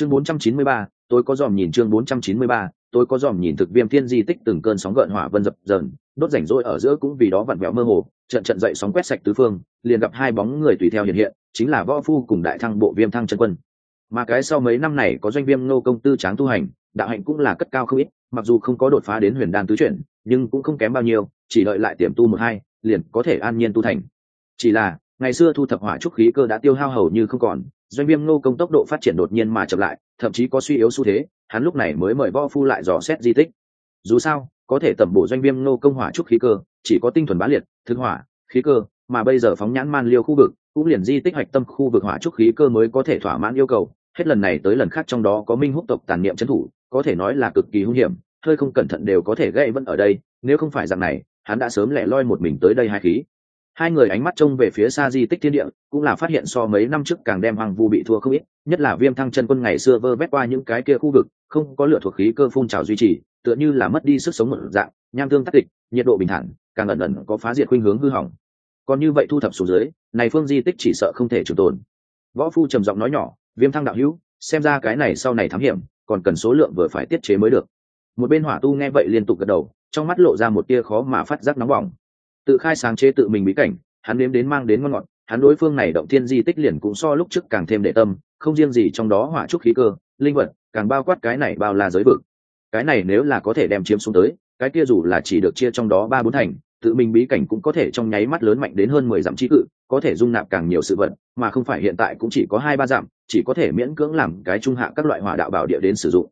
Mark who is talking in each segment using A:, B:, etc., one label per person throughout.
A: chương 493, tôi có dòm nhìn chương 493, tôi có dòm nhìn thực viêm thiên di tích từng cơn sóng gợn hỏa vân dập dờn đốt rảnh rỗi ở giữa cũng vì đó vặn vẹo mơ hồ trận trận dậy sóng quét sạch tứ phương liền gặp hai bóng người tùy theo hiện hiện chính là võ phu cùng đại thăng bộ viêm thăng chân quân. Mà cái sau mấy năm này có doanh viêm nô công tư tráng tu hành đạo hạnh cũng là cất cao không ít mặc dù không có đột phá đến huyền đan tứ chuyển nhưng cũng không kém bao nhiêu chỉ đợi lại tiềm tu một hai liền có thể an nhiên tu thành. Chỉ là ngày xưa thu thập hỏa trúc khí cơ đã tiêu hao hầu như không còn doanh viêm ngô công tốc độ phát triển đột nhiên mà chậm lại, thậm chí có suy yếu xu thế, hắn lúc này mới mời võ phu lại dò xét di tích. Dù sao, có thể tẩm bổ doanh viêm ngô công hỏa trúc khí cơ, chỉ có tinh thuần bá liệt, thực hỏa, khí cơ, mà bây giờ phóng nhãn man liêu khu vực, cũng liền di tích hoạch tâm khu vực hỏa trúc khí cơ mới có thể thỏa mãn yêu cầu. Hết lần này tới lần khác trong đó có minh húc tộc tàn niệm trấn thủ, có thể nói là cực kỳ hung hiểm, hơi không cẩn thận đều có thể gây vẫn ở đây, nếu không phải dạng này, hắn đã sớm lẻ loi một mình tới đây hai khí hai người ánh mắt trông về phía xa di tích thiên địa, cũng là phát hiện so mấy năm trước càng đem hoàng vu bị thua không ít, nhất là viêm thăng chân quân ngày xưa vơ vét qua những cái kia khu vực, không có lửa thuộc khí cơ phun trào duy trì, tựa như là mất đi sức sống một dạng, nham thương tắc địch nhiệt độ bình thản, càng ẩn ẩn có phá diệt khuynh hướng hư hỏng. Còn như vậy thu thập xuống dưới, này phương di tích chỉ sợ không thể trường tồn. Võ phu trầm giọng nói nhỏ, viêm thăng đạo hữu, xem ra cái này sau này thám hiểm, còn cần số lượng vừa phải tiết chế mới được. Một bên hỏa tu nghe vậy liên tục gật đầu, trong mắt lộ ra một tia khó mà phát giác nóng bỏng tự khai sáng chế tự mình bí cảnh, hắn nếm đến mang đến ngon ngọt, hắn đối phương này động thiên di tích liền cũng so lúc trước càng thêm đệ tâm, không riêng gì trong đó hỏa trúc khí cơ, linh vật, càng bao quát cái này bao là giới vực. Cái này nếu là có thể đem chiếm xuống tới, cái kia dù là chỉ được chia trong đó ba bốn thành, tự mình bí cảnh cũng có thể trong nháy mắt lớn mạnh đến hơn mười dặm trí cự, có thể dung nạp càng nhiều sự vật, mà không phải hiện tại cũng chỉ có hai ba dặm, chỉ có thể miễn cưỡng làm cái trung hạ các loại hỏa đạo bảo địa đến sử dụng.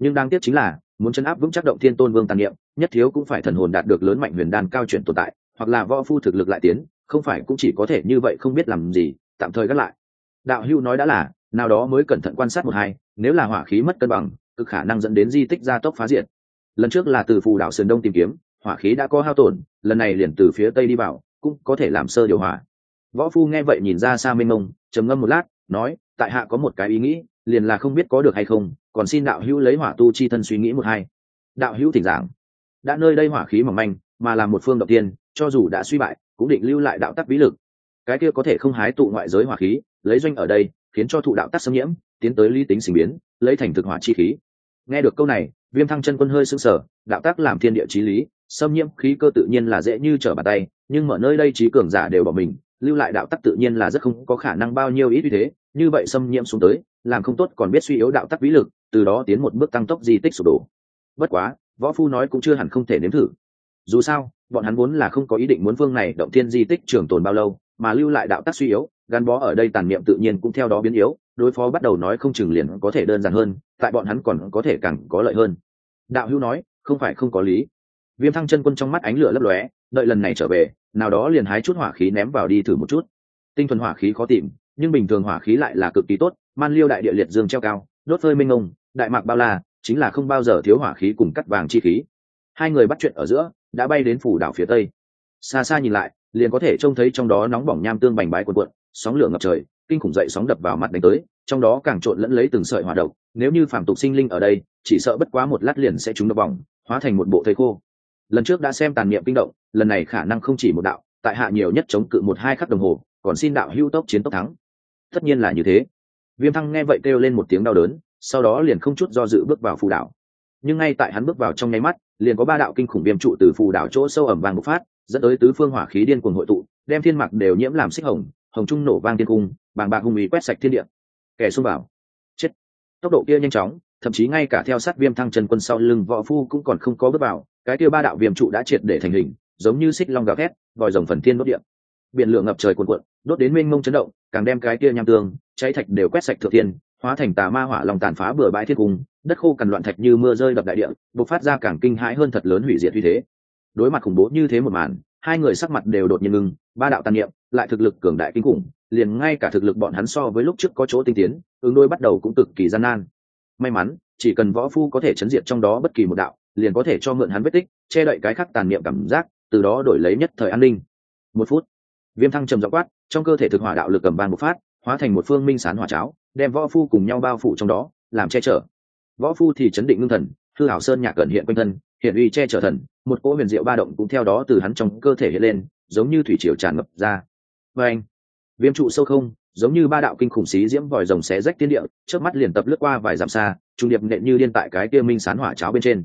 A: Nhưng đáng tiếc chính là, muốn chấn áp vững chắc động thiên tôn vương tàn niệm, nhất thiếu cũng phải thần hồn đạt được lớn mạnh huyền đan cao chuyển tồn tại hoặc là võ phu thực lực lại tiến, không phải cũng chỉ có thể như vậy không biết làm gì, tạm thời gác lại. Đạo hưu nói đã là, nào đó mới cẩn thận quan sát một hai, nếu là hỏa khí mất cân bằng, cực khả năng dẫn đến di tích gia tốc phá diệt. Lần trước là từ phù đảo sườn đông tìm kiếm, hỏa khí đã có hao tổn, lần này liền từ phía tây đi vào, cũng có thể làm sơ điều hòa. Võ phu nghe vậy nhìn ra xa mênh mông, trầm ngâm một lát, nói, tại hạ có một cái ý nghĩ, liền là không biết có được hay không, còn xin đạo hữu lấy hỏa tu chi thân suy nghĩ một hai. Đạo hữu thỉnh giảng. Đã nơi đây hỏa khí mỏng manh, mà là một phương đầu tiên cho dù đã suy bại, cũng định lưu lại đạo tắc vĩ lực. Cái kia có thể không hái tụ ngoại giới hỏa khí, lấy doanh ở đây, khiến cho thụ đạo tắc xâm nhiễm, tiến tới lý tính sinh biến, lấy thành thực hỏa chi khí. Nghe được câu này, viêm thăng chân quân hơi sưng sở đạo tác làm thiên địa trí lý, xâm nhiễm khí cơ tự nhiên là dễ như trở bàn tay, nhưng mở nơi đây trí cường giả đều bỏ mình, lưu lại đạo tắc tự nhiên là rất không có khả năng bao nhiêu ít như thế, như vậy xâm nhiễm xuống tới, làm không tốt còn biết suy yếu đạo tắc vĩ lực, từ đó tiến một bước tăng tốc di tích sụp đổ. Bất quá, võ phu nói cũng chưa hẳn không thể nếm thử. Dù sao bọn hắn vốn là không có ý định muốn vương này động thiên di tích trường tồn bao lâu, mà lưu lại đạo tác suy yếu, gắn bó ở đây tàn niệm tự nhiên cũng theo đó biến yếu, đối phó bắt đầu nói không chừng liền có thể đơn giản hơn, tại bọn hắn còn có thể càng có lợi hơn. Đạo hữu nói, không phải không có lý. Viêm thăng chân quân trong mắt ánh lửa lấp lóe, đợi lần này trở về, nào đó liền hái chút hỏa khí ném vào đi thử một chút. Tinh thuần hỏa khí khó tìm, nhưng bình thường hỏa khí lại là cực kỳ tốt, man liêu đại địa liệt dương treo cao, đốt phơi minh ngông đại mạc bao la, chính là không bao giờ thiếu hỏa khí cùng cắt vàng chi khí hai người bắt chuyện ở giữa đã bay đến phủ đảo phía tây. Xa xa nhìn lại liền có thể trông thấy trong đó nóng bỏng nham tương bành bái cuộn cuộn sóng lửa ngập trời kinh khủng dậy sóng đập vào mặt đánh tới trong đó càng trộn lẫn lấy từng sợi hỏa độc. Nếu như phàm tục sinh linh ở đây chỉ sợ bất quá một lát liền sẽ trúng đập bỏng, hóa thành một bộ thây khô. Lần trước đã xem tàn niệm kinh động lần này khả năng không chỉ một đạo tại hạ nhiều nhất chống cự một hai khắc đồng hồ còn xin đạo hưu tốc chiến tốc thắng. Tất nhiên là như thế. Viêm thăng nghe vậy kêu lên một tiếng đau đớn sau đó liền không chút do dự bước vào phù đảo. Nhưng ngay tại hắn bước vào trong nháy mắt liền có ba đạo kinh khủng viêm trụ từ phù đảo chỗ sâu ẩm vàng bộc phát, dẫn tới tứ phương hỏa khí điên cuồng hội tụ, đem thiên mạc đều nhiễm làm xích hồng hồng trung nổ vang thiên cung, bàng bạc hung ý quét sạch thiên địa. Kẻ xung bảo chết. Tốc độ kia nhanh chóng, thậm chí ngay cả theo sát viêm thăng trần quân sau lưng võ phu cũng còn không có bước vào, cái kia ba đạo viêm trụ đã triệt để thành hình, giống như xích long gào thét, vòi rồng phần thiên đốt điện biển lửa ngập trời cuồn cuộn, đốt đến mênh mông chấn động, càng đem cái kia nham tương, cháy thạch đều quét sạch thượng thiên hóa thành tà ma hỏa lòng tàn phá bừa bãi thiên cung, đất khô cằn loạn thạch như mưa rơi đập đại địa, bộc phát ra càng kinh hãi hơn thật lớn hủy diệt uy thế. Đối mặt khủng bố như thế một màn, hai người sắc mặt đều đột nhiên ngưng, ba đạo tàn niệm, lại thực lực cường đại kinh khủng, liền ngay cả thực lực bọn hắn so với lúc trước có chỗ tinh tiến, ứng đôi bắt đầu cũng cực kỳ gian nan. May mắn, chỉ cần võ phu có thể chấn diệt trong đó bất kỳ một đạo, liền có thể cho mượn hắn vết tích, che đậy cái khắc tàn niệm cảm giác, từ đó đổi lấy nhất thời an ninh. Một phút, viêm thăng trầm dọ quát, trong cơ thể thực hỏa đạo lực cầm ban một phát, hóa thành một phương minh sán hỏa cháo đem võ phu cùng nhau bao phủ trong đó, làm che chở. Võ phu thì chấn định ngưng thần, hư hảo sơn nhạc cẩn hiện quanh thân, hiện uy che chở thần, một cỗ huyền diệu ba động cũng theo đó từ hắn trong cơ thể hiện lên, giống như thủy triều tràn ngập ra. Và anh viêm trụ sâu không, giống như ba đạo kinh khủng xí diễm vòi rồng xé rách tiên địa trước mắt liền tập lướt qua vài dặm xa, trung điệp nện như điên tại cái kia minh sán hỏa cháo bên trên.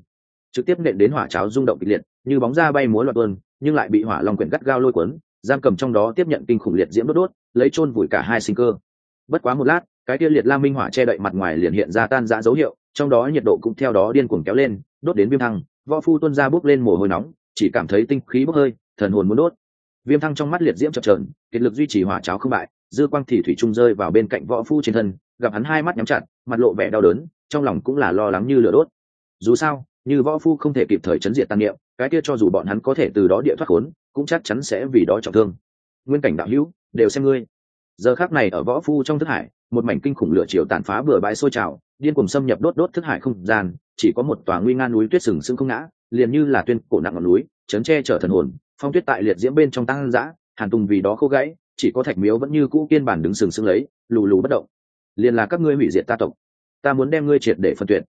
A: Trực tiếp nện đến hỏa cháo rung động kịch liệt, như bóng da bay múa loạt tuôn, nhưng lại bị hỏa long quyển gắt gao lôi cuốn, giam cầm trong đó tiếp nhận kinh khủng liệt diễm đốt đốt, lấy chôn vùi cả hai sinh cơ. Bất quá một lát cái kia liệt la minh hỏa che đậy mặt ngoài liền hiện ra tan rã dấu hiệu, trong đó nhiệt độ cũng theo đó điên cuồng kéo lên, đốt đến viêm thăng, võ phu tuân ra bốc lên mồ hôi nóng, chỉ cảm thấy tinh khí bốc hơi, thần hồn muốn đốt. Viêm thăng trong mắt liệt diễm chập trờn kiệt lực duy trì hỏa cháo không bại, dư quang thì thủy trung rơi vào bên cạnh võ phu trên thân, gặp hắn hai mắt nhắm chặt, mặt lộ vẻ đau đớn, trong lòng cũng là lo lắng như lửa đốt. Dù sao, như võ phu không thể kịp thời chấn diệt tan niệm, cái kia cho dù bọn hắn có thể từ đó địa thoát khốn, cũng chắc chắn sẽ vì đó trọng thương. Nguyên cảnh đạo hữu, đều xem ngươi. Giờ khác này ở võ phu trong thức hải một mảnh kinh khủng lửa chiều tàn phá bừa bãi sôi trào, điên cùng xâm nhập đốt đốt thức hải không gian, chỉ có một tòa nguy nga núi tuyết sừng sững không ngã, liền như là tuyên cổ nặng ngọn núi, chấn che chở thần hồn, phong tuyết tại liệt diễm bên trong tăng dã, hàn tùng vì đó khô gãy, chỉ có thạch miếu vẫn như cũ kiên bản đứng sừng sững lấy, lù lù bất động. Liền là các ngươi hủy diệt ta tộc, ta muốn đem ngươi triệt để phân tuyệt.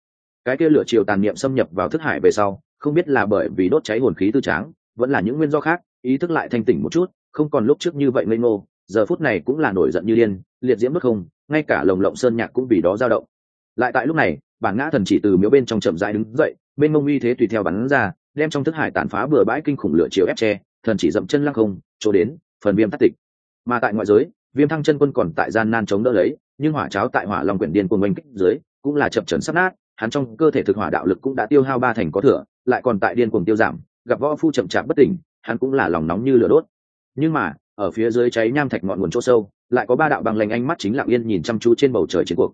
A: Cái kia lửa chiều tàn niệm xâm nhập vào thức hải về sau, không biết là bởi vì đốt cháy hồn khí tư tráng, vẫn là những nguyên do khác, ý thức lại thanh tỉnh một chút, không còn lúc trước như vậy ngây ngô, giờ phút này cũng là nổi giận như điên, liệt diễm bất không ngay cả lồng lộng sơn nhạc cũng vì đó dao động. Lại tại lúc này, bản ngã thần chỉ từ miếu bên trong chậm rãi đứng dậy, bên mông uy thế tùy theo bắn ra, đem trong thức hải tàn phá bừa bãi kinh khủng lửa chiều ép tre thần chỉ dậm chân lăng không, chỗ đến, phần viêm tắt tịch. Mà tại ngoại giới, viêm thăng chân quân còn tại gian nan chống đỡ lấy, nhưng hỏa cháo tại hỏa long quyển điên cuồng mình kích dưới, cũng là chập trần sắp nát, hắn trong cơ thể thực hỏa đạo lực cũng đã tiêu hao ba thành có thừa, lại còn tại điên cuồng tiêu giảm, gặp võ phu chậm chạp bất tỉnh, hắn cũng là lòng nóng như lửa đốt. Nhưng mà ở phía dưới cháy nham thạch ngọn nguồn chỗ sâu lại có ba đạo bằng lành ánh mắt chính lặng yên nhìn chăm chú trên bầu trời chiến cuộc.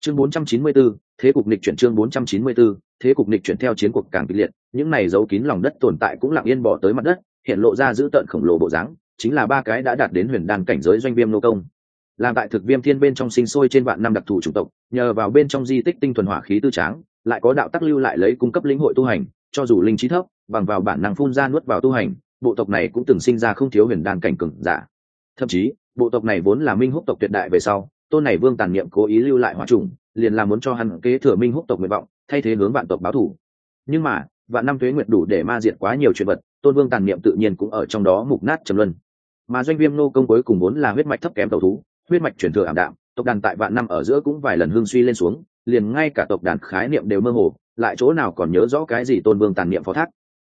A: Chương 494, thế cục nịch chuyển chương 494, thế cục nịch chuyển theo chiến cuộc càng kịch liệt những này giấu kín lòng đất tồn tại cũng lặng yên bỏ tới mặt đất hiện lộ ra giữ tợn khổng lồ bộ dáng chính là ba cái đã đạt đến huyền đan cảnh giới doanh viêm nô công. Làm tại thực viêm thiên bên trong sinh sôi trên vạn năm đặc thù chủng tộc nhờ vào bên trong di tích tinh thuần hỏa khí tư tráng lại có đạo tắc lưu lại lấy cung cấp lĩnh hội tu hành cho dù linh trí thấp bằng vào bản năng phun ra nuốt vào tu hành bộ tộc này cũng từng sinh ra không thiếu huyền đan cảnh cường giả. Thậm chí, bộ tộc này vốn là minh húc tộc tuyệt đại về sau, tôn này vương tàn niệm cố ý lưu lại hỏa trùng, liền là muốn cho hắn kế thừa minh húc tộc nguyện vọng, thay thế hướng vạn tộc báo thù. nhưng mà, vạn năm tuế nguyệt đủ để ma diệt quá nhiều chuyện vật, tôn vương tàn niệm tự nhiên cũng ở trong đó mục nát trầm luân. Mà doanh viêm nô công cuối cùng vốn là huyết mạch thấp kém đầu thú, huyết mạch chuyển thừa ảm đạm, tộc đàn tại vạn năm ở giữa cũng vài lần hương suy lên xuống, liền ngay cả tộc đàn khái niệm đều mơ hồ, lại chỗ nào còn nhớ rõ cái gì tôn vương tàn niệm phó thác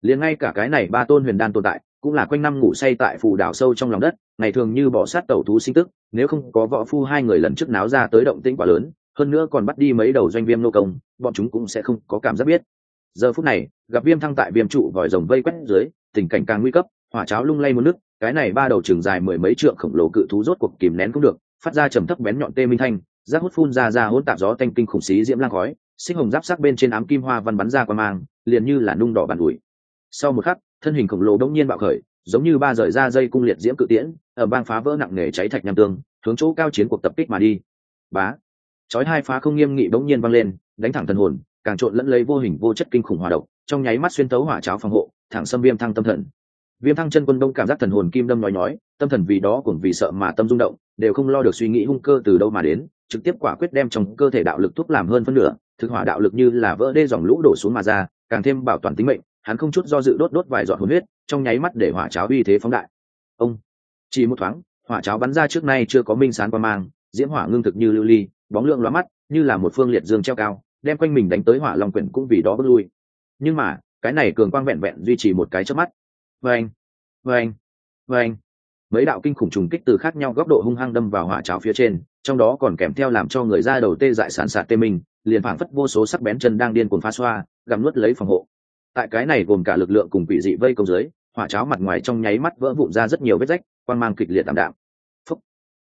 A: liền ngay cả cái này ba tôn huyền đan tồn tại, cũng là quanh năm ngủ say tại phù đảo sâu trong lòng đất, ngày thường như bỏ sát tẩu thú sinh tức, nếu không có võ phu hai người lần trước náo ra tới động tĩnh quá lớn, hơn nữa còn bắt đi mấy đầu doanh viêm nô công, bọn chúng cũng sẽ không có cảm giác biết. Giờ phút này, gặp viêm thăng tại viêm trụ vòi rồng vây quét dưới, tình cảnh càng nguy cấp, hỏa cháo lung lay một nước, cái này ba đầu trường dài mười mấy trượng khổng lồ cự thú rốt cuộc kìm nén cũng được, phát ra trầm thấp bén nhọn tê minh thanh rác hút phun ra ra hỗn tạp gió thanh kinh khủng xí diễm lang khói, sinh hồng giáp sắc bên trên ám kim hoa văn bắn ra qua mang, liền như là nung đỏ bàn ủi sau một khắc, thân hình khổng lồ đông nhiên bạo khởi, giống như ba rời ra dây cung liệt diễm cự tiễn, ở bang phá vỡ nặng nề cháy thạch nham tương, hướng chỗ cao chiến cuộc tập kích mà đi. Bá! Chói hai phá không nghiêm nghị bỗng nhiên văng lên, đánh thẳng thần hồn, càng trộn lẫn lấy vô hình vô chất kinh khủng hòa độc, trong nháy mắt xuyên tấu hỏa cháo phòng hộ, thẳng xâm viêm thăng tâm thần. Viêm thăng chân quân đông cảm giác thần hồn kim đâm nói nói, tâm thần vì đó cũng vì sợ mà tâm rung động, đều không lo được suy nghĩ hung cơ từ đâu mà đến, trực tiếp quả quyết đem trong cơ thể đạo lực thúc làm hơn phân nửa, thực hỏa đạo lực như là vỡ đê dòng lũ đổ xuống mà ra, càng thêm bảo toàn tính mệnh hắn không chút do dự đốt đốt vài giọt hồn huyết, trong nháy mắt để hỏa cháo uy thế phóng đại. Ông, chỉ một thoáng, hỏa cháo bắn ra trước nay chưa có minh sán qua mang, diễm hỏa ngưng thực như lưu ly, bóng lượng lóa mắt, như là một phương liệt dương treo cao, đem quanh mình đánh tới hỏa long quyển cũng vì đó bước lui. Nhưng mà, cái này cường quang vẹn vẹn duy trì một cái trước mắt. Vâng vâng vâng. Mấy đạo kinh khủng trùng kích từ khác nhau góc độ hung hăng đâm vào hỏa cháo phía trên, trong đó còn kèm theo làm cho người ra đầu tê dại sản sạt tê mình, liền phảng phất vô số sắc bén chân đang điên cuồng pha xoa, gặm nuốt lấy phòng hộ tại cái này gồm cả lực lượng cùng quỷ dị vây công dưới, hỏa cháo mặt ngoài trong nháy mắt vỡ vụn ra rất nhiều vết rách, quang mang kịch liệt tạm đạm Phúc.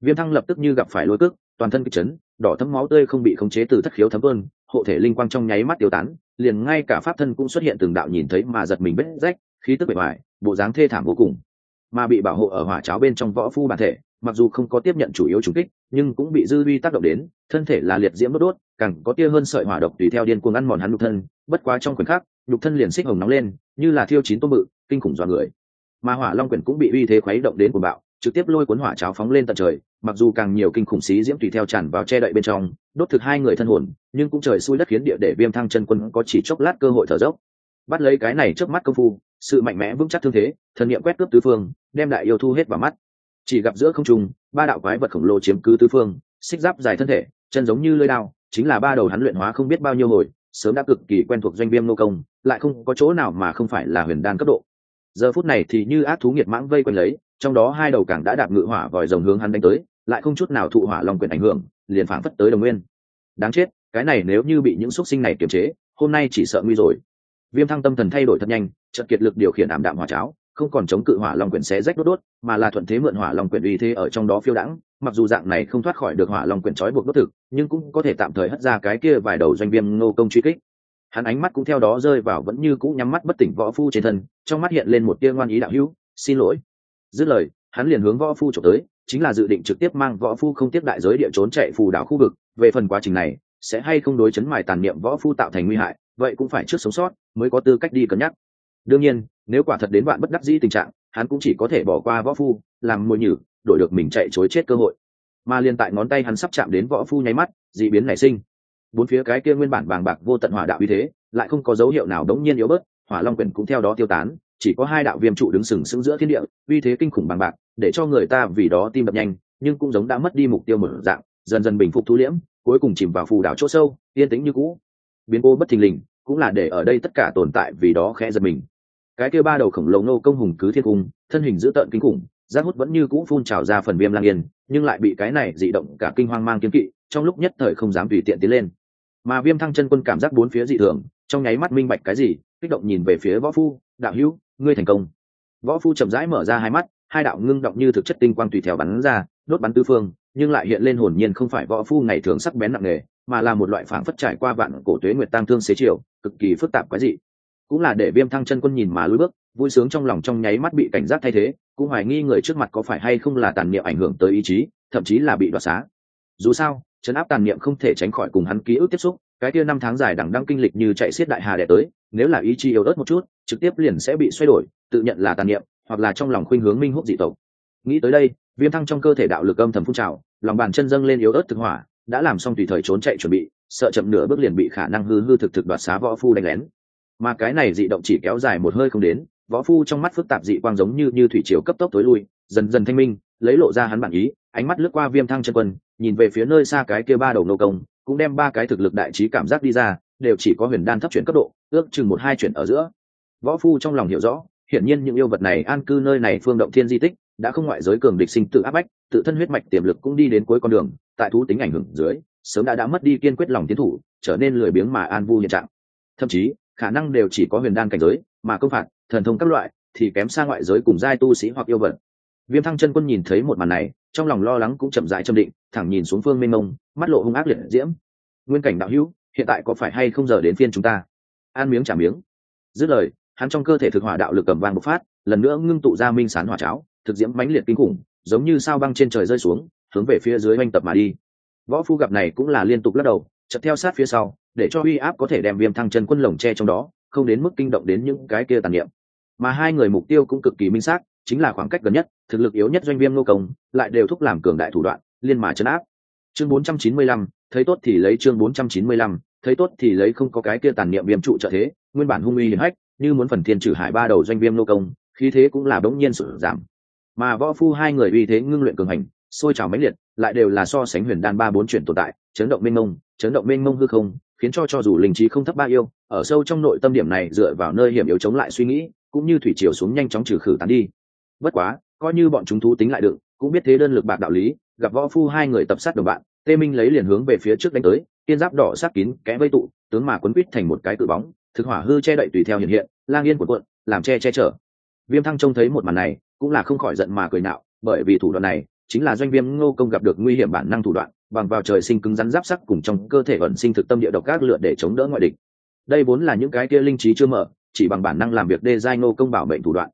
A: viêm thăng lập tức như gặp phải lôi cước, toàn thân kịch chấn, đỏ thấm máu tươi không bị khống chế từ thất khiếu thấm ơn hộ thể linh quang trong nháy mắt tiêu tán, liền ngay cả pháp thân cũng xuất hiện từng đạo nhìn thấy mà giật mình vết rách, khí tức bề ngoài, bộ dáng thê thảm vô cùng mà bị bảo hộ ở hỏa cháo bên trong võ phu bản thể, mặc dù không có tiếp nhận chủ yếu trùng kích, nhưng cũng bị dư vi tác động đến, thân thể là liệt diễm đốt đốt, càng có tia hơn sợi hỏa độc tùy theo điên cuồng ăn mòn hắn lục thân, bất quá trong khoảnh khắc nhục thân liền xích hồng nóng lên, như là thiêu chín tôm bự, kinh khủng dọa người. Mà hỏa long quyển cũng bị uy thế khuấy động đến cuồng bạo, trực tiếp lôi cuốn hỏa cháo phóng lên tận trời, mặc dù càng nhiều kinh khủng xí diễm tùy theo tràn vào che đậy bên trong, đốt thực hai người thân hồn, nhưng cũng trời xui đất khiến địa để viêm thăng chân quân có chỉ chốc lát cơ hội thở dốc. Bắt lấy cái này trước mắt công phu, sự mạnh mẽ vững chắc thương thế, thần niệm quét cướp tứ phương, đem đại yêu thu hết vào mắt. Chỉ gặp giữa không trung, ba đạo quái vật khổng lồ chiếm cứ tứ phương, xích giáp dài thân thể, chân giống như lưỡi đao, chính là ba đầu hắn luyện hóa không biết bao nhiêu hồi sớm đã cực kỳ quen thuộc doanh viêm nô công, lại không có chỗ nào mà không phải là huyền đan cấp độ. Giờ phút này thì như ác thú nghiệt mãng vây quanh lấy, trong đó hai đầu càng đã đạp ngự hỏa vòi rồng hướng hắn đánh tới, lại không chút nào thụ hỏa long quyền ảnh hưởng, liền phảng phất tới đồng nguyên. Đáng chết, cái này nếu như bị những xúc sinh này kiềm chế, hôm nay chỉ sợ nguy rồi. Viêm thăng tâm thần thay đổi thật nhanh, chợt kiệt lực điều khiển ảm đạm hỏa cháo không còn chống cự hỏa long quyển xé rách đốt đốt, mà là thuận thế mượn hỏa long quyển uy thế ở trong đó phiêu đãng. Mặc dù dạng này không thoát khỏi được hỏa long quyển trói buộc đốt thực, nhưng cũng có thể tạm thời hất ra cái kia vài đầu doanh viêm ngô công truy kích. Hắn ánh mắt cũng theo đó rơi vào vẫn như cũ nhắm mắt bất tỉnh võ phu trên thân, trong mắt hiện lên một tia ngoan ý đạo hữu, xin lỗi. Dứt lời, hắn liền hướng võ phu trộm tới, chính là dự định trực tiếp mang võ phu không tiếp đại giới địa trốn chạy phù đảo khu vực. Về phần quá trình này, sẽ hay không đối chấn mài tàn niệm võ phu tạo thành nguy hại, vậy cũng phải trước sống sót mới có tư cách đi cân nhắc. Đương nhiên nếu quả thật đến bạn bất đắc dĩ tình trạng, hắn cũng chỉ có thể bỏ qua võ phu, làm mồi nhử, đổi được mình chạy chối chết cơ hội. Mà liền tại ngón tay hắn sắp chạm đến võ phu nháy mắt d ị biến nảy sinh. Bốn phía cái kia nguyên bản bàng bạc vô tận hỏa đạo uy thế, lại không có dấu hiệu nào đống nhiên yếu bớt, hỏa long quyền cũng theo đó tiêu tán, chỉ có hai đạo viêm trụ đứng sừng sững giữa thiên địa, uy thế kinh khủng bàng bạc, để cho người ta vì đó tim đập nhanh, nhưng cũng giống đã mất đi mục tiêu mở dạng, dần dần bình phục thu liễm, cuối cùng chìm vào phù đảo chỗ sâu, yên tĩnh như cũ. Biến cô bất thình lình, cũng là để ở đây tất cả tồn tại vì đó khẽ giật mình cái kia ba đầu khổng lồ nô công hùng cứ thiên cung, thân hình dữ tợn kinh khủng giác hút vẫn như cũ phun trào ra phần viêm lang yên, nhưng lại bị cái này dị động cả kinh hoang mang kiếm kỵ, trong lúc nhất thời không dám tùy tiện tiến lên. Mà viêm thăng chân quân cảm giác bốn phía dị thường, trong nháy mắt minh bạch cái gì, kích động nhìn về phía võ phu, đạo hữu, ngươi thành công. Võ phu chậm rãi mở ra hai mắt, hai đạo ngưng động như thực chất tinh quang tùy theo bắn ra, đốt bắn tư phương, nhưng lại hiện lên hồn nhiên không phải võ phu ngày thường sắc bén nặng nề, mà là một loại phảng phất trải qua vạn cổ tuế nguyệt tăng thương xế chiều, cực kỳ phức tạp quái dị cũng là để viêm thăng chân quân nhìn mà lùi bước, vui sướng trong lòng trong nháy mắt bị cảnh giác thay thế, cũng hoài nghi người trước mặt có phải hay không là tàn niệm ảnh hưởng tới ý chí, thậm chí là bị đoạt xá. Dù sao, chấn áp tàn niệm không thể tránh khỏi cùng hắn ký ức tiếp xúc, cái kia năm tháng dài đằng đang kinh lịch như chạy xiết đại hà đẻ tới, nếu là ý chí yếu ớt một chút, trực tiếp liền sẽ bị xoay đổi, tự nhận là tàn niệm, hoặc là trong lòng khuynh hướng minh húc dị tộc. Nghĩ tới đây, viêm thăng trong cơ thể đạo lực âm thầm phun trào, lòng bàn chân dâng lên yếu ớt thực hỏa, đã làm xong tùy thời trốn chạy chuẩn bị, sợ chậm nửa bước liền bị khả năng hư hư thực thực đoạt xá võ phu đánh lén mà cái này dị động chỉ kéo dài một hơi không đến, võ phu trong mắt phức tạp dị quang giống như như thủy triều cấp tốc tối lui, dần dần thanh minh, lấy lộ ra hắn bản ý, ánh mắt lướt qua viêm thăng chân quân, nhìn về phía nơi xa cái kia ba đầu nô công, cũng đem ba cái thực lực đại trí cảm giác đi ra, đều chỉ có huyền đan thấp chuyển cấp độ, ước chừng một hai chuyển ở giữa. Võ phu trong lòng hiểu rõ, hiển nhiên những yêu vật này an cư nơi này phương động thiên di tích, đã không ngoại giới cường địch sinh tự áp bách, tự thân huyết mạch tiềm lực cũng đi đến cuối con đường, tại thú tính ảnh hưởng dưới, sớm đã đã mất đi kiên quyết lòng tiến thủ, trở nên lười biếng mà an vu hiện trạng. Thậm chí khả năng đều chỉ có huyền đan cảnh giới, mà công phạt, thần thông các loại thì kém xa ngoại giới cùng giai tu sĩ hoặc yêu vật. Viêm thăng chân quân nhìn thấy một màn này, trong lòng lo lắng cũng chậm dại châm định, thẳng nhìn xuống phương mênh mông, mắt lộ hung ác liệt diễm. Nguyên cảnh đạo hữu, hiện tại có phải hay không giờ đến phiên chúng ta? Ăn miếng trả miếng. Dứt lời, hắn trong cơ thể thực hỏa đạo lực cầm vang bộc phát, lần nữa ngưng tụ ra minh sán hỏa cháo, thực diễm mãnh liệt kinh khủng, giống như sao băng trên trời rơi xuống, hướng về phía dưới oanh tập mà đi. Võ phu gặp này cũng là liên tục lắc đầu chật theo sát phía sau để cho uy áp có thể đem viêm thăng chân quân lồng che trong đó không đến mức kinh động đến những cái kia tàn niệm. Mà hai người mục tiêu cũng cực kỳ minh xác chính là khoảng cách gần nhất thực lực yếu nhất doanh viêm nô công lại đều thúc làm cường đại thủ đoạn liên mà chấn áp. Chương 495, thấy tốt thì lấy chương 495, thấy tốt thì lấy không có cái kia tàn niệm viêm trụ trợ thế nguyên bản hung uy hiển hách như muốn phần thiên trừ hải ba đầu doanh viêm nô công khí thế cũng là bỗng nhiên sự giảm. Mà võ phu hai người uy thế ngưng luyện cường hành sôi trào mãnh liệt lại đều là so sánh huyền đan ba bốn chuyển tồn tại chấn động mênh mông chấn động mênh mông hư không khiến cho cho dù linh trí không thấp ba yêu ở sâu trong nội tâm điểm này dựa vào nơi hiểm yếu chống lại suy nghĩ, cũng như thủy triều xuống nhanh chóng trừ khử tán đi. Bất quá, coi như bọn chúng thú tính lại đựng cũng biết thế đơn lực bạc đạo lý, gặp võ phu hai người tập sát đồng bạn, tê minh lấy liền hướng về phía trước đánh tới, tiên giáp đỏ sát kín, kẽ vây tụ, tướng mà quấn quít thành một cái cự bóng, thực hỏa hư che đậy tùy theo hiện hiện, lang yên của quận làm che che chở. Viêm thăng trông thấy một màn này, cũng là không khỏi giận mà cười nạo, bởi vì thủ đoạn này, chính là doanh viêm ngô công gặp được nguy hiểm bản năng thủ đoạn bằng vào trời sinh cứng rắn giáp sắc cùng trong cơ thể ẩn sinh thực tâm địa độc các lựa để chống đỡ ngoại địch. Đây vốn là những cái kia linh trí chưa mở, chỉ bằng bản năng làm việc đê giai nô công bảo mệnh thủ đoạn.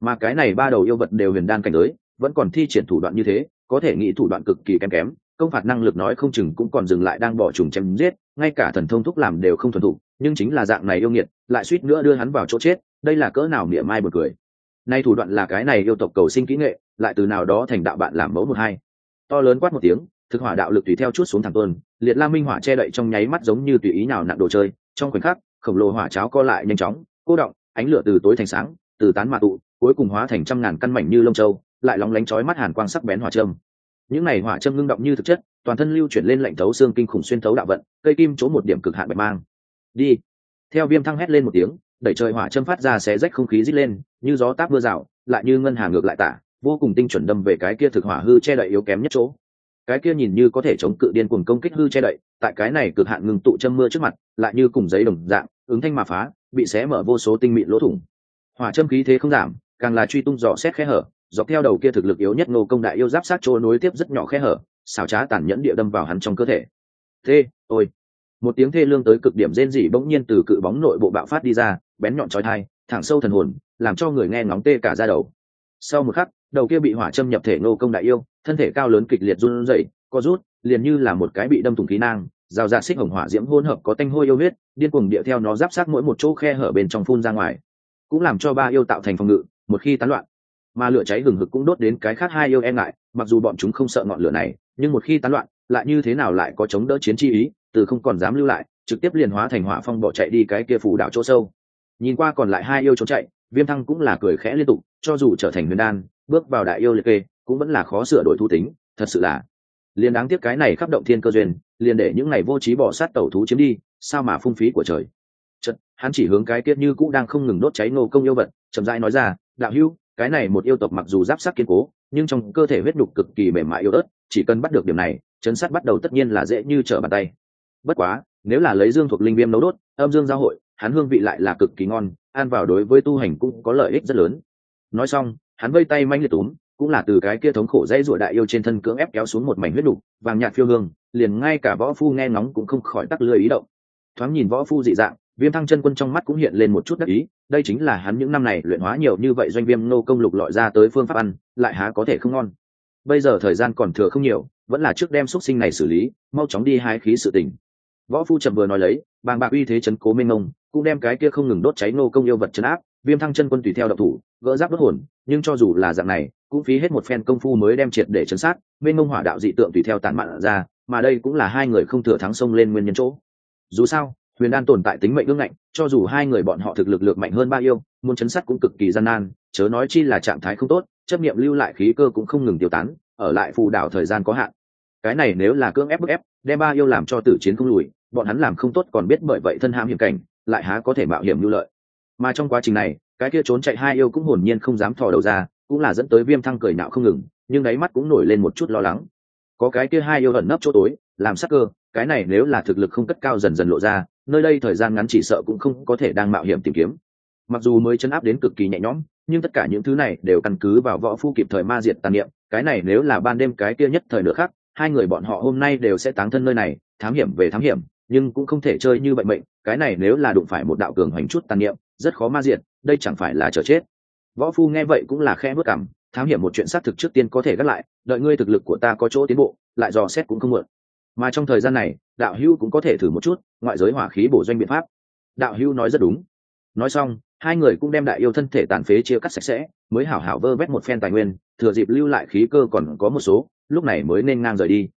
A: Mà cái này ba đầu yêu vật đều huyền đan cảnh giới, vẫn còn thi triển thủ đoạn như thế, có thể nghĩ thủ đoạn cực kỳ kém kém, công phạt năng lực nói không chừng cũng còn dừng lại đang bỏ trùng chém giết, ngay cả thần thông thúc làm đều không thuần thục, nhưng chính là dạng này yêu nghiệt, lại suýt nữa đưa hắn vào chỗ chết, đây là cỡ nào mỉa mai buồn cười. Nay thủ đoạn là cái này yêu tộc cầu sinh kỹ nghệ, lại từ nào đó thành đạo bạn làm mẫu một hai. To lớn quát một tiếng thực hỏa đạo lực tùy theo chút xuống thẳng tuần liệt la minh hỏa che đậy trong nháy mắt giống như tùy ý nào nặng đồ chơi, trong khoảnh khắc, khổng lồ hỏa cháo co lại nhanh chóng, cô động, ánh lửa từ tối thành sáng, từ tán mạ tụ, cuối cùng hóa thành trăm ngàn căn mảnh như lông châu, lại lóng lánh chói mắt hàn quang sắc bén hỏa châm. Những này hỏa châm ngưng động như thực chất, toàn thân lưu chuyển lên lạnh thấu xương kinh khủng xuyên thấu đạo vận, cây kim chỗ một điểm cực hạn bạch mang. Đi. Theo viêm thăng hét lên một tiếng, đẩy trời hỏa châm phát ra xé rách không khí rít lên, như gió táp mưa rào, lại như ngân hà ngược lại tả, vô cùng tinh chuẩn đâm về cái kia thực hỏa hư che đậy yếu kém nhất chỗ cái kia nhìn như có thể chống cự điên cuồng công kích hư che đậy, tại cái này cực hạn ngừng tụ châm mưa trước mặt, lại như cùng giấy đồng dạng, ứng thanh mà phá, bị xé mở vô số tinh mịn lỗ thủng. Hỏa châm khí thế không giảm, càng là truy tung dò xét khe hở, dọc theo đầu kia thực lực yếu nhất ngô công đại yêu giáp sát chỗ nối tiếp rất nhỏ khe hở, xảo trá tàn nhẫn địa đâm vào hắn trong cơ thể. Thê, ôi. Một tiếng thê lương tới cực điểm rên rỉ bỗng nhiên từ cự bóng nội bộ bạo phát đi ra, bén nhọn trói thai thẳng sâu thần hồn, làm cho người nghe ngóng tê cả ra đầu. Sau một khắc, đầu kia bị hỏa châm nhập thể ngô công đại yêu thân thể cao lớn kịch liệt run rẩy, co rút, liền như là một cái bị đâm thủng khí nang, rào rạt xích hồng hỏa diễm hỗn hợp có tanh hôi yêu huyết, điên cuồng địa theo nó giáp sát mỗi một chỗ khe hở bên trong phun ra ngoài. Cũng làm cho ba yêu tạo thành phòng ngự, một khi tán loạn, mà lửa cháy hừng hực cũng đốt đến cái khác hai yêu e ngại, mặc dù bọn chúng không sợ ngọn lửa này, nhưng một khi tán loạn, lại như thế nào lại có chống đỡ chiến chi ý, từ không còn dám lưu lại, trực tiếp liền hóa thành hỏa phong bỏ chạy đi cái kia phủ đảo chỗ sâu. Nhìn qua còn lại hai yêu trốn chạy, viêm thăng cũng là cười khẽ liên tục, cho dù trở thành huyền đan, bước vào đại yêu liệt kê cũng vẫn là khó sửa đổi thu tính, thật sự là. Liền đáng tiếc cái này khắp động thiên cơ duyên, liền để những ngày vô trí bỏ sát tẩu thú chiếm đi, sao mà phung phí của trời. Chật hắn chỉ hướng cái tiết như cũng đang không ngừng đốt cháy nô công yêu vật, chậm rãi nói ra, đạo hưu cái này một yêu tộc mặc dù giáp sắc kiên cố, nhưng trong cơ thể huyết đục cực kỳ mềm mại yêu ớt, chỉ cần bắt được điểm này, chấn sát bắt đầu tất nhiên là dễ như trở bàn tay. Bất quá, nếu là lấy dương thuộc linh viêm nấu đốt, âm dương giao hội, hắn hương vị lại là cực kỳ ngon, ăn vào đối với tu hành cũng có lợi ích rất lớn. Nói xong, hắn vây tay manh liệt túm cũng là từ cái kia thống khổ dãy ruột đại yêu trên thân cưỡng ép kéo xuống một mảnh huyết đục, vàng nhạt phiêu hương, liền ngay cả võ phu nghe ngóng cũng không khỏi tắc lười ý động. Thoáng nhìn võ phu dị dạng, viêm thăng chân quân trong mắt cũng hiện lên một chút đắc ý, đây chính là hắn những năm này luyện hóa nhiều như vậy doanh viêm nô công lục lọi ra tới phương pháp ăn, lại há có thể không ngon. Bây giờ thời gian còn thừa không nhiều, vẫn là trước đem xuất sinh này xử lý, mau chóng đi hái khí sự tình. Võ phu trầm vừa nói lấy, bàng bạc uy thế chấn cố minh ông cũng đem cái kia không ngừng đốt cháy nô công yêu vật chấn áp, viêm thăng chân quân tùy theo độc thủ, gỡ giáp bất hồn, nhưng cho dù là dạng này cũng phí hết một phen công phu mới đem triệt để chấn sát, Bên ngông hỏa đạo dị tượng tùy theo tàn mạn ra, mà đây cũng là hai người không thừa thắng sông lên nguyên nhân chỗ. Dù sao, huyền đan tồn tại tính mệnh ương ngạnh, cho dù hai người bọn họ thực lực lược mạnh hơn ba yêu, muốn chấn sát cũng cực kỳ gian nan, chớ nói chi là trạng thái không tốt, chấp nghiệm lưu lại khí cơ cũng không ngừng tiêu tán, ở lại phù đảo thời gian có hạn. Cái này nếu là cưỡng ép bức ép, đem ba yêu làm cho tử chiến không lùi, bọn hắn làm không tốt còn biết bởi vậy thân hãm hiểm cảnh, lại há có thể mạo hiểm lưu lợi. Mà trong quá trình này, cái kia trốn chạy hai yêu cũng hồn nhiên không dám thò đầu ra cũng là dẫn tới viêm thăng cười nạo không ngừng, nhưng đáy mắt cũng nổi lên một chút lo lắng. Có cái kia hai yêu ẩn nấp chỗ tối, làm sắc cơ, cái này nếu là thực lực không cất cao dần dần lộ ra, nơi đây thời gian ngắn chỉ sợ cũng không có thể đang mạo hiểm tìm kiếm. Mặc dù mới chấn áp đến cực kỳ nhẹ nhõm, nhưng tất cả những thứ này đều căn cứ vào võ phu kịp thời ma diệt tàn niệm, cái này nếu là ban đêm cái kia nhất thời nữa khác hai người bọn họ hôm nay đều sẽ táng thân nơi này, thám hiểm về thám hiểm, nhưng cũng không thể chơi như bệnh mệnh, cái này nếu là đụng phải một đạo cường hoành chút tàn niệm, rất khó ma diệt, đây chẳng phải là chờ chết võ phu nghe vậy cũng là khe bước cảm, thám hiểm một chuyện xác thực trước tiên có thể gác lại, đợi ngươi thực lực của ta có chỗ tiến bộ, lại dò xét cũng không mượn. Mà trong thời gian này, đạo hưu cũng có thể thử một chút, ngoại giới hỏa khí bổ doanh biện pháp. Đạo hưu nói rất đúng. Nói xong, hai người cũng đem đại yêu thân thể tàn phế chia cắt sạch sẽ, mới hảo hảo vơ vét một phen tài nguyên, thừa dịp lưu lại khí cơ còn có một số, lúc này mới nên ngang rời đi.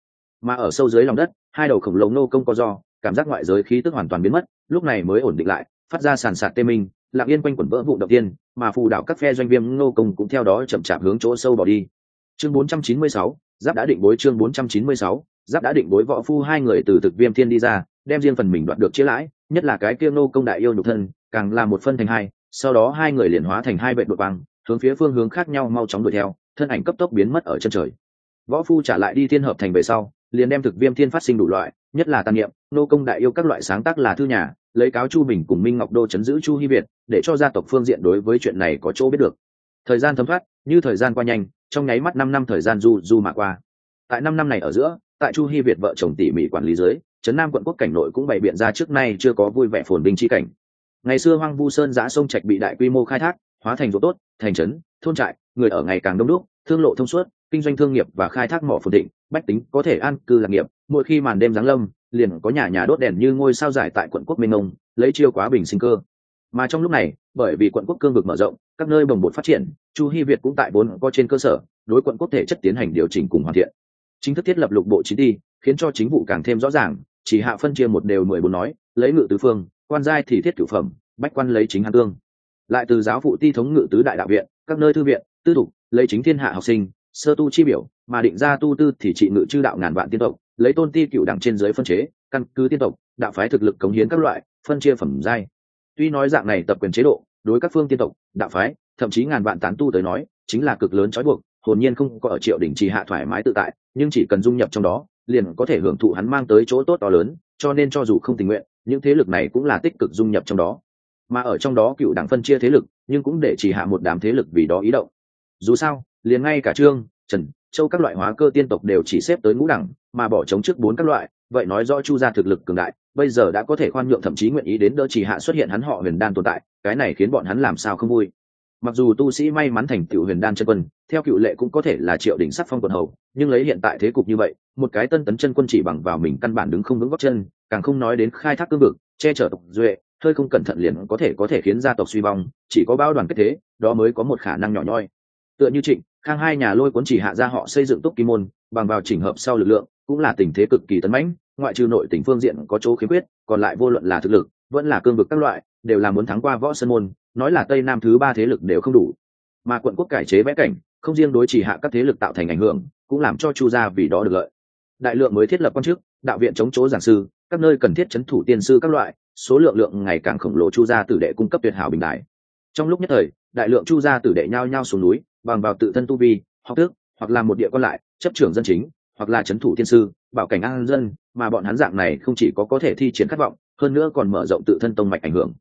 A: Mà ở sâu dưới lòng đất, hai đầu khổng lồ nô công co do, cảm giác ngoại giới khí tức hoàn toàn biến mất, lúc này mới ổn định lại, phát ra sàn sạt tê minh lặng yên quanh quẩn vỡ vụ đầu tiên mà phù đảo các phe doanh viêm nô công cũng theo đó chậm chạp hướng chỗ sâu bỏ đi. Chương 496, giáp đã định bối chương 496, giáp đã định bối võ phu hai người từ thực viêm thiên đi ra đem riêng phần mình đoạt được chia lãi nhất là cái kia nô công đại yêu nhục thân càng là một phân thành hai sau đó hai người liền hóa thành hai vệ đội băng hướng phía phương hướng khác nhau mau chóng đuổi theo thân ảnh cấp tốc biến mất ở chân trời. Võ phu trả lại đi thiên hợp thành về sau liền đem thực viêm thiên phát sinh đủ loại nhất là tàn niệm nô công đại yêu các loại sáng tác là thư nhà lấy cáo chu bình cùng minh ngọc đô chấn giữ chu hy việt, để cho gia tộc phương diện đối với chuyện này có chỗ biết được. Thời gian thấm thoát, như thời gian qua nhanh, trong nháy mắt năm năm thời gian du du mà qua. Tại năm năm này ở giữa, tại chu hy việt vợ chồng tỉ mỉ quản lý dưới trấn nam quận quốc cảnh nội cũng bày biện ra trước nay chưa có vui vẻ phồn binh chi cảnh. Ngày xưa hoang vu sơn giã sông trạch bị đại quy mô khai thác, hóa thành ruộng tốt, thành trấn, thôn trại, người ở ngày càng đông đúc, thương lộ thông suốt, kinh doanh thương nghiệp và khai thác mỏ phồn định bách tính có thể an cư lạc nghiệp, mỗi khi màn đêm giáng lâm liền có nhà nhà đốt đèn như ngôi sao giải tại quận quốc minh ông lấy chiêu quá bình sinh cơ. Mà trong lúc này, bởi vì quận quốc cương vực mở rộng, các nơi bồng bột phát triển, chu hy việt cũng tại vốn có trên cơ sở, đối quận quốc thể chất tiến hành điều chỉnh cùng hoàn thiện. Chính thức thiết lập lục bộ chính đi khiến cho chính vụ càng thêm rõ ràng, chỉ hạ phân chia một đều mười bốn nói, lấy ngự tứ phương, quan giai thì thiết cửu phẩm, bách quan lấy chính hàn tương. Lại từ giáo phụ ti thống ngự tứ đại đạo viện, các nơi thư viện, tư thục, lấy chính thiên hạ học sinh, sơ tu chi biểu, mà định ra tu tư thì trị ngự chư đạo ngàn vạn tiên tộc lấy tôn ti cựu đẳng trên dưới phân chế, căn cứ tiên tộc, đạo phái thực lực cống hiến các loại, phân chia phẩm giai. Tuy nói dạng này tập quyền chế độ, đối các phương tiên tộc, đạo phái, thậm chí ngàn vạn tán tu tới nói, chính là cực lớn trói buộc, hồn nhiên không có ở triệu đỉnh trì hạ thoải mái tự tại, nhưng chỉ cần dung nhập trong đó, liền có thể hưởng thụ hắn mang tới chỗ tốt to lớn, cho nên cho dù không tình nguyện, những thế lực này cũng là tích cực dung nhập trong đó. Mà ở trong đó cựu đảng phân chia thế lực, nhưng cũng để chỉ hạ một đám thế lực vì đó ý động. Dù sao, liền ngay cả trương, trần châu các loại hóa cơ tiên tộc đều chỉ xếp tới ngũ đẳng, mà bỏ chống trước bốn các loại, vậy nói rõ chu gia thực lực cường đại, bây giờ đã có thể khoan nhượng thậm chí nguyện ý đến đỡ chỉ hạ xuất hiện hắn họ huyền đan tồn tại, cái này khiến bọn hắn làm sao không vui. Mặc dù tu sĩ may mắn thành tựu huyền đan chân quân, theo cựu lệ cũng có thể là triệu đỉnh sắc phong quần hầu, nhưng lấy hiện tại thế cục như vậy, một cái tân tấn chân quân chỉ bằng vào mình căn bản đứng không vững góc chân, càng không nói đến khai thác cương vực, che chở tộc duệ, hơi không cẩn thận liền có thể có thể khiến gia tộc suy vong, chỉ có bao đoàn kết thế, đó mới có một khả năng nhỏ nhoi. Tựa như trịnh khang hai nhà lôi cuốn chỉ hạ ra họ xây dựng túc kim môn, bằng vào chỉnh hợp sau lực lượng, cũng là tình thế cực kỳ tấn mãnh, ngoại trừ nội tỉnh phương diện có chỗ khiếm khuyết, còn lại vô luận là thực lực, vẫn là cương vực các loại, đều là muốn thắng qua võ sơn môn, nói là tây nam thứ ba thế lực đều không đủ. Mà quận quốc cải chế vẽ cảnh, không riêng đối chỉ hạ các thế lực tạo thành ảnh hưởng, cũng làm cho chu gia vì đó được lợi. Đại lượng mới thiết lập quan chức, đạo viện chống chỗ giảng sư, các nơi cần thiết c h ấ n thủ tiên sư các loại, số lượng lượng ngày càng khổng lồ chu gia tử đệ cung cấp tuyệt hảo bình đại. Trong lúc nhất thời đại lượng chu gia tử đệ nhao nhao xuống núi, bằng vào tự thân tu vi, học tước hoặc là một địa quan lại, chấp trưởng dân chính, hoặc là c h ấ n thủ thiên sư, bảo cảnh an dân, mà bọn hắn dạng này không chỉ có có thể thi triển khát vọng, hơn nữa còn mở rộng tự thân tông mạch ảnh hưởng.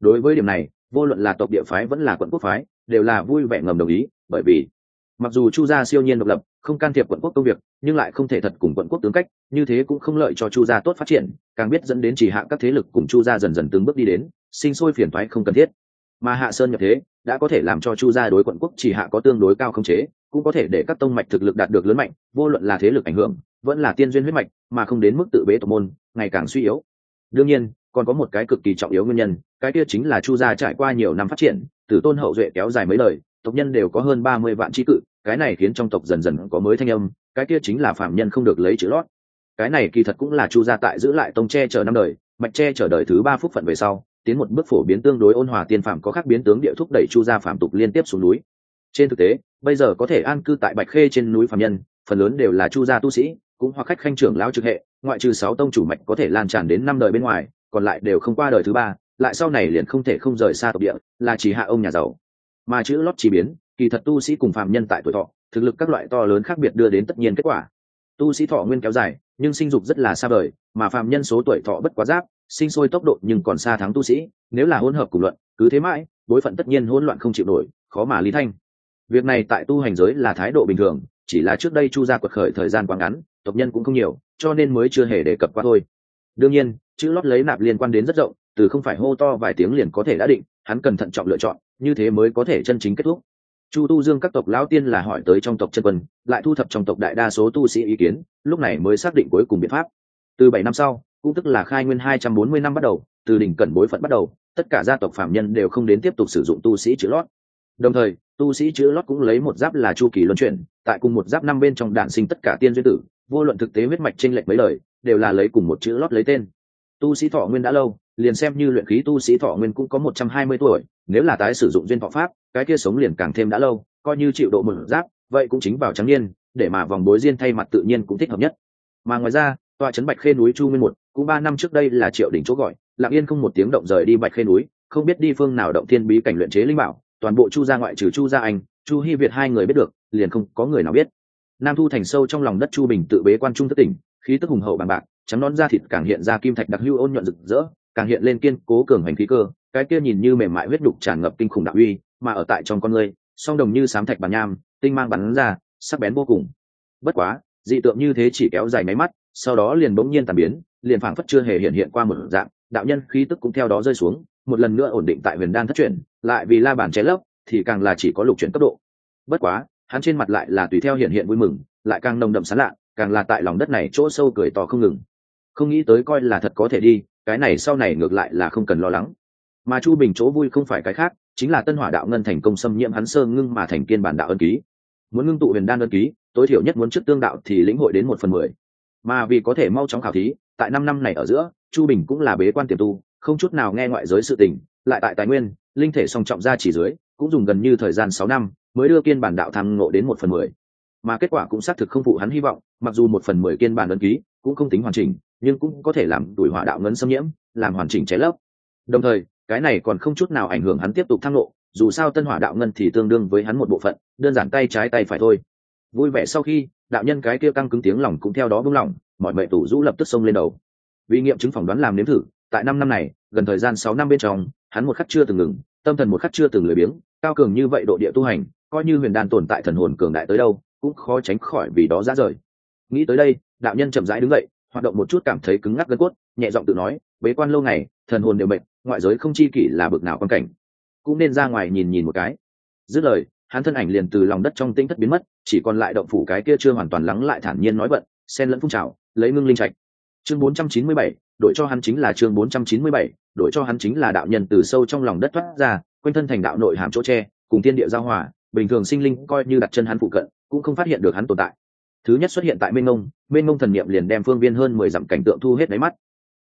A: Đối với điểm này, vô luận là tộc địa phái vẫn là quận quốc phái, đều là vui vẻ ngầm đồng ý, bởi vì mặc dù chu gia siêu nhiên độc lập, không can thiệp quận quốc công việc, nhưng lại không thể thật cùng quận quốc tướng cách, như thế cũng không lợi cho chu gia tốt phát triển, càng biết dẫn đến chỉ hạ các thế lực cùng chu gia dần dần từng bước đi đến, sinh sôi phiền thoái không cần thiết. Mà hạ sơn nhập thế đã có thể làm cho chu gia đối quận quốc chỉ hạ có tương đối cao không chế, cũng có thể để các tông mạch thực lực đạt được lớn mạnh, vô luận là thế lực ảnh hưởng, vẫn là tiên duyên huyết mạch, mà không đến mức tự bế tổ môn, ngày càng suy yếu. Đương nhiên, còn có một cái cực kỳ trọng yếu nguyên nhân, cái kia chính là chu gia trải qua nhiều năm phát triển từ tôn hậu duệ kéo dài mấy lời tộc nhân đều có hơn ba mươi vạn trí cự, cái này khiến trong tộc dần dần có mới thanh âm, cái kia chính là phạm nhân không được lấy chữ lót. Cái này kỳ thật cũng là chu gia tại giữ lại tông tre chờ năm đời, mạch tre chờ đời thứ ba phúc phận về sau tiến một bước phổ biến tương đối ôn hòa tiên phạm có khác biến tướng địa thúc đẩy chu gia phạm tục liên tiếp xuống núi. Trên thực tế, bây giờ có thể an cư tại bạch khê trên núi phạm nhân, phần lớn đều là chu gia tu sĩ, cũng hoặc khách khanh trưởng lao trực hệ, ngoại trừ sáu tông chủ mạch có thể lan tràn đến năm đời bên ngoài, còn lại đều không qua đời thứ ba, lại sau này liền không thể không rời xa tộc địa, là chỉ hạ ông nhà giàu. Mà chữ lót chỉ biến, kỳ thật tu sĩ cùng phạm nhân tại tuổi thọ, thực lực các loại to lớn khác biệt đưa đến tất nhiên kết quả. Tu sĩ thọ nguyên kéo dài, nhưng sinh dục rất là xa vời, mà phạm nhân số tuổi thọ bất quá giáp sinh sôi tốc độ nhưng còn xa thắng tu sĩ, nếu là hỗn hợp cùng luận, cứ thế mãi, bối phận tất nhiên hỗn loạn không chịu nổi, khó mà lý thanh. Việc này tại tu hành giới là thái độ bình thường, chỉ là trước đây chu gia quật khởi thời gian quá ngắn, tộc nhân cũng không nhiều, cho nên mới chưa hề đề cập qua thôi. Đương nhiên, chữ lót lấy nạp liên quan đến rất rộng, từ không phải hô to vài tiếng liền có thể đã định, hắn cần thận trọng lựa chọn, như thế mới có thể chân chính kết thúc. Chu tu dương các tộc lão tiên là hỏi tới trong tộc chân quân, lại thu thập trong tộc đại đa số tu sĩ ý kiến, lúc này mới xác định cuối cùng biện pháp. Từ bảy năm sau cũng tức là khai nguyên hai trăm bốn mươi năm bắt đầu, từ đỉnh cẩn bối phận bắt đầu, tất cả gia tộc phạm nhân đều không đến tiếp tục sử dụng tu sĩ chữ lót. Đồng thời, tu sĩ chữ lót cũng lấy một giáp là chu kỳ luân chuyển, tại cùng một giáp năm bên trong đạn sinh tất cả tiên duyên tử, vô luận thực tế huyết mạch tranh lệch mấy lời, đều là lấy cùng một chữ lót lấy tên. Tu sĩ thọ nguyên đã lâu, liền xem như luyện khí tu sĩ thọ nguyên cũng có một trăm hai mươi tuổi, nếu là tái sử dụng duyên thọ pháp, cái kia sống liền càng thêm đã lâu, coi như chịu độ một giáp, vậy cũng chính vào trắng niên, để mà vòng bối diên thay mặt tự nhiên cũng thích hợp nhất. Mà ngoài ra, tòa trấn bạch khê núi chu nguyên một cũng ba năm trước đây là triệu đỉnh chỗ gọi, lặng yên không một tiếng động rời đi bạch khê núi, không biết đi phương nào động thiên bí cảnh luyện chế linh bảo, toàn bộ chu gia ngoại trừ chu gia anh, chu hy việt hai người biết được, liền không có người nào biết. Nam thu thành sâu trong lòng đất chu bình tự bế quan trung thất tỉnh, khí tức hùng hậu bằng bạc, trắng nón da thịt càng hiện ra kim thạch đặc hưu ôn nhuận rực rỡ, càng hiện lên kiên cố cường hành khí cơ, cái kia nhìn như mềm mại huyết đục tràn ngập kinh khủng đạo uy, mà ở tại trong con người, song đồng như sám thạch bàn nham, tinh mang bắn ra, sắc bén vô cùng. Bất quá, dị tượng như thế chỉ kéo dài máy mắt, sau đó liền bỗng nhiên tàn biến liền phảng phất chưa hề hiện hiện qua một dạng, đạo nhân khí tức cũng theo đó rơi xuống, một lần nữa ổn định tại huyền đan thất chuyển lại vì la bàn cháy lấp, thì càng là chỉ có lục chuyển cấp độ. Bất quá, hắn trên mặt lại là tùy theo hiện hiện vui mừng, lại càng nồng đậm sán lạ, càng là tại lòng đất này chỗ sâu cười to không ngừng. Không nghĩ tới coi là thật có thể đi, cái này sau này ngược lại là không cần lo lắng. Mà chu bình chỗ vui không phải cái khác, chính là tân hỏa đạo ngân thành công xâm nhiễm hắn sơn ngưng mà thành kiên bản đạo ân ký. Muốn ngưng tụ huyền đan ân ký, tối thiểu nhất muốn trước tương đạo thì lĩnh hội đến một phần mười mà vì có thể mau chóng khảo thí, tại năm năm này ở giữa, chu bình cũng là bế quan tiềm tu, không chút nào nghe ngoại giới sự tình, lại tại tài nguyên, linh thể song trọng ra chỉ dưới, cũng dùng gần như thời gian sáu năm, mới đưa kiên bản đạo tham ngộ đến một phần mười. Mà kết quả cũng xác thực không phụ hắn hy vọng, mặc dù một phần mười kiên bản đơn ký cũng không tính hoàn chỉnh, nhưng cũng có thể làm đuổi hỏa đạo ngân xâm nhiễm, làm hoàn chỉnh cháy lấp. Đồng thời, cái này còn không chút nào ảnh hưởng hắn tiếp tục tham ngộ, dù sao tân hỏa đạo ngân thì tương đương với hắn một bộ phận, đơn giản tay trái tay phải thôi. Vui vẻ sau khi đạo nhân cái kia căng cứng tiếng lòng cũng theo đó bưng lòng mọi mệnh tủ rũ lập tức xông lên đầu. Vì nghiệm chứng phỏng đoán làm nếm thử, tại năm năm này, gần thời gian sáu năm bên trong, hắn một khắc chưa từng ngừng, tâm thần một khắc chưa từng lười biếng, cao cường như vậy độ địa tu hành, coi như huyền đan tồn tại thần hồn cường đại tới đâu, cũng khó tránh khỏi vì đó ra rời. Nghĩ tới đây, đạo nhân chậm rãi đứng dậy, hoạt động một chút cảm thấy cứng ngắc gân cốt, nhẹ giọng tự nói, bế quan lâu ngày, thần hồn đều mệt ngoại giới không chi kỷ là bực nào quan cảnh. Cũng nên ra ngoài nhìn nhìn một cái. Dứt lời hắn thân ảnh liền từ lòng đất trong tinh thất biến mất chỉ còn lại động phủ cái kia chưa hoàn toàn lắng lại thản nhiên nói bận. Sen lẫn phun trào lấy ngưng linh trạch chương 497, đổi cho hắn chính là chương 497, đổi cho hắn chính là đạo nhân từ sâu trong lòng đất thoát ra quanh thân thành đạo nội hàm chỗ tre cùng tiên địa giao hòa bình thường sinh linh coi như đặt chân hắn phụ cận cũng không phát hiện được hắn tồn tại thứ nhất xuất hiện tại mênh mông mênh mông thần niệm liền đem phương viên hơn mười dặm cảnh tượng thu hết đáy mắt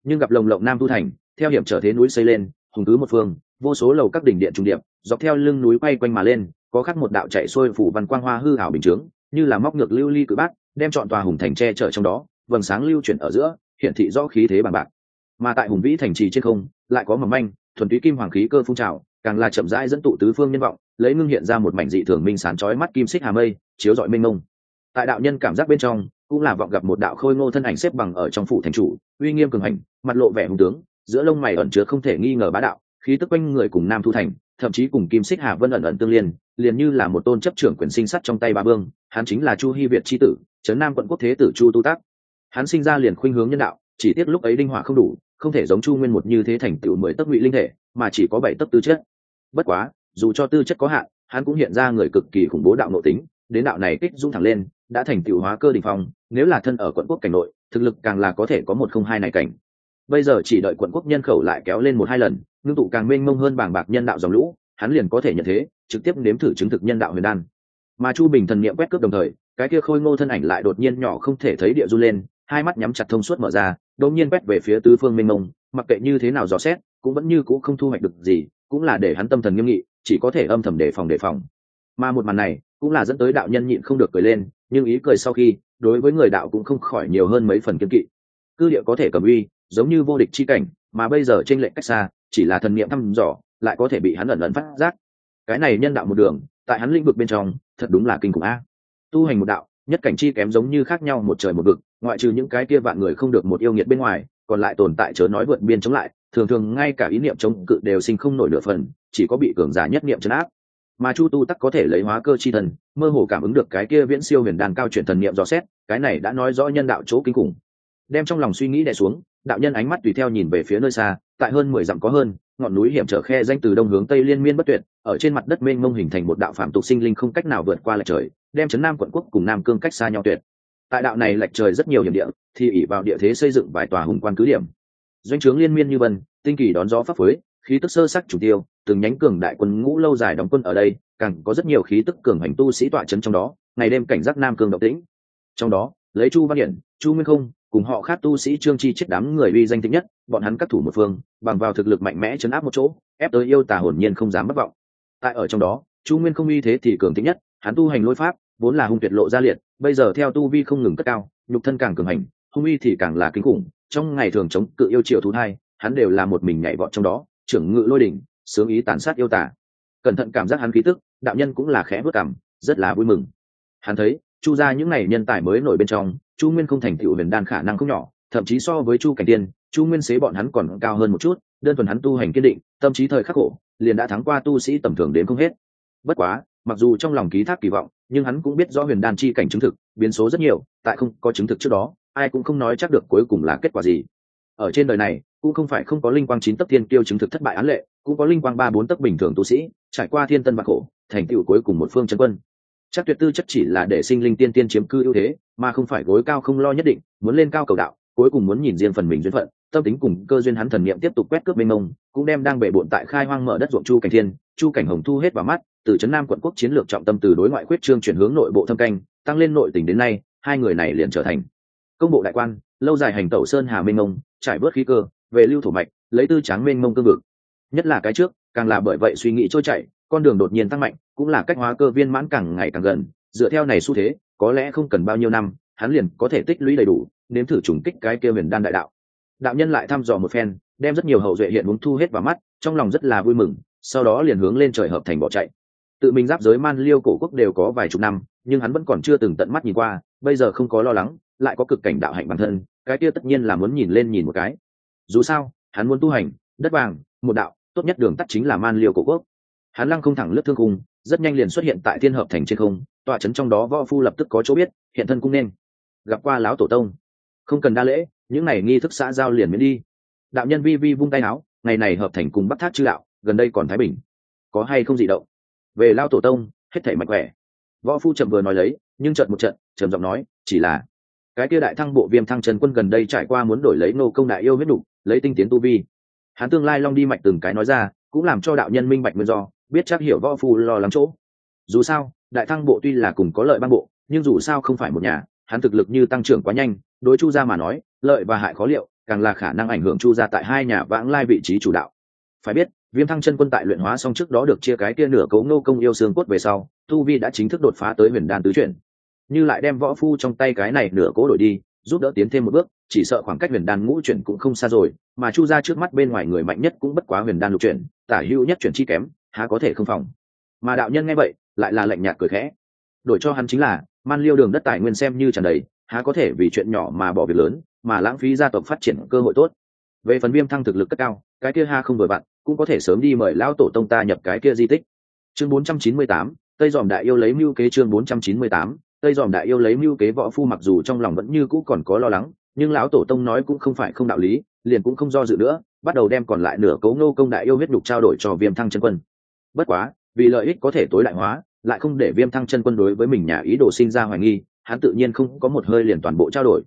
A: nhưng gặp lồng lộng nam thu thành theo hiểm trở thế núi xây lên hùng cứ một phương vô số lầu các đỉnh điện trung điệp, dọc theo lưng núi quay quanh mà lên, có khắc một đạo chạy xuôi phủ văn quang hoa hư hảo bình chướng, như là móc ngược lưu ly cự bát, đem chọn tòa hùng thành tre chở trong đó, vầng sáng lưu chuyển ở giữa hiện thị rõ khí thế bằng bạc. Mà tại hùng vĩ thành trì trên không, lại có mầm manh, thuần túy kim hoàng khí cơ phun trào, càng là chậm rãi dẫn tụ tứ phương nhân vọng, lấy ngưng hiện ra một mảnh dị thường minh sán chói mắt kim xích hà mây, chiếu dọi mênh mông. Tại đạo nhân cảm giác bên trong, cũng là vọng gặp một đạo khôi ngô thân ảnh xếp bằng ở trong phủ thành chủ, uy nghiêm cường hành, mặt lộ vẻ hùng tướng, giữa lông mày ẩn chứa không thể nghi ngờ bá đạo khí tức quanh người cùng nam thu thành, thậm chí cùng kim xích hà vân ẩn ẩn tương liên, liền như là một tôn chấp trưởng quyền sinh sắt trong tay ba vương, hắn chính là chu hy việt tri tử trấn nam quận quốc thế tử chu tu tác. Hắn sinh ra liền khuynh hướng nhân đạo, chỉ tiếc lúc ấy đinh hỏa không đủ, không thể giống chu nguyên một như thế thành tựu mười tấc ngụy linh thể, mà chỉ có bảy tấc tư chất. Bất quá, dù cho tư chất có hạn, hắn cũng hiện ra người cực kỳ khủng bố đạo nội tính, đến đạo này kích dung thẳng lên, đã thành tựu hóa cơ đình phong, nếu là thân ở quận quốc cảnh nội, thực lực càng là có thể có một không hai này cảnh. Bây giờ chỉ đợi quận quốc nhân khẩu lại kéo lên một hai lần ngưng tụ càng mênh mông hơn bảng bạc nhân đạo dòng lũ, hắn liền có thể nhận thế, trực tiếp nếm thử chứng thực nhân đạo huyền đan. Mà chu bình thần niệm quét cướp đồng thời, cái kia khôi ngô thân ảnh lại đột nhiên nhỏ không thể thấy địa du lên, hai mắt nhắm chặt thông suốt mở ra, đột nhiên quét về phía tứ phương mênh mông, mặc kệ như thế nào dò xét, cũng vẫn như cũng không thu hoạch được gì, cũng là để hắn tâm thần nghiêm nghị, chỉ có thể âm thầm đề phòng đề phòng. Mà một màn này, cũng là dẫn tới đạo nhân nhịn không được cười lên, nhưng ý cười sau khi, đối với người đạo cũng không khỏi nhiều hơn mấy phần kiên kỵ. Cư địa có thể cầm uy, giống như vô địch chi cảnh, mà bây giờ trên lệnh cách xa chỉ là thần niệm thăm dò, lại có thể bị hắn ẩn ẩn phát giác. Cái này nhân đạo một đường, tại hắn lĩnh vực bên trong, thật đúng là kinh khủng a. Tu hành một đạo, nhất cảnh chi kém giống như khác nhau một trời một vực, ngoại trừ những cái kia vạn người không được một yêu nghiệt bên ngoài, còn lại tồn tại chớ nói vượt biên chống lại, thường thường ngay cả ý niệm chống cự đều sinh không nổi nửa phần, chỉ có bị cường giả nhất niệm chấn áp. Mà chu tu tắc có thể lấy hóa cơ chi thần, mơ hồ cảm ứng được cái kia viễn siêu huyền đàn cao chuyển thần niệm dò xét, cái này đã nói rõ nhân đạo chỗ kinh khủng. Đem trong lòng suy nghĩ đè xuống, đạo nhân ánh mắt tùy theo nhìn về phía nơi xa tại hơn mười dặm có hơn, ngọn núi hiểm trở khe danh từ đông hướng tây liên miên bất tuyệt, ở trên mặt đất mênh mông hình thành một đạo phạm tục sinh linh không cách nào vượt qua lệch trời, đem chấn nam quận quốc cùng nam cương cách xa nhau tuyệt. Tại đạo này lệch trời rất nhiều hiểm địa, thì ỉ vào địa thế xây dựng vài tòa hùng quan cứ điểm. Doanh trướng liên miên như vân, tinh kỳ đón gió pháp phối, khí tức sơ sắc chủ tiêu, từng nhánh cường đại quân ngũ lâu dài đóng quân ở đây, càng có rất nhiều khí tức cường hành tu sĩ tọa trấn trong đó, ngày đêm cảnh giác nam cường động tĩnh. Trong đó, lấy chu văn hiển, chu nguyên không cùng họ khác tu sĩ trương chi chết đám người uy danh thích nhất, bọn hắn các thủ một phương, bằng vào thực lực mạnh mẽ chấn áp một chỗ, ép tới yêu tà hồn nhiên không dám bất vọng. Tại ở trong đó, chu nguyên không uy thế thì cường thích nhất, hắn tu hành lôi pháp, vốn là hung tuyệt lộ gia liệt, bây giờ theo tu vi không ngừng cất cao, nhục thân càng cường hành, hung uy thì càng là kinh khủng, trong ngày thường chống cự yêu triệu thú thai, hắn đều là một mình nhảy vọt trong đó, trưởng ngự lôi đỉnh, sướng ý tàn sát yêu tả cẩn thận cảm giác hắn khí tức, đạo nhân cũng là khẽ vất cảm, rất là vui mừng. Hắn thấy chu ra những ngày nhân tài mới nổi bên trong, chu nguyên không thành tựu huyền đan khả năng không nhỏ, thậm chí so với chu cảnh tiên, chu nguyên xế bọn hắn còn cao hơn một chút, đơn thuần hắn tu hành kiên định, tâm trí thời khắc khổ, liền đã thắng qua tu sĩ tầm thường đến không hết. Bất quá, mặc dù trong lòng ký thác kỳ vọng, nhưng hắn cũng biết rõ huyền đan chi cảnh chứng thực, biến số rất nhiều, tại không có chứng thực trước đó, ai cũng không nói chắc được cuối cùng là kết quả gì. Ở trên đời này, cũng không phải không có linh quang chín tấc thiên tiêu chứng thực thất bại án lệ, cũng có linh quang ba bốn tấc bình thường tu sĩ, trải qua thiên tân bạc khổ, thành tựu cuối cùng một phương chân quân chắc tuyệt tư chất chỉ là để sinh linh tiên tiên chiếm cư ưu thế, mà không phải gối cao không lo nhất định, muốn lên cao cầu đạo, cuối cùng muốn nhìn riêng phần mình duyên phận, tâm tính cùng cơ duyên hắn thần niệm tiếp tục quét cướp bên mông, cũng đem đang bể bộn tại khai hoang mở đất ruộng chu cảnh thiên, chu cảnh hồng thu hết vào mắt, từ trấn nam quận quốc chiến lược trọng tâm từ đối ngoại quyết trương chuyển hướng nội bộ thâm canh, tăng lên nội tỉnh đến nay, hai người này liền trở thành công bộ đại quan, lâu dài hành tẩu sơn hà mênh mông, trải bớt khí cơ, về lưu thổ mạch, lấy tư tráng mênh mông cương vực. Nhất là cái trước, càng là bởi vậy suy nghĩ trôi chảy con đường đột nhiên tăng mạnh, cũng là cách hóa cơ viên mãn càng ngày càng gần. Dựa theo này xu thế, có lẽ không cần bao nhiêu năm, hắn liền có thể tích lũy đầy đủ, nếm thử trùng kích cái kia huyền đan đại đạo. Đạo nhân lại thăm dò một phen, đem rất nhiều hậu duệ hiện muốn thu hết vào mắt, trong lòng rất là vui mừng, sau đó liền hướng lên trời hợp thành bỏ chạy. Tự mình giáp giới man liêu cổ quốc đều có vài chục năm, nhưng hắn vẫn còn chưa từng tận mắt nhìn qua, bây giờ không có lo lắng, lại có cực cảnh đạo hạnh bản thân, cái kia tất nhiên là muốn nhìn lên nhìn một cái. Dù sao, hắn muốn tu hành, đất vàng, một đạo, tốt nhất đường tắt chính là man liêu cổ quốc hắn lăng không thẳng lướt thương cung, rất nhanh liền xuất hiện tại thiên hợp thành trên không, tọa trấn trong đó võ phu lập tức có chỗ biết, hiện thân cung nên. Gặp qua lão tổ tông. Không cần đa lễ, những này nghi thức xã giao liền miễn đi. Đạo nhân vi vi vung tay áo, ngày này hợp thành cùng bắc thác chư đạo, gần đây còn thái bình. Có hay không dị động? Về lao tổ tông, hết thảy mạnh khỏe. Võ phu chậm vừa nói lấy, nhưng trận một trận, trầm giọng nói, chỉ là cái kia đại thăng bộ viêm thăng trần quân gần đây trải qua muốn đổi lấy nô công đại yêu huyết đủ lấy tinh tiến tu vi. Hắn tương lai long đi mạch từng cái nói ra, cũng làm cho đạo nhân minh mạch nguyên do biết chắc hiểu võ phu lo lắng chỗ. Dù sao, đại thăng bộ tuy là cùng có lợi ban bộ, nhưng dù sao không phải một nhà, hắn thực lực như tăng trưởng quá nhanh, đối chu gia mà nói, lợi và hại khó liệu, càng là khả năng ảnh hưởng chu gia tại hai nhà vãng lai vị trí chủ đạo. Phải biết, viêm thăng chân quân tại luyện hóa xong trước đó được chia cái kia nửa cấu nô công yêu xương cốt về sau, tu vi đã chính thức đột phá tới huyền đan tứ chuyển. Như lại đem võ phu trong tay cái này nửa cố đổi đi, giúp đỡ tiến thêm một bước, chỉ sợ khoảng cách huyền đan ngũ chuyển cũng không xa rồi, mà chu ra trước mắt bên ngoài người mạnh nhất cũng bất quá huyền đan lục chuyển, tả hữu nhất chuyển chi kém há có thể không phòng. Mà đạo nhân nghe vậy lại là lạnh nhạt cười khẽ. Đổi cho hắn chính là man liêu đường đất tài nguyên xem như tràn đầy há có thể vì chuyện nhỏ mà bỏ việc lớn mà lãng phí gia tộc phát triển cơ hội tốt. Về phần viêm thăng thực lực cất cao cái kia ha không đổi vặn cũng có thể sớm đi mời lão tổ tông ta nhập cái kia di tích. Chương 498, tây dòm đại yêu lấy mưu kế chương 498, tây dòm đại yêu lấy mưu kế võ phu mặc dù trong lòng vẫn như cũ còn có lo lắng nhưng lão tổ tông nói cũng không phải không đạo lý liền cũng không do dự nữa bắt đầu đem còn lại nửa cấu nô công đại yêu huyết nhục trao đổi cho viêm thăng chân quân bất quá, vì lợi ích có thể tối đại hóa, lại không để viêm thăng chân quân đối với mình nhà ý đồ sinh ra hoài nghi, hắn tự nhiên không có một hơi liền toàn bộ trao đổi.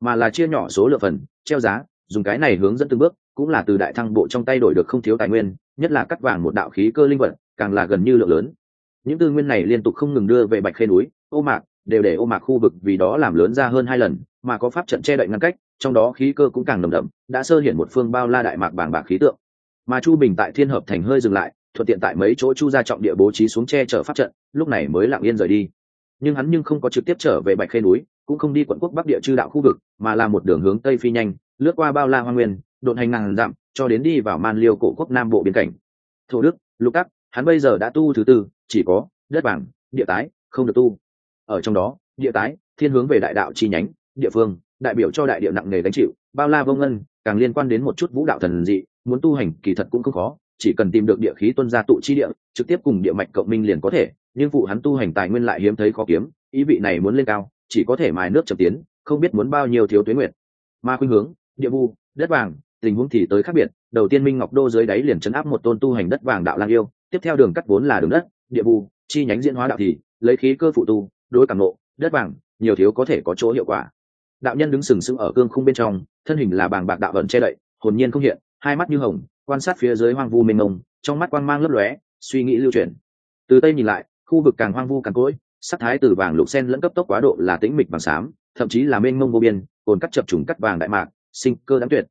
A: Mà là chia nhỏ số lượng phần, treo giá, dùng cái này hướng dẫn từng bước, cũng là từ đại thăng bộ trong tay đổi được không thiếu tài nguyên, nhất là cắt vàng một đạo khí cơ linh vật, càng là gần như lượng lớn. Những tư nguyên này liên tục không ngừng đưa về bạch khê núi, ô mạc, đều để ô mạc khu vực vì đó làm lớn ra hơn hai lần, mà có pháp trận che đậy ngăn cách, trong đó khí cơ cũng càng nồng đậm, đã sơ hiển một phương bao la đại mạc bảng bạc khí tượng. Mà chu bình tại thiên hợp thành hơi dừng lại thuận tiện tại mấy chỗ chu ra trọng địa bố trí xuống che chở pháp trận, lúc này mới lặng yên rời đi. Nhưng hắn nhưng không có trực tiếp trở về bạch khê núi, cũng không đi quận quốc bắc địa chư đạo khu vực, mà là một đường hướng tây phi nhanh, lướt qua bao la hoa nguyên đột hành ngàn dặm, cho đến đi vào man liêu cổ quốc nam bộ biên cảnh. Thổ đức, lục tắc, hắn bây giờ đã tu thứ tư, chỉ có đất vàng, địa tái, không được tu. Ở trong đó, địa tái, thiên hướng về đại đạo chi nhánh, địa phương, đại biểu cho đại địa nặng nề gánh chịu, bao la vô ngân, càng liên quan đến một chút vũ đạo thần dị, muốn tu hành kỳ thật cũng không khó chỉ cần tìm được địa khí tuân gia tụ chi địa, trực tiếp cùng địa mạch cộng minh liền có thể, nhưng phụ hắn tu hành tài nguyên lại hiếm thấy khó kiếm, ý vị này muốn lên cao, chỉ có thể mài nước chậm tiến, không biết muốn bao nhiêu thiếu tuế nguyệt. ma khuynh hướng, địa vu, đất vàng, tình huống thì tới khác biệt, đầu tiên minh ngọc đô dưới đáy liền chấn áp một tôn tu hành đất vàng đạo lang yêu, tiếp theo đường cắt vốn là đường đất, địa vu, chi nhánh diễn hóa đạo thì, lấy khí cơ phụ tu, đối cảm nộ đất vàng, nhiều thiếu có thể có chỗ hiệu quả đạo nhân đứng sừng sững ở cương khung bên trong, thân hình là bàng bạc đạo vận che đậy, hồn nhiên không hiện, hai mắt như hồng quan sát phía dưới hoang vu mênh mông, trong mắt quang mang lấp lóe, suy nghĩ lưu chuyển. Từ tây nhìn lại, khu vực càng hoang vu càng cỗi, sắc thái từ vàng lục sen lẫn cấp tốc quá độ là tĩnh mịch vàng xám, thậm chí là mênh mông vô biên, cồn cắt chập trùng cắt vàng đại mạc, sinh cơ đáng tuyệt.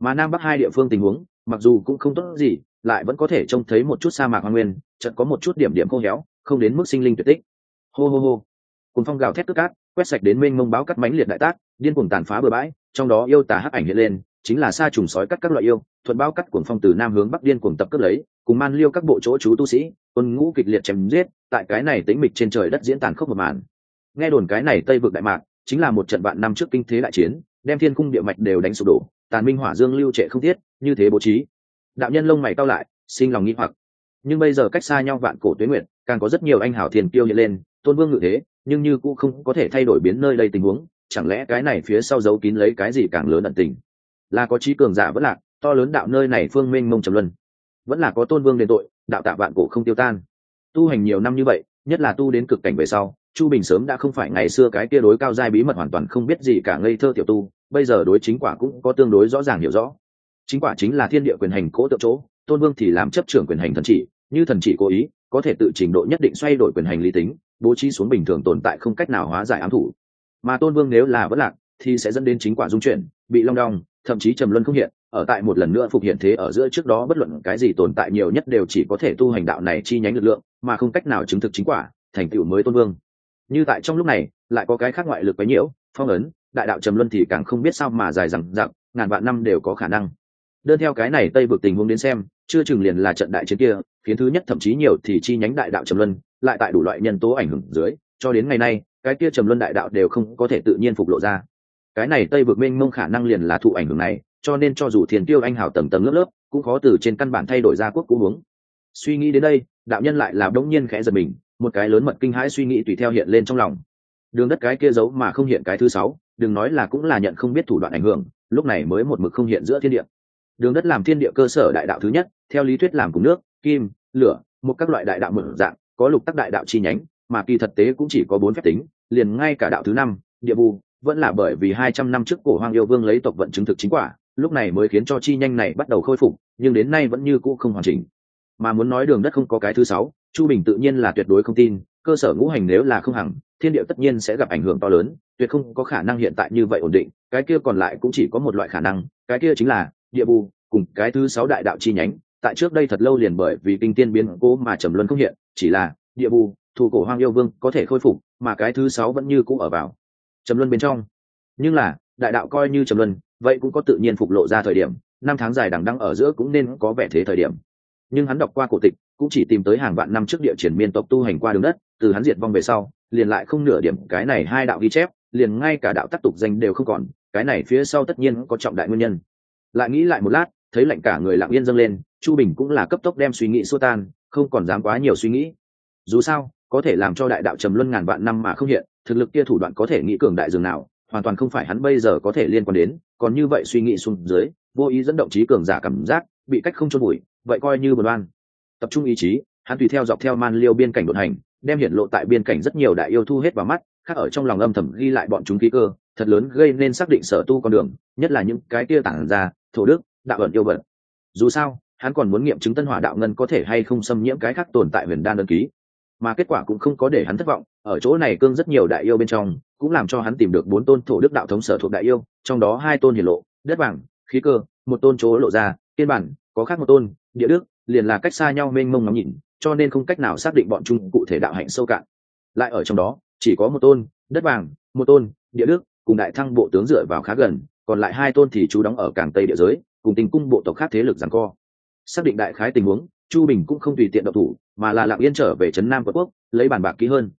A: Mà nam bắc hai địa phương tình huống, mặc dù cũng không tốt gì, lại vẫn có thể trông thấy một chút sa mạc hoang nguyên, chợt có một chút điểm điểm khô héo, không đến mức sinh linh tuyệt tích. Hô hô hô. Cùng phong gào thét tức cát quét sạch đến mênh mông báo cắt mánh liệt đại tác, điên cuồng tàn phá bừa bãi, trong đó yêu tả hắc ảnh hiện lên chính là sa trùng sói cắt các loại yêu thuận bao cắt cuồng phong từ nam hướng bắc điên cuồng tập cướp lấy cùng man liêu các bộ chỗ chú tu sĩ quân ngũ kịch liệt chém giết tại cái này tĩnh mịch trên trời đất diễn tàn khốc một màn. Nghe đồn cái này tây vực đại mạc chính là một trận vạn năm trước kinh thế đại chiến đem thiên cung địa mạch đều đánh sụp đổ tàn minh hỏa dương lưu trệ không thiết, như thế bố trí. Đạo nhân lông mày cao lại sinh lòng nghi hoặc. Nhưng bây giờ cách xa nhau vạn cổ tuyến nguyện càng có rất nhiều anh hảo thiền kiêu hiện lên tôn vương ngự thế nhưng như cũng không có thể thay đổi biến nơi đây tình huống chẳng lẽ cái này phía sau giấu kín lấy cái gì càng lớn ẩn tình? Là có trí cường giả vẫn lạc, to lớn đạo nơi này phương minh mông trầm luân. Vẫn là có tôn vương đền tội, đạo tạ vạn cổ không tiêu tan. Tu hành nhiều năm như vậy, nhất là tu đến cực cảnh về sau, chu bình sớm đã không phải ngày xưa cái kia đối cao giai bí mật hoàn toàn không biết gì cả ngây thơ tiểu tu, bây giờ đối chính quả cũng có tương đối rõ ràng hiểu rõ. Chính quả chính là thiên địa quyền hành cố tự chỗ, tôn vương thì làm chấp trưởng quyền hành thần chỉ, như thần chỉ cố ý, có thể tự trình độ nhất định xoay đổi quyền hành lý tính, bố trí xuống bình thường tồn tại không cách nào hóa giải ám thủ. Mà tôn vương nếu là vất lạc, thì sẽ dẫn đến chính quả dung chuyển, bị long đong thậm chí trầm luân không hiện, ở tại một lần nữa phục hiện thế ở giữa trước đó bất luận cái gì tồn tại nhiều nhất đều chỉ có thể tu hành đạo này chi nhánh lực lượng, mà không cách nào chứng thực chính quả, thành tựu mới tôn vương. Như tại trong lúc này, lại có cái khác ngoại lực bấy nhiễu, phong ấn, đại đạo trầm luân thì càng không biết sao mà dài rằng dặc, ngàn vạn năm đều có khả năng. Đơn theo cái này tây bực tình huống đến xem, chưa chừng liền là trận đại chiến kia phiến thứ nhất thậm chí nhiều thì chi nhánh đại đạo trầm luân, lại tại đủ loại nhân tố ảnh hưởng dưới, cho đến ngày nay, cái kia trầm luân đại đạo đều không có thể tự nhiên phục lộ ra cái này tây vực mênh mông khả năng liền là thụ ảnh hưởng này, cho nên cho dù thiền tiêu anh hào tầng tầng lớp lớp, cũng khó từ trên căn bản thay đổi ra quốc cũ hướng suy nghĩ đến đây, đạo nhân lại là đống nhiên khẽ giật mình, một cái lớn mật kinh hãi suy nghĩ tùy theo hiện lên trong lòng. Đường đất cái kia giấu mà không hiện cái thứ sáu, đừng nói là cũng là nhận không biết thủ đoạn ảnh hưởng, lúc này mới một mực không hiện giữa thiên địa. Đường đất làm thiên địa cơ sở đại đạo thứ nhất, theo lý thuyết làm cùng nước, kim, lửa, một các loại đại đạo mở dạng, có lục tắc đại đạo chi nhánh, mà kỳ thực tế cũng chỉ có bốn phép tính, liền ngay cả đạo thứ năm, địa bù vẫn là bởi vì hai trăm năm trước cổ hoang yêu vương lấy tộc vận chứng thực chính quả, lúc này mới khiến cho chi nhanh này bắt đầu khôi phục, nhưng đến nay vẫn như cũ không hoàn chỉnh. Mà muốn nói đường đất không có cái thứ sáu, chu bình tự nhiên là tuyệt đối không tin, cơ sở ngũ hành nếu là không hẳn, thiên địa tất nhiên sẽ gặp ảnh hưởng to lớn, tuyệt không có khả năng hiện tại như vậy ổn định, cái kia còn lại cũng chỉ có một loại khả năng, cái kia chính là địa bù, cùng cái thứ sáu đại đạo chi nhánh. Tại trước đây thật lâu liền bởi vì kinh tiên biến cố mà trầm luân không hiện, chỉ là địa bù thủ cổ hoang yêu vương có thể khôi phục, mà cái thứ sáu vẫn như cũ ở vào trầm luân bên trong. Nhưng là, đại đạo coi như trầm luân, vậy cũng có tự nhiên phục lộ ra thời điểm, năm tháng dài đằng đăng ở giữa cũng nên có vẻ thế thời điểm. Nhưng hắn đọc qua cổ tịch, cũng chỉ tìm tới hàng vạn năm trước địa triển miên tộc tu hành qua đường đất, từ hắn diệt vong về sau, liền lại không nửa điểm, cái này hai đạo ghi chép, liền ngay cả đạo tác tục danh đều không còn, cái này phía sau tất nhiên có trọng đại nguyên nhân. Lại nghĩ lại một lát, thấy lạnh cả người lặng yên dâng lên, chu bình cũng là cấp tốc đem suy nghĩ xua tan, không còn dám quá nhiều suy nghĩ. Dù sao, có thể làm cho đại đạo trầm luân ngàn vạn năm mà không hiện thực lực kia thủ đoạn có thể nghĩ cường đại dường nào, hoàn toàn không phải hắn bây giờ có thể liên quan đến, còn như vậy suy nghĩ xuống dưới, vô ý dẫn động trí cường giả cảm giác, bị cách không trôn bụi vậy coi như bờ đoan tập trung ý chí, hắn tùy theo dọc theo man liêu biên cảnh đột hành, đem hiện lộ tại biên cảnh rất nhiều đại yêu thu hết vào mắt, khác ở trong lòng âm thầm ghi lại bọn chúng khí cơ, thật lớn gây nên xác định sở tu con đường, nhất là những cái kia tản ra, thổ đức, đạo ẩn yêu vật dù sao, hắn còn muốn nghiệm chứng tân hỏa đạo ngân có thể hay không xâm nhiễm cái khác tồn tại huyền đan đơn ký mà kết quả cũng không có để hắn thất vọng. Ở chỗ này cương rất nhiều đại yêu bên trong, cũng làm cho hắn tìm được bốn tôn thổ đức đạo thống sở thuộc đại yêu, trong đó hai tôn hiển lộ, đất vàng, khí cơ, một tôn chỗ lộ ra, kiên bản, có khác một tôn, địa đức, liền là cách xa nhau mênh mông ngắm nhìn, cho nên không cách nào xác định bọn chúng cụ thể đạo hạnh sâu cạn. Lại ở trong đó, chỉ có một tôn, đất vàng, một tôn, địa đức, cùng đại thăng bộ tướng dựa vào khá gần, còn lại hai tôn thì chú đóng ở càng tây địa giới, cùng tình cung bộ tộc khác thế lực giằng co. Xác định đại khái tình huống, chu bình cũng không tùy tiện độc thủ mà là lặng yên trở về trấn nam quận quốc, lấy bàn bạc kỹ hơn.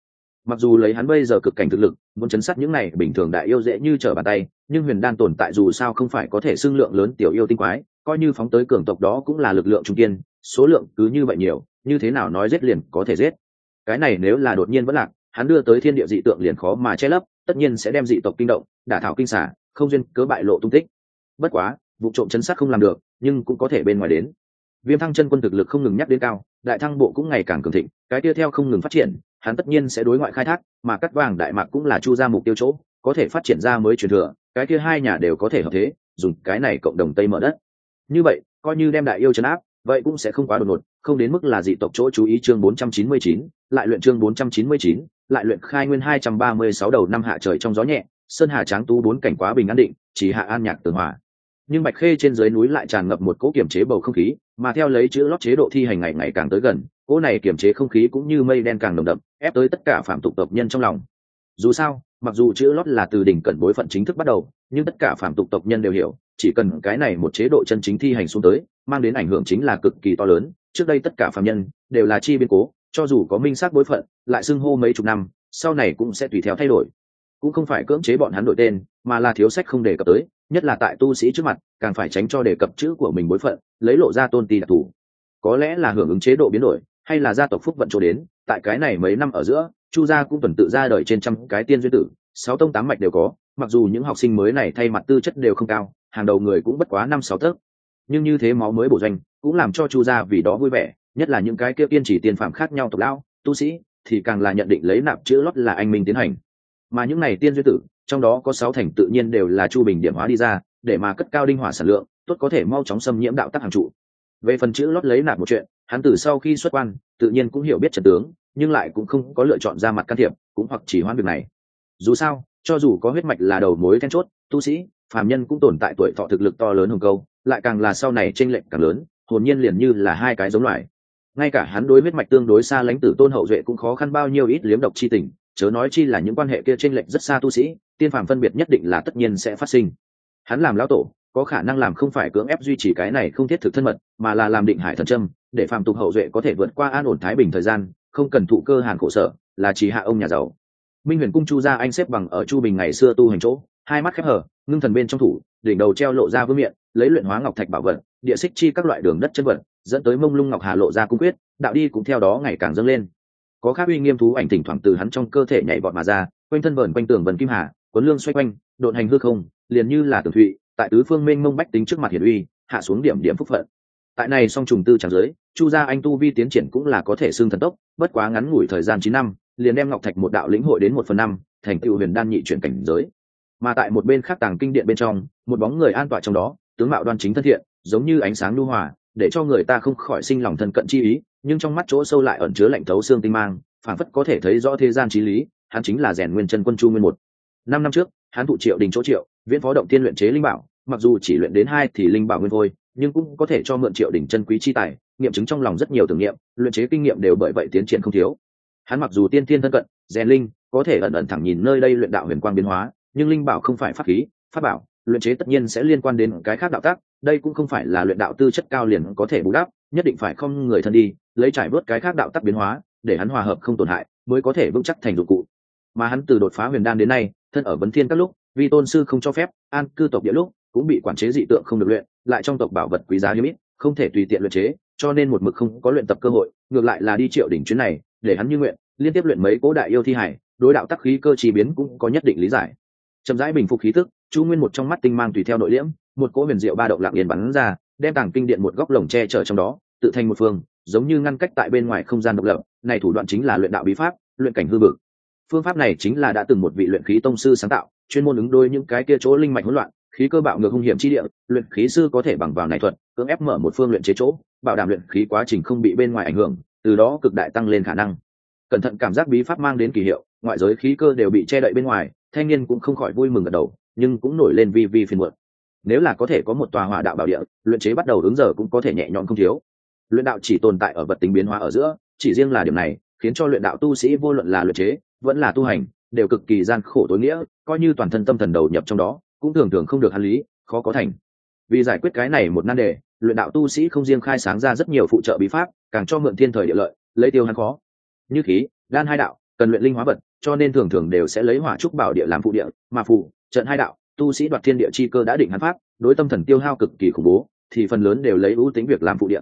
A: Mặc dù lấy hắn bây giờ cực cảnh thực lực, muốn chấn sát những này bình thường đại yêu dễ như trở bàn tay, nhưng huyền đan tồn tại dù sao không phải có thể xưng lượng lớn tiểu yêu tinh quái, coi như phóng tới cường tộc đó cũng là lực lượng trung kiên, số lượng cứ như vậy nhiều, như thế nào nói giết liền có thể giết. Cái này nếu là đột nhiên vẫn lạc, hắn đưa tới thiên địa dị tượng liền khó mà che lấp, tất nhiên sẽ đem dị tộc kinh động, đả thảo kinh xả, không duyên cớ bại lộ tung tích. Bất quá, vụ trộm chấn sát không làm được, nhưng cũng có thể bên ngoài đến. Viêm thăng chân quân thực lực không ngừng nhắc đến cao đại thăng bộ cũng ngày càng cường thịnh cái kia theo không ngừng phát triển hắn tất nhiên sẽ đối ngoại khai thác mà cắt vàng đại mạc cũng là chu ra mục tiêu chỗ có thể phát triển ra mới truyền thừa cái kia hai nhà đều có thể hợp thế dùng cái này cộng đồng tây mở đất. Như vậy coi như đem đại yêu chấn áp vậy cũng sẽ không quá đột ngột không đến mức là dị tộc chỗ chú ý chương 499, lại luyện chương 499, lại luyện khai nguyên 236 đầu năm hạ trời trong gió nhẹ sơn hà tráng tú bốn cảnh quá bình an định chỉ hạ an nhạc tường hòa nhưng bạch khê trên dưới núi lại tràn ngập một cỗ kiểm chế bầu không khí, mà theo lấy chữ lót chế độ thi hành ngày ngày càng tới gần, cỗ này kiểm chế không khí cũng như mây đen càng nồng đậm, ép tới tất cả phạm tục tộc nhân trong lòng. Dù sao, mặc dù chữ lót là từ đỉnh cận bối phận chính thức bắt đầu, nhưng tất cả phạm tục tộc nhân đều hiểu, chỉ cần cái này một chế độ chân chính thi hành xuống tới, mang đến ảnh hưởng chính là cực kỳ to lớn, trước đây tất cả phạm nhân đều là chi biến cố, cho dù có minh xác bối phận, lại xưng hô mấy chục năm, sau này cũng sẽ tùy theo thay đổi cũng không phải cưỡng chế bọn hắn đổi tên, mà là thiếu sách không đề cập tới, nhất là tại tu sĩ trước mặt, càng phải tránh cho đề cập chữ của mình bối phận, lấy lộ ra tôn ti đặc thù. Có lẽ là hưởng ứng chế độ biến đổi, hay là gia tộc phúc vận chỗ đến, tại cái này mấy năm ở giữa, chu gia cũng tuần tự ra đời trên trăm cái tiên duyên tử, sáu tông tám mạch đều có, mặc dù những học sinh mới này thay mặt tư chất đều không cao, hàng đầu người cũng bất quá năm sáu tấc. Nhưng như thế máu mới bổ doanh, cũng làm cho chu gia vì đó vui vẻ, nhất là những cái kia kiên chỉ tiền phạm khác nhau tộc lão, tu sĩ, thì càng là nhận định lấy nạp chữ lót là anh minh tiến hành mà những này tiên duyên tử, trong đó có sáu thành tự nhiên đều là chu bình điểm hóa đi ra, để mà cất cao đinh hỏa sản lượng, tốt có thể mau chóng xâm nhiễm đạo tắc hàng trụ. Về phần chữ lót lấy nạp một chuyện, hắn từ sau khi xuất quan, tự nhiên cũng hiểu biết trần tướng, nhưng lại cũng không có lựa chọn ra mặt can thiệp, cũng hoặc chỉ hoãn việc này. Dù sao, cho dù có huyết mạch là đầu mối then chốt, tu sĩ, phàm nhân cũng tồn tại tuổi thọ thực lực to lớn hồng câu lại càng là sau này tranh lệch càng lớn, hồn nhiên liền như là hai cái giống loài. Ngay cả hắn đối huyết mạch tương đối xa lãnh tử tôn hậu duệ cũng khó khăn bao nhiêu ít liếm độc chi tình chớ nói chi là những quan hệ kia trên lệch rất xa tu sĩ, tiên phàm phân biệt nhất định là tất nhiên sẽ phát sinh. Hắn làm lão tổ, có khả năng làm không phải cưỡng ép duy trì cái này không thiết thực thân mật, mà là làm định hải thần trâm để phàm tục hậu duệ có thể vượt qua an ổn thái bình thời gian, không cần thụ cơ hàn khổ sở, là chỉ hạ ông nhà giàu. Minh huyền cung chu gia anh xếp bằng ở chu bình ngày xưa tu hành chỗ, hai mắt khép hở ngưng thần bên trong thủ, đỉnh đầu treo lộ ra vương miệng lấy luyện hóa ngọc thạch bảo vật, địa xích chi các loại đường đất chân vật, dẫn tới mông lung ngọc hà lộ ra cung quyết, đạo đi cũng theo đó ngày càng dâng lên có khác uy nghiêm thú ảnh thỉnh thoảng từ hắn trong cơ thể nhảy vọt mà ra, quanh thân vờn quanh tường vần kim hà quấn lương xoay quanh, độn hành hư không, liền như là tường thụy, tại tứ phương mênh mông bách tính trước mặt hiển uy, hạ xuống điểm điểm phúc phận. Tại này song trùng tư tràng giới, chu gia anh tu vi tiến triển cũng là có thể xương thần tốc, bất quá ngắn ngủi thời gian chín năm, liền đem ngọc thạch một đạo lĩnh hội đến một phần năm, thành tựu huyền đan nhị chuyển cảnh giới. Mà tại một bên khác tàng kinh điện bên trong, một bóng người an tọa trong đó, tướng mạo đoan chính thân thiện, giống như ánh sáng lưu hòa, để cho người ta không khỏi sinh lòng thân cận chi ý nhưng trong mắt chỗ sâu lại ẩn chứa lạnh thấu xương tinh mang, phảng phất có thể thấy rõ thế gian trí lý, hắn chính là rèn nguyên chân quân chu nguyên một. Năm năm trước, hắn thụ triệu đình chỗ triệu, viễn phó động tiên luyện chế linh bảo, mặc dù chỉ luyện đến hai thì linh bảo nguyên thôi, nhưng cũng có thể cho mượn triệu đình chân quý chi tài, nghiệm chứng trong lòng rất nhiều thử nghiệm luyện chế kinh nghiệm đều bởi vậy tiến triển không thiếu. Hắn mặc dù tiên tiên thân cận, rèn linh, có thể ẩn ẩn thẳng nhìn nơi đây luyện đạo huyền quang biến hóa, nhưng linh bảo không phải pháp khí, pháp bảo, luyện chế tất nhiên sẽ liên quan đến cái khác đạo tác, đây cũng không phải là luyện đạo tư chất cao liền có thể bù đắp, nhất định phải không người thân đi lấy trải bớt cái khác đạo tác biến hóa, để hắn hòa hợp không tổn hại, mới có thể vững chắc thành dụng cụ. Mà hắn từ đột phá huyền đan đến nay, thân ở vấn thiên các lúc vì tôn sư không cho phép, an cư tộc địa lúc, cũng bị quản chế dị tượng không được luyện, lại trong tộc bảo vật quý giá hiếm ít, không thể tùy tiện luyện chế, cho nên một mực không có luyện tập cơ hội, ngược lại là đi triệu đỉnh chuyến này, để hắn như nguyện, liên tiếp luyện mấy cố đại yêu thi hải, đối đạo tắc khí cơ chi biến cũng có nhất định lý giải. Chậm rãi bình phục khí tức chu nguyên một trong mắt tinh mang tùy theo nội liễm, một cỗ huyền diệu ba động lặng yên bắn ra, đem tàng kinh điện một góc lồng che chở trong đó, tự thành một phương giống như ngăn cách tại bên ngoài không gian độc lập, này thủ đoạn chính là luyện đạo bí pháp, luyện cảnh hư vực. Phương pháp này chính là đã từng một vị luyện khí tông sư sáng tạo, chuyên môn ứng đôi những cái kia chỗ linh mạch hỗn loạn, khí cơ bạo ngược hung hiểm chi địa, luyện khí sư có thể bằng vào này thuật, cưỡng ép mở một phương luyện chế chỗ, bảo đảm luyện khí quá trình không bị bên ngoài ảnh hưởng, từ đó cực đại tăng lên khả năng. Cẩn thận cảm giác bí pháp mang đến kỳ hiệu, ngoại giới khí cơ đều bị che đậy bên ngoài, thanh niên cũng không khỏi vui mừng gật đầu, nhưng cũng nổi lên vi vi phiền muộn. Nếu là có thể có một tòa hỏa đạo bảo địa, luyện chế bắt đầu ứng giờ cũng có thể nhẹ nhõm không thiếu luyện đạo chỉ tồn tại ở vật tính biến hóa ở giữa, chỉ riêng là điểm này, khiến cho luyện đạo tu sĩ vô luận là luyện chế, vẫn là tu hành, đều cực kỳ gian khổ tối nghĩa, coi như toàn thân tâm thần đầu nhập trong đó, cũng thường thường không được hàn lý, khó có thành. Vì giải quyết cái này một nan đề, luyện đạo tu sĩ không riêng khai sáng ra rất nhiều phụ trợ bí pháp, càng cho mượn thiên thời địa lợi, lấy tiêu hắn khó. Như khí, đan hai đạo, cần luyện linh hóa vật, cho nên thường thường đều sẽ lấy hỏa trúc bảo địa làm phụ địa, mà phụ trận hai đạo, tu sĩ đoạt thiên địa chi cơ đã định hắn pháp, đối tâm thần tiêu hao cực kỳ khủng bố, thì phần lớn đều lấy ưu tính việc làm phụ địa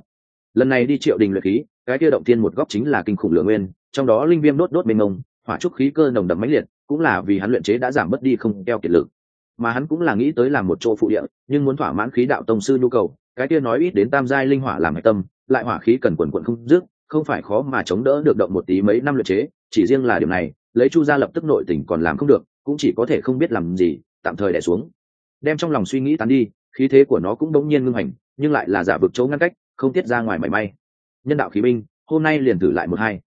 A: lần này đi triệu đình luyện khí, cái kia động thiên một góc chính là kinh khủng lửa nguyên, trong đó linh viêm đốt đốt mênh mông, hỏa trúc khí cơ nồng đậm mãnh liệt, cũng là vì hắn luyện chế đã giảm mất đi không keo kiệt lực. Mà hắn cũng là nghĩ tới làm một chỗ phụ địa, nhưng muốn thỏa mãn khí đạo tông sư nhu cầu, cái kia nói ít đến tam giai linh hỏa làm hạch tâm, lại hỏa khí cần quần quận không dứt, không phải khó mà chống đỡ được động một tí mấy năm luyện chế, chỉ riêng là điều này, lấy chu gia lập tức nội tình còn làm không được, cũng chỉ có thể không biết làm gì, tạm thời đẻ xuống. Đem trong lòng suy nghĩ tán đi, khí thế của nó cũng đống nhiên ngưng hành, nhưng lại là giả vực chỗ ngăn cách không tiết ra ngoài mảy may. Nhân đạo khí binh, hôm nay liền thử lại một hai.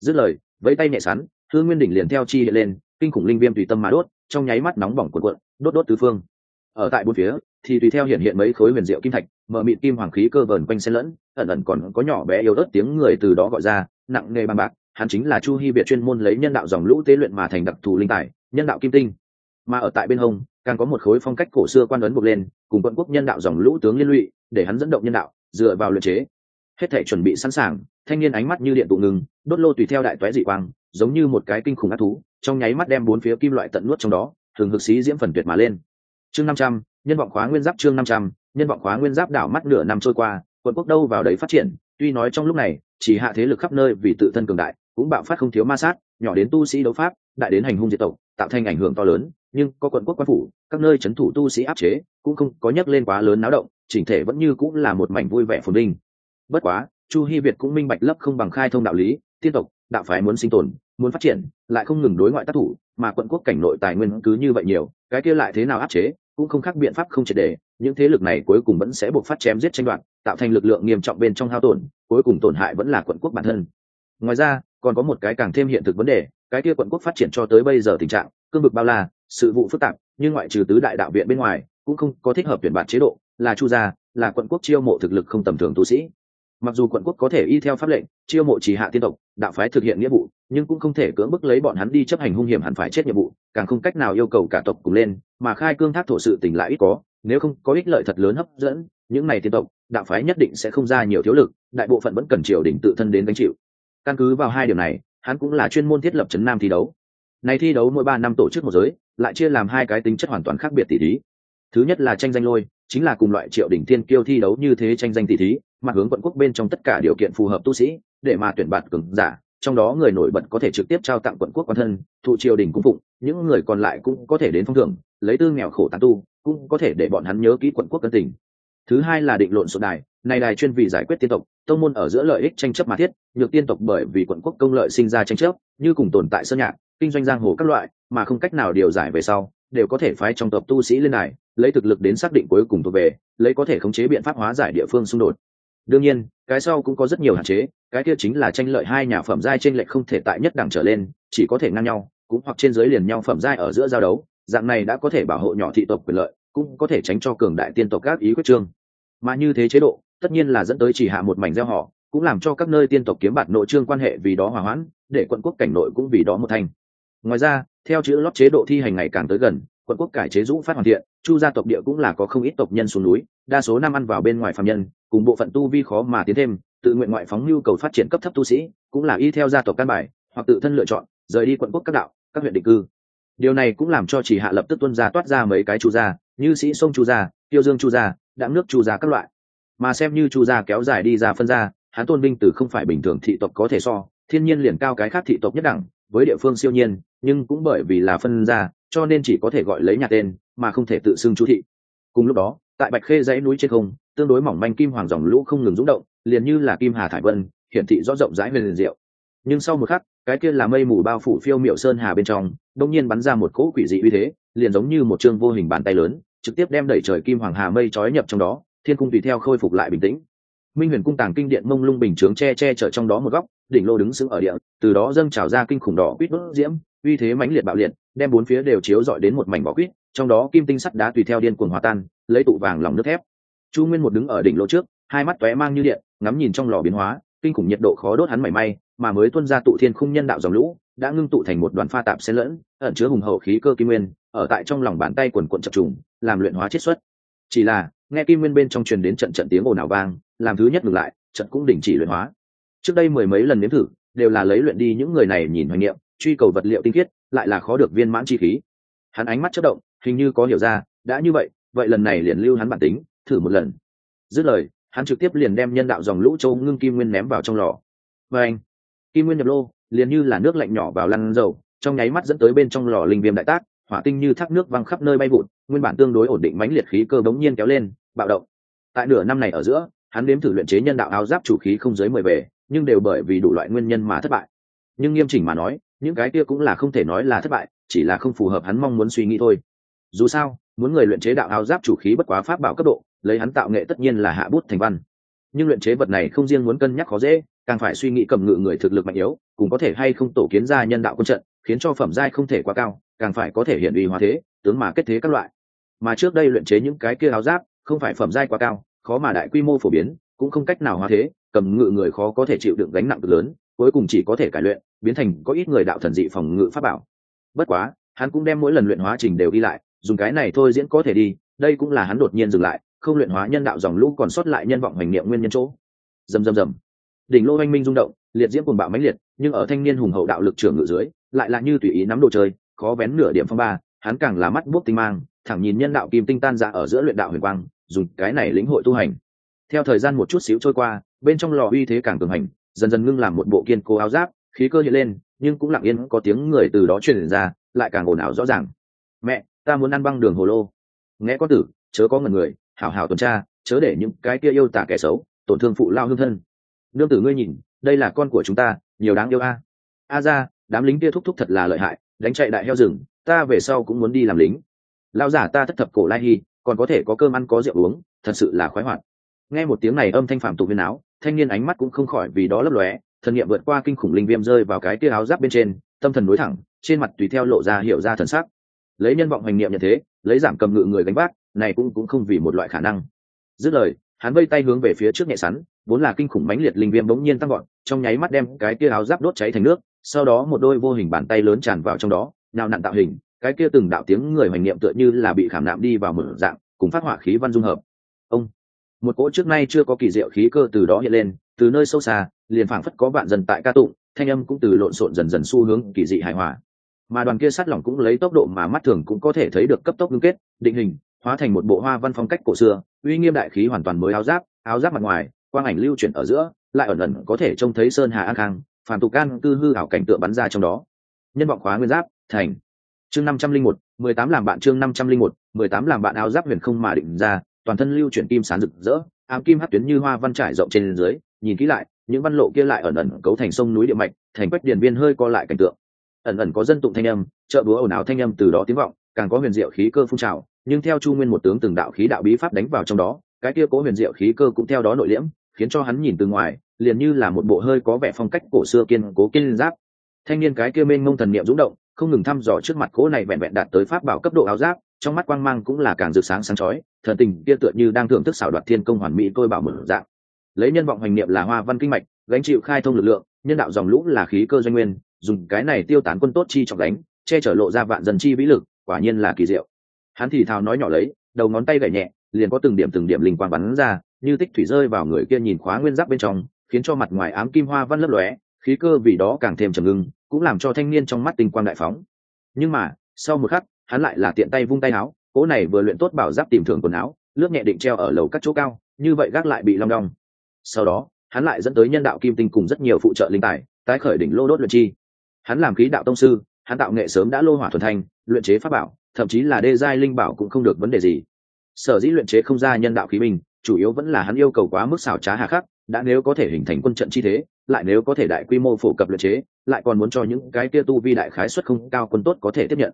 A: Dứt lời, vẫy tay nhẹ sắn, thương nguyên đỉnh liền theo chi hiện lên, kinh khủng linh viêm tùy tâm mà đốt, trong nháy mắt nóng bỏng cuộn cuộn, đốt đốt tứ phương. Ở tại bốn phía, thì tùy theo hiện hiện mấy khối huyền diệu kim thạch, mở mịt kim hoàng khí cơ vờn quanh xen lẫn, ẩn ẩn còn có nhỏ bé yếu ớt tiếng người từ đó gọi ra, nặng nề bằng bạc, hắn chính là chu hy việt chuyên môn lấy nhân đạo dòng lũ tế luyện mà thành đặc thù linh tài, nhân đạo kim tinh. Mà ở tại bên hông, càng có một khối phong cách cổ xưa quan ấn buộc lên, cùng quận quốc nhân đạo dòng lũ tướng liên lụy, để hắn dẫn động nhân đạo dựa vào luyện chế. Hết thể chuẩn bị sẵn sàng, thanh niên ánh mắt như điện tụ ngừng, đốt lô tùy theo đại toé dị quang, giống như một cái kinh khủng ác thú, trong nháy mắt đem bốn phía kim loại tận nuốt trong đó, thường hực xí diễm phần tuyệt mà lên. Chương năm trăm, nhân vọng khóa nguyên giáp chương năm trăm, nhân vọng khóa nguyên giáp đảo mắt nửa năm trôi qua, quận quốc đâu vào đấy phát triển, tuy nói trong lúc này, chỉ hạ thế lực khắp nơi vì tự thân cường đại, cũng bạo phát không thiếu ma sát, nhỏ đến tu sĩ đấu pháp, đại đến hành hung diệt tộc, tạo thành ảnh hưởng to lớn nhưng có quận quốc quan phủ, các nơi c h ấ n thủ tu sĩ áp chế, cũng không có nhắc lên quá lớn náo động, chỉnh thể vẫn như cũng là một mảnh vui vẻ phồn vinh. Bất quá, chu hy việt cũng minh bạch lấp không bằng khai thông đạo lý, tiên tộc, đạo phái muốn sinh tồn, muốn phát triển, lại không ngừng đối ngoại tác thủ, mà quận quốc cảnh nội tài nguyên cứ như vậy nhiều, cái kia lại thế nào áp chế, cũng không khác biện pháp không triệt đề những thế lực này cuối cùng vẫn sẽ buộc phát chém giết tranh đoạt, tạo thành lực lượng nghiêm trọng bên trong hao tổn, cuối cùng tổn hại vẫn là quận quốc bản thân. Ngoài ra, còn có một cái càng thêm hiện thực vấn đề, cái kia quận quốc phát triển cho tới bây giờ tình trạng, cương vực bao la sự vụ phức tạp, nhưng ngoại trừ tứ đại đạo viện bên ngoài, cũng không có thích hợp tuyển bạt chế độ, là chu gia, là quận quốc chiêu mộ thực lực không tầm thường tu sĩ. Mặc dù quận quốc có thể y theo pháp lệnh, chiêu mộ chỉ hạ tiên tộc, đạo phái thực hiện nghĩa vụ, nhưng cũng không thể cưỡng bức lấy bọn hắn đi chấp hành hung hiểm hẳn phải chết nhiệm vụ, càng không cách nào yêu cầu cả tộc cùng lên, mà khai cương thác thổ sự tình lại ít có, nếu không có ích lợi thật lớn hấp dẫn, những này tiên tộc, đạo phái nhất định sẽ không ra nhiều thiếu lực, đại bộ phận vẫn cần triều đình tự thân đến gánh chịu. Căn cứ vào hai điều này, hắn cũng là chuyên môn thiết lập trấn nam thi đấu này thi đấu mỗi ba năm tổ chức một giới, lại chia làm hai cái tính chất hoàn toàn khác biệt tỷ thí. Thứ nhất là tranh danh lôi, chính là cùng loại triệu đỉnh thiên kiêu thi đấu như thế tranh danh tỷ thí mặt hướng quận quốc bên trong tất cả điều kiện phù hợp tu sĩ, để mà tuyển bạt cường giả, trong đó người nổi bật có thể trực tiếp trao tặng quận quốc quan thân, thụ triều đình cung phụng, những người còn lại cũng có thể đến phong thưởng, lấy tư nghèo khổ tán tu, cũng có thể để bọn hắn nhớ kỹ quận quốc cân tình thứ hai là định lộn sổ đài, này đài chuyên vì giải quyết tiên tộc, tông môn ở giữa lợi ích tranh chấp mà thiết, nhược tiên tộc bởi vì quận quốc công lợi sinh ra tranh chấp, như cùng tồn tại sơn nhạc, kinh doanh giang hồ các loại, mà không cách nào điều giải về sau, đều có thể phái trong tộc tu sĩ lên đài, lấy thực lực đến xác định cuối cùng thuộc về, lấy có thể khống chế biện pháp hóa giải địa phương xung đột. Đương nhiên, cái sau cũng có rất nhiều hạn chế, cái kia chính là tranh lợi hai nhà phẩm giai trên lệch không thể tại nhất đẳng trở lên, chỉ có thể ngang nhau, cũng hoặc trên dưới liền nhau phẩm giai ở giữa giao đấu, dạng này đã có thể bảo hộ nhỏ thị tộc quyền lợi, cũng có thể tránh cho cường đại tiên tộc các ý quyết trương mà như thế chế độ, tất nhiên là dẫn tới chỉ hạ một mảnh gieo họ, cũng làm cho các nơi tiên tộc kiếm bạt nội trương quan hệ vì đó hòa hoãn, để quận quốc cảnh nội cũng vì đó một thành. Ngoài ra, theo chữ lót chế độ thi hành ngày càng tới gần, quận quốc cải chế dũ phát hoàn thiện, chu gia tộc địa cũng là có không ít tộc nhân xuống núi, đa số năm ăn vào bên ngoài phạm nhân, cùng bộ phận tu vi khó mà tiến thêm, tự nguyện ngoại phóng nhu cầu phát triển cấp thấp tu sĩ, cũng là y theo gia tộc căn bài, hoặc tự thân lựa chọn, rời đi quận quốc các đạo, các huyện định cư. Điều này cũng làm cho chỉ hạ lập tức tuân ra toát ra mấy cái chu gia, như sĩ sông chu gia, tiêu dương chu gia đạm nước chu gia các loại. Mà xem như chu gia kéo dài đi ra phân ra hắn tôn binh từ không phải bình thường thị tộc có thể so, thiên nhiên liền cao cái khác thị tộc nhất đẳng, với địa phương siêu nhiên, nhưng cũng bởi vì là phân ra, cho nên chỉ có thể gọi lấy nhà tên, mà không thể tự xưng chú thị. Cùng lúc đó, tại bạch khê dãy núi trên không, tương đối mỏng manh kim hoàng dòng lũ không ngừng rúng động, liền như là kim hà thải vân, hiển thị rõ rộng rãi về liền diệu. Nhưng sau một khắc, cái kia là mây mù bao phủ phiêu miệu sơn hà bên trong đông nhiên bắn ra một cỗ quỷ dị uy thế, liền giống như một chương vô hình bàn tay lớn trực tiếp đem đẩy trời kim hoàng hà mây trói nhập trong đó, thiên cung tùy theo khôi phục lại bình tĩnh. Minh huyền cung tàng kinh điện mông lung bình chướng che che chở trong đó một góc, đỉnh lô đứng sững ở địa, từ đó dâng trào ra kinh khủng đỏ quýt đốt diễm, uy thế mãnh liệt bạo liệt, đem bốn phía đều chiếu dọi đến một mảnh vỏ quýt, trong đó kim tinh sắt đá tùy theo điên cuồng hòa tan, lấy tụ vàng lòng nước thép. Chu nguyên một đứng ở đỉnh lô trước, hai mắt tóe mang như điện, ngắm nhìn trong lò biến hóa, kinh khủng nhiệt độ khó đốt hắn mảy may, mà mới tuân ra tụ thiên khung nhân đạo dòng lũ, đã ngưng tụ thành một đoàn pha tạp xen lẫn, ẩn chứa hùng hậu khí cơ kim nguyên, ở tại trong lòng bàn tay quần quận chập trùng làm luyện hóa chiết xuất. Chỉ là, nghe kim nguyên bên trong truyền đến trận trận tiếng ồn ào vang, làm thứ nhất ngược lại, trận cũng đình chỉ luyện hóa. Trước đây mười mấy lần nếm thử, đều là lấy luyện đi những người này nhìn hoài niệm, truy cầu vật liệu tinh khiết, lại là khó được viên mãn chi khí. Hắn ánh mắt chất động, hình như có hiểu ra, đã như vậy vậy lần này liền lưu hắn bản tính, thử một lần. Dứt lời, hắn trực tiếp liền đem nhân đạo dòng lũ châu ngưng kim nguyên ném vào trong lò. Và anh, kim nguyên nhập lô, liền như là nước lạnh nhỏ vào lăn dầu, trong nháy mắt dẫn tới bên trong lò linh viêm đại tác hỏa tinh như thác nước văng khắp nơi bay vụn, nguyên bản tương đối ổn định mãnh liệt khí cơ bỗng nhiên kéo lên bạo động. Tại nửa năm này ở giữa hắn đếm thử luyện chế nhân đạo áo giáp chủ khí không dưới mười về nhưng đều bởi vì đủ loại nguyên nhân mà thất bại. Nhưng nghiêm chỉnh mà nói những cái kia cũng là không thể nói là thất bại chỉ là không phù hợp hắn mong muốn suy nghĩ thôi. Dù sao muốn người luyện chế đạo áo giáp chủ khí bất quá pháp bảo cấp độ lấy hắn tạo nghệ tất nhiên là hạ bút thành văn. Nhưng luyện chế vật này không riêng muốn cân nhắc khó dễ càng phải suy nghĩ cầm ngự người thực lực mạnh yếu cùng có thể hay không tổ kiến ra nhân đạo quân trận khiến cho phẩm giai không thể quá cao càng phải có thể hiện uy hóa thế, tướng mà kết thế các loại. Mà trước đây luyện chế những cái kia áo giáp, không phải phẩm giai quá cao, khó mà đại quy mô phổ biến, cũng không cách nào hóa thế, cầm ngự người khó có thể chịu đựng gánh nặng cực lớn, cuối cùng chỉ có thể cải luyện, biến thành có ít người đạo thần dị phòng ngự pháp bảo. Bất quá, hắn cũng đem mỗi lần luyện hóa trình đều đi lại, dùng cái này thôi diễn có thể đi, đây cũng là hắn đột nhiên dừng lại, không luyện hóa nhân đạo dòng lũ còn sót lại nhân vọng hoành niệm nguyên nhân chỗ. Dầm dầm dầm đỉnh lô oanh minh rung động, liệt diễm cuồng bạo mãnh liệt, nhưng ở thanh niên hùng hậu đạo lực trưởng ngự dưới, lại là như tùy ý nắm đồ chơi khó vén nửa điểm phong ba, hắn càng là mắt buốc tinh mang, thẳng nhìn nhân đạo kim tinh tan ra ở giữa luyện đạo huyền quang, dùng cái này lĩnh hội tu hành. Theo thời gian một chút xíu trôi qua, bên trong lò uy thế càng cường hành, dần dần ngưng làm một bộ kiên cố áo giáp, khí cơ hiện lên, nhưng cũng lặng yên, có tiếng người từ đó truyền ra, lại càng ồn ào rõ ràng. Mẹ, ta muốn ăn băng đường hồ lô. Nghe có tử, chớ có ngần người, hảo hảo tuần tra, chớ để những cái kia yêu tả kẻ xấu, tổn thương phụ lao hương thân. Nương tử ngươi nhìn, đây là con của chúng ta, nhiều đáng yêu a. A ra, đám lính kia thúc thúc thật là lợi hại đánh chạy đại heo rừng, ta về sau cũng muốn đi làm lính. Lao giả ta thất thập cổ lai hy, còn có thể có cơm ăn có rượu uống, thật sự là khoái hoạt. Nghe một tiếng này âm thanh phạm tục viên áo, thanh niên ánh mắt cũng không khỏi vì đó lấp lóe, thần nghiệm vượt qua kinh khủng linh viêm rơi vào cái tia áo giáp bên trên, tâm thần nối thẳng, trên mặt tùy theo lộ ra hiểu ra thần sắc. Lấy nhân vọng hành niệm như thế, lấy giảm cầm ngự người gánh vác, này cũng cũng không vì một loại khả năng. Dứt lời, hắn vây tay hướng về phía trước nhẹ sắn, vốn là kinh khủng mãnh liệt linh viêm bỗng nhiên tăng gọn trong nháy mắt đem cái kia áo giáp đốt cháy thành nước, sau đó một đôi vô hình bàn tay lớn tràn vào trong đó nào nặn tạo hình, cái kia từng đạo tiếng người hoành niệm tựa như là bị khảm nạm đi vào mở dạng, cùng phát hỏa khí văn dung hợp. Ông, một cỗ trước nay chưa có kỳ diệu khí cơ từ đó hiện lên, từ nơi sâu xa, liền phảng phất có vạn dần tại ca tụng, thanh âm cũng từ lộn xộn dần dần xu hướng kỳ dị hài hòa. Mà đoàn kia sát lỏng cũng lấy tốc độ mà mắt thường cũng có thể thấy được cấp tốc ngưng kết, định hình, hóa thành một bộ hoa văn phong cách cổ xưa, uy nghiêm đại khí hoàn toàn mới áo giáp áo giáp mặt ngoài, quang ảnh lưu chuyển ở giữa lại ẩn ẩn có thể trông thấy sơn hà an khang phản tục can cư hư hảo cảnh tượng bắn ra trong đó. Nhân vọng khóa nguyên giáp, thành. Chương năm trăm linh một, mười tám làm bạn chương năm trăm linh một, mười tám làm bạn áo giáp huyền không mà định ra, toàn thân lưu chuyển kim sán rực rỡ, ám kim hát tuyến như hoa văn trải rộng trên dưới, nhìn kỹ lại, những văn lộ kia lại ẩn ẩn cấu thành sông núi địa mạch, thành quách điền biên hơi co lại cảnh tượng. Ẩn ẩn có dân tụng thanh âm, chợ búa ồn ào thanh âm từ đó tiếng vọng, càng có huyền diệu khí cơ phun trào, nhưng theo chu nguyên một tướng từng đạo khí đạo bí pháp đánh vào trong đó, cái kia cố huyền diệu khí cơ cũng theo đó nội liễm khiến cho hắn nhìn từ ngoài, liền như là một bộ hơi có vẻ phong cách cổ xưa kiên cố kiên giáp. Thanh niên cái kia mênh mông thần niệm rung động, không ngừng thăm dò trước mặt cố này vẹn vẹn đạt tới pháp bảo cấp độ áo giáp, trong mắt quang mang cũng là càng rực sáng sáng chói, thần tình kia tựa như đang thưởng thức xảo đoạt thiên công hoàn mỹ tôi bảo mở dạng. Lấy nhân vọng hoành niệm là hoa văn kinh mạch, gánh chịu khai thông lực lượng, nhân đạo dòng lũ là khí cơ doanh nguyên, dùng cái này tiêu tán quân tốt chi trọng đánh, che chở lộ ra vạn dần chi vĩ lực, quả nhiên là kỳ diệu. Hắn thì thào nói nhỏ lấy, đầu ngón tay gảy nhẹ, liền có từng điểm từng điểm linh quang bắn ra như tích thủy rơi vào người kia nhìn khóa nguyên giáp bên trong, khiến cho mặt ngoài ám kim hoa văn lấp lóe, khí cơ vì đó càng thêm trầm ngưng, cũng làm cho thanh niên trong mắt tinh quang đại phóng. Nhưng mà, sau một khắc, hắn lại là tiện tay vung tay áo, cỗ này vừa luyện tốt bảo giáp tìm thưởng quần áo, lướt nhẹ định treo ở lầu các chỗ cao, như vậy gác lại bị long đong. Sau đó, hắn lại dẫn tới nhân đạo kim tinh cùng rất nhiều phụ trợ linh tài, tái khởi đỉnh lô đốt luyện chi. Hắn làm khí đạo tông sư, hắn tạo nghệ sớm đã lô hỏa thuần thanh, luyện chế pháp bảo, thậm chí là đê giai linh bảo cũng không được vấn đề gì. Sở dĩ luyện chế không ra nhân đạo khí binh chủ yếu vẫn là hắn yêu cầu quá mức xảo trá hà khắc, đã nếu có thể hình thành quân trận chi thế, lại nếu có thể đại quy mô phổ cập luyện chế, lại còn muốn cho những cái kia tu vi đại khái xuất không cao quân tốt có thể tiếp nhận.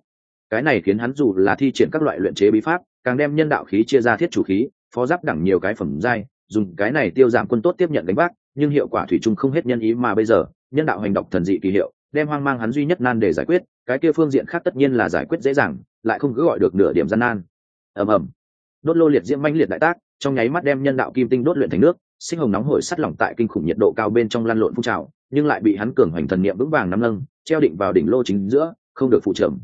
A: Cái này khiến hắn dù là thi triển các loại luyện chế bí pháp, càng đem nhân đạo khí chia ra thiết chủ khí, phó giáp đẳng nhiều cái phẩm giai, dùng cái này tiêu giảm quân tốt tiếp nhận đánh bác nhưng hiệu quả thủy chung không hết nhân ý mà bây giờ, nhân đạo hành động thần dị kỳ hiệu, đem hoang mang hắn duy nhất nan để giải quyết, cái kia phương diện khác tất nhiên là giải quyết dễ dàng, lại không cứ gọi được nửa điểm gian nan. Ầm ầm. Đốt lô liệt diễm manh liệt đại tác trong nháy mắt đem nhân đạo kim tinh đốt luyện thành nước sinh hồng nóng hổi sắt lỏng tại kinh khủng nhiệt độ cao bên trong lăn lộn phun trào, nhưng lại bị hắn cường hoành thần niệm vững vàng nắm nâng, treo định vào đỉnh lô chính giữa, không được phụ trầm.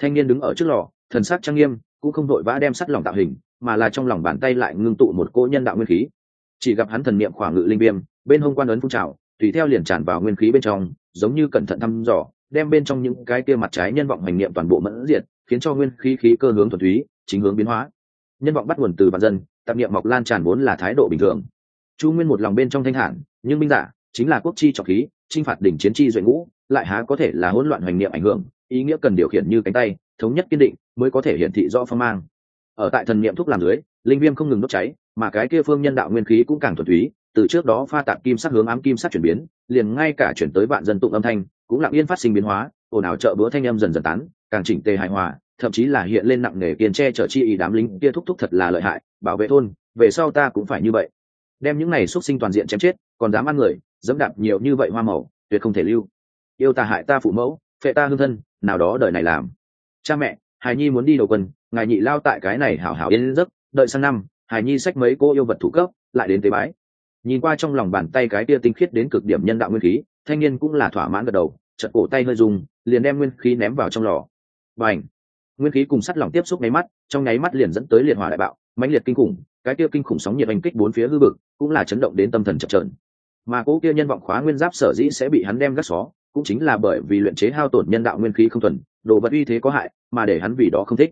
A: Thanh niên đứng ở trước lò, thần sắc trang nghiêm, cũng không đội vã đem sắt lỏng tạo hình, mà là trong lòng bàn tay lại ngưng tụ một cỗ nhân đạo nguyên khí. Chỉ gặp hắn thần niệm khoảng ngự linh viêm, bên hông quan ấn phun trào, tùy theo liền tràn vào nguyên khí bên trong, giống như cẩn thận thăm dò, đem bên trong những cái kia mặt trái nhân vọng hành niệm toàn bộ mẫn diệt, khiến cho nguyên khí khí cơ hướng thuần túy, chính hướng biến hóa. Nhân vọng bắt nguồn từ bản dân tạp niệm mọc lan tràn vốn là thái độ bình thường. Chu nguyên một lòng bên trong thanh hẳn nhưng minh giả, chính là quốc chi trọng khí, chinh phạt đỉnh chiến chi duệ ngũ, lại há có thể là hỗn loạn hoành niệm ảnh hưởng, ý nghĩa cần điều khiển như cánh tay, thống nhất kiên định mới có thể hiển thị rõ phong mang. Ở tại thần niệm thuốc làm dưới, linh viêm không ngừng đốt cháy, mà cái kia phương nhân đạo nguyên khí cũng càng thuần túy, từ trước đó pha tạp kim sắc hướng ám kim sắc chuyển biến, liền ngay cả chuyển tới vạn dân tụng âm thanh, cũng lặng yên phát sinh biến hóa, ồn ào trợ bữa thanh âm dần dần tán, càng chỉnh tề hài hòa thậm chí là hiện lên nặng nề kiên che chở chi ý đám lính kia thúc thúc thật là lợi hại, bảo vệ thôn, về sau ta cũng phải như vậy. Đem những này xuất sinh toàn diện chém chết, còn dám ăn người, dẫm đạp nhiều như vậy hoa màu, tuyệt không thể lưu. Yêu ta hại ta phụ mẫu, phệ ta hương thân, nào đó đời này làm. Cha mẹ, hài nhi muốn đi đầu quân ngài nhị lao tại cái này hảo hảo yên giấc, đợi sang năm, hài nhi sách mấy cô yêu vật thủ cấp, lại đến tế bái. Nhìn qua trong lòng bàn tay cái kia tinh khiết đến cực điểm nhân đạo nguyên khí, thanh niên cũng là thỏa mãn gật đầu chật cổ tay hơi dùng liền đem nguyên khí ném vào trong lò. Và ảnh nguyên khí cùng sắt lỏng tiếp xúc nháy mắt, trong nháy mắt liền dẫn tới liệt hỏa đại bạo, mãnh liệt kinh khủng, cái kia kinh khủng sóng nhiệt hành kích bốn phía hư bực cũng là chấn động đến tâm thần chập trờn mà cỗ kia nhân vọng khóa nguyên giáp sở dĩ sẽ bị hắn đem gắt xó, cũng chính là bởi vì luyện chế hao tổn nhân đạo nguyên khí không thuần, đồ vật uy thế có hại, mà để hắn vì đó không thích.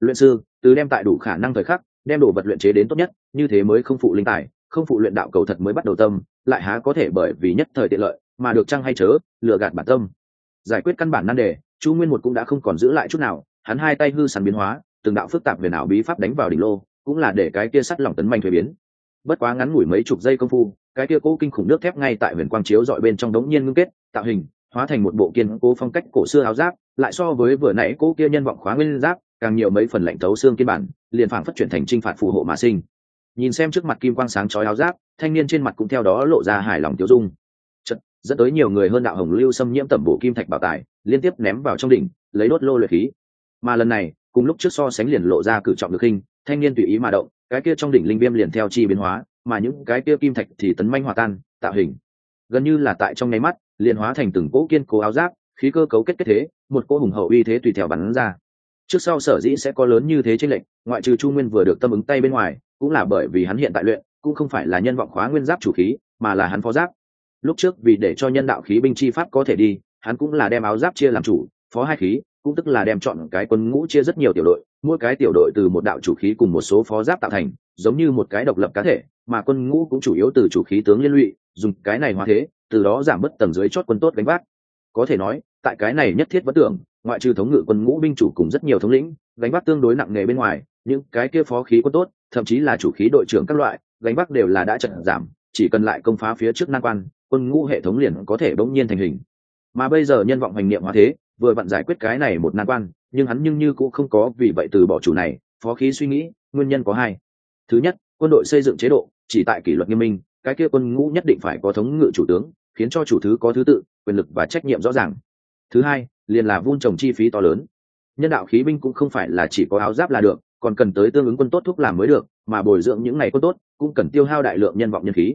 A: Luyện sư, từ đem tại đủ khả năng thời khắc, đem đồ vật luyện chế đến tốt nhất, như thế mới không phụ linh tài, không phụ luyện đạo cầu thật mới bắt đầu tâm, lại há có thể bởi vì nhất thời tiện lợi, mà được chăng hay chớ, lừa gạt bản tâm. Giải quyết căn bản nan đề, chu nguyên một cũng đã không còn giữ lại chút nào hắn hai tay hư sàn biến hóa từng đạo phức tạp về nào bí pháp đánh vào đỉnh lô cũng là để cái kia sắt lỏng tấn manh thuế biến. Bất quá ngắn ngủi mấy chục giây công phu cái kia cố kinh khủng nước thép ngay tại huyền quang chiếu dọi bên trong đống nhiên ngưng kết tạo hình hóa thành một bộ kiên cố phong cách cổ xưa áo giáp lại so với vừa nãy cố kia nhân vọng khóa nguyên giáp càng nhiều mấy phần lạnh tấu xương kiên bản liền phảng phát chuyển thành trinh phạt phù hộ mà sinh. Nhìn xem trước mặt kim quang sáng chói áo giáp thanh niên trên mặt cũng theo đó lộ ra hài lòng tiêu dung. Chật, dẫn tới nhiều người hơn đạo hồng lưu xâm nhiễm tẩm bổ kim thạch bảo tài liên tiếp ném vào trong đỉnh lấy đốt lô luyện khí mà lần này, cùng lúc trước so sánh liền lộ ra cử trọng được hình, thanh niên tùy ý mà động, cái kia trong đỉnh linh viêm liền theo chi biến hóa, mà những cái kia kim thạch thì tấn manh hòa tan, tạo hình. Gần như là tại trong nháy mắt, liền hóa thành từng cỗ kiên cố áo giáp, khí cơ cấu kết kết thế, một cỗ hùng hậu uy thế tùy theo bắn ra. Trước sau sở dĩ sẽ có lớn như thế trên lệnh ngoại trừ chu nguyên vừa được tâm ứng tay bên ngoài, cũng là bởi vì hắn hiện tại luyện, cũng không phải là nhân vọng khóa nguyên giáp chủ khí, mà là hắn phó giáp. Lúc trước vì để cho nhân đạo khí binh chi pháp có thể đi, hắn cũng là đem áo giáp chia làm chủ, phó hai khí cũng tức là đem chọn cái quân ngũ chia rất nhiều tiểu đội, mỗi cái tiểu đội từ một đạo chủ khí cùng một số phó giáp tạo thành, giống như một cái độc lập cá thể, mà quân ngũ cũng chủ yếu từ chủ khí tướng liên lụy, dùng cái này hóa thế, từ đó giảm bớt tầng dưới chót quân tốt gánh vác. Có thể nói, tại cái này nhất thiết vẫn tưởng, ngoại trừ thống ngự quân ngũ binh chủ cùng rất nhiều thống lĩnh, gánh vác tương đối nặng nề bên ngoài, những cái kia phó khí quân tốt, thậm chí là chủ khí đội trưởng các loại, gánh vác đều là đã trận giảm, chỉ cần lại công phá phía trước nan quan, quân ngũ hệ thống liền có thể bỗng nhiên thành hình. Mà bây giờ nhân vọng hành niệm hóa thế vừa vặn giải quyết cái này một nan quan, nhưng hắn nhưng như cũng không có vì vậy từ bỏ chủ này, phó khí suy nghĩ, nguyên nhân có hai. Thứ nhất, quân đội xây dựng chế độ, chỉ tại kỷ luật nghiêm minh, cái kia quân ngũ nhất định phải có thống ngự chủ tướng, khiến cho chủ thứ có thứ tự, quyền lực và trách nhiệm rõ ràng. Thứ hai, liền là vun trồng chi phí to lớn. Nhân đạo khí binh cũng không phải là chỉ có áo giáp là được, còn cần tới tương ứng quân tốt thuốc làm mới được, mà bồi dưỡng những ngày quân tốt, cũng cần tiêu hao đại lượng nhân vọng nhân khí.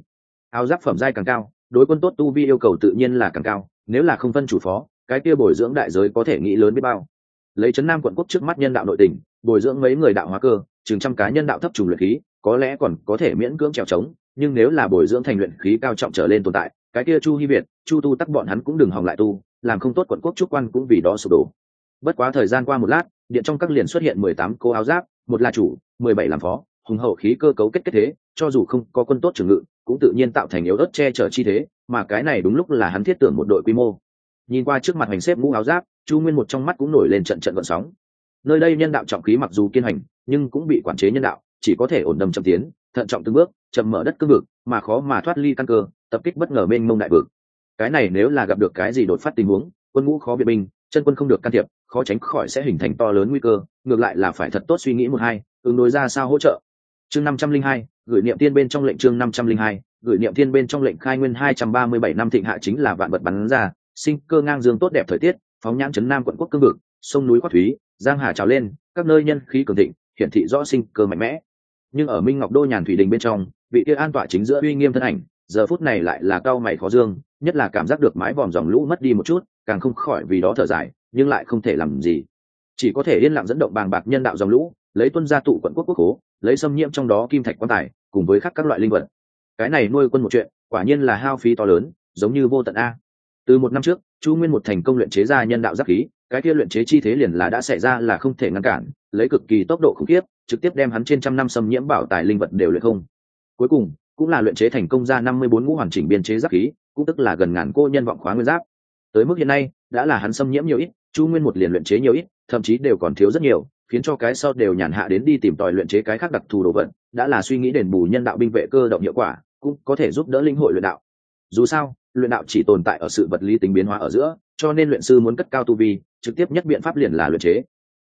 A: Áo giáp phẩm giai càng cao, đối quân tốt tu vi yêu cầu tự nhiên là càng cao, nếu là không phân chủ phó cái kia bồi dưỡng đại giới có thể nghĩ lớn biết bao. Lấy trấn nam quận quốc trước mắt nhân đạo nội tình, bồi dưỡng mấy người đạo hóa cơ, chừng trăm cá nhân đạo thấp trùng luyện khí, có lẽ còn có thể miễn cưỡng trèo trống, nhưng nếu là bồi dưỡng thành luyện khí cao trọng trở lên tồn tại, cái kia chu hy việt, chu tu tắc bọn hắn cũng đừng hòng lại tu, làm không tốt quận quốc trúc quan cũng vì đó sụp đổ. Bất quá thời gian qua một lát, điện trong các liền xuất hiện mười tám cô áo giáp, một là chủ, mười bảy làm phó, hùng hậu khí cơ cấu kết kết thế, cho dù không có quân tốt trường ngự, cũng tự nhiên tạo thành yếu ớt che chở chi thế, mà cái này đúng lúc là hắn thiết tưởng một đội quy mô nhìn qua trước mặt hành xếp mũ áo giáp, chu nguyên một trong mắt cũng nổi lên trận trận vận sóng. Nơi đây nhân đạo trọng khí mặc dù kiên hành, nhưng cũng bị quản chế nhân đạo, chỉ có thể ổn đầm chậm tiến, thận trọng từng bước, chậm mở đất cương vực, mà khó mà thoát ly căn cơ, tập kích bất ngờ mênh mông đại vực. Cái này nếu là gặp được cái gì đột phát tình huống, quân ngũ khó biện binh, chân quân không được can thiệp, khó tránh khỏi sẽ hình thành to lớn nguy cơ, ngược lại là phải thật tốt suy nghĩ một hai, ứng đối ra sao hỗ trợ. Chương năm trăm linh hai, gửi niệm tiên bên trong lệnh chương năm trăm linh hai, gửi niệm tiên bên trong lệnh khai nguyên hai trăm ba mươi bảy năm thịnh hạ chính là vạn vật bắn ra sinh cơ ngang dương tốt đẹp thời tiết, phóng nhãn chấn nam quận quốc cương vực, sông núi quát thúy, giang hà trào lên, các nơi nhân khí cường thịnh, hiển thị rõ sinh cơ mạnh mẽ. Nhưng ở minh ngọc đô nhàn thủy đình bên trong, vị kia an tọa chính giữa uy nghiêm thân ảnh, giờ phút này lại là cao mày khó dương, nhất là cảm giác được mái vòm dòng lũ mất đi một chút, càng không khỏi vì đó thở dài, nhưng lại không thể làm gì. Chỉ có thể yên lặng dẫn động bàng bạc nhân đạo dòng lũ, lấy tuân gia tụ quận quốc quốc cố lấy xâm nhiễm trong đó kim thạch quan tài, cùng với khắc các loại linh vật. Cái này nuôi quân một chuyện, quả nhiên là hao phí to lớn, giống như vô tận a từ một năm trước, chu nguyên một thành công luyện chế ra nhân đạo giáp khí, cái kia luyện chế chi thế liền là đã xảy ra là không thể ngăn cản, lấy cực kỳ tốc độ khủng khiếp, trực tiếp đem hắn trên trăm năm xâm nhiễm bảo tài linh vật đều luyện không. Cuối cùng, cũng là luyện chế thành công ra năm mươi bốn ngũ hoàn chỉnh biên chế giáp khí, cũng tức là gần ngàn cô nhân vọng khóa nguyên giáp. Tới mức hiện nay, đã là hắn xâm nhiễm nhiều ít, chu nguyên một liền luyện chế nhiều ít, thậm chí đều còn thiếu rất nhiều, khiến cho cái sau đều nhàn hạ đến đi tìm tòi luyện chế cái khác đặc thù đồ vật, đã là suy nghĩ đền bù nhân đạo binh vệ cơ động hiệu quả, cũng có thể giúp đỡ linh hội luyện đạo. Dù sao luyện đạo chỉ tồn tại ở sự vật lý tính biến hóa ở giữa, cho nên luyện sư muốn cất cao tu vi, trực tiếp nhất biện pháp liền là luyện chế.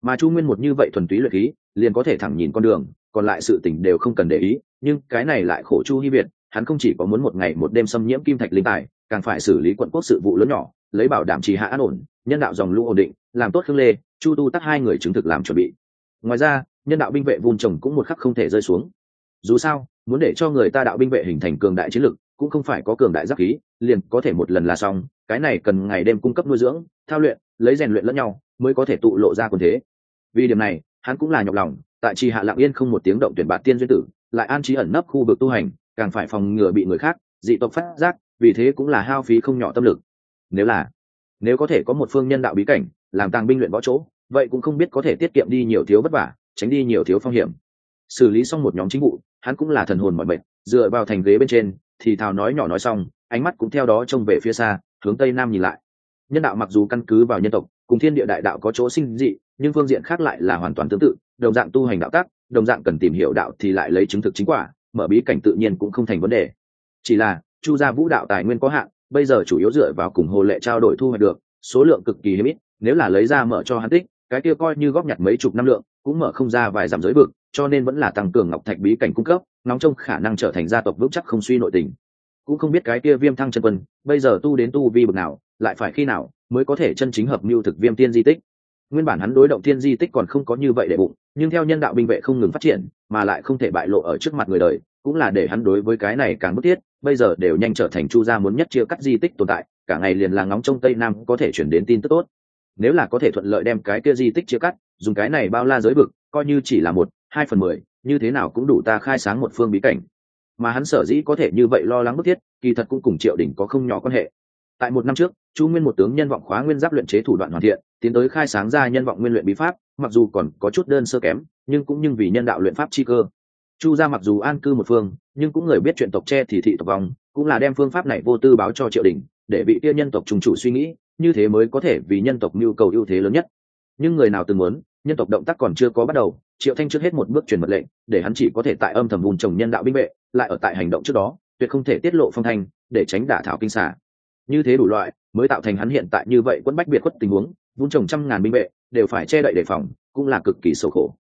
A: Mà chu nguyên một như vậy thuần túy luyện khí, liền có thể thẳng nhìn con đường, còn lại sự tỉnh đều không cần để ý, nhưng cái này lại khổ chu hy việt, hắn không chỉ có muốn một ngày một đêm xâm nhiễm kim thạch linh tài, càng phải xử lý quận quốc sự vụ lớn nhỏ, lấy bảo đảm trì hạ an ổn, nhân đạo dòng lũ ổn định, làm tốt khương lê, chu tu tắc hai người chứng thực làm chuẩn bị. Ngoài ra, nhân đạo binh vệ vun trồng cũng một khắc không thể rơi xuống. Dù sao, muốn để cho người ta đạo binh vệ hình thành cường đại chiến lực cũng không phải có cường đại giáp khí, liền có thể một lần là xong, cái này cần ngày đêm cung cấp nuôi dưỡng, thao luyện, lấy rèn luyện lẫn nhau mới có thể tụ lộ ra quân thế. Vì điểm này, hắn cũng là nhọc lòng, tại trì hạ lạng yên không một tiếng động tuyển bạt tiên duyên tử, lại an trí ẩn nấp khu vực tu hành, càng phải phòng ngừa bị người khác, dị tộc phát giác, vì thế cũng là hao phí không nhỏ tâm lực. Nếu là, nếu có thể có một phương nhân đạo bí cảnh, làm tàng binh luyện võ chỗ, vậy cũng không biết có thể tiết kiệm đi nhiều thiếu vất vả, tránh đi nhiều thiếu phong hiểm. Xử lý xong một nhóm chính vụ, hắn cũng là thần hồn mọi bệnh dựa vào thành ghế bên trên thì thào nói nhỏ nói xong, ánh mắt cũng theo đó trông về phía xa, hướng tây nam nhìn lại. Nhân đạo mặc dù căn cứ vào nhân tộc, cùng thiên địa đại đạo có chỗ sinh dị, nhưng phương diện khác lại là hoàn toàn tương tự, đồng dạng tu hành đạo tác đồng dạng cần tìm hiểu đạo thì lại lấy chứng thực chính quả, mở bí cảnh tự nhiên cũng không thành vấn đề. Chỉ là, chu gia vũ đạo tài nguyên có hạn, bây giờ chủ yếu dựa vào cùng hồ lệ trao đổi thu hoạch được, số lượng cực kỳ hiếm ít, nếu là lấy ra mở cho hắn tích, cái kia coi như góp nhặt mấy chục năm lượng, cũng mở không ra vài dặm giới vực cho nên vẫn là tăng cường ngọc thạch bí cảnh cung cấp, nóng trông khả năng trở thành gia tộc vững chắc không suy nội tình. Cũng không biết cái kia viêm thăng chân quân, bây giờ tu đến tu vi bực nào, lại phải khi nào mới có thể chân chính hợp mưu thực viêm tiên di tích. Nguyên bản hắn đối động tiên di tích còn không có như vậy để bụng, nhưng theo nhân đạo binh vệ không ngừng phát triển, mà lại không thể bại lộ ở trước mặt người đời, cũng là để hắn đối với cái này càng bức thiết, bây giờ đều nhanh trở thành chu gia muốn nhất chia cắt di tích tồn tại, cả ngày liền là ngóng trong tây nam có thể chuyển đến tin tức tốt. Nếu là có thể thuận lợi đem cái kia di tích chia cắt, dùng cái này bao la giới vực, coi như chỉ là một hai phần mười, như thế nào cũng đủ ta khai sáng một phương bí cảnh. Mà hắn sở dĩ có thể như vậy lo lắng bức thiết, kỳ thật cũng cùng triệu đình có không nhỏ quan hệ. Tại một năm trước, chu nguyên một tướng nhân vọng khóa nguyên giáp luyện chế thủ đoạn hoàn thiện, tiến tới khai sáng ra nhân vọng nguyên luyện bí pháp, mặc dù còn có chút đơn sơ kém, nhưng cũng nhưng vì nhân đạo luyện pháp chi cơ. Chu gia mặc dù an cư một phương, nhưng cũng người biết chuyện tộc tre thì thị tộc vong, cũng là đem phương pháp này vô tư báo cho triệu đình, để bị kia nhân tộc trùng chủ suy nghĩ, như thế mới có thể vì nhân tộc nhu cầu ưu thế lớn nhất. Nhưng người nào từng muốn, nhân tộc động tác còn chưa có bắt đầu triệu thanh trước hết một bước truyền mật lệnh, để hắn chỉ có thể tại âm thầm vùng trồng nhân đạo binh vệ, lại ở tại hành động trước đó, tuyệt không thể tiết lộ phong thanh, để tránh đả thảo kinh xả. Như thế đủ loại, mới tạo thành hắn hiện tại như vậy quân bách biệt khuất tình huống, vun trồng trăm ngàn binh vệ, đều phải che đậy đề phòng, cũng là cực kỳ sầu khổ.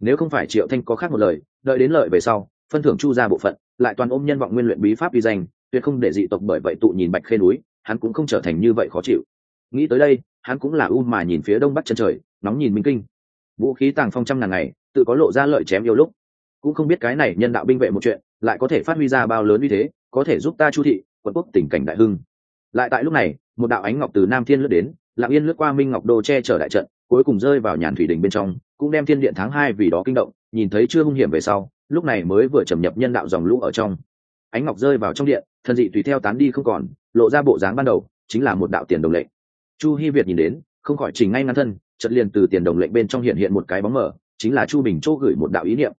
A: Nếu không phải triệu thanh có khác một lời, đợi đến lợi về sau, phân thưởng chu ra bộ phận, lại toàn ôm nhân vọng nguyên luyện bí pháp uy danh, tuyệt không để dị tộc bởi vậy tụ nhìn bạch khê núi, hắn cũng không trở thành như vậy khó chịu. Nghĩ tới đây, hắn cũng là u mà nhìn phía đông bắc chân trời, nóng nhìn minh kinh. Vũ khí tàng phong trăm ngàn ngày tự có lộ ra lợi chém yêu lúc. Cũng không biết cái này nhân đạo binh vệ một chuyện, lại có thể phát huy ra bao lớn như thế, có thể giúp ta chu thị, quận quốc tình cảnh đại hưng. Lại tại lúc này, một đạo ánh ngọc từ nam thiên lướt đến, lặng yên lướt qua minh ngọc đô che chở đại trận, cuối cùng rơi vào nhàn thủy đình bên trong, cũng đem thiên điện tháng hai vì đó kinh động, nhìn thấy chưa hung hiểm về sau, lúc này mới vừa trầm nhập nhân đạo dòng lũ ở trong. Ánh ngọc rơi vào trong điện, thần dị tùy theo tán đi không còn, lộ ra bộ dáng ban đầu, chính là một đạo tiền đồng lệnh. Chu hy việt nhìn đến, không khỏi trình ngay ngắn thân, chợt liền từ tiền đồng lệnh bên trong hiện hiện một cái bóng mở chính là chu bình chỗ gửi một đạo ý niệm.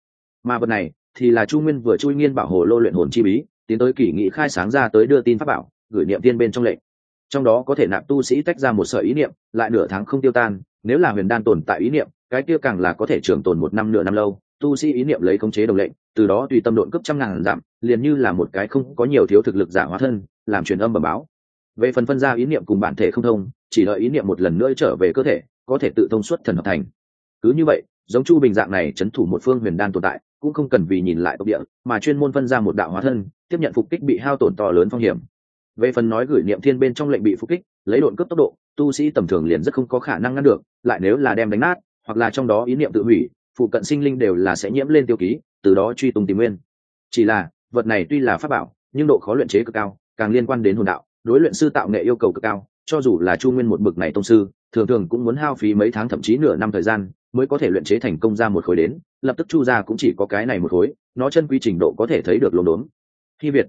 A: Mà vật này thì là chu nguyên vừa chui nghiên bảo hồ lô luyện hồn chi bí, tiến tới kỷ nghị khai sáng ra tới đưa tin pháp bảo, gửi niệm tiên bên trong lệnh. Trong đó có thể nạp tu sĩ tách ra một sợi ý niệm, lại nửa tháng không tiêu tan, nếu là huyền đan tồn tại ý niệm, cái kia càng là có thể trường tồn một năm nửa năm lâu. Tu sĩ ý niệm lấy khống chế đồng lệnh, từ đó tùy tâm độn cấp trăm ngàn giảm liền như là một cái không có nhiều thiếu thực lực giả hóa thân, làm truyền âm bẩm báo. Về phần phân ra ý niệm cùng bản thể không thông, chỉ đợi ý niệm một lần nữa trở về cơ thể, có thể tự thông suốt thần hợp thành. Cứ như vậy giống chu bình dạng này chấn thủ một phương huyền đan tồn tại, cũng không cần vì nhìn lại tộc địa, mà chuyên môn phân ra một đạo hóa thân, tiếp nhận phục kích bị hao tổn to lớn phong hiểm. Về phần nói gửi niệm thiên bên trong lệnh bị phục kích, lấy độn cấp tốc độ, tu sĩ tầm thường liền rất không có khả năng ngăn được, lại nếu là đem đánh nát, hoặc là trong đó ý niệm tự hủy, phụ cận sinh linh đều là sẽ nhiễm lên tiêu ký, từ đó truy tung tìm nguyên. Chỉ là, vật này tuy là pháp bảo, nhưng độ khó luyện chế cực cao, càng liên quan đến hồn đạo, đối luyện sư tạo nghệ yêu cầu cực cao, cho dù là chu nguyên một bực này tông sư, thường thường cũng muốn hao phí mấy tháng thậm chí nửa năm thời gian mới có thể luyện chế thành công ra một khối đến, lập tức chu ra cũng chỉ có cái này một khối, nó chân quy trình độ có thể thấy được lồn đốn khi việt,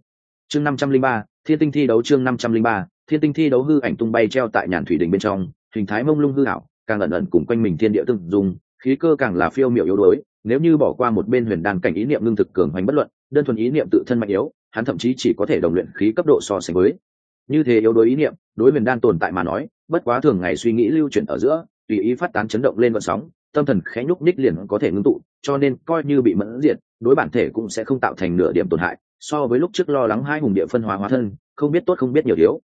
A: chương năm trăm linh ba, thiên tinh thi đấu chương năm trăm linh ba, thiên tinh thi đấu hư ảnh tung bay treo tại nhàn thủy đình bên trong, hình thái mông lung hư ảo, càng ẩn ẩn cùng quanh mình thiên địa tương dùng khí cơ càng là phiêu miệu yếu đuối, nếu như bỏ qua một bên huyền đan cảnh ý niệm ngưng thực cường hoành bất luận, đơn thuần ý niệm tự thân mạnh yếu, hắn thậm chí chỉ có thể đồng luyện khí cấp độ so sánh với. Như thế yếu đối ý niệm, đối huyền đan tồn tại mà nói, bất quá thường ngày suy nghĩ lưu chuyển ở giữa, tùy ý phát tán chấn động lên vận sóng tâm thần khẽ nhúc ních liền có thể ngưng tụ, cho nên coi như bị mẫn diệt, đối bản thể cũng sẽ không tạo thành nửa điểm tổn hại, so với lúc trước lo lắng hai hùng địa phân hóa hóa thân, không biết tốt không biết nhiều thiếu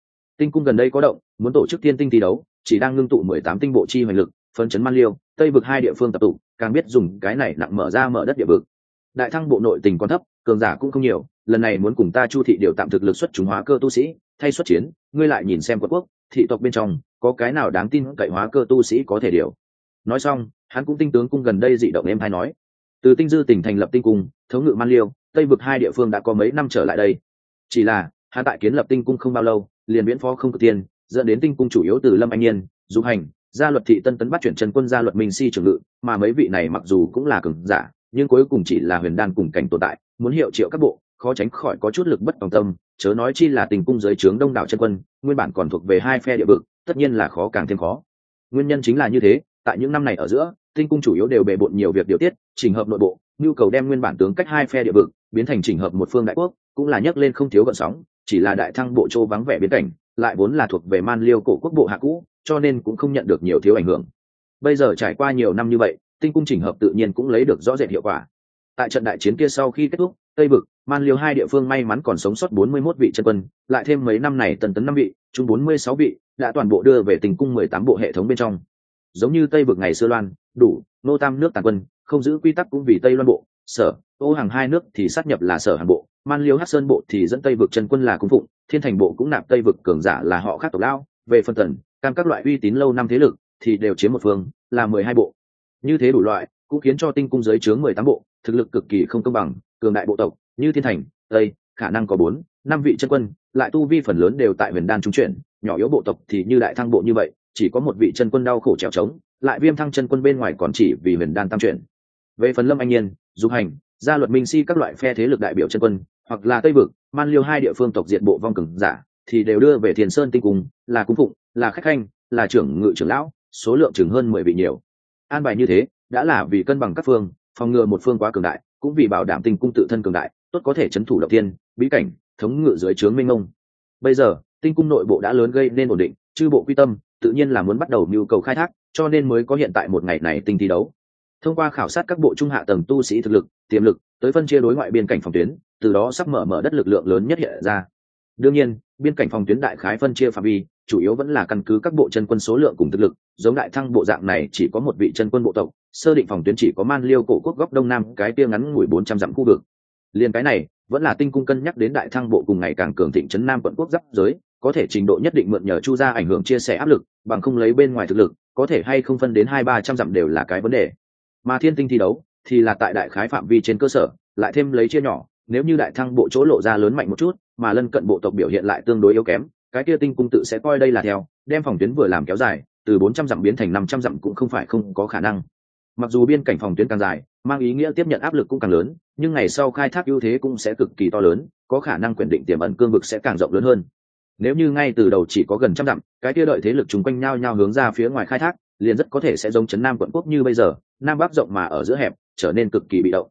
A: tinh cung gần đây có động, muốn tổ chức tiên tinh thi đấu, chỉ đang ngưng tụ mười tám tinh bộ chi hoành lực, phân chấn man liêu, tây vực hai địa phương tập tụ, càng biết dùng cái này nặng mở ra mở đất địa vực. Đại thăng bộ nội tình còn thấp, cường giả cũng không nhiều, lần này muốn cùng ta chu thị điều tạm thực lực xuất chúng hóa cơ tu sĩ, thay xuất chiến, ngươi lại nhìn xem quận quốc, thị tộc bên trong, có cái nào đáng tin cậy hóa cơ tu sĩ có thể điều? Nói xong hắn cũng tinh tướng cung gần đây dị động em hay nói. Từ tinh dư tỉnh thành lập tinh cung thống ngự man liêu tây vực hai địa phương đã có mấy năm trở lại đây. Chỉ là hắn tại kiến lập tinh cung không bao lâu liền viễn phó không cực tiên dẫn đến tinh cung chủ yếu từ lâm anh niên, du hành gia luật thị tân tấn bắt chuyển trần quân gia luật minh si trường ngự mà mấy vị này mặc dù cũng là cường giả nhưng cuối cùng chỉ là huyền đan cùng cảnh tồn tại muốn hiệu triệu các bộ khó tránh khỏi có chút lực bất tòng tâm chớ nói chi là tình cung giới trướng đông đảo chân quân nguyên bản còn thuộc về hai phe địa vực tất nhiên là khó càng thêm khó. Nguyên nhân chính là như thế tại những năm này ở giữa, tinh cung chủ yếu đều bề bộn nhiều việc điều tiết, chỉnh hợp nội bộ, nhu cầu đem nguyên bản tướng cách hai phe địa vực biến thành chỉnh hợp một phương đại quốc, cũng là nhấc lên không thiếu gợn sóng, chỉ là đại thăng bộ châu vắng vẻ biến cảnh, lại vốn là thuộc về man liêu cổ quốc bộ hạ cũ, cho nên cũng không nhận được nhiều thiếu ảnh hưởng. Bây giờ trải qua nhiều năm như vậy, tinh cung chỉnh hợp tự nhiên cũng lấy được rõ rệt hiệu quả. Tại trận đại chiến kia sau khi kết thúc, tây vực, man liêu hai địa phương may mắn còn sống sót 41 vị chân quân, lại thêm mấy năm này tần tấn năm vị, chung 46 vị, đã toàn bộ đưa về tình cung 18 bộ hệ thống bên trong giống như tây vực ngày xưa loan, đủ, nô tam nước tàn quân, không giữ quy tắc cũng vì tây loan bộ, sở, ô hàng hai nước thì sát nhập là sở hàng bộ, man liêu hát sơn bộ thì dẫn tây vực chân quân là cung phụng, thiên thành bộ cũng nạp tây vực cường giả là họ khác tộc lao, về phân tần, cam các loại uy tín lâu năm thế lực thì đều chiếm một phương, là mười hai bộ. Như thế đủ loại, cũng khiến cho tinh cung giới chướng mười tám bộ, thực lực cực kỳ không công bằng, cường đại bộ tộc, như thiên thành, tây, khả năng có bốn, năm vị chân quân, lại tu vi phần lớn đều tại huyền đan trung chuyển, nhỏ yếu bộ tộc thì như đại thăng bộ như vậy chỉ có một vị chân quân đau khổ trèo trống, lại viêm thăng chân quân bên ngoài còn chỉ vì huyền đan tam chuyển. Về phần lâm anh nhiên, dục hành, gia luật minh si các loại phe thế lực đại biểu chân quân, hoặc là tây vực, man liêu hai địa phương tộc diện bộ vong cường giả, thì đều đưa về thiền sơn tinh cung, là cung phụng, là khách khanh, là trưởng ngự trưởng lão, số lượng chừng hơn mười vị nhiều. An bài như thế, đã là vì cân bằng các phương, phòng ngừa một phương quá cường đại, cũng vì bảo đảm tinh cung tự thân cường đại, tốt có thể chấn thủ động tiên bí cảnh, thống ngự dưới trướng minh ông. Bây giờ, tinh cung nội bộ đã lớn gây nên ổn định chư bộ quy tâm, tự nhiên là muốn bắt đầu nhu cầu khai thác, cho nên mới có hiện tại một ngày này tinh thi đấu. Thông qua khảo sát các bộ trung hạ tầng tu sĩ thực lực, tiềm lực, tới phân chia đối ngoại biên cảnh phòng tuyến, từ đó sắp mở mở đất lực lượng lớn nhất hiện ra. Đương nhiên, biên cảnh phòng tuyến đại khái phân chia phạm vi, chủ yếu vẫn là căn cứ các bộ chân quân số lượng cùng thực lực, giống đại thăng bộ dạng này chỉ có một vị chân quân bộ tộc, sơ định phòng tuyến chỉ có man liêu cổ quốc góc đông nam, cái tia ngắn ngủi bốn trăm dặm khu vực. Liền cái này, vẫn là tinh cung cân nhắc đến đại thăng bộ cùng ngày càng cường thịnh trấn nam quận quốc giáp giới có thể trình độ nhất định mượn nhờ chu ra ảnh hưởng chia sẻ áp lực, bằng không lấy bên ngoài thực lực, có thể hay không phân đến hai ba trăm dặm đều là cái vấn đề. Mà thiên tinh thi đấu thì là tại đại khái phạm vi trên cơ sở, lại thêm lấy chia nhỏ, nếu như đại thăng bộ chỗ lộ ra lớn mạnh một chút, mà lân cận bộ tộc biểu hiện lại tương đối yếu kém, cái kia tinh cung tự sẽ coi đây là theo, đem phòng tuyến vừa làm kéo dài, từ bốn trăm dặm biến thành năm trăm dặm cũng không phải không có khả năng. Mặc dù biên cảnh phòng tuyến càng dài, mang ý nghĩa tiếp nhận áp lực cũng càng lớn, nhưng ngày sau khai thác ưu thế cũng sẽ cực kỳ to lớn, có khả năng quyền định tiềm ẩn cương vực sẽ càng rộng lớn hơn nếu như ngay từ đầu chỉ có gần trăm dặm, cái kia đợi thế lực chung quanh nhau nhau hướng ra phía ngoài khai thác, liền rất có thể sẽ giống chấn nam quận quốc như bây giờ, nam bắc rộng mà ở giữa hẹp, trở nên cực kỳ bị động.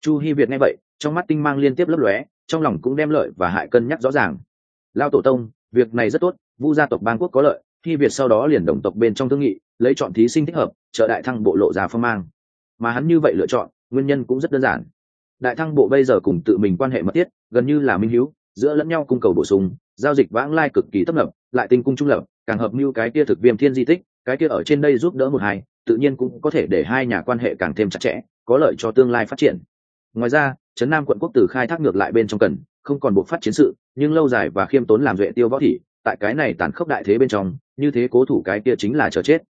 A: Chu hi việt nghe vậy, trong mắt tinh mang liên tiếp lấp lóe, trong lòng cũng đem lợi và hại cân nhắc rõ ràng. Lao tổ tông, việc này rất tốt, vu gia tộc bang quốc có lợi, hi việt sau đó liền đồng tộc bên trong thương nghị, lấy chọn thí sinh thích hợp, trợ đại thăng bộ lộ ra phong mang. Mà hắn như vậy lựa chọn, nguyên nhân cũng rất đơn giản. Đại thăng bộ bây giờ cùng tự mình quan hệ mật thiết, gần như là minh hữu giữa lẫn nhau cung cầu bổ sung, giao dịch vãng lai cực kỳ tấp nập, lại tinh cung trung lập, càng hợp mưu cái kia thực viêm thiên di tích, cái kia ở trên đây giúp đỡ một hai, tự nhiên cũng có thể để hai nhà quan hệ càng thêm chặt chẽ, có lợi cho tương lai phát triển. Ngoài ra, trấn nam quận quốc tử khai thác ngược lại bên trong cần, không còn buộc phát chiến sự, nhưng lâu dài và khiêm tốn làm duệ tiêu võ thị, tại cái này tàn khốc đại thế bên trong, như thế cố thủ cái kia chính là chờ chết.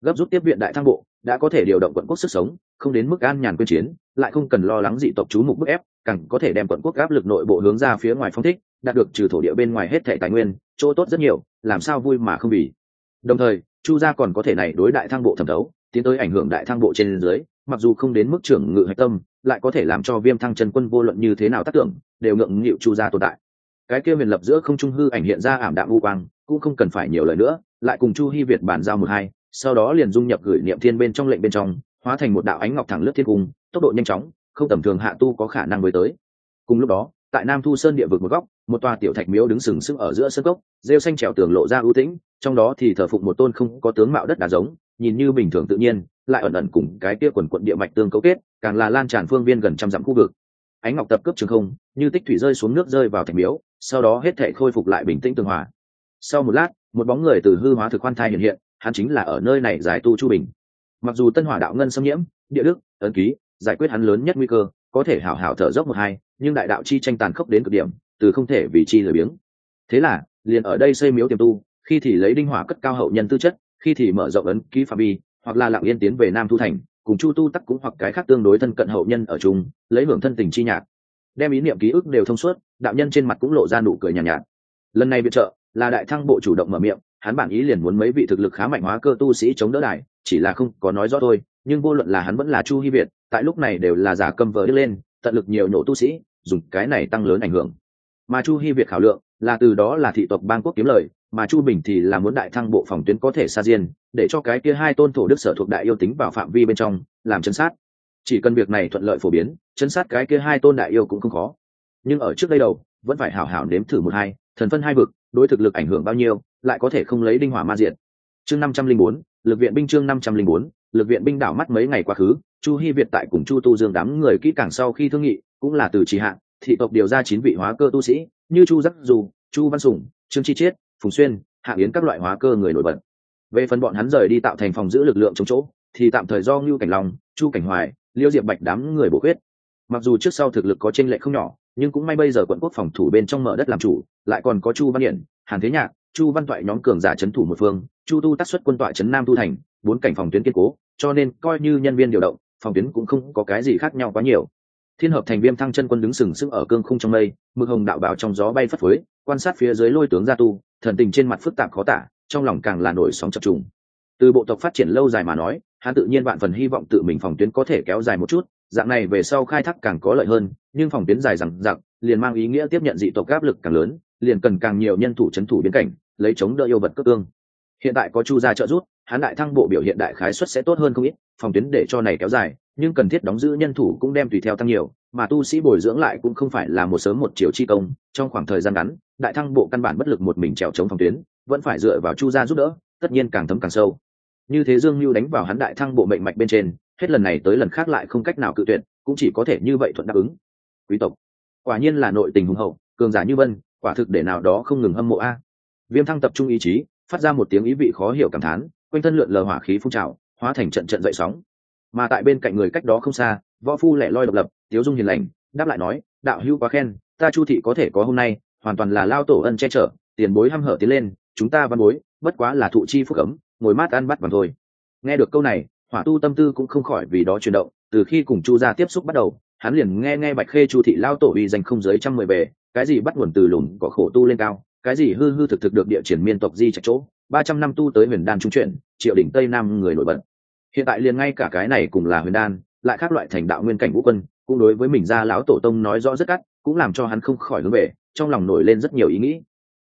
A: Gấp rút tiếp viện đại thăng bộ, đã có thể điều động quận quốc sức sống, không đến mức an nhàn quyên chiến, lại không cần lo lắng dị tộc chú mục bức ép càng có thể đem quận quốc áp lực nội bộ hướng ra phía ngoài phong thích, đạt được trừ thổ địa bên ngoài hết thẻ tài nguyên, chỗ tốt rất nhiều, làm sao vui mà không vì. Đồng thời, chu gia còn có thể này đối đại thăng bộ thẩm thấu, tiến tới ảnh hưởng đại thăng bộ trên dưới, mặc dù không đến mức trưởng ngự hạch tâm, lại có thể làm cho viêm thăng chân quân vô luận như thế nào tác tưởng, đều ngượng nghịu chu gia tồn tại. Cái kia huyền lập giữa không trung hư ảnh hiện ra ảm đạm u quang, cũng không cần phải nhiều lời nữa, lại cùng chu hy việt bàn giao một hai, sau đó liền dung nhập gửi niệm thiên bên trong lệnh bên trong, hóa thành một đạo ánh ngọc thẳng lướt thiên cung, tốc độ nhanh chóng không tầm thường hạ tu có khả năng mới tới. Cùng lúc đó, tại nam thu sơn địa vực một góc, một tòa tiểu thạch miếu đứng sừng sững ở giữa sân cốc, rêu xanh trèo tường lộ ra ưu tĩnh, trong đó thì thờ phụng một tôn không có tướng mạo đất đá giống, nhìn như bình thường tự nhiên, lại ẩn ẩn cùng cái kia quần quận địa mạch tương cấu kết, càng là lan tràn phương viên gần trăm dặm khu vực. Ánh ngọc tập cấp trường không, như tích thủy rơi xuống nước rơi vào thạch miếu, sau đó hết thể khôi phục lại bình tĩnh tường hòa. Sau một lát, một bóng người từ hư hóa thực khoan thai hiện hiện, hắn chính là ở nơi này giải tu chu bình. Mặc dù tân hỏa đạo ngân xâm nhiễm, địa đức, ấn ký giải quyết hắn lớn nhất nguy cơ có thể hảo hảo thở dốc một hai nhưng đại đạo chi tranh tàn khốc đến cực điểm từ không thể vì chi lười biếng. Thế là liền ở đây xây miếu tiềm tu khi thì lấy đinh hỏa cất cao hậu nhân tư chất khi thì mở rộng ấn ký phạm vi hoặc là lặng yên tiến về nam thu thành cùng chu tu tắc cũng hoặc cái khác tương đối thân cận hậu nhân ở chung lấy hưởng thân tình chi nhạc. Đem ý niệm ký ức đều thông suốt đạo nhân trên mặt cũng lộ ra nụ cười nhàn nhạt, nhạt. Lần này viện trợ là đại thăng bộ chủ động mở miệng hắn bản ý liền muốn mấy vị thực lực khá mạnh hóa cơ tu sĩ chống đỡ đài chỉ là không có nói rõ thôi nhưng vô luận là hắn vẫn là chu hy việt, tại lúc này đều là giả cầm vờ đi lên, tận lực nhiều nhổ tu sĩ, dùng cái này tăng lớn ảnh hưởng. Mà chu hy việt khảo lượng là từ đó là thị tộc bang quốc kiếm lời, mà chu bình thì là muốn đại thăng bộ phòng tuyến có thể xa diên, để cho cái kia hai tôn thổ đức sở thuộc đại yêu tính vào phạm vi bên trong, làm chân sát. Chỉ cần việc này thuận lợi phổ biến, chân sát cái kia hai tôn đại yêu cũng không khó. Nhưng ở trước đây đầu, vẫn phải hảo hảo nếm thử một hai, thần phân hai vực, đối thực lực ảnh hưởng bao nhiêu, lại có thể không lấy đinh hỏa ma diện chương năm trăm linh bốn lực viện binh chương năm trăm linh bốn, lực viện binh đảo mắt mấy ngày quá khứ, chu hy việt tại cùng chu tu dương đám người kỹ càng sau khi thương nghị, cũng là từ trì hạn thị tộc điều ra chín vị hóa cơ tu sĩ, như chu giác dù, chu văn sùng, trương chi chiết, phùng xuyên, hạ yến các loại hóa cơ người nổi bật. Về phần bọn hắn rời đi tạo thành phòng giữ lực lượng chống chỗ, thì tạm thời do ngưu cảnh long, chu cảnh hoài, liêu diệp bạch đám người bổ khuyết. Mặc dù trước sau thực lực có tranh lệ không nhỏ, nhưng cũng may bây giờ quận quốc phòng thủ bên trong mở đất làm chủ, lại còn có chu văn hiển, hàn thế nhạc chu văn toại nhóm cường giả c thủ một phương, chu tu tác xuất quân toại c nam tu thành, bốn cảnh phòng tuyến kiên cố, cho nên coi như nhân viên điều động, phòng tuyến cũng không có cái gì khác nhau quá nhiều. Thiên hợp thành viêm thăng chân quân đứng sừng sững ở cương khung trong mây, mực hồng đạo bảo trong gió bay phất phới, quan sát phía dưới lôi tướng gia tu, thần tình trên mặt phức tạp khó tả, trong lòng càng là nổi sóng chập trùng. Từ bộ tộc phát triển lâu dài mà nói, hắn tự nhiên bạn phần hy vọng tự mình phòng tuyến có thể kéo dài một chút, dạng này về sau khai thác càng có lợi hơn, nhưng phòng tuyến dài rằng rằng liền mang ý nghĩa tiếp nhận dị tộc áp lực càng lớn, liền cần càng nhiều nhân thủ c h ấ n thủ biến cảnh lấy chống đỡ yêu vật cấp cương. Hiện tại có chu gia trợ giúp, hắn đại thăng bộ biểu hiện đại khái suất sẽ tốt hơn không ít, phòng tuyến để cho này kéo dài, nhưng cần thiết đóng giữ nhân thủ cũng đem tùy theo tăng nhiều, mà tu sĩ bồi dưỡng lại cũng không phải là một sớm một chiều chi công, trong khoảng thời gian ngắn, đại thăng bộ căn bản bất lực một mình trèo chống phòng tuyến, vẫn phải dựa vào chu gia giúp đỡ, tất nhiên càng thấm càng sâu. Như thế dương mưu đánh vào hắn đại thăng bộ mệnh mạch bên trên, hết lần này tới lần khác lại không cách nào cự tuyệt, cũng chỉ có thể như vậy thuận đáp ứng. Quý tộc, quả nhiên là nội tình hùng hậu, cường giả như vân, quả thực để nào đó không ngừng hâm mộ a viêm thăng tập trung ý chí, phát ra một tiếng ý vị khó hiểu cảm thán, quanh thân lượn lờ hỏa khí phun trào, hóa thành trận trận dậy sóng. Mà tại bên cạnh người cách đó không xa, võ phu lẻ loi độc lập, tiếu dung hiền lành, đáp lại nói, đạo hữu quá khen, ta chu thị có thể có hôm nay, hoàn toàn là lao tổ ân che chở, tiền bối hăm hở tiến lên, chúng ta văn bối, bất quá là thụ chi phúc ấm, ngồi mát ăn bắt bằng thôi. Nghe được câu này, hỏa tu tâm tư cũng không khỏi vì đó chuyển động, từ khi cùng chu gia tiếp xúc bắt đầu, hắn liền nghe nghe bạch khê chu thị lao tổ uy danh không dưới trăm mười bề, cái gì bắt nguồn từ lùn có khổ tu lên cao cái gì hư hư thực thực được địa triển miên tộc di trạch chỗ, ba trăm năm tu tới huyền đan trung chuyển, triệu đỉnh tây nam người nổi bật. Hiện tại liền ngay cả cái này cùng là huyền đan, lại khác loại thành đạo nguyên cảnh vũ quân, cũng đối với mình ra lão tổ tông nói rõ rất cắt cũng làm cho hắn không khỏi hướng về, trong lòng nổi lên rất nhiều ý nghĩ.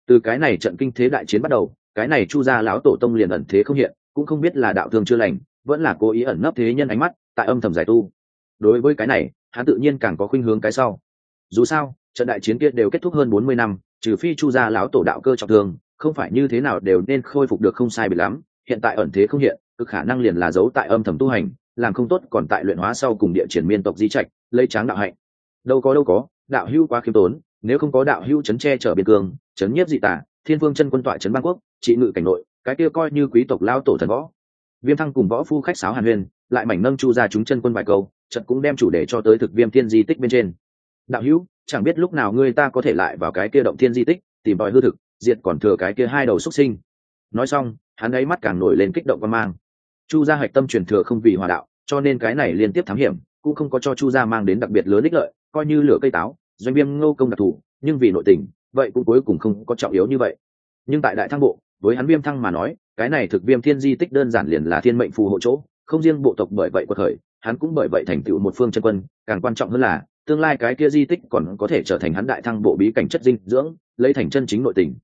A: Từ cái này trận kinh thế đại chiến bắt đầu, cái này chu gia lão tổ tông liền ẩn thế không hiện, cũng không biết là đạo thương chưa lành, vẫn là cố ý ẩn nấp thế nhân ánh mắt, tại âm thầm giải tu. Đối với cái này, hắn tự nhiên càng có khuynh hướng cái sau. Dù sao, trận đại chiến kia đều kết thúc hơn bốn mươi năm trừ phi chu gia lão tổ đạo cơ trọng thương, không phải như thế nào đều nên khôi phục được không sai bị lắm, hiện tại ẩn thế không hiện, cực khả năng liền là giấu tại âm thầm tu hành, làm không tốt còn tại luyện hóa sau cùng địa triển miên tộc di trạch, lấy tráng đạo hạnh. Đâu có đâu có, đạo hưu quá khiêm tốn, nếu không có đạo hưu chấn tre trở biên cương, chấn nhiếp dị tả, thiên vương chân quân tọa trấn bang quốc, trị ngự cảnh nội, cái kia coi như quý tộc lao tổ thần võ. Viêm thăng cùng võ phu khách sáo hàn huyền lại mảnh nâng chu ra chúng chân quân vài câu, trận cũng đem chủ đề cho tới thực viêm thiên di tích bên trên. Đạo hữu chẳng biết lúc nào ngươi ta có thể lại vào cái kia động thiên di tích, tìm tòi hư thực, diệt còn thừa cái kia hai đầu xuất sinh. Nói xong, hắn ấy mắt càng nổi lên kích động và mang. Chu gia hạch tâm truyền thừa không vì hòa đạo, cho nên cái này liên tiếp thám hiểm, cũng không có cho chu gia mang đến đặc biệt lớn ích lợi, coi như lửa cây táo, doanh viêm ngô công đặc thù, nhưng vì nội tình, vậy cũng cuối cùng không có trọng yếu như vậy. Nhưng tại đại thăng bộ, với hắn viêm thăng mà nói, cái này thực viêm thiên di tích đơn giản liền là thiên mệnh phù hộ chỗ, không riêng bộ tộc bởi vậy quật khởi, hắn cũng bởi vậy thành tựu một phương chân quân, càng quan trọng hơn là tương lai cái kia di tích còn có thể trở thành hắn đại thăng bộ bí cảnh chất dinh dưỡng, lấy thành chân chính nội tình.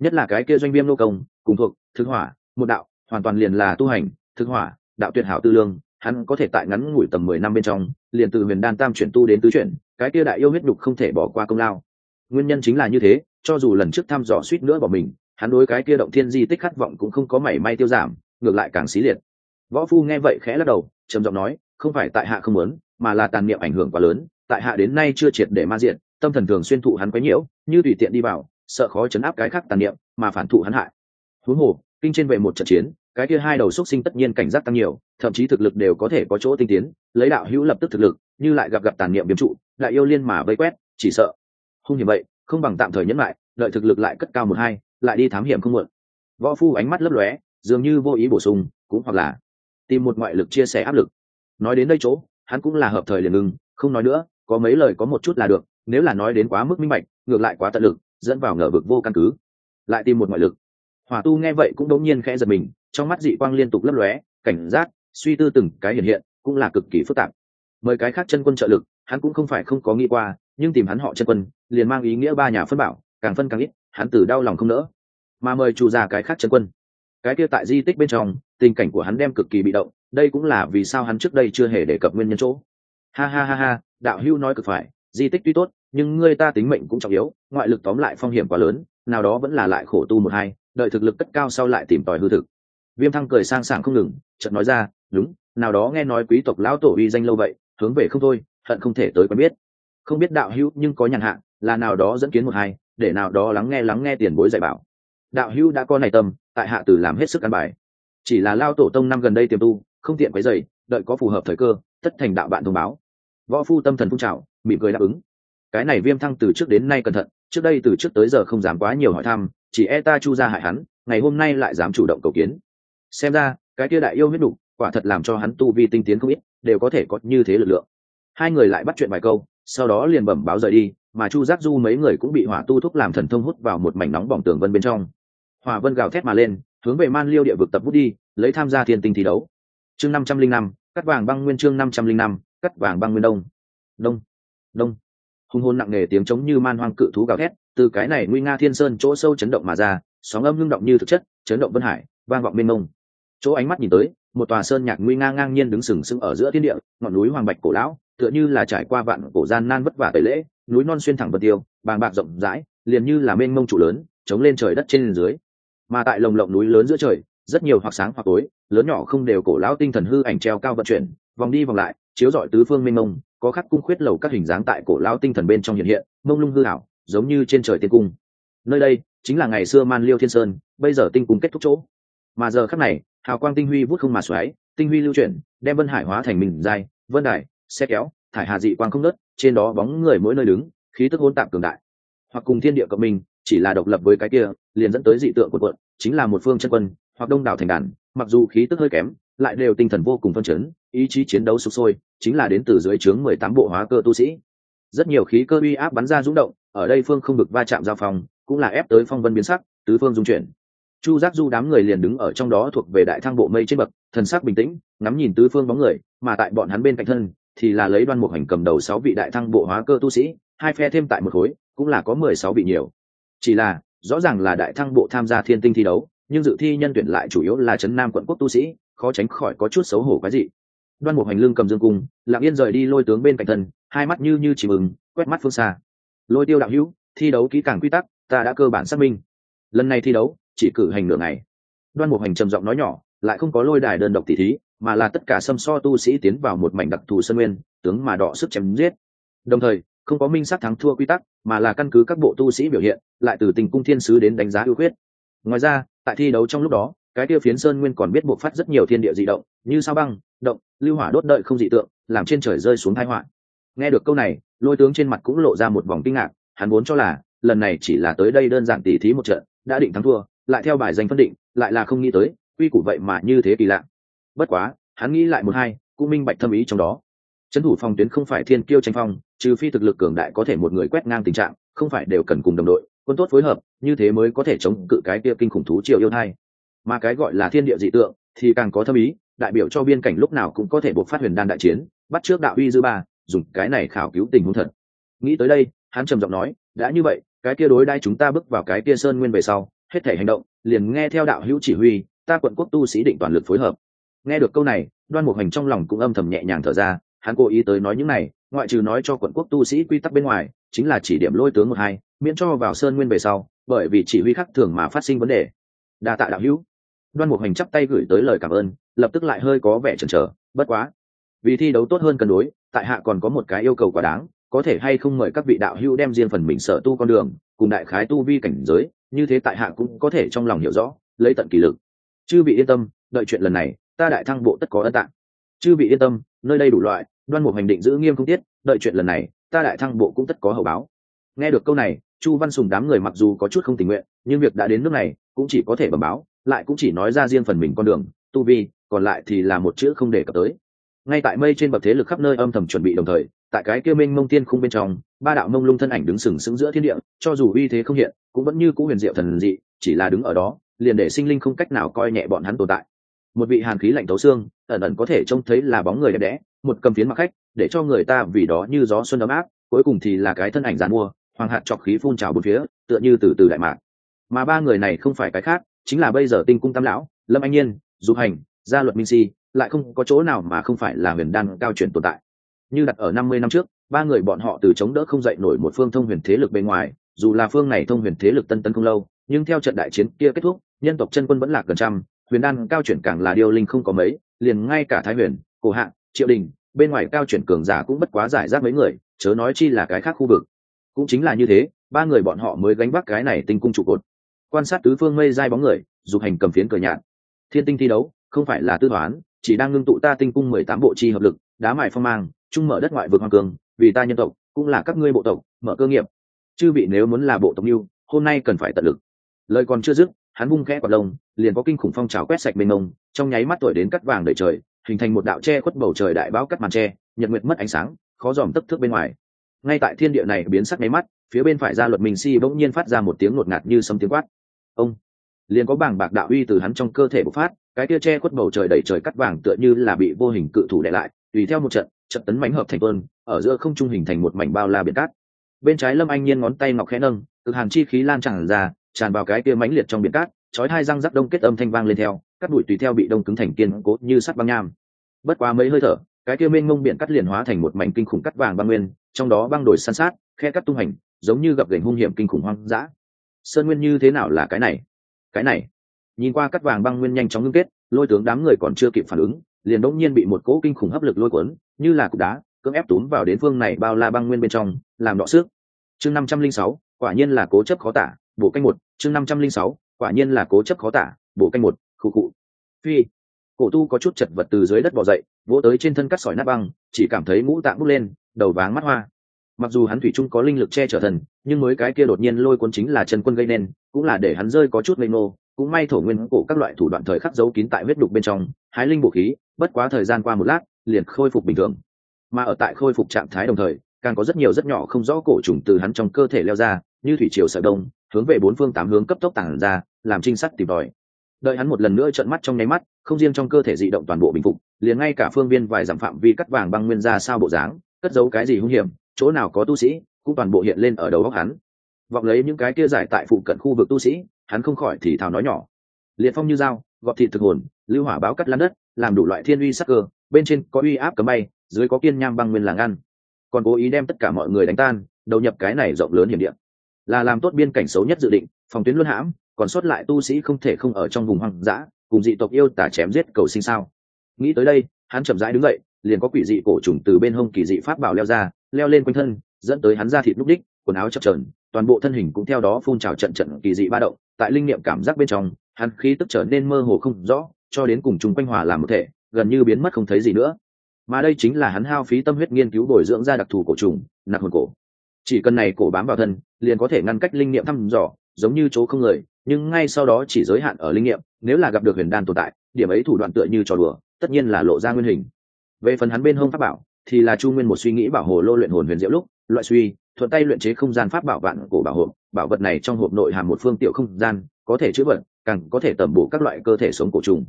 A: Nhất là cái kia doanh viêm nô công, cùng thuộc, thực hỏa, một đạo, hoàn toàn liền là tu hành, thực hỏa, đạo tuyệt hảo tư lương, hắn có thể tại ngắn ngủi tầm mười năm bên trong, liền từ huyền đan tam chuyển tu đến tứ chuyển, cái kia đại yêu huyết đục không thể bỏ qua công lao. Nguyên nhân chính là như thế, cho dù lần trước thăm dò suýt nữa bỏ mình, hắn đối cái kia động thiên di tích khát vọng cũng không có mảy may tiêu giảm, ngược lại càng xí liệt. Võ phu nghe vậy khẽ lắc đầu, trầm giọng nói, không phải tại hạ không muốn, mà là tàn niệm ảnh hưởng quá lớn tại hạ đến nay chưa triệt để ma diện, tâm thần thường xuyên thụ hắn quấy nhiễu, như tùy tiện đi vào, sợ khó chấn áp cái khác tàn niệm, mà phản thụ hắn hại. Huống hồ, kinh trên vệ một trận chiến, cái kia hai đầu xúc sinh tất nhiên cảnh giác tăng nhiều, thậm chí thực lực đều có thể có chỗ tinh tiến, lấy đạo hữu lập tức thực lực, như lại gặp gặp tàn niệm biếm trụ lại yêu liên mà vây quét, chỉ sợ. Không như vậy, không bằng tạm thời nhẫn lại, đợi thực lực lại cất cao một hai, lại đi thám hiểm không muộn. Võ phu ánh mắt lấp lóe, dường như vô ý bổ sung, cũng hoặc là tìm một ngoại lực chia sẻ áp lực. Nói đến đây chỗ, hắn cũng là hợp thời liền ngừng, không nói nữa có mấy lời có một chút là được, nếu là nói đến quá mức minh bạch, ngược lại quá tận lực, dẫn vào ngờ vực vô căn cứ. Lại tìm một ngoại lực. Hỏa tu nghe vậy cũng đống nhiên khẽ giật mình, trong mắt dị quang liên tục lấp lóe, cảnh giác, suy tư từng cái hiện hiện, cũng là cực kỳ phức tạp. Mời cái khác chân quân trợ lực, hắn cũng không phải không có nghĩ qua, nhưng tìm hắn họ chân quân, liền mang ý nghĩa ba nhà phân bảo, càng phân càng ít, hắn từ đau lòng không nỡ. Mà mời chủ ra cái khác chân quân. Cái kia tại di tích bên trong, tình cảnh của hắn đem cực kỳ bị động, đây cũng là vì sao hắn trước đây chưa hề đề cập nguyên nhân chỗ ha ha ha ha, đạo hưu nói cực phải, di tích tuy tốt, nhưng ngươi ta tính mệnh cũng trọng yếu, ngoại lực tóm lại phong hiểm quá lớn, nào đó vẫn là lại khổ tu một hai, đợi thực lực cất cao sau lại tìm tòi hư thực. Viêm thăng cười sang sảng không ngừng, chợt nói ra, đúng, nào đó nghe nói quý tộc lão tổ uy danh lâu vậy, hướng về không thôi, hận không thể tới quen biết. Không biết đạo hữu nhưng có nhàn hạ, là nào đó dẫn kiến một hai, để nào đó lắng nghe lắng nghe tiền bối dạy bảo. Đạo hữu đã có này tâm, tại hạ tử làm hết sức căn bài. Chỉ là lao tổ tông năm gần đây tiềm tu, không tiện quấy dày đợi có phù hợp thời cơ, tất thành đạo bạn thông báo võ phu tâm thần phun trào, mỉm cười đáp ứng. Cái này viêm thăng từ trước đến nay cẩn thận, trước đây từ trước tới giờ không dám quá nhiều hỏi thăm, chỉ e ta chu ra hại hắn, ngày hôm nay lại dám chủ động cầu kiến. Xem ra, cái kia đại yêu huyết đủ quả thật làm cho hắn tu vi tinh tiến không ít, đều có thể có như thế lực lượng. Hai người lại bắt chuyện vài câu, sau đó liền bẩm báo rời đi, mà chu giác du mấy người cũng bị hỏa tu thúc làm thần thông hút vào một mảnh nóng bỏng tường vân bên trong. Hỏa vân gào thét mà lên, hướng về man liêu địa vực tập bút đi, lấy tham gia thiên tinh thi đấu. Chương năm trăm linh năm, cắt vàng băng nguyên chương năm trăm linh năm cắt vàng băng nguyên đông. Đông đông. Hùng hồn nặng nề tiếng trống như man hoang cự thú gào thét, từ cái này nguy nga thiên sơn chỗ sâu chấn động mà ra, sóng âm ngưng động như thực chất, chấn động vân hải, vang vọng mênh mông. Chỗ ánh mắt nhìn tới, một tòa sơn nhạc nguy nga ngang nhiên đứng sừng sững ở giữa thiên địa, ngọn núi hoàng bạch cổ lão, tựa như là trải qua vạn cổ gian nan vất vả tẩy lễ, núi non xuyên thẳng vật tiêu, bàng bạc rộng rãi, liền như là mênh mông trụ lớn, chống lên trời đất trên dưới. Mà tại lồng lộng núi lớn giữa trời, rất nhiều hoặc sáng hoặc tối, lớn nhỏ không đều cổ lão tinh thần hư ảnh treo cao vận chuyển, vòng đi vòng lại chiếu rọi tứ phương mênh mông, có khắc cung khuyết lầu các hình dáng tại cổ lão tinh thần bên trong hiện hiện, mông lung hư ảo, giống như trên trời tiên cung. Nơi đây chính là ngày xưa man liêu thiên sơn, bây giờ tinh cung kết thúc chỗ. Mà giờ khắc này, hào quang tinh huy vút không mà xoáy, tinh huy lưu chuyển, đem vân hải hóa thành mình dài, vân đài, xe kéo, thải hà dị quang không nớt trên đó bóng người mỗi nơi đứng, khí tức hôn tạp cường đại. Hoặc cùng thiên địa cộng mình chỉ là độc lập với cái kia, liền dẫn tới dị tượng của quận chính là một phương chân quân, hoặc đông đảo thành đàn, mặc dù khí tức hơi kém lại đều tinh thần vô cùng phân chấn, ý chí chiến đấu sục sôi, chính là đến từ dưới trướng mười tám bộ hóa cơ tu sĩ. Rất nhiều khí cơ uy áp bắn ra rúng động, ở đây phương không được va chạm giao phòng cũng là ép tới phong vân biến sắc, tứ phương dung chuyển. Chu giác du đám người liền đứng ở trong đó thuộc về đại thang bộ mây trên bậc, thần sắc bình tĩnh, ngắm nhìn tứ phương bóng người, mà tại bọn hắn bên cạnh thân, thì là lấy đoan mục hành cầm đầu sáu vị đại thăng bộ hóa cơ tu sĩ, hai phe thêm tại một khối, cũng là có mười sáu vị nhiều. Chỉ là, rõ ràng là đại thăng bộ tham gia thiên tinh thi đấu, nhưng dự thi nhân tuyển lại chủ yếu là trấn nam quận quốc tu sĩ khó tránh khỏi có chút xấu hổ cái gì đoan mục hành lưng cầm dương cung, lặng yên rời đi lôi tướng bên cạnh thân, hai mắt như như chỉ mừng, quét mắt phương xa. Lôi tiêu đạo hữu, thi đấu kỹ càng quy tắc, ta đã cơ bản xác minh. Lần này thi đấu, chỉ cử hành nửa ngày. Đoan mục hành trầm giọng nói nhỏ, lại không có lôi đài đơn độc tỷ thí, mà là tất cả xâm so tu sĩ tiến vào một mảnh đặc thù sân nguyên, tướng mà đọ sức chém giết. Đồng thời, không có minh sát thắng thua quy tắc, mà là căn cứ các bộ tu sĩ biểu hiện, lại từ tình cung thiên sứ đến đánh giá ưu khuyết. Ngoài ra, tại thi đấu trong lúc đó cái tiêu phiến sơn nguyên còn biết buộc phát rất nhiều thiên địa dị động, như sao băng, động, lưu hỏa đốt đợi không dị tượng, làm trên trời rơi xuống thái họa. Nghe được câu này, lôi tướng trên mặt cũng lộ ra một vòng kinh ngạc, hắn vốn cho là, lần này chỉ là tới đây đơn giản tỉ thí một trận, đã định thắng thua, lại theo bài danh phân định, lại là không nghĩ tới, quy củ vậy mà như thế kỳ lạ. Bất quá, hắn nghĩ lại một hai, cũng minh bạch thâm ý trong đó. Trấn thủ phòng tuyến không phải thiên kiêu tranh phong, trừ phi thực lực cường đại có thể một người quét ngang tình trạng, không phải đều cần cùng đồng đội, quân tốt phối hợp, như thế mới có thể chống cự cái kia kinh khủng thú triều yêu thai mà cái gọi là thiên địa dị tượng thì càng có thâm ý, đại biểu cho biên cảnh lúc nào cũng có thể buộc phát huyền đan đại chiến, bắt trước đạo uy dư ba, dùng cái này khảo cứu tình huống thật. Nghĩ tới đây, hắn trầm giọng nói, đã như vậy, cái kia đối đai chúng ta bước vào cái kia sơn nguyên về sau, hết thể hành động, liền nghe theo đạo hữu chỉ huy, ta quận quốc tu sĩ định toàn lực phối hợp. Nghe được câu này, đoan mục hành trong lòng cũng âm thầm nhẹ nhàng thở ra, hắn cố ý tới nói những này, ngoại trừ nói cho quận quốc tu sĩ quy tắc bên ngoài, chính là chỉ điểm lôi tướng một hai, miễn cho vào sơn nguyên về sau, bởi vì chỉ huy khắc thường mà phát sinh vấn đề. Đa tạ đạo hữu đoan mục hành chắp tay gửi tới lời cảm ơn, lập tức lại hơi có vẻ chần chờ, bất quá. Vì thi đấu tốt hơn cân đối, tại hạ còn có một cái yêu cầu quá đáng, có thể hay không mời các vị đạo hữu đem riêng phần mình sở tu con đường, cùng đại khái tu vi cảnh giới, như thế tại hạ cũng có thể trong lòng hiểu rõ, lấy tận kỳ lực. Chư vị yên tâm, đợi chuyện lần này, ta đại thăng bộ tất có ân tạng. Chư vị yên tâm, nơi đây đủ loại, đoan mục hành định giữ nghiêm không tiết, đợi chuyện lần này, ta đại thăng bộ cũng tất có hậu báo. Nghe được câu này, chu văn sùng đám người mặc dù có chút không tình nguyện, nhưng việc đã đến nước này, cũng chỉ có thể bẩm báo lại cũng chỉ nói ra riêng phần mình con đường, tu vi, còn lại thì là một chữ không để cập tới. Ngay tại mây trên bậc thế lực khắp nơi âm thầm chuẩn bị đồng thời, tại cái kia minh mông tiên khung bên trong, ba đạo mông lung thân ảnh đứng sừng sững giữa thiên địa, cho dù uy thế không hiện, cũng vẫn như cũ huyền diệu thần dị, chỉ là đứng ở đó, liền để sinh linh không cách nào coi nhẹ bọn hắn tồn tại. Một vị hàn khí lạnh tấu xương, ẩn ẩn có thể trông thấy là bóng người đẹp đẽ, một cầm phiến mặc khách, để cho người ta vì đó như gió xuân ấm áp, cuối cùng thì là cái thân ảnh giàn mua, hoàng hạt chọc khí phun trào bốn phía, tựa như từ từ đại mạc. Mà ba người này không phải cái khác chính là bây giờ tinh cung tam lão, lâm anh nhiên, du hành, gia luật minh si, lại không có chỗ nào mà không phải là huyền đan cao chuyển tồn tại. Như đặt ở năm mươi năm trước, ba người bọn họ từ chống đỡ không dậy nổi một phương thông huyền thế lực bên ngoài, dù là phương này thông huyền thế lực tân tân không lâu, nhưng theo trận đại chiến kia kết thúc, nhân tộc chân quân vẫn là gần trăm, huyền đan cao chuyển càng là điều linh không có mấy, liền ngay cả thái huyền, cổ hạng triệu đình, bên ngoài cao chuyển cường giả cũng bất quá giải rác mấy người, chớ nói chi là cái khác khu vực. Cũng chính là như thế, ba người bọn họ mới gánh vác cái này tinh cung trụ cột quan sát tứ phương mây dai bóng người, dục hành cầm phiến cờ nhạn thiên tinh thi đấu, không phải là tư toán, chỉ đang ngưng tụ ta tinh cung mười tám bộ chi hợp lực, đá mài phong mang, trung mở đất ngoại vực hoàng cường, vì ta nhân tộc, cũng là các ngươi bộ tộc, mở cơ nghiệp. Chư vị nếu muốn là bộ tộc mưu hôm nay cần phải tận lực. Lời còn chưa dứt, hắn vung khẽ quả lông, liền có kinh khủng phong trào quét sạch bên mông, trong nháy mắt tuổi đến cắt vàng đầy trời, hình thành một đạo che khuất bầu trời đại báo cắt màn tre nhật nguyệt mất ánh sáng, khó dòm tấp thước bên ngoài. Ngay tại thiên địa này biến sắc nháy mắt, phía bên phải ra luật minh si bỗng nhiên phát ra một tiếng ngột ngạt như sấm tiếng quát ông. Liền có bảng bạc đạo uy từ hắn trong cơ thể bộc phát, cái kia che khuất bầu trời đẩy trời cắt vàng tựa như là bị vô hình cự thủ đè lại, tùy theo một trận trận tấn mánh hợp thành vơn ở giữa không trung hình thành một mảnh bao la biển cát. Bên trái lâm anh nhiên ngón tay ngọc khẽ nâng, cực hàn chi khí lan tràn ra, tràn vào cái kia mãnh liệt trong biển cát, chói hai răng rắc đông kết âm thanh vang lên theo cắt đuổi tùy theo bị đông cứng thành kiên cố như sắt băng nham. Bất quá mấy hơi thở, cái kia mênh mông biển cắt liền hóa thành một mảnh kinh khủng cắt vàng băng nguyên, trong đó băng đổi san sát, khe cắt tung hành, giống như gặp gành hung hiểm kinh khủng hoang dã sơn nguyên như thế nào là cái này? Cái này. Nhìn qua cắt vàng băng nguyên nhanh chóng ngưng kết, lôi tướng đám người còn chưa kịp phản ứng, liền đống nhiên bị một cỗ kinh khủng hấp lực lôi cuốn, như là cục đá, cưỡng ép túm vào đến phương này bao la băng nguyên bên trong, làm đọ xước. Chương năm trăm linh sáu, quả nhiên là cố chấp khó tả bộ canh một. Chương năm trăm linh sáu, quả nhiên là cố chấp khó tả bộ canh một, khu cụ. Phi. Cổ tu có chút chật vật từ dưới đất bỏ dậy, vỗ tới trên thân cắt sỏi nát băng, chỉ cảm thấy ngũ tạng bút lên, đầu váng mắt hoa mặc dù hắn thủy chung có linh lực che chở thần, nhưng mới cái kia đột nhiên lôi cuốn chính là trần quân gây nên, cũng là để hắn rơi có chút ngây ngô. Cũng may thổ nguyên cổ các loại thủ đoạn thời khắc giấu kín tại huyết đục bên trong, hái linh bộ khí, bất quá thời gian qua một lát, liền khôi phục bình thường. Mà ở tại khôi phục trạng thái đồng thời, càng có rất nhiều rất nhỏ không rõ cổ trùng từ hắn trong cơ thể leo ra, như thủy triều sợ đông, hướng về bốn phương tám hướng cấp tốc tản ra, làm trinh sát tìm tòi. Đợi hắn một lần nữa trợn mắt trong nháy mắt, không riêng trong cơ thể dị động toàn bộ bình phục, liền ngay cả phương viên vài dặm phạm vi cắt vàng băng nguyên ra sao bộ dáng, cất giấu cái gì hung hiểm chỗ nào có tu sĩ cũng toàn bộ hiện lên ở đầu góc hắn. Vọng lấy những cái kia giải tại phụ cận khu vực tu sĩ, hắn không khỏi thì thào nói nhỏ. Liệt phong như dao, gọt thịt thực hồn, lưu hỏa báo cắt lan đất, làm đủ loại thiên uy sắc cơ, bên trên có uy áp cấm bay, dưới có kiên nham băng nguyên làng ăn. Còn cố ý đem tất cả mọi người đánh tan, đầu nhập cái này rộng lớn hiểm điện là làm tốt biên cảnh xấu nhất dự định, phòng tuyến luân hãm, còn sót lại tu sĩ không thể không ở trong vùng hoang dã, cùng dị tộc yêu tả chém giết cầu sinh sao. Nghĩ tới đây, hắn chậm rãi đứng dậy, liền có quỷ dị cổ trùng từ bên hông kỳ dị pháp bảo leo ra leo lên quanh thân, dẫn tới hắn ra thịt núc đích, quần áo chập trờn toàn bộ thân hình cũng theo đó phun trào trận trận kỳ dị ba động. Tại linh niệm cảm giác bên trong, hắn khí tức trở nên mơ hồ không rõ, cho đến cùng chung quanh hòa làm một thể, gần như biến mất không thấy gì nữa. Mà đây chính là hắn hao phí tâm huyết nghiên cứu bồi dưỡng ra đặc thù cổ trùng nặc hồn cổ. Chỉ cần này cổ bám vào thân, liền có thể ngăn cách linh niệm thăm dò, giống như chỗ không người, nhưng ngay sau đó chỉ giới hạn ở linh nghiệm, nếu là gặp được huyền đan tồn tại, điểm ấy thủ đoạn tựa như trò đùa, tất nhiên là lộ ra nguyên hình. Về phần hắn bên hông pháp bảo thì là chu nguyên một suy nghĩ bảo hồ lô luyện hồn huyền diệu lúc, loại suy, thuận tay luyện chế không gian pháp bảo vạn cổ bảo hộp bảo vật này trong hộp nội hàm một phương tiểu không gian, có thể chữa vật càng có thể tẩm bổ các loại cơ thể sống cổ trùng.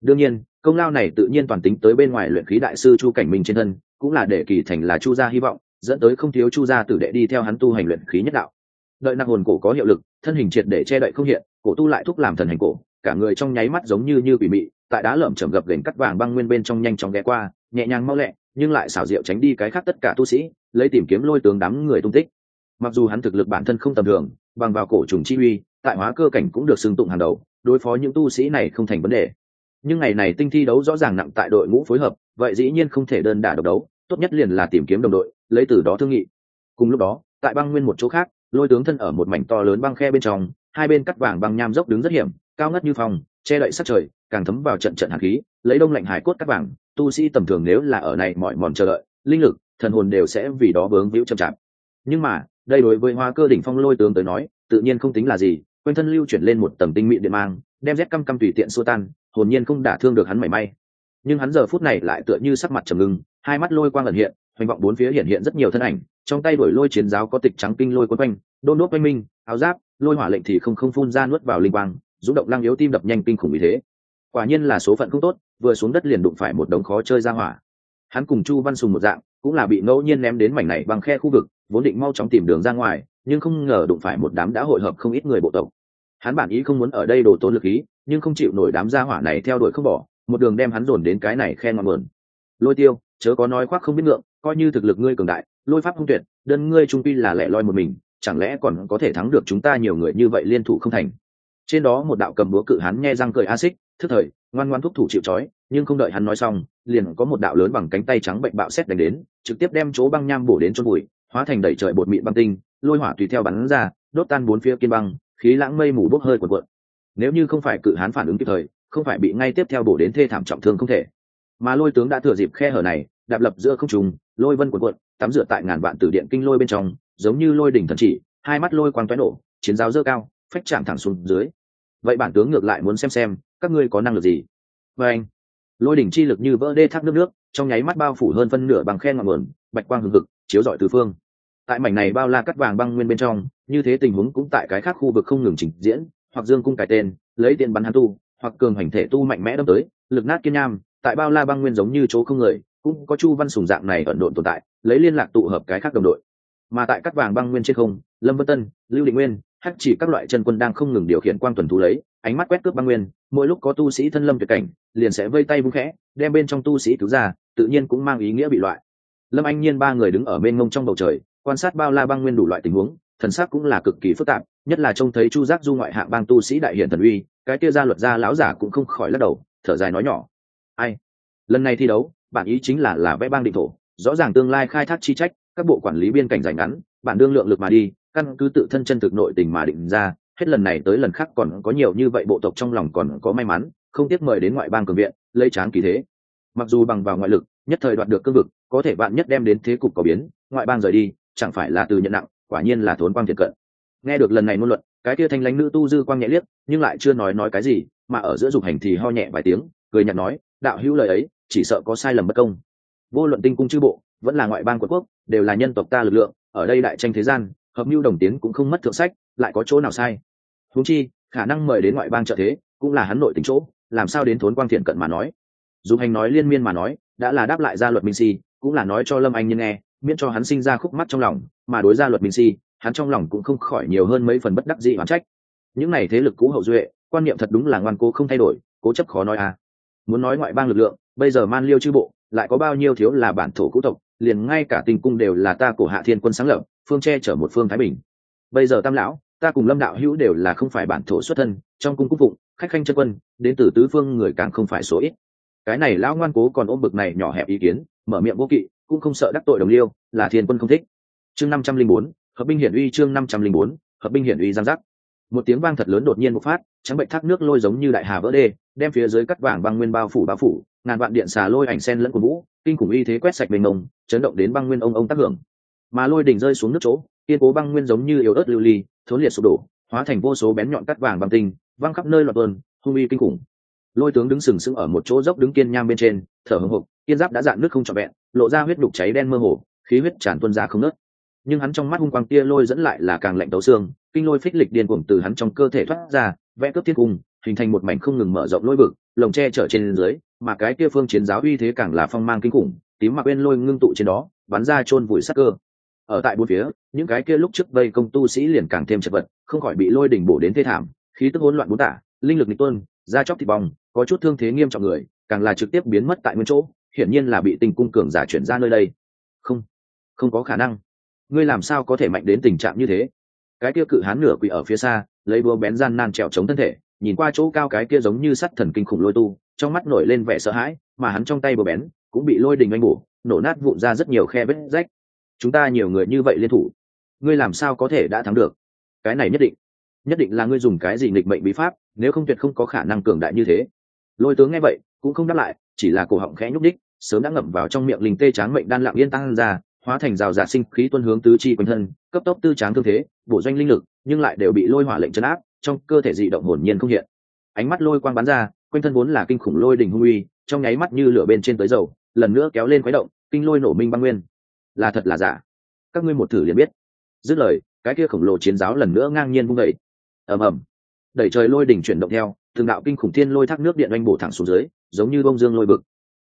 A: Đương nhiên, công lao này tự nhiên toàn tính tới bên ngoài luyện khí đại sư chu cảnh minh trên thân, cũng là để kỳ thành là chu gia hy vọng, dẫn tới không thiếu chu gia tử đệ đi theo hắn tu hành luyện khí nhất đạo. Đợi năng hồn cổ có hiệu lực, thân hình triệt để che đậy không hiện, cổ tu lại thúc làm thần hành cổ, cả người trong nháy mắt giống như như quỷ mị, tại đá lởm chởm gập gành cắt vàng băng nguyên bên trong nhanh chóng ghé qua, nhẹ nhàng mau lẹ nhưng lại xảo diệu tránh đi cái khác tất cả tu sĩ, lấy tìm kiếm lôi tướng đám người tung tích. Mặc dù hắn thực lực bản thân không tầm thường, bằng vào cổ trùng chi uy, tại hóa cơ cảnh cũng được xưng tụng hàng đầu, đối phó những tu sĩ này không thành vấn đề. Nhưng ngày này tinh thi đấu rõ ràng nặng tại đội ngũ phối hợp, vậy dĩ nhiên không thể đơn đả độc đấu, tốt nhất liền là tìm kiếm đồng đội, lấy từ đó thương nghị. Cùng lúc đó, tại băng nguyên một chỗ khác, lôi tướng thân ở một mảnh to lớn băng khe bên trong, hai bên cắt vàng băng nham dốc đứng rất hiểm, cao ngất như phòng, che đậy sát trời, càng thấm vào trận trận hạt khí, lấy đông lạnh hải cốt cắt vàng tu sĩ tầm thường nếu là ở này mọi mòn chờ đợi, linh lực, thần hồn đều sẽ vì đó vướng víu chậm chạp. Nhưng mà, đây đối với hoa cơ đỉnh phong lôi tướng tới nói, tự nhiên không tính là gì, quanh thân lưu chuyển lên một tầng tinh mịn điện mang, đem rét căm căm tùy tiện xua tan, hồn nhiên không đả thương được hắn mảy may. Nhưng hắn giờ phút này lại tựa như sắc mặt trầm ngưng, hai mắt lôi quang ẩn hiện, hoành vọng bốn phía hiện hiện rất nhiều thân ảnh, trong tay đuổi lôi chiến giáo có tịch trắng kinh lôi quấn quanh, đôn đốt quanh minh, áo giáp, lôi hỏa lệnh thì không không phun ra nuốt vào linh quang dũng động lăng yếu tim đập nhanh kinh khủng như thế quả nhiên là số phận không tốt, vừa xuống đất liền đụng phải một đống khó chơi ra hỏa. Hắn cùng chu văn sùng một dạng, cũng là bị ngẫu nhiên ném đến mảnh này bằng khe khu vực, vốn định mau chóng tìm đường ra ngoài, nhưng không ngờ đụng phải một đám đã hội hợp không ít người bộ tộc. Hắn bản ý không muốn ở đây đổ tốn lực ý, nhưng không chịu nổi đám gia hỏa này theo đuổi không bỏ, một đường đem hắn dồn đến cái này khe ngọn mờn lôi tiêu, chớ có nói khoác không biết ngượng, coi như thực lực ngươi cường đại, lôi pháp không tuyệt, đơn ngươi trung pi là lẻ loi một mình, chẳng lẽ còn có thể thắng được chúng ta nhiều người như vậy liên thủ không thành? Trên đó một đạo cầm búa cự hắn nghe răng cười a xích thức thời, ngoan ngoan thúc thủ chịu trói, nhưng không đợi hắn nói xong, liền có một đạo lớn bằng cánh tay trắng bệnh bạo xét đánh đến, trực tiếp đem chỗ băng nham bổ đến chôn bụi, hóa thành đẩy trời bột mịn băng tinh, lôi hỏa tùy theo bắn ra, đốt tan bốn phía kiên băng, khí lãng mây mù bốc hơi quần quận nếu như không phải cự hán phản ứng kịp thời, không phải bị ngay tiếp theo bổ đến thê thảm trọng thương không thể. Mà lôi tướng đã thừa dịp khe hở này, đạp lập giữa không trùng lôi vân quần quận tắm rửa tại ngàn vạn tử điện kinh lôi bên trong, giống như lôi đỉnh thần chỉ, hai mắt lôi quang toái nổ, chiến giáo dơ cao, phách chạm thẳng xuống dưới. Vậy bản tướng ngược lại muốn xem xem các ngươi có năng lực gì? Và anh, lôi đỉnh chi lực như vỡ đê thác nước nước, trong nháy mắt bao phủ hơn phân nửa bằng khen ngọn nguồn, bạch quang hừng hực, chiếu rọi tứ phương. Tại mảnh này bao la cắt vàng băng nguyên bên trong, như thế tình huống cũng tại cái khác khu vực không ngừng trình diễn, hoặc dương cung cải tên, lấy tiền bắn hắn tu, hoặc cường hành thể tu mạnh mẽ đâm tới, lực nát kiên nham, tại bao la băng nguyên giống như chỗ không người, cũng có chu văn sùng dạng này ẩn độn tồn tại, lấy liên lạc tụ hợp cái khác đồng đội. Mà tại cắt vàng băng nguyên trên không, lâm vân tân, lưu định nguyên, hắc chỉ các loại chân quân đang không ngừng điều khiển quang tuần thú lấy, ánh mắt quét cướp băng nguyên mỗi lúc có tu sĩ thân lâm tuyệt cảnh, liền sẽ vây tay vung khẽ, đem bên trong tu sĩ cứu ra, tự nhiên cũng mang ý nghĩa bị loại. Lâm anh nhiên ba người đứng ở bên ngông trong bầu trời, quan sát bao la băng nguyên đủ loại tình huống, thần sắc cũng là cực kỳ phức tạp, nhất là trông thấy chu giác du ngoại hạng bang tu sĩ đại hiển thần uy, cái kia ra luật gia lão giả cũng không khỏi lắc đầu, thở dài nói nhỏ. Ai? Lần này thi đấu, bản ý chính là là vẽ bang định thổ, rõ ràng tương lai khai thác chi trách, các bộ quản lý biên cảnh dành ngắn, bản đương lượng lực mà đi, căn cứ tự thân chân thực nội tình mà định ra hết lần này tới lần khác còn có nhiều như vậy bộ tộc trong lòng còn có may mắn, không tiếc mời đến ngoại bang cường viện, lấy tráng kỳ thế. Mặc dù bằng vào ngoại lực, nhất thời đoạt được cương vực, có thể bạn nhất đem đến thế cục có biến, ngoại bang rời đi, chẳng phải là từ nhận nặng, quả nhiên là thốn quang thiệt cận. Nghe được lần này ngôn luận, cái kia thanh lãnh nữ tu dư quang nhẹ liếc, nhưng lại chưa nói nói cái gì, mà ở giữa dục hành thì ho nhẹ vài tiếng, cười nhạt nói, đạo hữu lời ấy, chỉ sợ có sai lầm bất công. Vô luận tinh cung chư bộ, vẫn là ngoại bang quận quốc, đều là nhân tộc ta lực lượng, ở đây đại tranh thế gian hợp mưu đồng tiến cũng không mất thượng sách, lại có chỗ nào sai? Húng chi, khả năng mời đến ngoại bang trợ thế cũng là hắn nội tính chỗ, làm sao đến thốn quang thiện cận mà nói? Dù hành nói liên miên mà nói, đã là đáp lại gia luật minh si, cũng là nói cho lâm anh nhân nghe, miễn cho hắn sinh ra khúc mắt trong lòng, mà đối gia luật minh si, hắn trong lòng cũng không khỏi nhiều hơn mấy phần bất đắc dị oán trách. Những này thế lực cũ hậu duệ, quan niệm thật đúng là ngoan cố không thay đổi, cố chấp khó nói à. Muốn nói ngoại bang lực lượng, bây giờ man liêu chư bộ, lại có bao nhiêu thiếu là bản thổ cũ tộc, liền ngay cả tình cung đều là ta cổ hạ thiên quân sáng lập phương che chở một phương thái bình. Bây giờ tam lão, ta cùng lâm đạo hữu đều là không phải bản thổ xuất thân, trong cung quốc vụng khách khanh chân quân, đến từ tứ phương người càng không phải số ít. Cái này lão ngoan cố còn ôm bực này nhỏ hẹp ý kiến, mở miệng vô kỵ, cũng không sợ đắc tội đồng liêu, là thiên quân không thích. Chương năm trăm linh bốn, hợp binh hiển uy chương năm trăm linh bốn, hợp binh hiển uy giang giác. Một tiếng vang thật lớn đột nhiên bộc phát, trắng bệnh thác nước lôi giống như đại hà vỡ đê, đem phía dưới cắt vàng băng nguyên bao phủ bao phủ, ngàn vạn điện xà lôi ảnh sen lẫn của vũ, kinh khủng y thế quét sạch bình mông, chấn động đến băng nguyên ông ông tác hưởng mà lôi đỉnh rơi xuống nước chỗ, kiên cố băng nguyên giống như yếu ớt lưu ly, thốn liệt sụp đổ, hóa thành vô số bén nhọn cắt vàng bằng tinh, văng khắp nơi loạt bơn hung uy kinh khủng. Lôi tướng đứng sừng sững ở một chỗ dốc đứng kiên nham bên trên, thở hồng hộc, kiên giáp đã dạn nước không trọn vẹn, lộ ra huyết đục cháy đen mơ hồ, khí huyết tràn tuân ra không nớt nhưng hắn trong mắt hung quang tia lôi dẫn lại là càng lạnh tấu xương, kinh lôi phích lịch điên cuồng từ hắn trong cơ thể thoát ra, vẽ cướp thiết cung, hình thành một mảnh không ngừng mở rộng lôi vực, lồng tre trở trên dưới, mà cái kia phương chiến giáo uy thế càng là phong mang kinh khủng, tím mặc bên lôi ngưng tụ trên đó, bắn ra chôn vùi sắc cơ ở tại bốn phía, những cái kia lúc trước vây công tu sĩ liền càng thêm chật vật, không khỏi bị lôi đỉnh bổ đến thê thảm, khí tức hỗn loạn bốn tả, linh lực nịch tuân, da chóc thịt bong, có chút thương thế nghiêm trọng người, càng là trực tiếp biến mất tại nguyên chỗ, hiển nhiên là bị tình cung cường giả chuyển ra nơi đây. Không không có khả năng. Ngươi làm sao có thể mạnh đến tình trạng như thế? Cái kia cự hán nửa quỳ ở phía xa, lấy búa bén gian nan trèo chống thân thể, nhìn qua chỗ cao cái kia giống như sắt thần kinh khủng lôi tu, trong mắt nổi lên vẻ sợ hãi, mà hắn trong tay búa bén cũng bị lôi đình anh bổ, nổ nát vụn ra rất nhiều khe vết rách chúng ta nhiều người như vậy liên thủ, ngươi làm sao có thể đã thắng được? Cái này nhất định nhất định là ngươi dùng cái gì nghịch mệnh bí pháp, nếu không tuyệt không có khả năng cường đại như thế. Lôi tướng nghe vậy, cũng không đáp lại, chỉ là cổ họng khẽ nhúc đích sớm đã ngậm vào trong miệng linh tê tráng mệnh đan lặng yên tăng ra, hóa thành rào giả sinh khí tuân hướng tứ chi quanh thân, cấp tốc tư tráng thương thế, bổ doanh linh lực, nhưng lại đều bị lôi hỏa lệnh chấn áp, trong cơ thể dị động hồn nhiên không hiện. Ánh mắt lôi quang bắn ra, quanh thân vốn là kinh khủng lôi đình hung uy, trong nháy mắt như lửa bên trên tới dầu, lần nữa kéo lên khuấy động, kinh lôi nổ minh băng nguyên là thật là giả. Các ngươi một thử liền biết. Dứt lời, cái kia khổng lồ chiến giáo lần nữa ngang nhiên vung đẩy ầm ầm. Đẩy trời lôi đỉnh chuyển động theo thượng đạo kinh khủng thiên lôi thác nước điện oanh bổ thẳng xuống dưới, giống như bông dương lôi bực.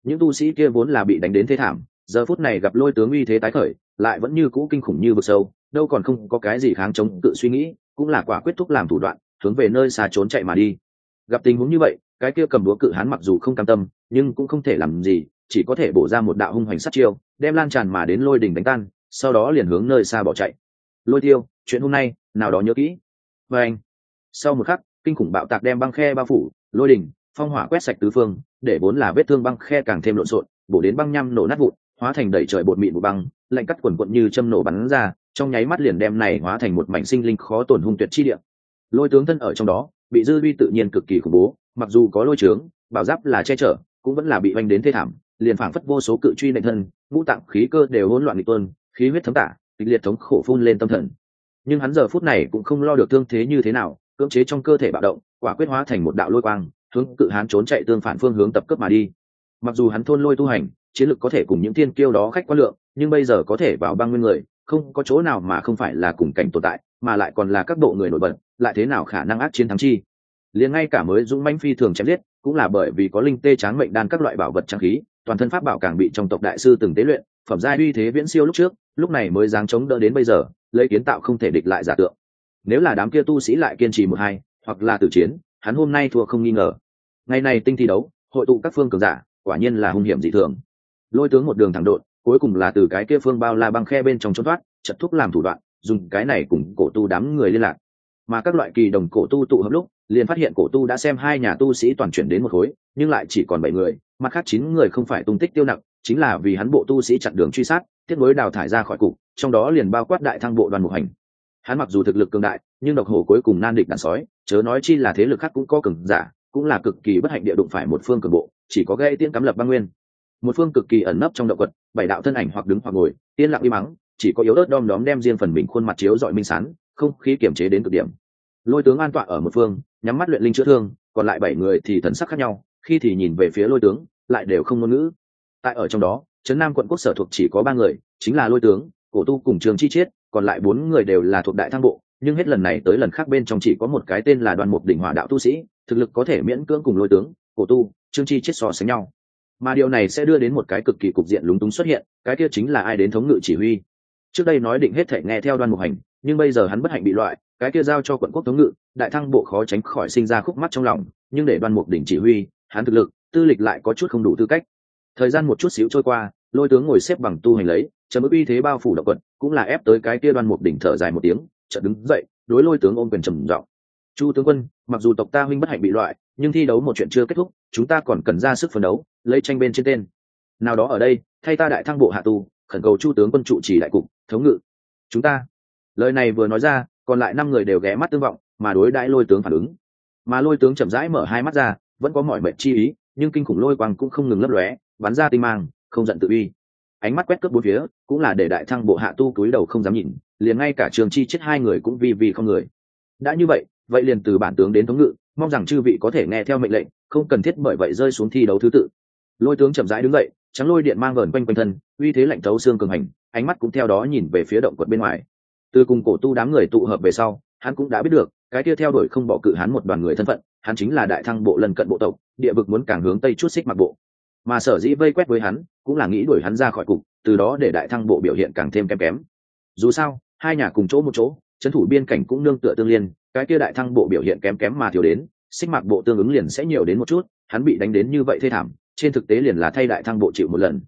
A: Những tu sĩ kia vốn là bị đánh đến thế thảm, giờ phút này gặp lôi tướng uy thế tái khởi, lại vẫn như cũ kinh khủng như vực sâu, đâu còn không có cái gì kháng chống tự suy nghĩ, cũng là quả quyết thúc làm thủ đoạn, hướng về nơi xa trốn chạy mà đi. Gặp tình huống như vậy, cái kia cầm đũa cự hán mặc dù không cam tâm, nhưng cũng không thể làm gì chỉ có thể bổ ra một đạo hung hoành sát chiêu, đem lan tràn mà đến lôi đỉnh đánh tan, sau đó liền hướng nơi xa bỏ chạy. Lôi tiêu, chuyện hôm nay, nào đó nhớ kỹ. Và anh. Sau một khắc, kinh khủng bạo tạc đem băng khe bao phủ, lôi đỉnh, phong hỏa quét sạch tứ phương, để vốn là vết thương băng khe càng thêm lộn xộn, bổ đến băng nhăm nổ nát vụn, hóa thành đầy trời bột mịn vụ băng, lạnh cắt quần quận như châm nổ bắn ra, trong nháy mắt liền đem này hóa thành một mảnh sinh linh khó tổn hung tuyệt chi địa. Lôi tướng thân ở trong đó, bị dư vi tự nhiên cực kỳ khủng bố, mặc dù có lôi trướng, bảo giáp là che chở, cũng vẫn là bị oanh đến thê thảm liền phảng phất vô số cự truy nệ thân, ngũ tạng khí cơ đều hỗn loạn nghịch tuân khí huyết thấm tả, kịch liệt thống khổ phun lên tâm thần. Nhưng hắn giờ phút này cũng không lo được thương thế như thế nào, cưỡng chế trong cơ thể bạo động, quả quyết hóa thành một đạo lôi quang, hướng cự hán trốn chạy tương phản phương hướng tập cấp mà đi. Mặc dù hắn thôn lôi tu hành, chiến lực có thể cùng những thiên kiêu đó khách quan lượng, nhưng bây giờ có thể vào băng nguyên người, không có chỗ nào mà không phải là cùng cảnh tồn tại, mà lại còn là các bộ người nổi bật, lại thế nào khả năng ác chiến thắng chi? Liền ngay cả mới dũng manh phi thường chém giết, cũng là bởi vì có linh tê tráng mệnh đan các loại bảo vật trang khí toàn thân pháp bảo càng bị trong tộc đại sư từng tế luyện, phẩm giai uy thế viễn siêu lúc trước, lúc này mới dáng chống đỡ đến bây giờ, lấy kiến tạo không thể địch lại giả tượng. Nếu là đám kia tu sĩ lại kiên trì một hai, hoặc là tử chiến, hắn hôm nay thua không nghi ngờ. Ngày này tinh thi đấu, hội tụ các phương cường giả, quả nhiên là hung hiểm dị thường. Lôi tướng một đường thẳng đột, cuối cùng là từ cái kia phương bao la băng khe bên trong trốn thoát, chật thúc làm thủ đoạn, dùng cái này cùng cổ tu đám người liên lạc. Mà các loại kỳ đồng cổ tu tụ hợp lúc, liền phát hiện cổ tu đã xem hai nhà tu sĩ toàn chuyển đến một khối, nhưng lại chỉ còn bảy người mặt khác chín người không phải tung tích tiêu nặng, chính là vì hắn bộ tu sĩ chặn đường truy sát thiết mới đào thải ra khỏi cục, trong đó liền bao quát đại thăng bộ đoàn mục hành. Hắn mặc dù thực lực cường đại, nhưng độc hổ cuối cùng nan địch đàn sói, chớ nói chi là thế lực khác cũng có cường giả, cũng là cực kỳ bất hạnh địa đụng phải một phương cường bộ, chỉ có gây tiên cắm lập băng nguyên. Một phương cực kỳ ẩn nấp trong động quật, bảy đạo thân ảnh hoặc đứng hoặc ngồi, yên lặng im mắng, chỉ có yếu ớt đom đóm đem riêng phần mình khuôn mặt chiếu dọi minh sán, không khí kiểm chế đến cực điểm. Lôi tướng an tọa ở một phương, nhắm mắt luyện linh chữa thương, còn lại bảy người thì thần sắc khác nhau khi thì nhìn về phía lôi tướng, lại đều không ngôn ngữ. Tại ở trong đó, trấn nam quận quốc sở thuộc chỉ có ba người, chính là lôi tướng, cổ tu cùng trường chi chiết, còn lại bốn người đều là thuộc đại thang bộ, nhưng hết lần này tới lần khác bên trong chỉ có một cái tên là đoàn mục đỉnh hỏa đạo tu sĩ, thực lực có thể miễn cưỡng cùng lôi tướng, cổ tu, trương chi chết so sánh nhau. Mà điều này sẽ đưa đến một cái cực kỳ cục diện lúng túng xuất hiện, cái kia chính là ai đến thống ngự chỉ huy. Trước đây nói định hết thể nghe theo đoàn mục hành, nhưng bây giờ hắn bất hạnh bị loại, cái kia giao cho quận quốc thống ngự, đại thăng bộ khó tránh khỏi sinh ra khúc mắt trong lòng, nhưng để đoàn mục đỉnh chỉ huy hắn thực lực, tư lịch lại có chút không đủ tư cách. Thời gian một chút xíu trôi qua, lôi tướng ngồi xếp bằng tu hành lấy, chấm ức uy thế bao phủ động quận cũng là ép tới cái kia đoan mục đỉnh thở dài một tiếng, chợt đứng dậy, đối lôi tướng ôm quyền trầm giọng. Chu tướng quân, mặc dù tộc ta huynh bất hạnh bị loại, nhưng thi đấu một chuyện chưa kết thúc, chúng ta còn cần ra sức phấn đấu, lấy tranh bên trên tên. Nào đó ở đây, thay ta đại thăng bộ hạ tu, khẩn cầu chu tướng quân trụ chỉ đại cục, thống ngự. Chúng ta. Lời này vừa nói ra, còn lại năm người đều ghé mắt tương vọng, mà đối đãi lôi tướng phản ứng. Mà lôi tướng chậm rãi mở hai mắt ra vẫn có mọi mệnh chi ý, nhưng kinh khủng lôi quang cũng không ngừng lấp lóe, bắn ra tinh mang, không giận tự uy. Ánh mắt quét cướp bốn phía, cũng là để đại thăng bộ hạ tu cúi đầu không dám nhìn, liền ngay cả trường chi chết hai người cũng vì vì không người. Đã như vậy vậy liền từ bản tướng đến thống ngự, mong rằng chư vị có thể nghe theo mệnh lệnh, không cần thiết bởi vậy rơi xuống thi đấu thứ tự. Lôi tướng chậm rãi đứng dậy, trắng lôi điện mang vờn quanh quanh thân, uy thế lạnh thấu xương cường hành, ánh mắt cũng theo đó nhìn về phía động quật bên ngoài. Từ cùng cổ tu đám người tụ hợp về sau, hắn cũng đã biết được, cái kia theo đuổi không bỏ cự hắn một đoàn người thân phận hắn chính là đại thăng bộ lần cận bộ tộc, địa vực muốn càng hướng tây chút xích mặc bộ. Mà sở dĩ vây quét với hắn, cũng là nghĩ đuổi hắn ra khỏi cục, từ đó để đại thăng bộ biểu hiện càng thêm kém kém. Dù sao, hai nhà cùng chỗ một chỗ, trấn thủ biên cảnh cũng nương tựa tương liên, cái kia đại thăng bộ biểu hiện kém kém mà thiếu đến, xích mạc bộ tương ứng liền sẽ nhiều đến một chút, hắn bị đánh đến như vậy thê thảm, trên thực tế liền là thay đại thăng bộ chịu một lần.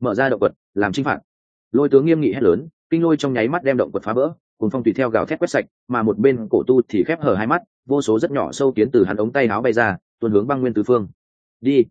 A: Mở ra động quật, làm chinh phạt. Lôi tướng nghiêm nghị hét lớn, kinh lôi trong nháy mắt đem động quật phá vỡ cùng phong tùy theo gào thét quét sạch, mà một bên cổ tu thì khép hở hai mắt vô số rất nhỏ sâu kiến từ hắn ống tay áo bay ra, tuôn hướng băng nguyên tứ phương. Đi.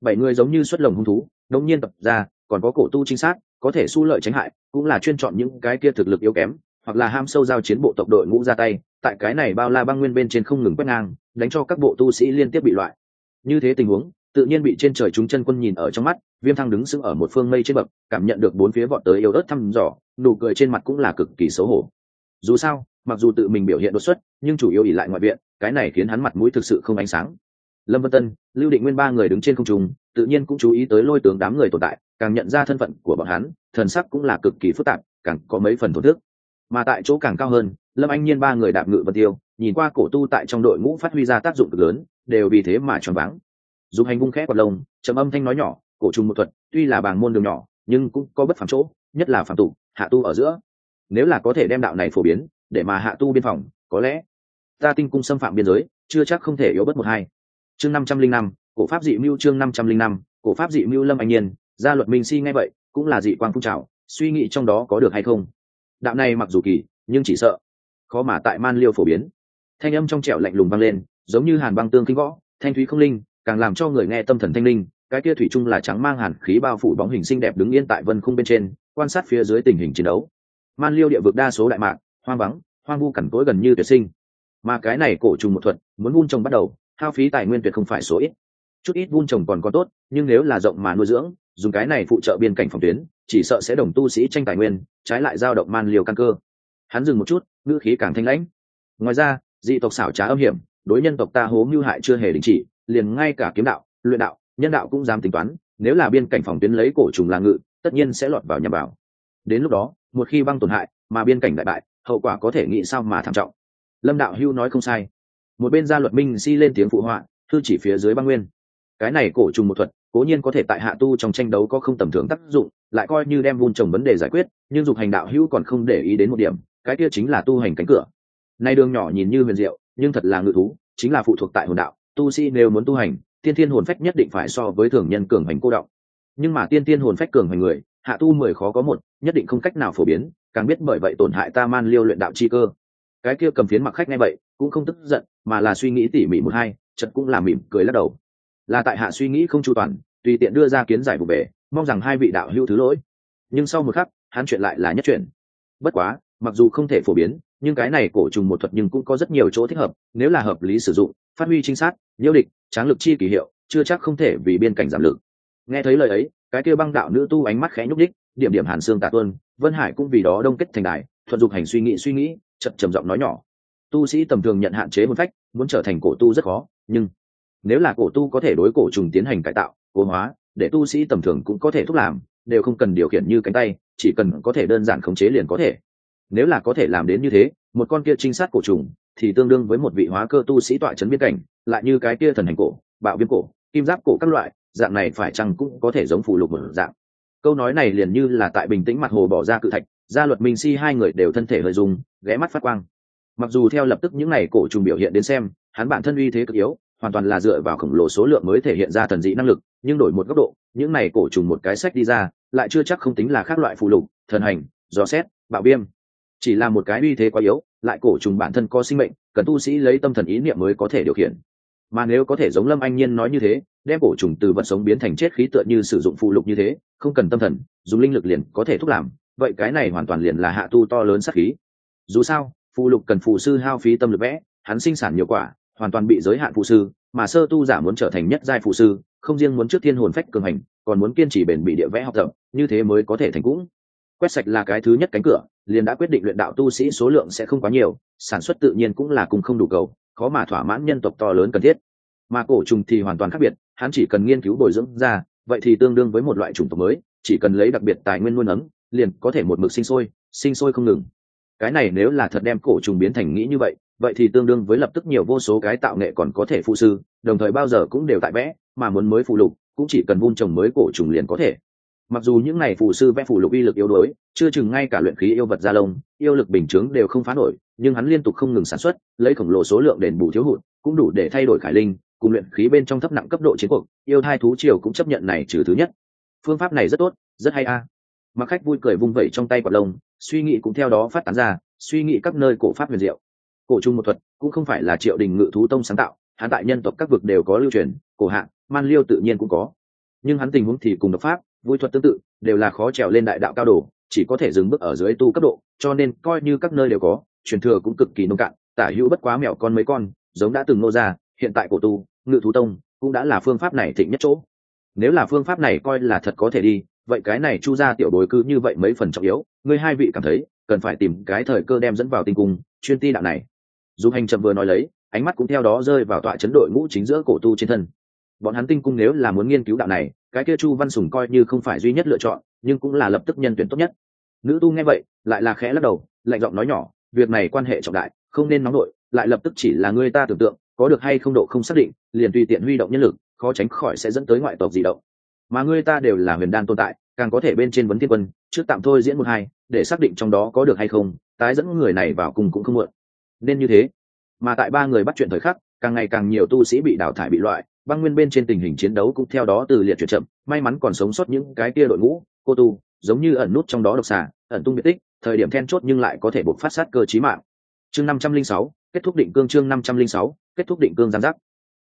A: Bảy người giống như xuất lồng hung thú đống nhiên tập ra, còn có cổ tu trinh sát, có thể su lợi tránh hại, cũng là chuyên chọn những cái kia thực lực yếu kém, hoặc là ham sâu giao chiến bộ tộc đội ngũ ra tay, tại cái này bao la băng nguyên bên trên không ngừng quét ngang, đánh cho các bộ tu sĩ liên tiếp bị loại. Như thế tình huống, tự nhiên bị trên trời chúng chân quân nhìn ở trong mắt, viêm thăng đứng sững ở một phương mây trên bậc, cảm nhận được bốn phía vọt tới yêu ớt thăm dò, nụ cười trên mặt cũng là cực kỳ xấu hổ. Dù sao mặc dù tự mình biểu hiện đột xuất, nhưng chủ yếu ỉ lại ngoại viện, cái này khiến hắn mặt mũi thực sự không ánh sáng. Lâm vân tân, lưu định nguyên ba người đứng trên không trung, tự nhiên cũng chú ý tới lôi tướng đám người tồn tại, càng nhận ra thân phận của bọn hắn, thần sắc cũng là cực kỳ phức tạp, càng có mấy phần thổn thức. Mà tại chỗ càng cao hơn, lâm anh nhiên ba người đạp ngự vân tiêu, nhìn qua cổ tu tại trong đội ngũ phát huy ra tác dụng cực lớn, đều vì thế mà tròn váng. Dùng hành vung khẽ quạt lông, trầm âm thanh nói nhỏ, cổ trùng một thuật, tuy là bàng môn đường nhỏ, nhưng cũng có bất phàm chỗ, nhất là phàm tụ hạ tu ở giữa. Nếu là có thể đem đạo này phổ biến để mà hạ tu biên phòng, có lẽ ta tinh cung xâm phạm biên giới, chưa chắc không thể yếu bất một hai. Chương năm trăm linh năm, cổ pháp dị mưu chương năm trăm linh năm, cổ pháp dị mưu lâm anh nhiên, gia luật minh si ngay vậy, cũng là dị quang phun trào, suy nghĩ trong đó có được hay không. Đạo này mặc dù kỳ, nhưng chỉ sợ khó mà tại man liêu phổ biến. Thanh âm trong trẻo lạnh lùng vang lên, giống như hàn băng tương kính võ thanh thúy không linh, càng làm cho người nghe tâm thần thanh linh, cái kia thủy chung là trắng mang hàn khí bao phủ bóng hình xinh đẹp đứng yên tại vân khung bên trên, quan sát phía dưới tình hình chiến đấu. Man liêu địa vực đa số đại mạc hoang vắng, hoang vu cằn cỗi gần như tuyệt sinh. Mà cái này cổ trùng một thuật, muốn vun trồng bắt đầu, hao phí tài nguyên tuyệt không phải số ít. Chút ít vun trồng còn có tốt, nhưng nếu là rộng mà nuôi dưỡng, dùng cái này phụ trợ biên cảnh phòng tuyến, chỉ sợ sẽ đồng tu sĩ tranh tài nguyên, trái lại giao động man liều căn cơ. Hắn dừng một chút, ngữ khí càng thanh lãnh. Ngoài ra, dị tộc xảo trá âm hiểm, đối nhân tộc ta hố mưu hại chưa hề đình chỉ, liền ngay cả kiếm đạo, luyện đạo, nhân đạo cũng dám tính toán, nếu là biên cảnh phòng tuyến lấy cổ trùng là ngự, tất nhiên sẽ lọt vào nhà bảo đến lúc đó, một khi băng tổn hại, mà biên cảnh đại bại hậu quả có thể nghĩ sao mà thảm trọng. Lâm đạo hưu nói không sai. Một bên gia luật minh si lên tiếng phụ họa, thư chỉ phía dưới băng nguyên. Cái này cổ trùng một thuật, cố nhiên có thể tại hạ tu trong tranh đấu có không tầm thường tác dụng, lại coi như đem vun trồng vấn đề giải quyết, nhưng dục hành đạo hữu còn không để ý đến một điểm, cái kia chính là tu hành cánh cửa. Nay đường nhỏ nhìn như huyền diệu, nhưng thật là ngự thú, chính là phụ thuộc tại hồn đạo, tu sĩ nếu muốn tu hành, tiên thiên hồn phách nhất định phải so với thường nhân cường hành cô động. Nhưng mà tiên thiên hồn phách cường hành người hạ tu mười khó có một nhất định không cách nào phổ biến càng biết bởi vậy tổn hại ta man liêu luyện đạo chi cơ. Cái kia cầm phiến mặc khách ngay vậy cũng không tức giận mà là suy nghĩ tỉ mỉ một hai chật cũng là mỉm cười lắc đầu. Là tại hạ suy nghĩ không chu toàn tùy tiện đưa ra kiến giải vụ bể mong rằng hai vị đạo hữu thứ lỗi. Nhưng sau một khắc hắn chuyện lại là nhất chuyện. Bất quá mặc dù không thể phổ biến nhưng cái này cổ trùng một thuật nhưng cũng có rất nhiều chỗ thích hợp nếu là hợp lý sử dụng phát huy trinh sát, nhiễu địch tráng lực chi kỳ hiệu chưa chắc không thể vì biên cảnh giảm lực. Nghe thấy lời ấy cái kia băng đạo nữ tu ánh mắt khẽ nhúc đích điểm điểm hàn xương tạ tuân, vân hải cũng vì đó đông kết thành đài, thuận dục hành suy nghĩ suy nghĩ chật trầm giọng nói nhỏ. Tu sĩ tầm thường nhận hạn chế một phách, muốn trở thành cổ tu rất khó, nhưng nếu là cổ tu có thể đối cổ trùng tiến hành cải tạo, cố hóa, để tu sĩ tầm thường cũng có thể thúc làm, đều không cần điều khiển như cánh tay, chỉ cần có thể đơn giản khống chế liền có thể. Nếu là có thể làm đến như thế, một con kia trinh sát cổ trùng thì tương đương với một vị hóa cơ tu sĩ tọa trấn biên cảnh, lại như cái kia thần hành cổ, bạo viêm cổ, kim giáp cổ các loại dạng này phải chăng cũng có thể giống phù lục một dạng. Câu nói này liền như là tại bình tĩnh mặt hồ bỏ ra cự thạch, gia luật minh si hai người đều thân thể hơi dùng ghé mắt phát quang. Mặc dù theo lập tức những ngày cổ trùng biểu hiện đến xem, hắn bản thân uy thế cực yếu, hoàn toàn là dựa vào khổng lồ số lượng mới thể hiện ra thần dị năng lực, nhưng đổi một góc độ, những này cổ trùng một cái sách đi ra, lại chưa chắc không tính là khác loại phù lục, thần hành dò xét bạo viêm. Chỉ là một cái uy thế quá yếu, lại cổ trùng bản thân có sinh mệnh, cần tu sĩ lấy tâm thần ý niệm mới có thể điều khiển. Mà nếu có thể giống lâm anh nhiên nói như thế đem cổ trùng từ vật sống biến thành chết khí tựa như sử dụng phụ lục như thế, không cần tâm thần, dùng linh lực liền có thể thúc làm. Vậy cái này hoàn toàn liền là hạ tu to lớn sát khí. Dù sao, phụ lục cần phụ sư hao phí tâm lực vẽ, hắn sinh sản nhiều quả, hoàn toàn bị giới hạn phụ sư, mà sơ tu giả muốn trở thành nhất giai phụ sư, không riêng muốn trước thiên hồn phách cường hành, còn muốn kiên trì bền bị địa vẽ học tập, như thế mới có thể thành cũng. Quét sạch là cái thứ nhất cánh cửa, liền đã quyết định luyện đạo tu sĩ số lượng sẽ không quá nhiều, sản xuất tự nhiên cũng là cùng không đủ cầu, khó mà thỏa mãn nhân tộc to lớn cần thiết. Mà cổ trùng thì hoàn toàn khác biệt hắn chỉ cần nghiên cứu bồi dưỡng ra, vậy thì tương đương với một loại chủng tộc mới, chỉ cần lấy đặc biệt tài nguyên nuôi nấng, liền có thể một mực sinh sôi sinh sôi không ngừng. Cái này nếu là thật đem cổ trùng biến thành nghĩ như vậy vậy thì tương đương với lập tức nhiều vô số cái tạo nghệ còn có thể phụ sư, đồng thời bao giờ cũng đều tại vẽ, mà muốn mới phụ lục, cũng chỉ cần vun trồng mới cổ trùng liền có thể. Mặc dù những này phụ sư vẽ phụ lục y lực yếu đuối, chưa chừng ngay cả luyện khí yêu vật gia lông, yêu lực bình chướng đều không phá nổi, nhưng hắn liên tục không ngừng sản xuất, lấy khổng lồ số lượng đền bù thiếu hụt, cũng đủ để thay đổi khải linh cùng luyện khí bên trong thấp nặng cấp độ chiến cuộc, yêu thai thú triều cũng chấp nhận này trừ thứ nhất. Phương pháp này rất tốt, rất hay a. À. mặc khách vui cười vung vẩy trong tay quả lông, suy nghĩ cũng theo đó phát tán ra, suy nghĩ các nơi cổ pháp huyền diệu. Cổ trung một thuật cũng không phải là triệu đình ngự thú tông sáng tạo, hắn tại nhân tộc các vực đều có lưu truyền, cổ hạng, man liêu tự nhiên cũng có. Nhưng hắn tình huống thì cùng độc pháp, vui thuật tương tự, đều là khó trèo lên đại đạo cao đồ chỉ có thể dừng bước ở dưới tu cấp độ, cho nên coi như các nơi đều có, truyền thừa cũng cực kỳ nông cạn, tả hữu bất quá mẹo con mấy con, giống đã từng nô ra hiện tại cổ tu, ngự thú tông cũng đã là phương pháp này thịnh nhất chỗ. Nếu là phương pháp này coi là thật có thể đi, vậy cái này chu ra tiểu đối cứ như vậy mấy phần trọng yếu, ngươi hai vị cảm thấy cần phải tìm cái thời cơ đem dẫn vào tinh cung, chuyên ti đạo này. Dù hành chậm vừa nói lấy, ánh mắt cũng theo đó rơi vào tọa chấn đội ngũ chính giữa cổ tu trên thân. Bọn hắn tinh cung nếu là muốn nghiên cứu đạo này, cái kia chu văn sùng coi như không phải duy nhất lựa chọn, nhưng cũng là lập tức nhân tuyển tốt nhất. Nữ tu nghe vậy, lại là khẽ lắc đầu, lạnh giọng nói nhỏ, việc này quan hệ trọng đại, không nên nóng nổi, lại lập tức chỉ là người ta tưởng tượng có được hay không độ không xác định, liền tùy tiện huy động nhân lực, khó tránh khỏi sẽ dẫn tới ngoại tộc di động. Mà người ta đều là huyền đan tồn tại, càng có thể bên trên vấn thiên quân, trước tạm thôi diễn một hai, để xác định trong đó có được hay không, tái dẫn người này vào cùng cũng không muộn. Nên như thế. Mà tại ba người bắt chuyện thời khắc, càng ngày càng nhiều tu sĩ bị đào thải bị loại, băng nguyên bên trên tình hình chiến đấu cũng theo đó từ liệt chuyển chậm, may mắn còn sống sót những cái kia đội ngũ, cô tu, giống như ẩn nút trong đó độc xà, ẩn tung biệt tích, thời điểm then chốt nhưng lại có thể buộc phát sát cơ chí mạng. Chương năm trăm linh sáu, kết thúc định cương chương năm trăm linh sáu kết thúc định cương giang giác.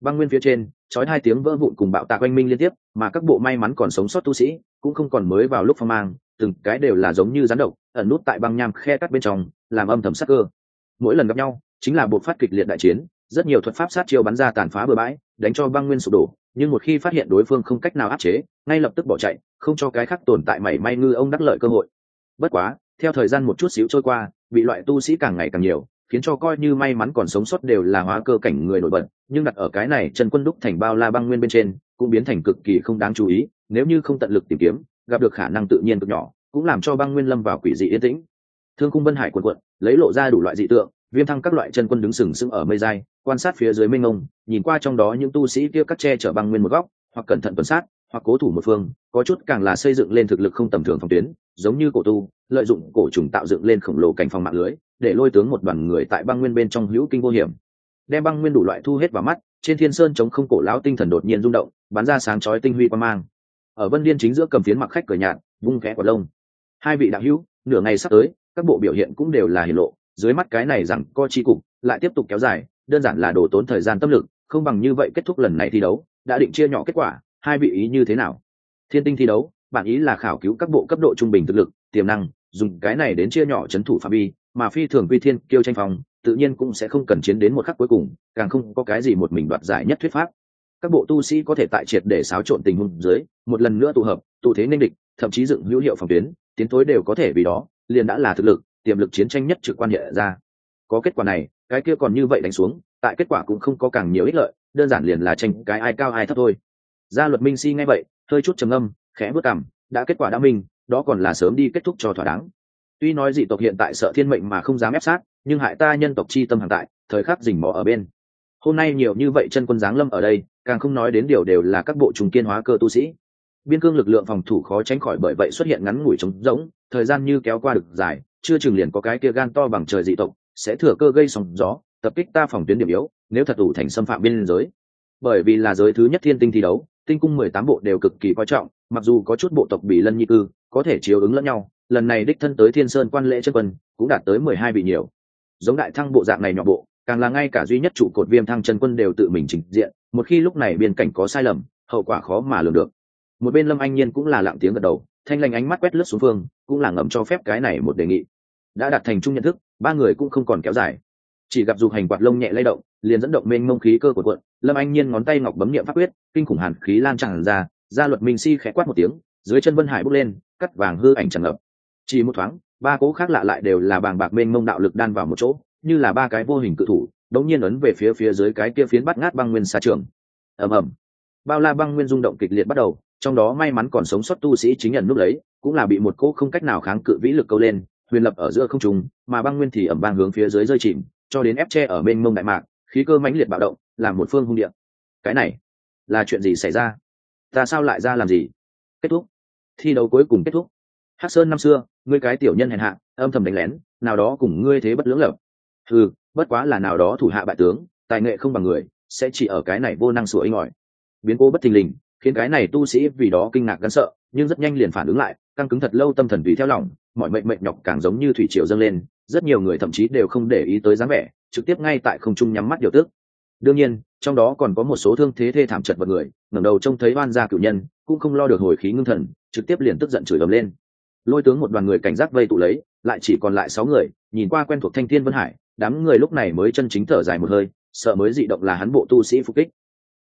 A: Băng nguyên phía trên, chói hai tiếng vỡ vụn cùng bạo tạc oanh minh liên tiếp, mà các bộ may mắn còn sống sót tu sĩ cũng không còn mới vào lúc phong mang, từng cái đều là giống như rắn độc, ẩn nút tại băng nham khe cắt bên trong, làm âm thầm sát cơ. Mỗi lần gặp nhau, chính là bột phát kịch liệt đại chiến, rất nhiều thuật pháp sát chiêu bắn ra tàn phá bừa bãi, đánh cho băng nguyên sụp đổ, nhưng một khi phát hiện đối phương không cách nào áp chế, ngay lập tức bỏ chạy, không cho cái khác tồn tại mảy may ngư ông đắc lợi cơ hội. Bất quá, theo thời gian một chút xíu trôi qua, bị loại tu sĩ càng ngày càng nhiều khiến cho coi như may mắn còn sống sót đều là hóa cơ cảnh người nổi bật, nhưng đặt ở cái này Trần quân đúc thành bao la băng nguyên bên trên, cũng biến thành cực kỳ không đáng chú ý, nếu như không tận lực tìm kiếm, gặp được khả năng tự nhiên cực nhỏ, cũng làm cho băng nguyên lâm vào quỷ dị yên tĩnh. Thương cung vân hải quần quận, lấy lộ ra đủ loại dị tượng, viêm thăng các loại chân quân đứng sừng sững ở mây dai, quan sát phía dưới mênh mông, nhìn qua trong đó những tu sĩ kia cắt che chở băng nguyên một góc, hoặc cẩn thận tuần sát, hoặc cố thủ một phương, có chút càng là xây dựng lên thực lực không tầm thường phòng tuyến, giống như cổ tu, lợi dụng cổ trùng tạo dựng lên khổng lồ cảnh phòng mạng lưới để lôi tướng một đoàn người tại băng nguyên bên trong hữu kinh vô hiểm. Đem băng nguyên đủ loại thu hết vào mắt, trên thiên sơn chống không cổ lão tinh thần đột nhiên rung động, bắn ra sáng chói tinh huy quan mang. Ở vân liên chính giữa cầm phiến mặc khách cửa nhạt, vung khẽ quả lông. Hai vị đạo hữu, nửa ngày sắp tới, các bộ biểu hiện cũng đều là hiển lộ, dưới mắt cái này rằng co chi cục lại tiếp tục kéo dài, đơn giản là đổ tốn thời gian tâm lực, không bằng như vậy kết thúc lần này thi đấu, đã định chia nhỏ kết quả, hai vị ý như thế nào? Thiên tinh thi đấu bản ý là khảo cứu các bộ cấp độ trung bình thực lực, tiềm năng, dùng cái này đến chia nhỏ c h ấ n thủ phạm vi mà phi thường quy thiên kêu tranh phòng tự nhiên cũng sẽ không cần chiến đến một khắc cuối cùng, càng không có cái gì một mình đoạt giải nhất thuyết pháp. Các bộ tu sĩ có thể tại triệt để xáo trộn tình huống dưới, một lần nữa tụ hợp, tụ thế ninh địch, thậm chí dựng hữu hiệu phòng tuyến, tiến tối đều có thể vì đó, liền đã là thực lực, tiềm lực chiến tranh nhất trực quan hệ ra. Có kết quả này, cái kia còn như vậy đánh xuống, tại kết quả cũng không có càng nhiều ích lợi, đơn giản liền là tranh cái ai cao ai thấp thôi. Gia luật minh si nghe vậy, hơi chút trầm âm khẽ bước cằm, đã kết quả đã minh, đó còn là sớm đi kết thúc cho thỏa đáng tuy nói dị tộc hiện tại sợ thiên mệnh mà không dám ép sát, nhưng hại ta nhân tộc chi tâm hàng tại, thời khắc rình mỏ ở bên. Hôm nay nhiều như vậy chân quân giáng lâm ở đây, càng không nói đến điều đều là các bộ trùng kiên hóa cơ tu sĩ. Biên cương lực lượng phòng thủ khó tránh khỏi bởi vậy xuất hiện ngắn ngủi trống rỗng, thời gian như kéo qua được dài, chưa chừng liền có cái kia gan to bằng trời dị tộc, sẽ thừa cơ gây sóng gió, tập kích ta phòng tuyến điểm yếu, nếu thật đủ thành xâm phạm biên giới. Bởi vì là giới thứ nhất thiên tinh thi đấu, tinh cung mười tám bộ đều cực kỳ coi trọng, mặc dù có chút bộ tộc bị lân nhi cư, có thể chiếu ứng lẫn nhau lần này đích thân tới thiên sơn quan lễ chân quân, cũng đạt tới mười hai vị nhiều. Giống đại thăng bộ dạng này nhỏ bộ, càng là ngay cả duy nhất trụ cột viêm thăng chân quân đều tự mình trình diện, một khi lúc này biên cảnh có sai lầm, hậu quả khó mà lường được. Một bên lâm anh nhiên cũng là lặng tiếng gật đầu, thanh lành ánh mắt quét lướt xuống phương, cũng là ngầm cho phép cái này một đề nghị. Đã đạt thành chung nhận thức, ba người cũng không còn kéo dài. Chỉ gặp dù hành quạt lông nhẹ lay động, liền dẫn động mênh mông khí cơ của quận, lâm anh nhiên ngón tay ngọc bấm niệm pháp quyết, kinh khủng hàn khí lan tràn ra ra luật minh si khẽ quát một tiếng, dưới chân vân hải bốc lên, cắt vàng hư ảnh tràn ngập chỉ một thoáng, ba cỗ khác lạ lại đều là bàng bạc mênh mông đạo lực đan vào một chỗ, như là ba cái vô hình cự thủ, đống nhiên ấn về phía phía dưới cái kia phiến bắt ngát băng nguyên xa trường. Ầm ầm. Bao la băng nguyên rung động kịch liệt bắt đầu, trong đó may mắn còn sống sót tu sĩ chính nhận lúc lấy, cũng là bị một cỗ không cách nào kháng cự vĩ lực câu lên, huyền lập ở giữa không trung, mà băng nguyên thì ẩm bang hướng phía dưới rơi chìm, cho đến ép tre ở bên mông đại mạc, khí cơ mãnh liệt bạo động, làm một phương hung địa. Cái này, là chuyện gì xảy ra? Ta sao lại ra làm gì? Kết thúc. Thi đấu cuối cùng kết thúc. Hắc sơn năm xưa ngươi cái tiểu nhân hèn hạ, âm thầm đánh lén, nào đó cùng ngươi thế bất lưỡng lập ừ bất quá là nào đó thủ hạ bại tướng, tài nghệ không bằng người, sẽ chỉ ở cái này vô năng sủa inh ỏi. Biến cố bất thình lình, khiến cái này tu sĩ vì đó kinh ngạc gắn sợ, nhưng rất nhanh liền phản ứng lại, căng cứng thật lâu tâm thần vì theo lòng, mọi mệnh mệnh nhọc càng giống như thủy triều dâng lên, rất nhiều người thậm chí đều không để ý tới dáng vẻ, trực tiếp ngay tại không trung nhắm mắt điều tức. đương nhiên, trong đó còn có một số thương thế thê thảm chật vật người, ngẩng đầu trông thấy oan gia cựu nhân, cũng không lo được hồi khí ngưng thần, trực tiếp liền tức giận chửi ầm lên lôi tướng một đoàn người cảnh giác vây tụ lấy, lại chỉ còn lại sáu người, nhìn qua quen thuộc thanh thiên vân hải, đám người lúc này mới chân chính thở dài một hơi, sợ mới dị động là hắn bộ tu sĩ phục kích.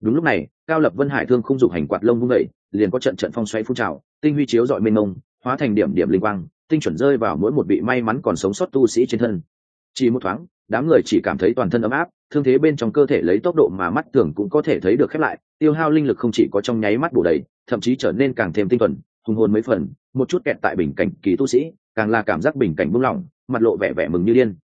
A: Đúng lúc này, cao lập vân hải thương không dùng hành quạt lông vung vẩy liền có trận trận phong xoay phun trào, tinh huy chiếu dọi mênh mông, hóa thành điểm điểm linh quang, tinh chuẩn rơi vào mỗi một vị may mắn còn sống sót tu sĩ trên thân. Chỉ một thoáng, đám người chỉ cảm thấy toàn thân ấm áp, thương thế bên trong cơ thể lấy tốc độ mà mắt thường cũng có thể thấy được khép lại, tiêu hao linh lực không chỉ có trong nháy mắt bổ đầy, thậm chí trở nên càng thêm tinh thuần hùng hồn mấy phần, một chút kẹt tại bình cảnh kỳ tu sĩ, càng là cảm giác bình cảnh buông lỏng, mặt lộ vẻ vẻ mừng như điên.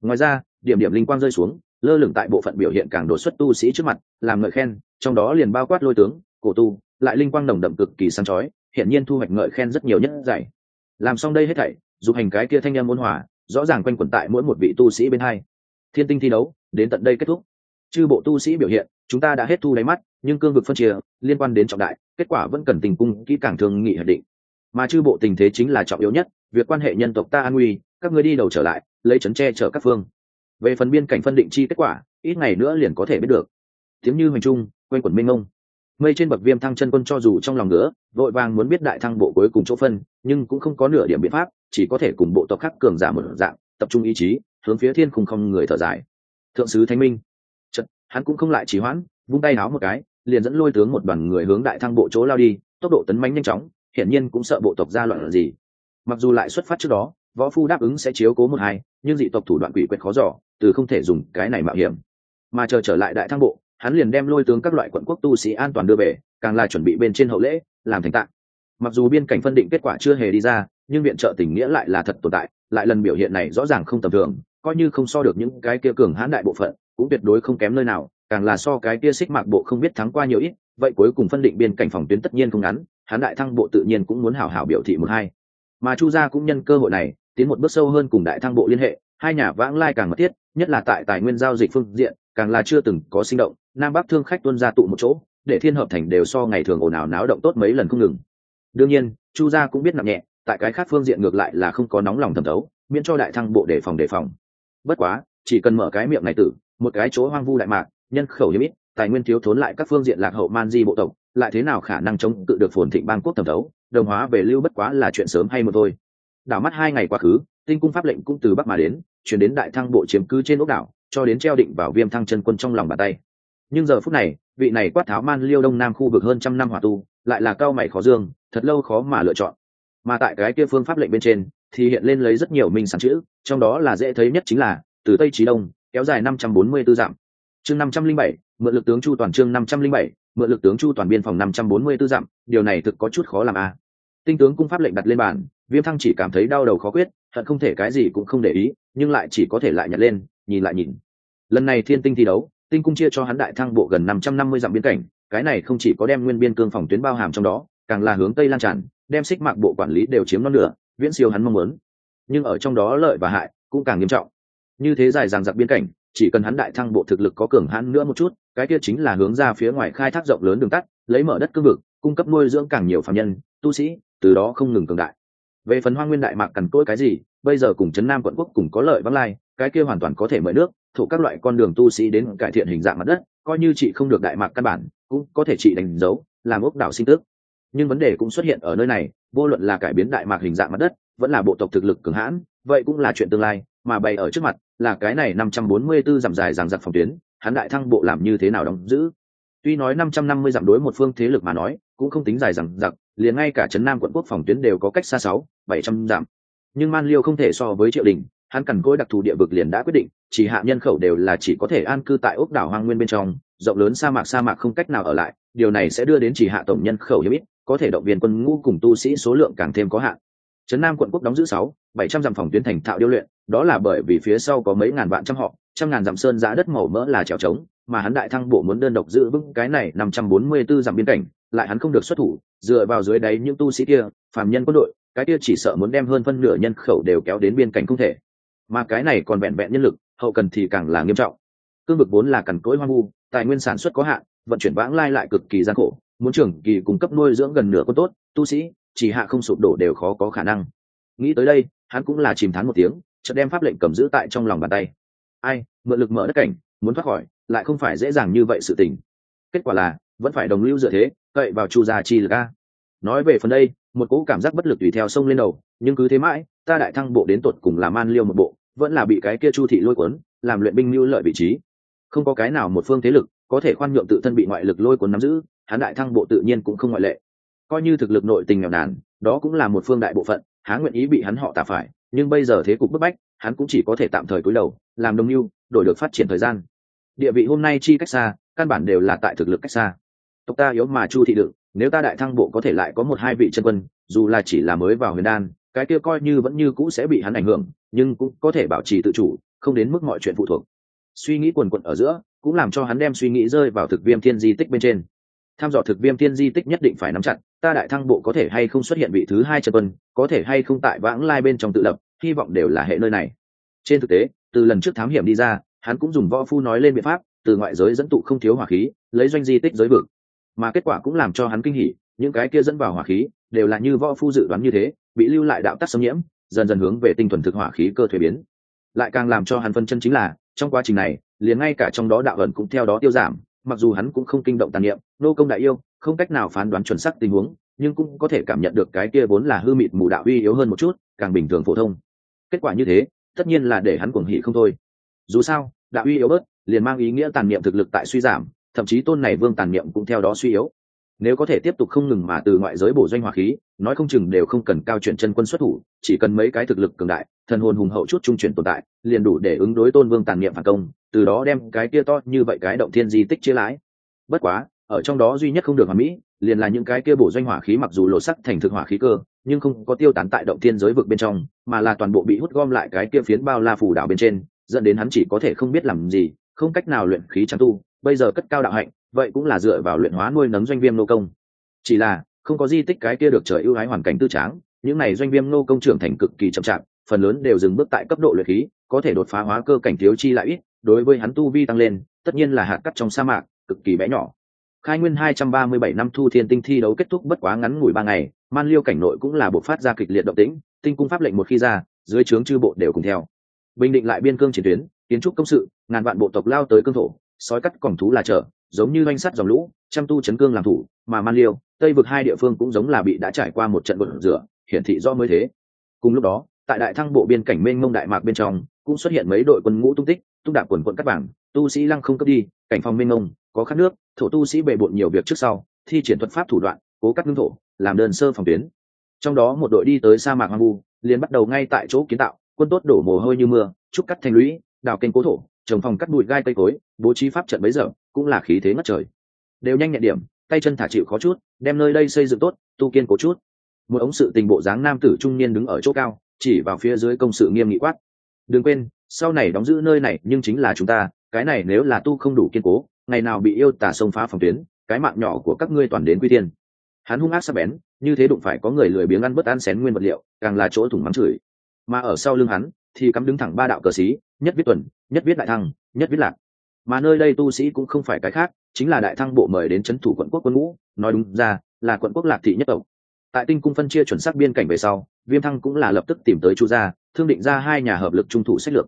A: Ngoài ra, điểm điểm linh quang rơi xuống, lơ lửng tại bộ phận biểu hiện càng đột xuất tu sĩ trước mặt, làm ngợi khen, trong đó liền bao quát lôi tướng, cổ tu, lại linh quang nồng đậm cực kỳ sáng chói hiện nhiên thu hoạch ngợi khen rất nhiều nhất giải. Làm xong đây hết thảy dù hành cái kia thanh em ôn hòa, rõ ràng quanh quẩn tại mỗi một vị tu sĩ bên hai. Thiên tinh thi đấu, đến tận đây kết thúc. Chư bộ tu sĩ biểu hiện chúng ta đã hết thu đáy mắt, nhưng cương vực phân chia, liên quan đến trọng đại, kết quả vẫn cần tình cung, kỹ càng thương nghị hiệp định. Mà chư bộ tình thế chính là trọng yếu nhất, việc quan hệ nhân tộc ta an nguy, các ngươi đi đầu trở lại, lấy chấn tre chở các phương. Về phần biên cảnh phân định chi kết quả, ít ngày nữa liền có thể biết được. Tiếng như hoành trung quên quẩn minh ông mây trên bậc viêm thăng chân quân cho dù trong lòng nữa vội vàng muốn biết đại thăng bộ cuối cùng chỗ phân, nhưng cũng không có nửa điểm biện pháp, chỉ có thể cùng bộ tộc khác cường giả một dạng, tập trung ý chí, hướng phía thiên khung không người thở dài. Thượng sứ thánh minh hắn cũng không lại chỉ hoãn, vung tay háo một cái, liền dẫn lôi tướng một đoàn người hướng đại thăng bộ chỗ lao đi, tốc độ tấn mánh nhanh chóng, hiển nhiên cũng sợ bộ tộc ra loạn gì. Mặc dù lại xuất phát trước đó, võ phu đáp ứng sẽ chiếu cố một hai, nhưng dị tộc thủ đoạn quỷ quyệt khó giỏ từ không thể dùng cái này mạo hiểm. Mà chờ trở lại đại thăng bộ, hắn liền đem lôi tướng các loại quận quốc tu sĩ an toàn đưa về, càng là chuẩn bị bên trên hậu lễ, làm thành tạng. Mặc dù biên cảnh phân định kết quả chưa hề đi ra, nhưng viện trợ tình nghĩa lại là thật tồn tại, lại lần biểu hiện này rõ ràng không tầm thường, coi như không so được những cái kia cường hãn đại bộ phận cũng tuyệt đối không kém nơi nào, càng là so cái kia xích mạc bộ không biết thắng qua nhiều ít, vậy cuối cùng phân định biên cảnh phòng tuyến tất nhiên không ngắn, hắn đại thăng bộ tự nhiên cũng muốn hảo hảo biểu thị một hai. Mà chu gia cũng nhân cơ hội này, tiến một bước sâu hơn cùng đại thăng bộ liên hệ, hai nhà vãng lai càng mật thiết, nhất là tại tài nguyên giao dịch phương diện, càng là chưa từng có sinh động, nam bắc thương khách tuân ra tụ một chỗ, để thiên hợp thành đều so ngày thường ồn ào náo động tốt mấy lần không ngừng. Đương nhiên, chu gia cũng biết nặng nhẹ, tại cái khác phương diện ngược lại là không có nóng lòng thẩm thấu, miễn cho đại thăng bộ đề phòng đề phòng. Bất quá, chỉ cần mở cái miệng này tử một cái chỗ hoang vu đại mạc, nhân khẩu hiếm ít, tài nguyên thiếu thốn lại các phương diện lạc hậu man di bộ tộc, lại thế nào khả năng chống cự được phồn thịnh bang quốc thẩm thấu, đồng hóa về lưu bất quá là chuyện sớm hay một thôi. Đảo mắt hai ngày quá khứ, tinh cung pháp lệnh cũng từ bắc mà đến, chuyển đến đại thăng bộ chiếm cứ trên ốc đảo, cho đến treo định vào viêm thăng chân quân trong lòng bàn tay. Nhưng giờ phút này, vị này quát tháo man liêu đông nam khu vực hơn trăm năm hỏa tu, lại là cao mày khó dương, thật lâu khó mà lựa chọn. Mà tại cái kia phương pháp lệnh bên trên, thì hiện lên lấy rất nhiều minh sáng chữ, trong đó là dễ thấy nhất chính là, từ tây chí đông kéo dài năm trăm bốn mươi 544 dặm. Chương năm trăm linh bảy, mượn lực tướng chu toàn chương năm trăm linh bảy, mượn lực tướng chu toàn biên phòng năm trăm bốn mươi 544 dặm. Điều này thực có chút khó làm a à. tinh tướng cung pháp lệnh đặt lên bàn, viêm thăng chỉ cảm thấy đau đầu khó quyết, thật không thể cái gì cũng không để ý, nhưng lại chỉ có thể lại nhặt lên, nhìn lại nhìn. Lần này thiên tinh thi đấu, tinh cung chia cho hắn đại thăng bộ gần năm trăm năm mươi dặm biên cảnh, cái này không chỉ có đem nguyên biên cương phòng tuyến bao hàm trong đó, càng là hướng tây lan tràn, đem xích mạc bộ quản lý đều chiếm nó nửa, viễn siêu hắn mong muốn. Nhưng ở trong đó lợi và hại cũng càng nghiêm trọng như thế dài dằng dặc biên cảnh, chỉ cần hắn đại thăng bộ thực lực có cường hãn nữa một chút, cái kia chính là hướng ra phía ngoài khai thác rộng lớn đường tắt, lấy mở đất cương vực, cung cấp nuôi dưỡng càng nhiều phạm nhân, tu sĩ, từ đó không ngừng cường đại. Về phần hoa nguyên đại mạc cần cỗi cái gì, bây giờ cùng trấn nam quận quốc cùng có lợi vắng lai, cái kia hoàn toàn có thể mời nước thụ các loại con đường tu sĩ đến cải thiện hình dạng mặt đất, coi như chị không được đại mạc căn bản, cũng có thể chị đánh dấu, làm ốc đảo sinh tước nhưng vấn đề cũng xuất hiện ở nơi này, vô luận là cải biến đại mạc hình dạng mặt đất, vẫn là bộ tộc thực lực cường hãn, vậy cũng là chuyện tương lai mà bày ở trước mặt là cái này năm trăm bốn mươi 544 dặm dài rằng giặc phòng tuyến, hắn đại thăng bộ làm như thế nào đóng giữ? Tuy nói năm trăm năm mươi dặm đối một phương thế lực mà nói, cũng không tính dài rằng giặc, liền ngay cả trấn nam quận quốc phòng tuyến đều có cách xa sáu, bảy trăm dặm. Nhưng man liêu không thể so với triệu đình, hắn cần cối đặc thù địa vực liền đã quyết định, chỉ hạ nhân khẩu đều là chỉ có thể an cư tại ốc đảo hoang nguyên bên trong, rộng lớn sa mạc sa mạc không cách nào ở lại, điều này sẽ đưa đến chỉ hạ tổng nhân khẩu hiếm ít, có thể động viên quân ngũ cùng tu sĩ số lượng càng thêm có hạn. Trấn nam quận quốc đóng giữ sáu, bảy trăm dặm phòng tuyến thành thạo điêu luyện đó là bởi vì phía sau có mấy ngàn vạn trăm họ, trăm ngàn dặm sơn giã đất màu mỡ là trèo trống, mà hắn đại thăng bộ muốn đơn độc giữ vững cái này năm trăm bốn mươi 544 dặm biên cảnh, lại hắn không được xuất thủ, dựa vào dưới đáy những tu sĩ kia, phàm nhân quân đội, cái kia chỉ sợ muốn đem hơn phân nửa nhân khẩu đều kéo đến biên cảnh không thể. Mà cái này còn vẹn vẹn nhân lực, hậu cần thì càng là nghiêm trọng. Cương vực bốn là cằn cỗi hoang vu, tài nguyên sản xuất có hạn, vận chuyển vãng lai lại cực kỳ gian khổ, muốn trưởng kỳ cung cấp nuôi dưỡng gần nửa con tốt, tu sĩ, chỉ hạ không sụp đổ đều khó có khả năng. Nghĩ tới đây, hắn cũng là chìm thán một tiếng chợt đem pháp lệnh cầm giữ tại trong lòng bàn tay. Ai, mượn lực mở đất cảnh, muốn thoát khỏi, lại không phải dễ dàng như vậy sự tình. Kết quả là, vẫn phải đồng lưu dựa thế, cậy vào chu gia chi lực a. Nói về phần đây, một cỗ cảm giác bất lực tùy theo sông lên đầu, nhưng cứ thế mãi, ta đại thăng bộ đến tột cùng là man liêu một bộ, vẫn là bị cái kia chu thị lôi cuốn, làm luyện binh mưu lợi vị trí. Không có cái nào một phương thế lực có thể khoan nhượng tự thân bị ngoại lực lôi cuốn nắm giữ, hắn đại thăng bộ tự nhiên cũng không ngoại lệ. Coi như thực lực nội tình nghèo nàn, đó cũng là một phương đại bộ phận, há nguyện ý bị hắn họ tà phải nhưng bây giờ thế cục bức bách, hắn cũng chỉ có thể tạm thời cúi đầu, làm đồng mưu, đổi được phát triển thời gian. Địa vị hôm nay chi cách xa, căn bản đều là tại thực lực cách xa. Tộc ta yếu mà chu thị đựng, nếu ta đại thăng bộ có thể lại có một hai vị chân quân, dù là chỉ là mới vào huyền đan, cái kia coi như vẫn như cũ sẽ bị hắn ảnh hưởng, nhưng cũng có thể bảo trì tự chủ, không đến mức mọi chuyện phụ thuộc. Suy nghĩ quần quận ở giữa, cũng làm cho hắn đem suy nghĩ rơi vào thực viêm thiên di tích bên trên tham dò thực viêm thiên di tích nhất định phải nắm chặt, ta đại thăng bộ có thể hay không xuất hiện vị thứ hai chân quân, có thể hay không tại vãng lai bên trong tự lập, hy vọng đều là hệ nơi này. Trên thực tế, từ lần trước thám hiểm đi ra, hắn cũng dùng võ phu nói lên biện pháp, từ ngoại giới dẫn tụ không thiếu hỏa khí, lấy doanh di tích giới vực. Mà kết quả cũng làm cho hắn kinh hỉ, những cái kia dẫn vào hỏa khí, đều là như võ phu dự đoán như thế, bị lưu lại đạo tắc xâm nhiễm, dần dần hướng về tinh thuần thực hỏa khí cơ thuế biến. Lại càng làm cho hắn phân chân chính là, trong quá trình này, liền ngay cả trong đó đạo ẩn cũng theo đó tiêu giảm mặc dù hắn cũng không kinh động tàn niệm, nô công đại yêu, không cách nào phán đoán chuẩn xác tình huống, nhưng cũng có thể cảm nhận được cái kia vốn là hư mịt mù đạo uy yếu hơn một chút, càng bình thường phổ thông. Kết quả như thế, tất nhiên là để hắn cuồng hỉ không thôi. Dù sao, đạo uy yếu bớt, liền mang ý nghĩa tàn niệm thực lực tại suy giảm, thậm chí tôn này vương tàn niệm cũng theo đó suy yếu nếu có thể tiếp tục không ngừng mà từ ngoại giới bổ doanh hỏa khí, nói không chừng đều không cần cao chuyển chân quân xuất thủ, chỉ cần mấy cái thực lực cường đại, thần hồn hùng hậu chút trung chuyển tồn tại, liền đủ để ứng đối tôn vương tàn niệm phản công, từ đó đem cái kia to như vậy cái động thiên di tích chia lãi. Bất quá, ở trong đó duy nhất không được hòa mỹ, liền là những cái kia bổ doanh hỏa khí mặc dù lộ sắc thành thực hỏa khí cơ, nhưng không có tiêu tán tại động thiên giới vực bên trong, mà là toàn bộ bị hút gom lại cái kia phiến bao la phủ đảo bên trên, dẫn đến hắn chỉ có thể không biết làm gì, không cách nào luyện khí trắng tu, bây giờ cất cao đạo hạnh vậy cũng là dựa vào luyện hóa nuôi nấng doanh viêm nô công. Chỉ là, không có di tích cái kia được trời ưu ái hoàn cảnh tư tráng, những này doanh viêm nô công trưởng thành cực kỳ chậm chạp, phần lớn đều dừng bước tại cấp độ luyện khí, có thể đột phá hóa cơ cảnh thiếu chi lại ít, đối với hắn tu vi tăng lên, tất nhiên là hạt cắt trong sa mạc, cực kỳ bé nhỏ. Khai nguyên 237 năm thu thiên tinh thi đấu kết thúc bất quá ngắn ngủi ba ngày, man liêu cảnh nội cũng là bộ phát ra kịch liệt động tĩnh, tinh cung pháp lệnh một khi ra, dưới trướng chư bộ đều cùng theo. Bình định lại biên cương chiến tuyến, kiến trúc công sự, ngàn vạn bộ tộc lao tới cương thổ, sói cắt còng thú là chợ giống như doanh sắt dòng lũ chăm tu chấn cương làm thủ, mà man liêu, tây vực hai địa phương cũng giống là bị đã trải qua một trận bột rửa, hiển thị do mới thế. Cùng lúc đó, tại đại thăng bộ biên cảnh mênh mông đại mạc bên trong, cũng xuất hiện mấy đội quân ngũ tung tích, tung đạp quần quận cắt bảng, tu sĩ lăng không cấp đi, cảnh phòng mênh mông, có khát nước, thổ tu sĩ bề bộn nhiều việc trước sau, thi triển thuật pháp thủ đoạn, cố cắt ngưng thổ, làm đơn sơ phòng tuyến. Trong đó một đội đi tới sa mạc hoang vu, liền bắt đầu ngay tại chỗ kiến tạo, quân tốt đổ mồ hôi như mưa, trúc cắt thành lũy, đào kênh cố thổ trồng phòng cắt bụi gai cây cối, bố trí pháp trận bấy giờ, cũng là khí thế ngất trời. Đều nhanh nhẹn điểm, tay chân thả chịu khó chút, đem nơi đây xây dựng tốt, tu kiên cố chút. Một ống sự tình bộ dáng nam tử trung niên đứng ở chỗ cao, chỉ vào phía dưới công sự nghiêm nghị quát. Đừng quên, sau này đóng giữ nơi này nhưng chính là chúng ta, cái này nếu là tu không đủ kiên cố, ngày nào bị yêu tả xông phá phòng tuyến, cái mạng nhỏ của các ngươi toàn đến quy tiên. Hắn hung ác sắp bén, như thế đụng phải có người lười biếng ăn bất ăn xén nguyên vật liệu, càng là chỗ thủng mắng chửi. Mà ở sau lưng hắn, thì cắm đứng thẳng ba đạo cờ sĩ, nhất viết tuần nhất viết đại thăng, nhất viết lạc. Mà nơi đây tu sĩ cũng không phải cái khác, chính là đại thăng bộ mời đến c h ấ n thủ quận quốc quân ngũ, nói đúng ra, là quận quốc lạc thị nhất tộc. Tại tinh cung phân chia chuẩn xác biên cảnh về sau, viêm thăng cũng là lập tức tìm tới chu gia, thương định ra hai nhà hợp lực trung thủ sách lược.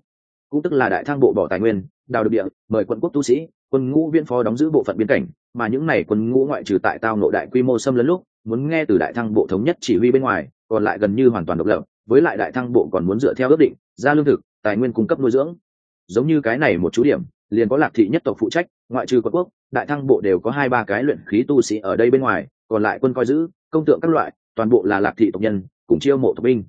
A: Cũng tức là đại thăng bộ bỏ tài nguyên, đào được địa, mời quận quốc tu sĩ, quân ngũ viên phó đóng giữ bộ phận biên cảnh, mà những n à y quân ngũ ngoại trừ tại tao nội đại quy mô xâm lấn lúc, muốn nghe từ đại thăng bộ thống nhất chỉ huy bên ngoài, còn lại gần như hoàn toàn độc lập, với lại đại thăng bộ còn muốn dựa theo ước định, ra lương thực, tài nguyên cung cấp nuôi dưỡng giống như cái này một chú điểm, liền có lạc thị nhất tộc phụ trách, ngoại trừ quận quốc, đại thăng bộ đều có hai ba cái luyện khí tu sĩ ở đây bên ngoài, còn lại quân coi giữ, công tượng các loại, toàn bộ là lạc thị tộc nhân, cùng chiêu mộ tộc binh.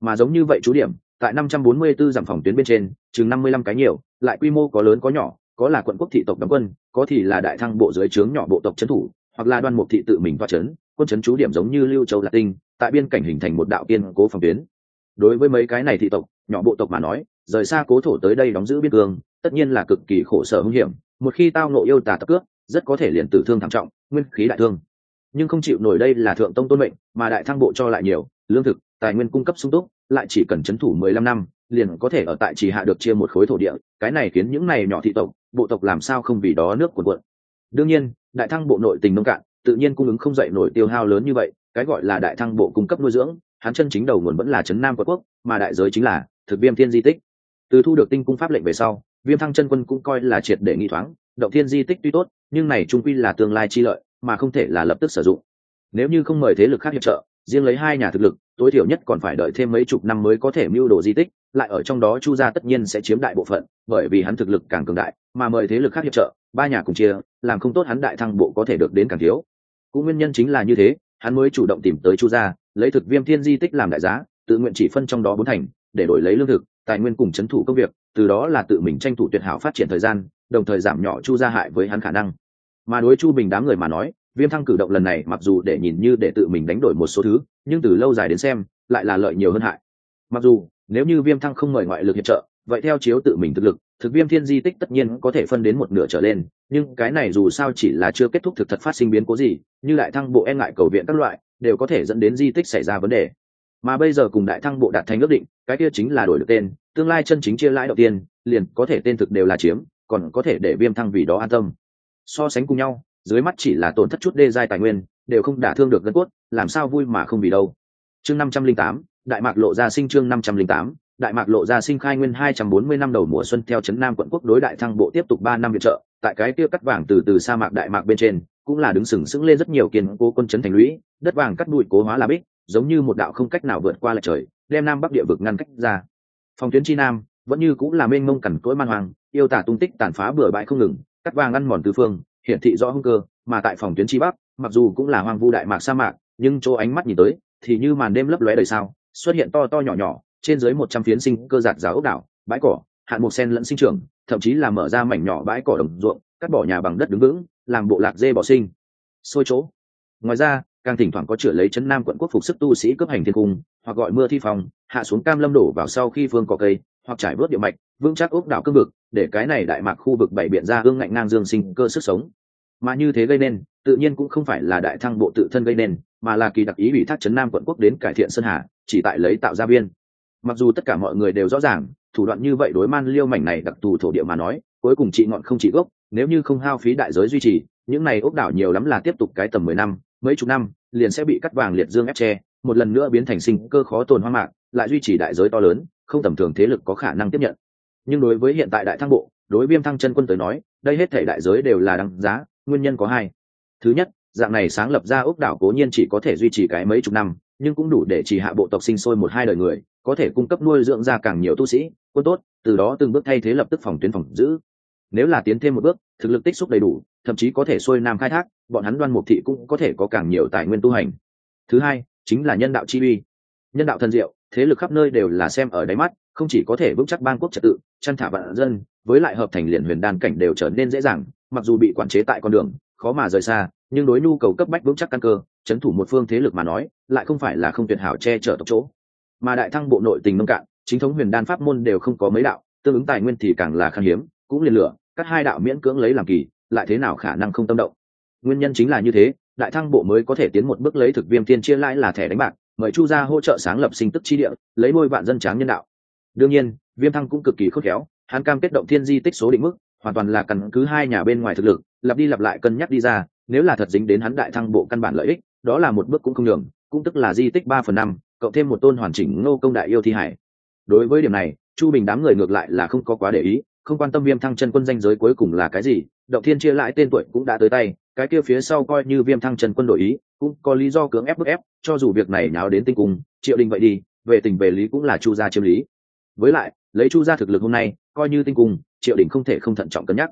A: Mà giống như vậy chú điểm, tại năm trăm bốn mươi 544 dặm phòng tuyến bên trên, chừng năm mươi lăm cái nhiều, lại quy mô có lớn có nhỏ, có là quận quốc thị tộc đóng quân, có thì là đại thăng bộ dưới trướng nhỏ bộ tộc trấn thủ, hoặc là đoan mục thị tự mình toa trấn, quân trấn chú điểm giống như lưu châu lạc tinh, tại biên cảnh hình thành một đạo kiên cố phòng tuyến đối với mấy cái này thị tộc, nhỏ bộ tộc mà nói, rời xa cố thổ tới đây đóng giữ biên cương, tất nhiên là cực kỳ khổ sở hung hiểm. Một khi tao nộ yêu tà tập cướp, rất có thể liền tử thương thảm trọng, nguyên khí đại thương. Nhưng không chịu nổi đây là thượng tông tôn mệnh, mà đại thăng bộ cho lại nhiều, lương thực, tài nguyên cung cấp sung túc, lại chỉ cần c h ấ n thủ mười lăm năm, liền có thể ở tại chỉ hạ được chia một khối thổ địa, cái này khiến những này nhỏ thị tộc, bộ tộc làm sao không vì đó nước cuồn cuộn. Đương nhiên, đại thăng bộ nội tình nông cạn, tự nhiên cung ứng không dậy nổi tiêu hao lớn như vậy, cái gọi là đại thăng bộ cung cấp nuôi dưỡng hắn chân chính đầu nguồn vẫn là trấn nam quận quốc, mà đại giới chính là thực viêm thiên di tích. Từ thu được tinh cung pháp lệnh về sau, viêm thăng chân quân cũng coi là triệt để nghi thoáng, động thiên di tích tuy tốt, nhưng này trung quy là tương lai chi lợi, mà không thể là lập tức sử dụng. Nếu như không mời thế lực khác hiệp trợ, riêng lấy hai nhà thực lực, tối thiểu nhất còn phải đợi thêm mấy chục năm mới có thể mưu đồ di tích, lại ở trong đó chu gia tất nhiên sẽ chiếm đại bộ phận, bởi vì hắn thực lực càng cường đại, mà mời thế lực khác hiệp trợ, ba nhà cùng chia, làm không tốt hắn đại thăng bộ có thể được đến càng thiếu. Cũng nguyên nhân chính là như thế hắn mới chủ động tìm tới chu gia, lấy thực viêm thiên di tích làm đại giá, tự nguyện chỉ phân trong đó bốn thành, để đổi lấy lương thực, tài nguyên cùng c h ấ n thủ công việc, từ đó là tự mình tranh thủ tuyệt hảo phát triển thời gian, đồng thời giảm nhỏ chu gia hại với hắn khả năng. Mà đối chu bình đám người mà nói, viêm thăng cử động lần này mặc dù để nhìn như để tự mình đánh đổi một số thứ, nhưng từ lâu dài đến xem, lại là lợi nhiều hơn hại. Mặc dù, nếu như viêm thăng không mời ngoại lực hiệp trợ, vậy theo chiếu tự mình thực lực thực viêm thiên di tích tất nhiên có thể phân đến một nửa trở lên, nhưng cái này dù sao chỉ là chưa kết thúc thực thật phát sinh biến cố gì, như đại thăng bộ e ngại cầu viện các loại, đều có thể dẫn đến di tích xảy ra vấn đề. Mà bây giờ cùng đại thăng bộ đạt thành ước định, cái kia chính là đổi được tên, tương lai chân chính chia lãi đầu tiên, liền có thể tên thực đều là chiếm, còn có thể để viêm thăng vì đó an tâm. So sánh cùng nhau, dưới mắt chỉ là tổn thất chút đê giai tài nguyên, đều không đả thương được gân cốt, làm sao vui mà không vì đâu. Chương năm trăm linh tám, đại mạc lộ ra sinh chương năm trăm linh tám đại mạc lộ ra sinh khai nguyên hai trăm bốn mươi năm đầu mùa xuân theo trấn nam quận quốc đối đại thăng bộ tiếp tục ba năm viện trợ, tại cái kia cắt vàng từ từ sa mạc đại mạc bên trên, cũng là đứng sừng sững lên rất nhiều kiên cố quân chấn thành lũy, đất vàng cắt bụi cố hóa là bích, giống như một đạo không cách nào vượt qua lại trời, đem nam bắc địa vực ngăn cách ra. Phòng tuyến chi nam, vẫn như cũng là mênh mông cằn cỗi man hoàng yêu tả tung tích tàn phá bừa bãi không ngừng, cắt vàng ăn mòn tứ phương, hiển thị rõ hung cơ, mà tại phòng tuyến chi bắc, mặc dù cũng là hoang vu đại mạc sa mạc, nhưng chỗ ánh mắt nhìn tới, thì như màn đêm lấp lóe đời sao, xuất hiện to to nhỏ nhỏ trên dưới một trăm phiến sinh cơ giạt giáo ốc đảo, bãi cỏ, hạn một sen lẫn sinh trưởng, thậm chí là mở ra mảnh nhỏ bãi cỏ đồng ruộng, cắt bỏ nhà bằng đất đứng vững, làm bộ lạc dê bỏ sinh. Xôi chỗ. Ngoài ra, càng thỉnh thoảng có chữa lấy chấn nam quận quốc phục sức tu sĩ cấp hành thiên cung, hoặc gọi mưa thi phòng hạ xuống cam lâm đổ vào sau khi phương cỏ cây, hoặc trải vớt địa mạch, vững chắc ốc đảo cương vực, để cái này đại mạc khu vực bảy biện ra hương ngạnh ngang dương sinh cơ sức sống. Mà như thế gây nên, tự nhiên cũng không phải là đại thăng bộ tự thân gây nên, mà là kỳ đặc ý ủy thác chấn nam quận quốc đến cải thiện sơn hà, chỉ tại lấy tạo ra viên mặc dù tất cả mọi người đều rõ ràng, thủ đoạn như vậy đối man liêu mảnh này đặc thù thổ địa mà nói, cuối cùng trị ngọn không trị gốc, nếu như không hao phí đại giới duy trì, những này ốc đảo nhiều lắm là tiếp tục cái tầm mười năm, mấy chục năm, liền sẽ bị cắt vàng liệt dương ép tre một lần nữa biến thành sinh cơ khó tồn hoang mạc, lại duy trì đại giới to lớn, không tầm thường thế lực có khả năng tiếp nhận. Nhưng đối với hiện tại đại thăng bộ, đối viêm thăng chân quân tới nói, đây hết thể đại giới đều là đăng giá, nguyên nhân có hai. Thứ nhất, dạng này sáng lập ra ốc đảo cố nhiên chỉ có thể duy trì cái mấy chục năm, nhưng cũng đủ để chỉ hạ bộ tộc sinh sôi một hai đời người có thể cung cấp nuôi dưỡng ra càng nhiều tu sĩ, quân tốt, từ đó từng bước thay thế lập tức phòng tuyến phòng giữ. Nếu là tiến thêm một bước, thực lực tích xúc đầy đủ, thậm chí có thể xuôi nam khai thác, bọn hắn đoan mục thị cũng có thể có càng nhiều tài nguyên tu hành. Thứ hai, chính là nhân đạo chi uy. Nhân đạo thần diệu, thế lực khắp nơi đều là xem ở đáy mắt, không chỉ có thể vững chắc bang quốc trật tự, chăn thả vạn dân, với lại hợp thành liền huyền đan cảnh đều trở nên dễ dàng, mặc dù bị quản chế tại con đường, khó mà rời xa, nhưng đối nhu cầu cấp bách vững chắc căn cơ, chấn thủ một phương thế lực mà nói, lại không phải là không tuyệt hảo che chở tộc chỗ mà đại thăng bộ nội tình nông cạn, chính thống huyền đan pháp môn đều không có mấy đạo, tương ứng tài nguyên thì càng là khan hiếm, cũng liền lửa các hai đạo miễn cưỡng lấy làm kỳ, lại thế nào khả năng không tâm động? Nguyên nhân chính là như thế, đại thăng bộ mới có thể tiến một bước lấy thực viêm tiên chia lãi là thẻ đánh bạc, mời chu gia hỗ trợ sáng lập sinh tức chi địa, lấy môi vạn dân tráng nhân đạo. Đương nhiên, viêm thăng cũng cực kỳ khôn khéo, hắn cam kết động thiên di tích số định mức, hoàn toàn là căn cứ hai nhà bên ngoài thực lực, lặp đi lặp lại cân nhắc đi ra, nếu là thật dính đến hắn đại thăng bộ căn bản lợi ích, đó là một bước cũng không đường cũng tức là di tích ba phần năm cộng thêm một tôn hoàn chỉnh ngô công đại yêu thi hải. Đối với điểm này, chu bình đám người ngược lại là không có quá để ý, không quan tâm viêm thăng chân quân danh giới cuối cùng là cái gì, động thiên chia lại tên tuổi cũng đã tới tay, cái kia phía sau coi như viêm thăng chân quân đổi ý, cũng có lý do cưỡng ép bức ép, cho dù việc này nháo đến tinh cùng, triệu đình vậy đi, về tình về lý cũng là chu gia chiêm lý. Với lại, lấy chu gia thực lực hôm nay, coi như tinh cùng, triệu đình không thể không thận trọng cân nhắc.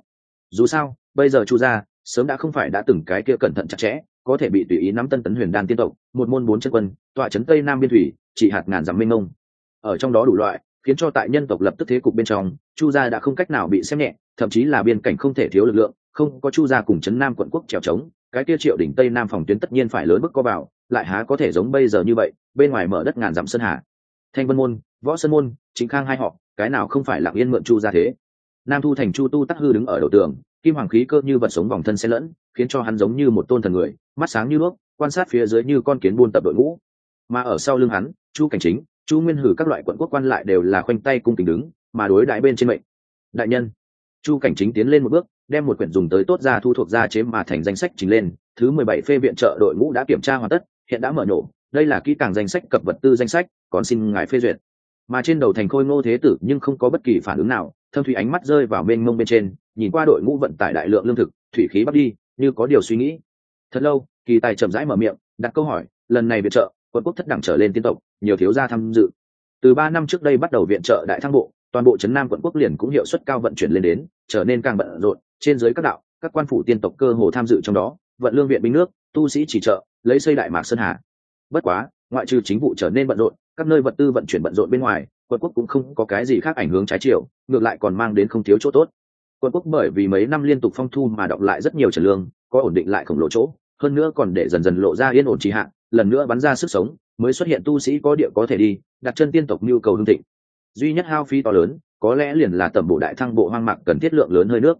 A: Dù sao, bây giờ chu gia sớm đã không phải đã từng cái kia cẩn thận chặt chẽ có thể bị tùy ý nắm tân tấn huyền đan tiên tộc, một môn bốn chân quân, tọa trấn tây nam biên thủy, chỉ hạt ngàn dặm minh ông ở trong đó đủ loại, khiến cho tại nhân tộc lập tức thế cục bên trong, chu gia đã không cách nào bị xem nhẹ, thậm chí là biên cảnh không thể thiếu lực lượng, không có chu gia cùng trấn nam quận quốc trèo trống cái kia triệu đỉnh tây nam phòng tuyến tất nhiên phải lớn bước có vào, lại há có thể giống bây giờ như vậy, bên ngoài mở đất ngàn dặm sơn hà. Thanh vân môn, võ sơn môn, chính khang hai họ, cái nào không phải lặng yên mượn chu gia thế? Nam thu thành chu tu tắc hư đứng ở đầu tường, kim hoàng khí cơ như vật sống vòng thân xe lẫn, khiến cho hắn giống như một tôn thần người mắt sáng như nước, quan sát phía dưới như con kiến buôn tập đội ngũ. Mà ở sau lưng hắn chu cảnh chính chu nguyên hử các loại quận quốc quan lại đều là khoanh tay cung kính đứng mà đối đại bên trên mệnh. Đại nhân chu cảnh chính tiến lên một bước đem một quyển dùng tới tốt ra thu thuộc ra chế mà thành danh sách trình lên thứ mười bảy phê viện trợ đội ngũ đã kiểm tra hoàn tất hiện đã mở nổ đây là kỹ càng danh sách cập vật tư danh sách còn xin ngài phê duyệt. Mà trên đầu thành khôi ngô thế tử nhưng không có bất kỳ phản ứng nào thâm thủy ánh mắt rơi vào bên mông bên trên nhìn qua đội ngũ vận tải đại lượng lương thực thủy khí bắt đi như có điều suy nghĩ thật lâu, kỳ tài chậm rãi mở miệng, đặt câu hỏi, lần này viện trợ quân quốc thất đẳng trở lên tiên tộc, nhiều thiếu gia tham dự. Từ ba năm trước đây bắt đầu viện trợ đại thăng bộ, toàn bộ trấn nam quận quốc liền cũng hiệu suất cao vận chuyển lên đến, trở nên càng bận rộn, trên dưới các đạo, các quan phủ tiên tộc cơ hồ tham dự trong đó, vận lương viện binh nước, tu sĩ chỉ trợ, lấy xây đại mạc sơn hà. Bất quá, ngoại trừ chính vụ trở nên bận rộn, các nơi vật tư vận chuyển bận rộn bên ngoài, quận quốc cũng không có cái gì khác ảnh hưởng trái chiều, ngược lại còn mang đến không thiếu chỗ tốt. Quận quốc bởi vì mấy năm liên tục phong thu mà đọc lại rất nhiều trần lương có ổn định lại khổng lồ chỗ, hơn nữa còn để dần dần lộ ra yên ổn trì hạn lần nữa bắn ra sức sống, mới xuất hiện tu sĩ có địa có thể đi, đặt chân tiên tộc nhu cầu hương thịnh. Duy nhất hao phí to lớn, có lẽ liền là tầm bộ đại thăng bộ hoang mạc cần thiết lượng lớn hơi nước.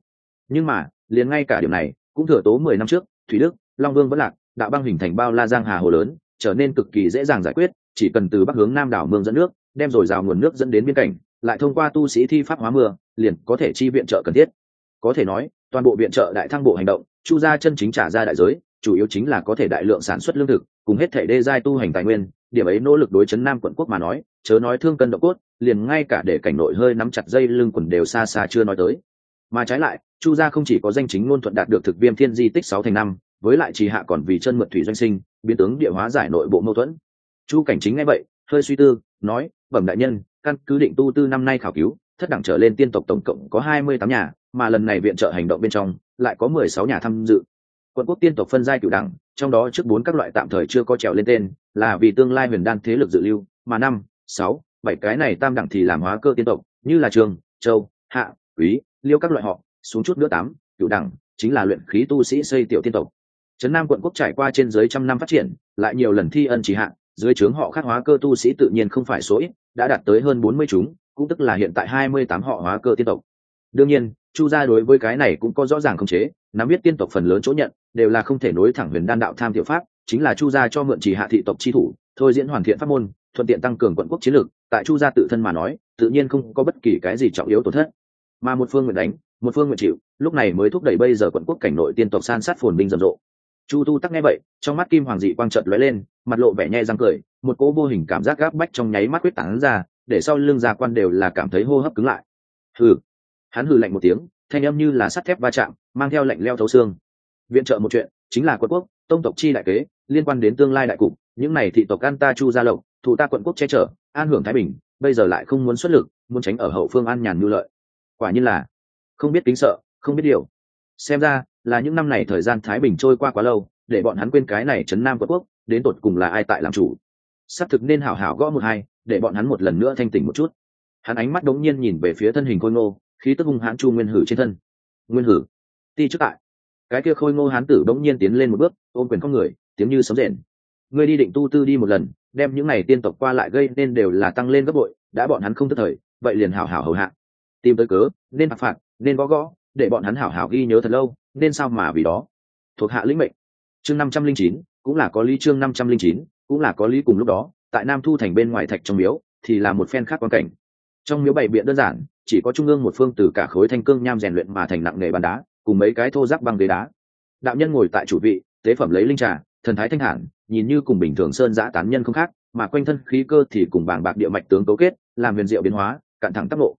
A: Nhưng mà, liền ngay cả điểm này, cũng thừa tố mười năm trước, thủy đức, long vương vẫn lạc đạo băng hình thành bao la giang hà hồ lớn, trở nên cực kỳ dễ dàng giải quyết, chỉ cần từ bắc hướng nam đảo mương dẫn nước, đem rồi rào nguồn nước dẫn đến biên cảnh, lại thông qua tu sĩ thi pháp hóa mưa, liền có thể chi viện trợ cần thiết. Có thể nói toàn bộ viện trợ đại thăng bộ hành động, chu gia chân chính trả ra đại giới, chủ yếu chính là có thể đại lượng sản xuất lương thực, cùng hết thể đê giai tu hành tài nguyên, điểm ấy nỗ lực đối chấn nam quận quốc mà nói, chớ nói thương cân độ cốt, liền ngay cả để cảnh nội hơi nắm chặt dây lưng quần đều xa xa chưa nói tới. Mà trái lại, chu gia không chỉ có danh chính ngôn thuận đạt được thực viêm thiên di tích sáu thành năm, với lại chỉ hạ còn vì chân mượn thủy doanh sinh, biến tướng địa hóa giải nội bộ mâu thuẫn. Chu cảnh chính ngay vậy, hơi suy tư, nói, bẩm đại nhân, căn cứ định tu tư năm nay khảo cứu, thất đẳng trở lên tiên tộc tổng cộng có hai mươi tám nhà mà lần này viện trợ hành động bên trong lại có mười sáu nhà tham dự. Quận quốc tiên tộc phân giai cửu đẳng, trong đó trước bốn các loại tạm thời chưa có trèo lên tên, là vì tương lai huyền đan thế lực dự lưu, mà năm, sáu, bảy cái này tam đẳng thì làm hóa cơ tiên tộc, như là trường, châu, hạ, quý, liêu các loại họ, xuống chút nữa tám cựu đẳng, chính là luyện khí tu sĩ xây tiểu tiên tộc. Trấn nam quận quốc trải qua trên dưới trăm năm phát triển, lại nhiều lần thi ân chỉ hạn dưới trướng họ khắc hóa cơ tu sĩ tự nhiên không phải số ít, đã đạt tới hơn bốn mươi chúng, cũng tức là hiện tại hai mươi tám họ hóa cơ tiên tộc đương nhiên, chu gia đối với cái này cũng có rõ ràng khống chế, nắm biết tiên tộc phần lớn chỗ nhận, đều là không thể nối thẳng huyền đan đạo tham tiểu pháp, chính là chu gia cho mượn chỉ hạ thị tộc chi thủ, thôi diễn hoàn thiện pháp môn, thuận tiện tăng cường quận quốc chiến lược, tại chu gia tự thân mà nói, tự nhiên không có bất kỳ cái gì trọng yếu tổn thất. Mà một phương nguyện đánh, một phương nguyện chịu, lúc này mới thúc đẩy bây giờ quận quốc cảnh nội tiên tộc san sát phồn binh rầm rộ. Chu tu tắc nghe vậy, trong mắt kim hoàng dị quang trợt lóe lên, mặt lộ vẻ nhe răng cười, một cỗ vô hình cảm giác gáp bách trong nháy mắt quyết tán ra, để sau lưng gia quan đều là cảm thấy hô hấp cứng lại. Thử hắn hừ lạnh một tiếng, thanh âm như là sắt thép va chạm, mang theo lệnh leo thấu xương. Viện trợ một chuyện, chính là quận quốc, tông tộc chi đại kế, liên quan đến tương lai đại cục, những này thị tộc an ta chu gia lộc, thụ ta quận quốc che chở, an hưởng thái bình, bây giờ lại không muốn xuất lực, muốn tránh ở hậu phương an nhàn nhu lợi. Quả nhiên là, không biết kính sợ, không biết điều. Xem ra, là những năm này thời gian thái bình trôi qua quá lâu, để bọn hắn quên cái này chấn nam quận quốc, đến tột cùng là ai tại làm chủ. Xác thực nên hảo hảo gõ một hai, để bọn hắn một lần nữa thanh tỉnh một chút. Hắn ánh mắt đống nhiên nhìn về phía thân hình khôi ngô khí tức hung hãn chu nguyên hử trên thân. Nguyên hử, ti trước tại. Cái kia khôi ngô hán tử đống nhiên tiến lên một bước, ôm quyền con người, tiếng như sấm rền. Ngươi đi định tu tư đi một lần, đem những n à y tiên tộc qua lại gây nên đều là tăng lên gấp bội, đã bọn hắn không tức thời, vậy liền hảo hảo hầu hạ. Tìm tới cớ, nên phạt phạt, nên gõ gõ, để bọn hắn hảo hảo ghi nhớ thật lâu, nên sao mà vì đó. Thuộc hạ lĩnh mệnh. Chương năm trăm linh chín, cũng là có lý chương năm trăm linh chín, cũng là có lý cùng lúc đó, tại nam thu thành bên ngoài thạch trong miếu, thì là một phen khác quan cảnh. Trong miếu bày biện đơn giản chỉ có trung ương một phương từ cả khối thanh cương nham rèn luyện mà thành nặng nghề bàn đá, cùng mấy cái thô rác băng ghế đá. Đạo nhân ngồi tại chủ vị, tế phẩm lấy linh trà, thần thái thanh hẳn, nhìn như cùng bình thường sơn giã tán nhân không khác, mà quanh thân khí cơ thì cùng bảng bạc địa mạch tướng cấu kết, làm huyền diệu biến hóa, cạn thẳng tắc lộ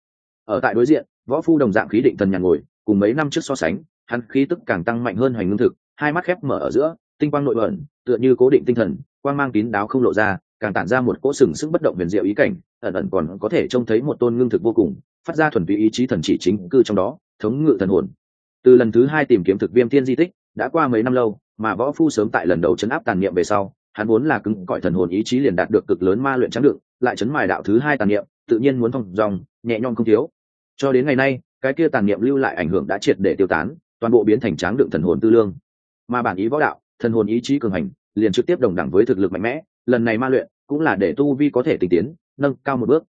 A: ở tại đối diện, võ phu đồng dạng khí định thần nhàn ngồi, cùng mấy năm trước so sánh, hắn khí tức càng tăng mạnh hơn hoành ngưng thực, hai mắt khép mở ở giữa, tinh quang nội bẩn tựa như cố định tinh thần, quang mang kín đáo không lộ ra càng tản ra một cỗ sừng sức bất động huyền diệu ý cảnh, ẩn ẩn còn có thể trông thấy một tôn ngưng thực vô cùng, phát ra thuần túy ý chí thần chỉ chính cư trong đó, thống ngự thần hồn. Từ lần thứ hai tìm kiếm thực viêm thiên di tích, đã qua mấy năm lâu, mà võ phu sớm tại lần đầu chấn áp tàn niệm về sau, hắn vốn là cứng cõi thần hồn ý chí liền đạt được cực lớn ma luyện trắng đựng, lại chấn mài đạo thứ hai tàn niệm, tự nhiên muốn thông dòng, nhẹ nhõm không thiếu. Cho đến ngày nay, cái kia tàn niệm lưu lại ảnh hưởng đã triệt để tiêu tán, toàn bộ biến thành tráng đựng thần hồn tư lương. Mà bản ý võ đạo, thần hồn ý chí cường hành, liền trực tiếp đồng đẳng với thực lực mạnh mẽ lần này ma luyện cũng là để tu vi có thể tinh tiến, nâng cao một bước.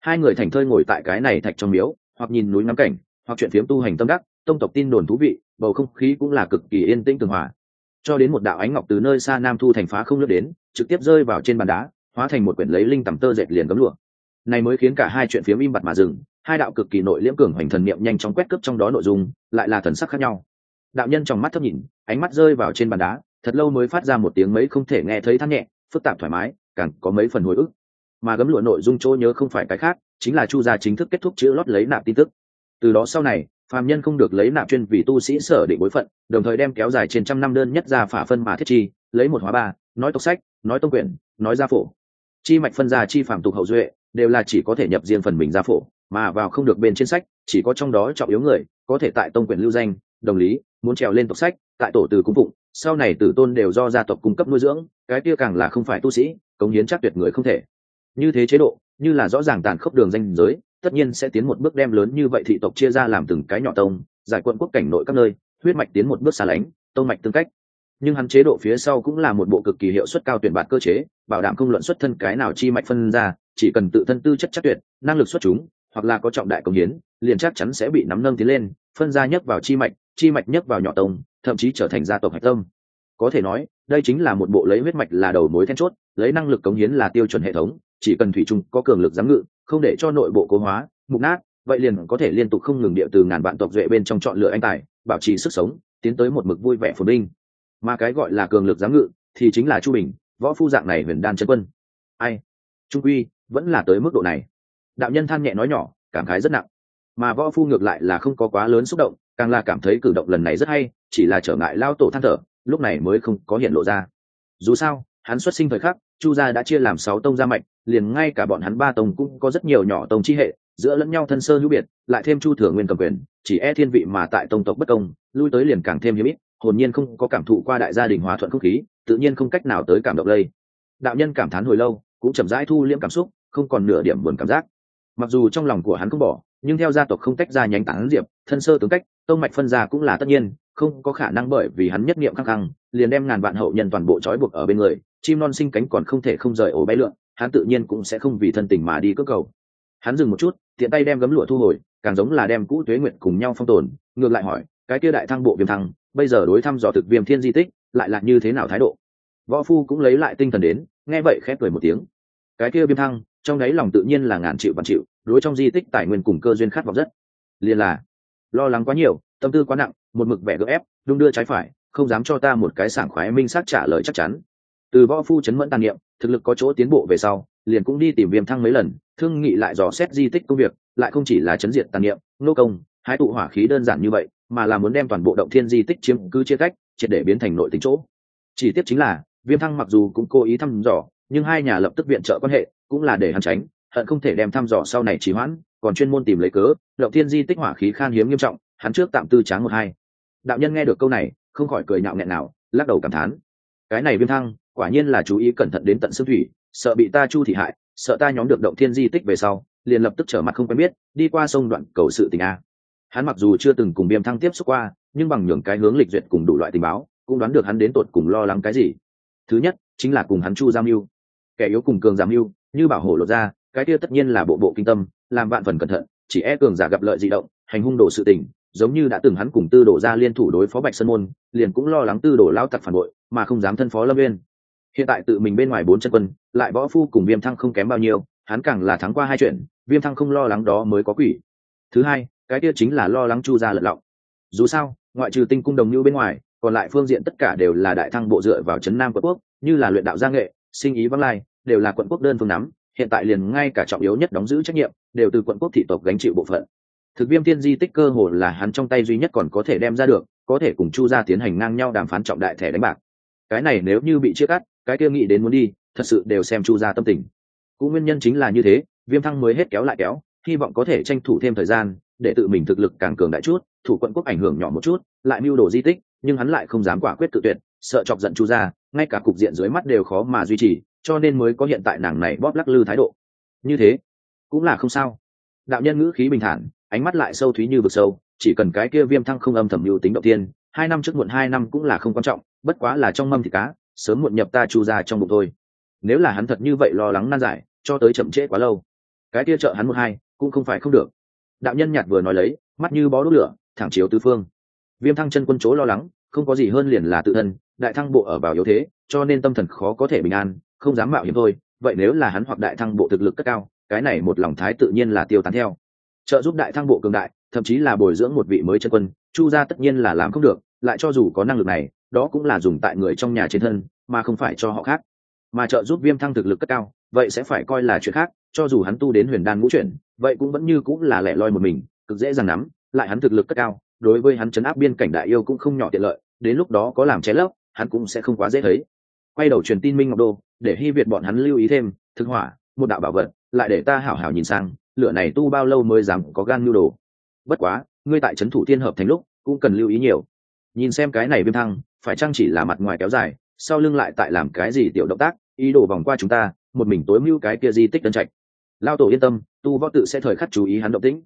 A: Hai người thành thơi ngồi tại cái này thạch trong miếu, hoặc nhìn núi ngắm cảnh, hoặc chuyện phiếm tu hành tâm đắc, tông tộc tin đồn thú vị, bầu không khí cũng là cực kỳ yên tĩnh tường hòa. Cho đến một đạo ánh ngọc từ nơi xa nam thu thành phá không lướt đến, trực tiếp rơi vào trên bàn đá, hóa thành một quyển lấy linh tầm tơ dệt liền cấm lụa. Này mới khiến cả hai chuyện phiếm im bặt mà dừng, hai đạo cực kỳ nội liễm cường hoành thần niệm nhanh chóng quét cướp trong đó nội dung, lại là thần sắc khác nhau. Đạo nhân trong mắt thấp nhìn, ánh mắt rơi vào trên bàn đá, thật lâu mới phát ra một tiếng mấy không thể nghe thấy thắt nhẹ phức tạp thoải mái, càng có mấy phần hồi ức. Mà gấm lụa nội dung chỗ nhớ không phải cái khác, chính là chu gia chính thức kết thúc chữ lót lấy nạp tin tức. Từ đó sau này, phàm nhân không được lấy nạp chuyên vì tu sĩ sở định bối phận, đồng thời đem kéo dài trên trăm năm đơn nhất ra phả phân mà thiết chi, lấy một hóa ba, nói tộc sách, nói tông quyển, nói gia phổ. Chi mạch phân gia chi phạm tục hậu duệ, đều là chỉ có thể nhập riêng phần mình gia phổ, mà vào không được bên trên sách, chỉ có trong đó trọng yếu người, có thể tại tông quyển lưu danh, đồng lý muốn trèo lên tộc sách, tại tổ từ cung phụng, sau này tử tôn đều do gia tộc cung cấp nuôi dưỡng, cái kia càng là không phải tu sĩ, cống hiến chắc tuyệt người không thể. Như thế chế độ, như là rõ ràng tàn khốc đường danh giới, tất nhiên sẽ tiến một bước đem lớn như vậy thị tộc chia ra làm từng cái nhỏ tông, giải quận quốc cảnh nội các nơi, huyết mạch tiến một bước xa lánh, tông mạch tương cách. Nhưng hắn chế độ phía sau cũng là một bộ cực kỳ hiệu suất cao tuyển bạt cơ chế, bảo đảm không luận xuất thân cái nào chi mạch phân ra, chỉ cần tự thân tư chất chắc tuyệt, năng lực xuất chúng, hoặc là có trọng đại công hiến, liền chắc chắn sẽ bị nắm nâng tiến lên, phân ra nhấc vào chi mạch chi mạch nhấc vào nhỏ tông, thậm chí trở thành gia tộc hạch tâm. Có thể nói, đây chính là một bộ lấy huyết mạch là đầu mối then chốt, lấy năng lực cống hiến là tiêu chuẩn hệ thống, chỉ cần thủy chung có cường lực giám ngự, không để cho nội bộ cố hóa, mục nát, vậy liền có thể liên tục không ngừng địa từ ngàn vạn tộc duệ bên trong chọn lựa anh tài, bảo trì sức sống, tiến tới một mực vui vẻ phồn binh mà cái gọi là cường lực giám ngự thì chính là chu bình, võ phu dạng này huyền đan chân quân. Ai? Trung quy, vẫn là tới mức độ này. Đạo nhân than nhẹ nói nhỏ, cảm khái rất nặng. Mà võ phu ngược lại là không có quá lớn xúc động càng là cảm thấy cử động lần này rất hay, chỉ là trở ngại lao tổ than thở, lúc này mới không có hiện lộ ra. Dù sao, hắn xuất sinh thời khắc, chu gia đã chia làm sáu tông gia mạnh liền ngay cả bọn hắn ba tông cũng có rất nhiều nhỏ tông chi hệ, giữa lẫn nhau thân sơ hữu biệt, lại thêm chu thừa nguyên cầm quyền, chỉ e thiên vị mà tại tông tộc bất công, lui tới liền càng thêm hiếm ít, hồn nhiên không có cảm thụ qua đại gia đình hòa thuận không khí, tự nhiên không cách nào tới cảm động lây. Đạo nhân cảm thán hồi lâu, cũng chậm rãi thu liễm cảm xúc, không còn nửa điểm buồn cảm giác. Mặc dù trong lòng của hắn không bỏ nhưng theo gia tộc không tách ra nhánh tán diệp, thân sơ tướng cách, tông mạch phân ra cũng là tất nhiên, không có khả năng bởi vì hắn nhất niệm khăng khăng, liền đem ngàn vạn hậu nhân toàn bộ trói buộc ở bên người, chim non sinh cánh còn không thể không rời ổ bay lượn, hắn tự nhiên cũng sẽ không vì thân tình mà đi cước cầu. Hắn dừng một chút, tiện tay đem gấm lụa thu hồi, càng giống là đem cũ tuế nguyện cùng nhau phong tồn, ngược lại hỏi, cái kia đại thăng bộ viêm thăng, bây giờ đối thăm dò thực viêm thiên di tích, lại là như thế nào thái độ? Võ phu cũng lấy lại tinh thần đến, nghe vậy khép cười một tiếng. Cái kia viêm thăng trong đấy lòng tự nhiên là ngàn triệu vạn triệu đối trong di tích tài nguyên cùng cơ duyên khát vọng rất. Liền là, lo lắng quá nhiều, tâm tư quá nặng, một mực vẻ gỡ ép, đung đưa trái phải, không dám cho ta một cái sảng khoái minh sát trả lời chắc chắn. Từ võ phu chấn mẫn tàn niệm, thực lực có chỗ tiến bộ về sau, liền cũng đi tìm viêm thăng mấy lần, thương nghị lại dò xét di tích công việc, lại không chỉ là chấn diện tàn niệm, nô công hái tụ hỏa khí đơn giản như vậy, mà là muốn đem toàn bộ động thiên di tích chiếm cứ chia cách, triệt để biến thành nội tính chỗ. Chỉ tiếp chính là, viêm thăng mặc dù cũng cố ý thăm dò nhưng hai nhà lập tức viện trợ quan hệ, cũng là để hắn tránh, hận không thể đem thăm dò sau này trì hoãn, còn chuyên môn tìm lấy cớ động thiên di tích hỏa khí khan hiếm nghiêm trọng, hắn trước tạm tư tráng một hai. Đạo nhân nghe được câu này, không khỏi cười nhạo nghẹn nào, lắc đầu cảm thán. Cái này viêm thăng, quả nhiên là chú ý cẩn thận đến tận xương thủy, sợ bị ta chu thị hại, sợ ta nhóm được động thiên di tích về sau, liền lập tức trở mặt không quen biết, đi qua sông đoạn cầu sự tình a. Hắn mặc dù chưa từng cùng viêm thăng tiếp xúc qua, nhưng bằng nhường cái hướng lịch duyệt cùng đủ loại tình báo, cũng đoán được hắn đến tột cùng lo lắng cái gì. Thứ nhất, chính là cùng hắn chu giam mưu kẻ yếu cùng cường giảm mưu, như bảo hộ lột ra, cái kia tất nhiên là bộ bộ kinh tâm, làm vạn phần cẩn thận, chỉ e cường giả gặp lợi di động, hành hung đồ sự tình, giống như đã từng hắn cùng tư đổ ra liên thủ đối phó bạch sơn môn, liền cũng lo lắng tư đổ lao tặc phản bội, mà không dám thân phó lâm viên hiện tại tự mình bên ngoài bốn chân quân, lại võ phu cùng viêm thăng không kém bao nhiêu, hắn càng là thắng qua hai chuyện, viêm thăng không lo lắng đó mới có quỷ. Thứ hai, cái kia chính là lo lắng chu ra lật lọng. Dù sao, ngoại trừ tinh cung đồng như bên ngoài, còn lại phương diện tất cả đều là đại thăng bộ dựa vào trấn nam quận quốc, như là luyện đạo gia nghệ, sinh ý vắng lai đều là quận quốc đơn phương nắm, hiện tại liền ngay cả trọng yếu nhất đóng giữ trách nhiệm, đều từ quận quốc thị tộc gánh chịu bộ phận. Thực viêm tiên di tích cơ hồ là hắn trong tay duy nhất còn có thể đem ra được, có thể cùng chu gia tiến hành ngang nhau đàm phán trọng đại thẻ đánh bạc. Cái này nếu như bị chia cắt, cái kia nghĩ đến muốn đi, thật sự đều xem chu gia tâm tình. Cũng nguyên nhân chính là như thế, viêm thăng mới hết kéo lại kéo, hy vọng có thể tranh thủ thêm thời gian, để tự mình thực lực càng cường đại chút, thủ quận quốc ảnh hưởng nhỏ một chút, lại mưu đồ di tích, nhưng hắn lại không dám quả quyết tự tuyệt, sợ chọc giận chu gia, ngay cả cục diện dưới mắt đều khó mà duy trì cho nên mới có hiện tại nàng này bóp lắc lư thái độ. Như thế, cũng là không sao. Đạo nhân ngữ khí bình thản, ánh mắt lại sâu thúy như vực sâu, chỉ cần cái kia viêm thăng không âm thầm mưu tính đầu tiên, hai năm trước muộn hai năm cũng là không quan trọng, bất quá là trong mâm thì cá, sớm muộn nhập ta chu ra trong bụng thôi. Nếu là hắn thật như vậy lo lắng nan giải, cho tới chậm trễ quá lâu, cái kia trợ hắn một hai, cũng không phải không được. Đạo nhân nhạt vừa nói lấy, mắt như bó đốt lửa, thẳng chiếu tứ phương. Viêm thăng chân quân chỗ lo lắng, không có gì hơn liền là tự thân, đại thăng bộ ở vào yếu thế, cho nên tâm thần khó có thể bình an không dám mạo hiểm thôi, vậy nếu là hắn hoặc đại thăng bộ thực lực cất cao, cái này một lòng thái tự nhiên là tiêu tán theo. Trợ giúp đại thăng bộ cường đại, thậm chí là bồi dưỡng một vị mới chân quân, chu gia tất nhiên là làm không được, lại cho dù có năng lực này, đó cũng là dùng tại người trong nhà trên thân, mà không phải cho họ khác. Mà trợ giúp viêm thăng thực lực cất cao, vậy sẽ phải coi là chuyện khác, cho dù hắn tu đến huyền đan ngũ chuyển, vậy cũng vẫn như cũng là lẻ loi một mình, cực dễ dàng nắm, lại hắn thực lực cất cao, đối với hắn chấn áp biên cảnh đại yêu cũng không nhỏ tiện lợi, đến lúc đó có làm ché lấp, hắn cũng sẽ không quá dễ thấy. Quay đầu truyền tin minh ngọc đô để hy việt bọn hắn lưu ý thêm, thực hỏa, một đạo bảo vật, lại để ta hảo hảo nhìn sang, lửa này tu bao lâu mới dám có gan nhu đồ. Bất quá, ngươi tại trấn thủ thiên hợp thành lúc, cũng cần lưu ý nhiều. Nhìn xem cái này viêm thăng, phải chăng chỉ là mặt ngoài kéo dài, sau lưng lại tại làm cái gì tiểu động tác, ý đồ vòng qua chúng ta, một mình tối mưu cái kia di tích tân trạch. Lao tổ yên tâm, tu võ tự sẽ thời khắc chú ý hắn động tĩnh.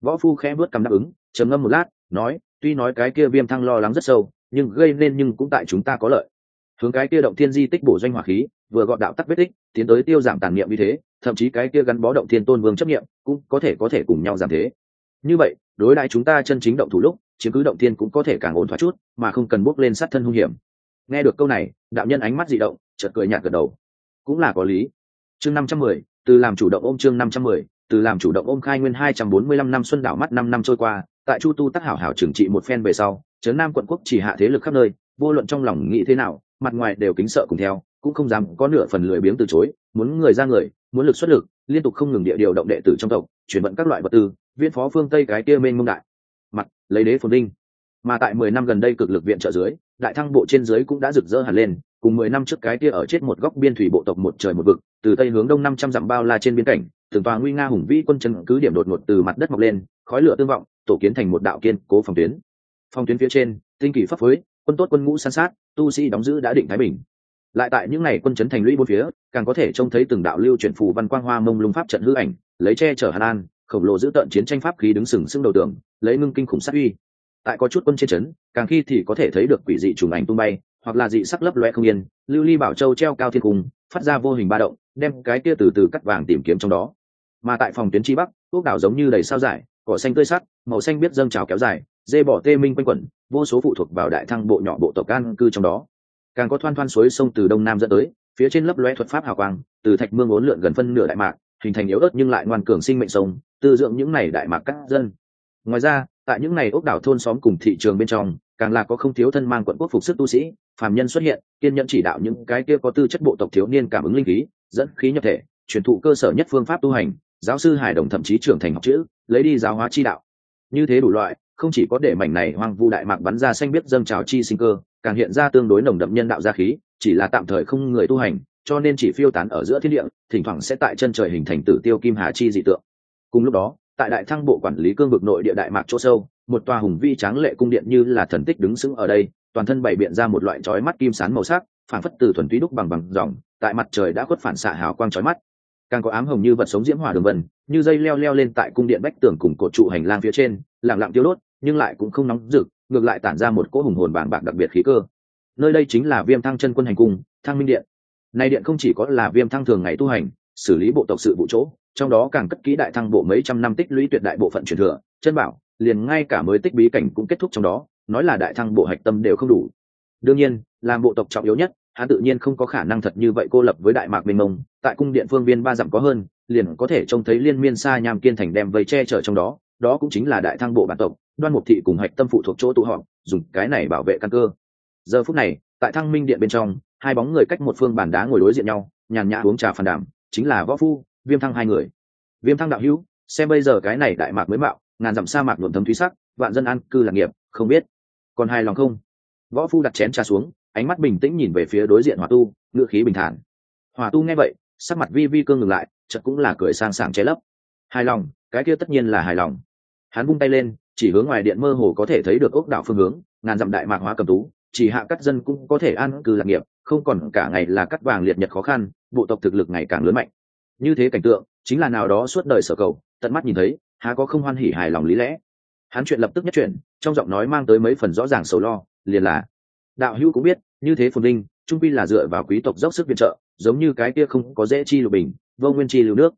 A: Võ phu khẽ bước cầm đáp ứng, trầm ngâm một lát, nói, tuy nói cái kia viêm thăng lo lắng rất sâu, nhưng gây nên nhưng cũng tại chúng ta có lợi hướng cái kia động thiên di tích bổ doanh hỏa khí, vừa gọn đạo tắc vết tích, tiến tới tiêu giảm tàn niệm như thế, thậm chí cái kia gắn bó động thiên tôn vương chấp niệm, cũng có thể có thể cùng nhau giảm thế. Như vậy, đối đại chúng ta chân chính động thủ lúc, chiếm cứ động thiên cũng có thể càng ổn thoát chút, mà không cần bước lên sát thân hung hiểm. Nghe được câu này, đạo nhân ánh mắt dị động, chợt cười nhạt gật đầu. Cũng là có lý. Chương năm trăm mười, từ làm chủ động ôm chương năm trăm mười, từ làm chủ động ôm khai nguyên hai trăm bốn mươi lăm năm xuân đảo mắt năm năm trôi qua, tại chu tu tắc hảo hảo trừng trị một phen về sau trấn nam quận quốc chỉ hạ thế lực khắp nơi vô luận trong lòng nghĩ thế nào, mặt ngoài đều kính sợ cùng theo, cũng không dám có nửa phần lười biếng từ chối, muốn người ra người, muốn lực xuất lực, liên tục không ngừng địa điều động đệ tử trong tộc, chuyển vận các loại vật tư viên phó phương tây cái kia mênh mông đại. Mặt, lấy đế phồn đinh. Mà tại mười năm gần đây cực lực viện trợ dưới, đại thăng bộ trên dưới cũng đã rực rỡ hẳn lên, cùng mười năm trước cái kia ở chết một góc biên thủy bộ tộc một trời một vực, từ tây hướng đông năm trăm dặm bao la trên biên cảnh, từng tòa nguy nga hùng vĩ quân chân cứ điểm đột ngột từ mặt đất mọc lên, khói lửa tương vọng, tổ kiến thành một đạo kiên cố phòng tuyến. Phòng tuyến phía trên, tinh kỳ pháp phối quân tốt quân ngũ san sát, tu sĩ đóng giữ đã định thái bình. Lại tại những ngày quân chấn thành lũy bốn phía, càng có thể trông thấy từng đạo lưu chuyển phù văn quang hoa mông lung pháp trận hư ảnh, lấy che chở hà an, khổng lồ giữ tận chiến tranh pháp khí đứng sừng sững đầu tường, lấy ngưng kinh khủng sát uy. Tại có chút quân trên trấn càng khi thì có thể thấy được quỷ dị trùng ảnh tung bay, hoặc là dị sắc lấp loe không yên, lưu ly bảo châu treo cao thiên cung, phát ra vô hình ba động, đem cái kia từ từ cắt vàng tìm kiếm trong đó. Mà tại phòng tuyến chi bắc, quốc đảo giống như đầy sao giải cỏ xanh tươi sắc, màu xanh biết dâng trào kéo dài, dê bỏ tê minh quanh quẩn, vô số phụ thuộc vào đại thăng bộ nhỏ bộ tộc an cư trong đó. Càng có thoan thoan suối sông từ đông nam dẫn tới, phía trên lấp loe thuật pháp hào quang, từ thạch mương ốn lượn gần phân nửa đại mạc, hình thành yếu ớt nhưng lại ngoan cường sinh mệnh sông, tư dưỡng những này đại mạc các dân. Ngoài ra, tại những này ốc đảo thôn xóm cùng thị trường bên trong, càng là có không thiếu thân mang quận quốc phục sức tu sĩ, phàm nhân xuất hiện, kiên nhẫn chỉ đạo những cái kia có tư chất bộ tộc thiếu niên cảm ứng linh khí, dẫn khí nhập thể, truyền thụ cơ sở nhất phương pháp tu hành giáo sư hài đồng thậm chí trưởng thành học chữ, lấy đi giáo hóa chi đạo. Như thế đủ loại, không chỉ có để mảnh này hoang vu đại mạc bắn ra xanh biết dâng trào chi sinh cơ, càng hiện ra tương đối nồng đậm nhân đạo gia khí, chỉ là tạm thời không người tu hành, cho nên chỉ phiêu tán ở giữa thiên địa, thỉnh thoảng sẽ tại chân trời hình thành tử tiêu kim hà chi dị tượng. Cùng lúc đó, tại đại thăng bộ quản lý cương vực nội địa đại mạc chỗ sâu, một tòa hùng vi tráng lệ cung điện như là thần tích đứng sững ở đây, toàn thân bày biện ra một loại chói mắt kim sán màu sắc phản phất từ thuần túy đúc bằng bằng dòng, tại mặt trời đã khuất phản xạ hào quang chói mắt càng có ám hồng như vật sống diễm hỏa đường vân, như dây leo leo lên tại cung điện bách tường cùng cột trụ hành lang phía trên lẳng lặng tiêu đốt, nhưng lại cũng không nóng rực, ngược lại tản ra một cỗ hùng hồn bàng bạc đặc biệt khí cơ. Nơi đây chính là viêm thăng chân quân hành cung, thăng minh điện. Nay điện không chỉ có là viêm thăng thường ngày tu hành, xử lý bộ tộc sự vụ chỗ, trong đó càng cất kỹ đại thăng bộ mấy trăm năm tích lũy tuyệt đại bộ phận truyền thừa, chân bảo, liền ngay cả mới tích bí cảnh cũng kết thúc trong đó, nói là đại thăng bộ hạch tâm đều không đủ. Đương nhiên, làm bộ tộc trọng yếu nhất hắn tự nhiên không có khả năng thật như vậy cô lập với đại mạc mênh mông, tại cung điện phương viên ba dặm có hơn, liền có thể trông thấy liên miên xa nham kiên thành đem vây che chở trong đó đó cũng chính là đại thăng bộ bản tộc, đoan mục thị cùng hạch tâm phụ thuộc chỗ tụ họp, dùng cái này bảo vệ căn cơ. Giờ phút này, tại thăng minh điện bên trong, hai bóng người cách một phương bàn đá ngồi đối diện nhau, nhàn nhã uống trà phản đảm chính là võ phu, viêm thăng hai người. Viêm thăng đạo hữu, xem bây giờ cái này đại mạc mới mạo, ngàn dặm sa mạc nhuộm thấm thúy sắc, vạn dân an cư lạc nghiệp, không biết. Còn hài lòng không? Võ phu đặt chén trà xuống ánh mắt bình tĩnh nhìn về phía đối diện hòa tu ngữ khí bình thản. Hòa tu nghe vậy sắc mặt vi vi cương ngừng lại chợt cũng là cười sang sảng che lấp. Hài lòng cái kia tất nhiên là hài lòng. Hắn vung tay lên chỉ hướng ngoài điện mơ hồ có thể thấy được ốc đảo phương hướng ngàn dặm đại mạc hóa cầm tú chỉ hạ cắt dân cũng có thể an cư lạc nghiệp không còn cả ngày là cắt vàng liệt nhật khó khăn bộ tộc thực lực ngày càng lớn mạnh. Như thế cảnh tượng chính là nào đó suốt đời sở cầu tận mắt nhìn thấy há có không hoan hỉ hài lòng lý lẽ. Hắn chuyện lập tức nhất chuyển, trong giọng nói mang tới mấy phần rõ ràng sầu lo liền là đạo hữu cũng biết như thế phồn linh trung pi là dựa vào quý tộc dốc sức viện trợ, giống như cái kia không có dễ chi lục bình, vô nguyên chi lưu nước.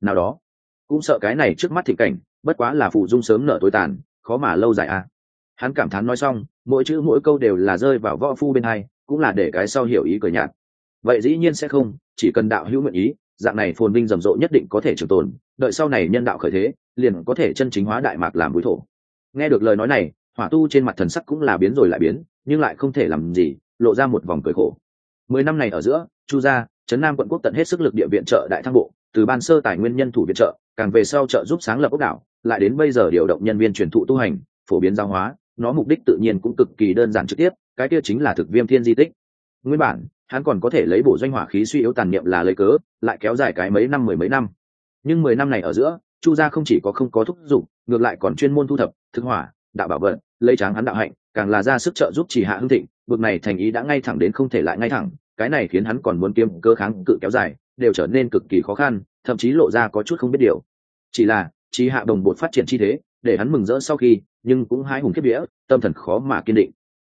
A: Nào đó, cũng sợ cái này trước mắt thịnh cảnh, bất quá là phụ dung sớm nở tối tàn, khó mà lâu dài à. Hắn cảm thán nói xong, mỗi chữ mỗi câu đều là rơi vào võ phu bên hai, cũng là để cái sau hiểu ý cười nhạt. Vậy dĩ nhiên sẽ không, chỉ cần đạo hữu nguyện ý, dạng này phồn vinh rầm rộ nhất định có thể trường tồn, đợi sau này nhân đạo khởi thế, liền có thể chân chính hóa đại mạc làm bối thổ. Nghe được lời nói này, hỏa tu trên mặt thần sắc cũng là biến rồi lại biến, nhưng lại không thể làm gì lộ ra một vòng cười khổ. Mười năm này ở giữa, chu gia, trấn nam quận quốc tận hết sức lực địa viện trợ đại thăng bộ, từ ban sơ tài nguyên nhân thủ viện trợ, càng về sau trợ giúp sáng lập ốc đảo, lại đến bây giờ điều động nhân viên truyền thụ tu hành, phổ biến giao hóa, nó mục đích tự nhiên cũng cực kỳ đơn giản trực tiếp, cái kia chính là thực viêm thiên di tích. Nguyên bản, hắn còn có thể lấy bộ doanh hỏa khí suy yếu tàn niệm là lấy cớ, lại kéo dài cái mấy năm mười mấy năm. Nhưng mười năm này ở giữa, chu gia không chỉ có không có thúc giục ngược lại còn chuyên môn thu thập, thực hỏa, đạo bảo vận lấy tráng hắn đạo hạnh, càng là ra sức trợ giúp chỉ hạ hưng thịnh, bực này thành ý đã ngay thẳng đến không thể lại ngay thẳng, cái này khiến hắn còn muốn kiếm cơ kháng cự kéo dài, đều trở nên cực kỳ khó khăn, thậm chí lộ ra có chút không biết điều. Chỉ là, chỉ hạ đồng bột phát triển chi thế, để hắn mừng rỡ sau khi, nhưng cũng hái hùng kiếp vía, tâm thần khó mà kiên định.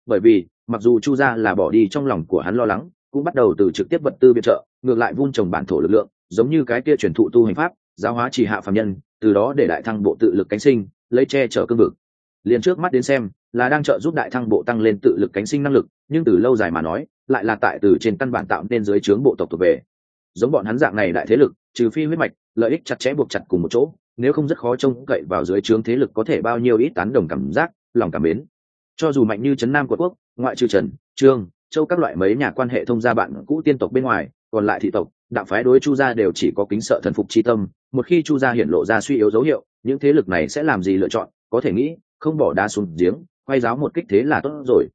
A: Bởi vì, mặc dù chu gia là bỏ đi trong lòng của hắn lo lắng, cũng bắt đầu từ trực tiếp vật tư viện trợ, ngược lại vun trồng bản thổ lực lượng, giống như cái kia truyền thụ tu hành pháp, giáo hóa chỉ hạ phạm nhân, từ đó để đại thăng bộ tự lực cánh sinh, lấy che chở cương vực liền trước mắt đến xem, là đang trợ giúp đại thăng bộ tăng lên tự lực cánh sinh năng lực, nhưng từ lâu dài mà nói, lại là tại từ trên căn bản tạo nên dưới trướng bộ tộc thuộc về. Giống bọn hắn dạng này đại thế lực, trừ phi huyết mạch, lợi ích chặt chẽ buộc chặt cùng một chỗ, nếu không rất khó trông cậy vào dưới trướng thế lực có thể bao nhiêu ít tán đồng cảm giác, lòng cảm mến. Cho dù mạnh như trấn nam của quốc, ngoại trừ trần, trương, châu các loại mấy nhà quan hệ thông gia bạn cũ tiên tộc bên ngoài, còn lại thị tộc, đạo phái đối chu gia đều chỉ có kính sợ thần phục chi tâm, một khi chu gia hiện lộ ra suy yếu dấu hiệu, những thế lực này sẽ làm gì lựa chọn, có thể nghĩ không bỏ đá xuống giếng, quay giáo một kích thế là tốt rồi.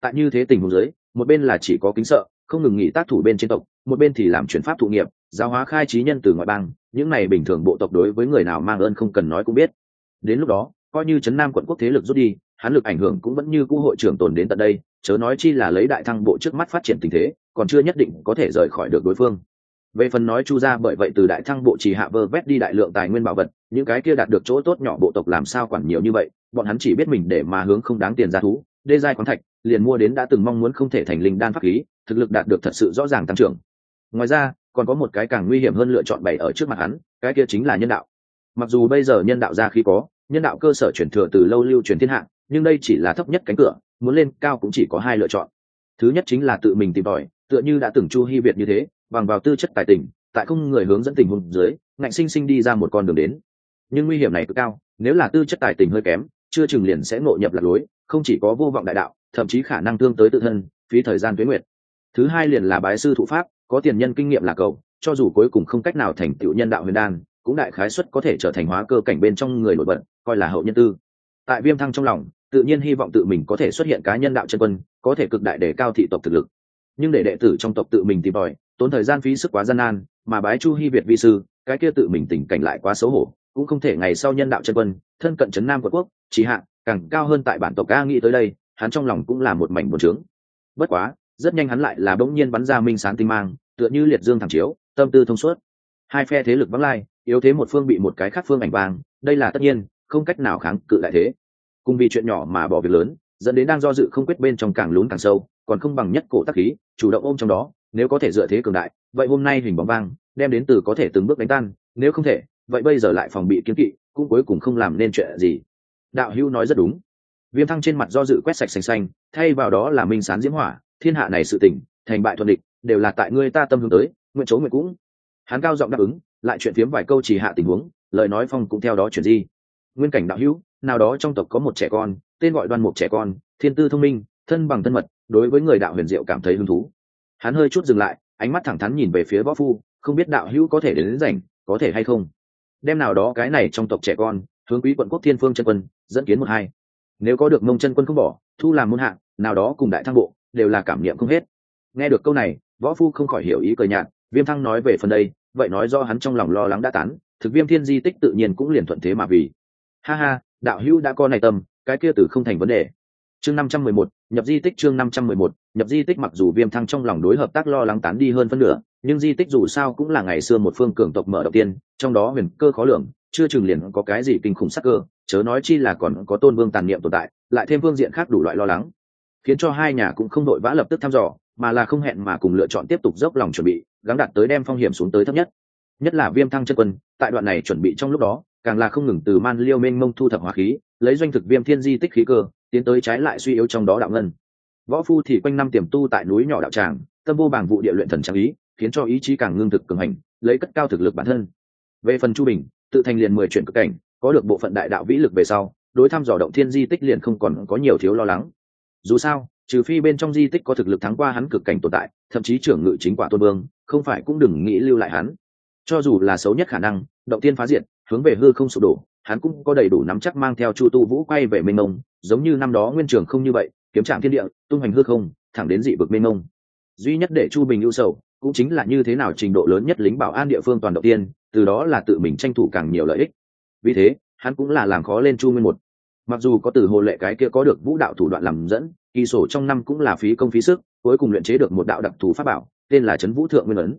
A: Tại như thế tình huống giới một bên là chỉ có kính sợ, không ngừng nghỉ tác thủ bên trên tộc, một bên thì làm chuyển pháp thụ nghiệp, giáo hóa khai trí nhân từ ngoại bang, những này bình thường bộ tộc đối với người nào mang ơn không cần nói cũng biết. Đến lúc đó, coi như trấn nam quận quốc thế lực rút đi, hắn lực ảnh hưởng cũng vẫn như cũ hội trưởng tồn đến tận đây, chớ nói chi là lấy đại thăng bộ trước mắt phát triển tình thế, còn chưa nhất định có thể rời khỏi được đối phương. Về phần nói chu ra bởi vậy từ đại thăng bộ chỉ hạ vơ vét đi đại lượng tài nguyên bảo vật, những cái kia đạt được chỗ tốt nhỏ bộ tộc làm sao quản nhiều như vậy? Bọn hắn chỉ biết mình để mà hướng không đáng tiền ra thú, đê giai khoáng thạch, liền mua đến đã từng mong muốn không thể thành linh đan pháp khí, thực lực đạt được thật sự rõ ràng tăng trưởng. Ngoài ra, còn có một cái càng nguy hiểm hơn lựa chọn bày ở trước mặt hắn, cái kia chính là nhân đạo. Mặc dù bây giờ nhân đạo ra khi có, nhân đạo cơ sở chuyển thừa từ lâu lưu truyền thiên hạ, nhưng đây chỉ là thấp nhất cánh cửa, muốn lên cao cũng chỉ có hai lựa chọn. Thứ nhất chính là tự mình tìm tòi, tựa như đã từng chu hy việt như thế, bằng vào tư chất tài tình, tại không người hướng dẫn tình huống dưới, ngạnh sinh sinh đi ra một con đường đến. Nhưng nguy hiểm này cứ cao, nếu là tư chất tài tình hơi kém chưa chừng liền sẽ ngộ nhập lạc lối, không chỉ có vô vọng đại đạo, thậm chí khả năng tương tới tự thân, phí thời gian tuyến nguyệt. Thứ hai liền là bái sư thụ pháp, có tiền nhân kinh nghiệm là cầu, cho dù cuối cùng không cách nào thành tựu nhân đạo huyền đan, cũng đại khái suất có thể trở thành hóa cơ cảnh bên trong người nổi bật, coi là hậu nhân tư. Tại viêm thăng trong lòng, tự nhiên hy vọng tự mình có thể xuất hiện cá nhân đạo chân quân, có thể cực đại để cao thị tộc thực lực. Nhưng để đệ tử trong tộc tự mình tìm tòi, tốn thời gian phí sức quá gian nan, mà bái chu hy việt vi sư cái kia tự mình tình cảnh lại quá xấu hổ, cũng không thể ngày sau nhân đạo chân quân, thân cận trấn nam quận quốc, chỉ hạ, càng cao hơn tại bản tộc ca nghĩ tới đây, hắn trong lòng cũng là một mảnh buồn trướng bất quá, rất nhanh hắn lại là bỗng nhiên bắn ra minh sáng tinh mang, tựa như liệt dương thẳng chiếu, tâm tư thông suốt. Hai phe thế lực vắng lai, yếu thế một phương bị một cái khác phương ảnh vàng, đây là tất nhiên, không cách nào kháng cự lại thế. Cùng vì chuyện nhỏ mà bỏ việc lớn, dẫn đến đang do dự không quyết bên trong càng lún càng sâu, còn không bằng nhất cổ tắc khí, chủ động ôm trong đó, nếu có thể dựa thế cường đại, vậy hôm nay hình bóng vang đem đến từ có thể từng bước đánh tan, nếu không thể, vậy bây giờ lại phòng bị kiếm kỵ, cũng cuối cùng không làm nên chuyện gì. Đạo hữu nói rất đúng. Viêm thăng trên mặt do dự quét sạch xanh xanh, thay vào đó là minh sán diễm hỏa, thiên hạ này sự tỉnh thành bại thuận địch, đều là tại ngươi ta tâm hướng tới, nguyện chấu nguyện cũng. Hắn cao giọng đáp ứng, lại chuyện phiếm vài câu chỉ hạ tình huống, lời nói phong cũng theo đó chuyển di. Nguyên cảnh đạo hữu, nào đó trong tộc có một trẻ con, tên gọi đoan mục trẻ con, thiên tư thông minh, thân bằng thân mật, đối với người đạo huyền diệu cảm thấy hứng thú. Hắn hơi chút dừng lại, ánh mắt thẳng thắn nhìn về phía võ phu không biết đạo hữu có thể đến, đến rảnh có thể hay không? Đem nào đó cái này trong tộc trẻ con hướng quý quận quốc thiên phương chân quân dẫn kiến một hai. Nếu có được mông chân quân không bỏ thu làm môn hạng nào đó cùng đại thăng bộ đều là cảm niệm không hết. Nghe được câu này võ phu không khỏi hiểu ý cười nhạt viêm thăng nói về phần đây vậy nói do hắn trong lòng lo lắng đã tán thực viêm thiên di tích tự nhiên cũng liền thuận thế mà vì. Ha ha đạo hữu đã có này tâm cái kia tử không thành vấn đề. Chương năm trăm mười một nhập di tích chương năm trăm mười một nhập di tích mặc dù viêm thăng trong lòng đối hợp tác lo lắng tán đi hơn phân nửa nhưng di tích dù sao cũng là ngày xưa một phương cường tộc mở đầu tiên, trong đó huyền cơ khó lường, chưa chừng liền có cái gì kinh khủng sắc cơ, chớ nói chi là còn có tôn vương tàn niệm tồn tại, lại thêm phương diện khác đủ loại lo lắng. Khiến cho hai nhà cũng không đội vã lập tức thăm dò, mà là không hẹn mà cùng lựa chọn tiếp tục dốc lòng chuẩn bị, gắng đặt tới đem phong hiểm xuống tới thấp nhất. Nhất là viêm thăng chân quân, tại đoạn này chuẩn bị trong lúc đó, càng là không ngừng từ man liêu mênh mông thu thập hỏa khí, lấy doanh thực viêm thiên di tích khí cơ, tiến tới trái lại suy yếu trong đó đạo ngân. Võ phu thì quanh năm tiềm tu tại núi nhỏ đạo tràng, tâm vô bảng vụ địa luyện thần trang ý khiến cho ý chí càng ngưng thực cường hành, lấy cất cao thực lực bản thân. Về phần chu bình, tự thành liền mười chuyện cực cảnh, có được bộ phận đại đạo vĩ lực về sau, đối thăm dò động thiên di tích liền không còn có nhiều thiếu lo lắng. Dù sao, trừ phi bên trong di tích có thực lực thắng qua hắn cực cảnh tồn tại, thậm chí trưởng ngự chính quả tôn vương, không phải cũng đừng nghĩ lưu lại hắn. Cho dù là xấu nhất khả năng, động tiên phá diệt, hướng về hư không sụp đổ, hắn cũng có đầy đủ nắm chắc mang theo chu tu vũ quay về mênh mông, giống như năm đó nguyên trường không như vậy, kiếm trạm thiên địa, tung hành hư không, thẳng đến dị vực mênh mông. Duy nhất để chu bình ưu sầu cũng chính là như thế nào trình độ lớn nhất lính bảo an địa phương toàn đầu tiên, từ đó là tự mình tranh thủ càng nhiều lợi ích. Vì thế, hắn cũng là làm khó lên chu nguyên một. Mặc dù có từ hồ lệ cái kia có được vũ đạo thủ đoạn làm dẫn, kỳ sổ trong năm cũng là phí công phí sức, cuối cùng luyện chế được một đạo đặc thù pháp bảo, tên là trấn vũ thượng nguyên ấn.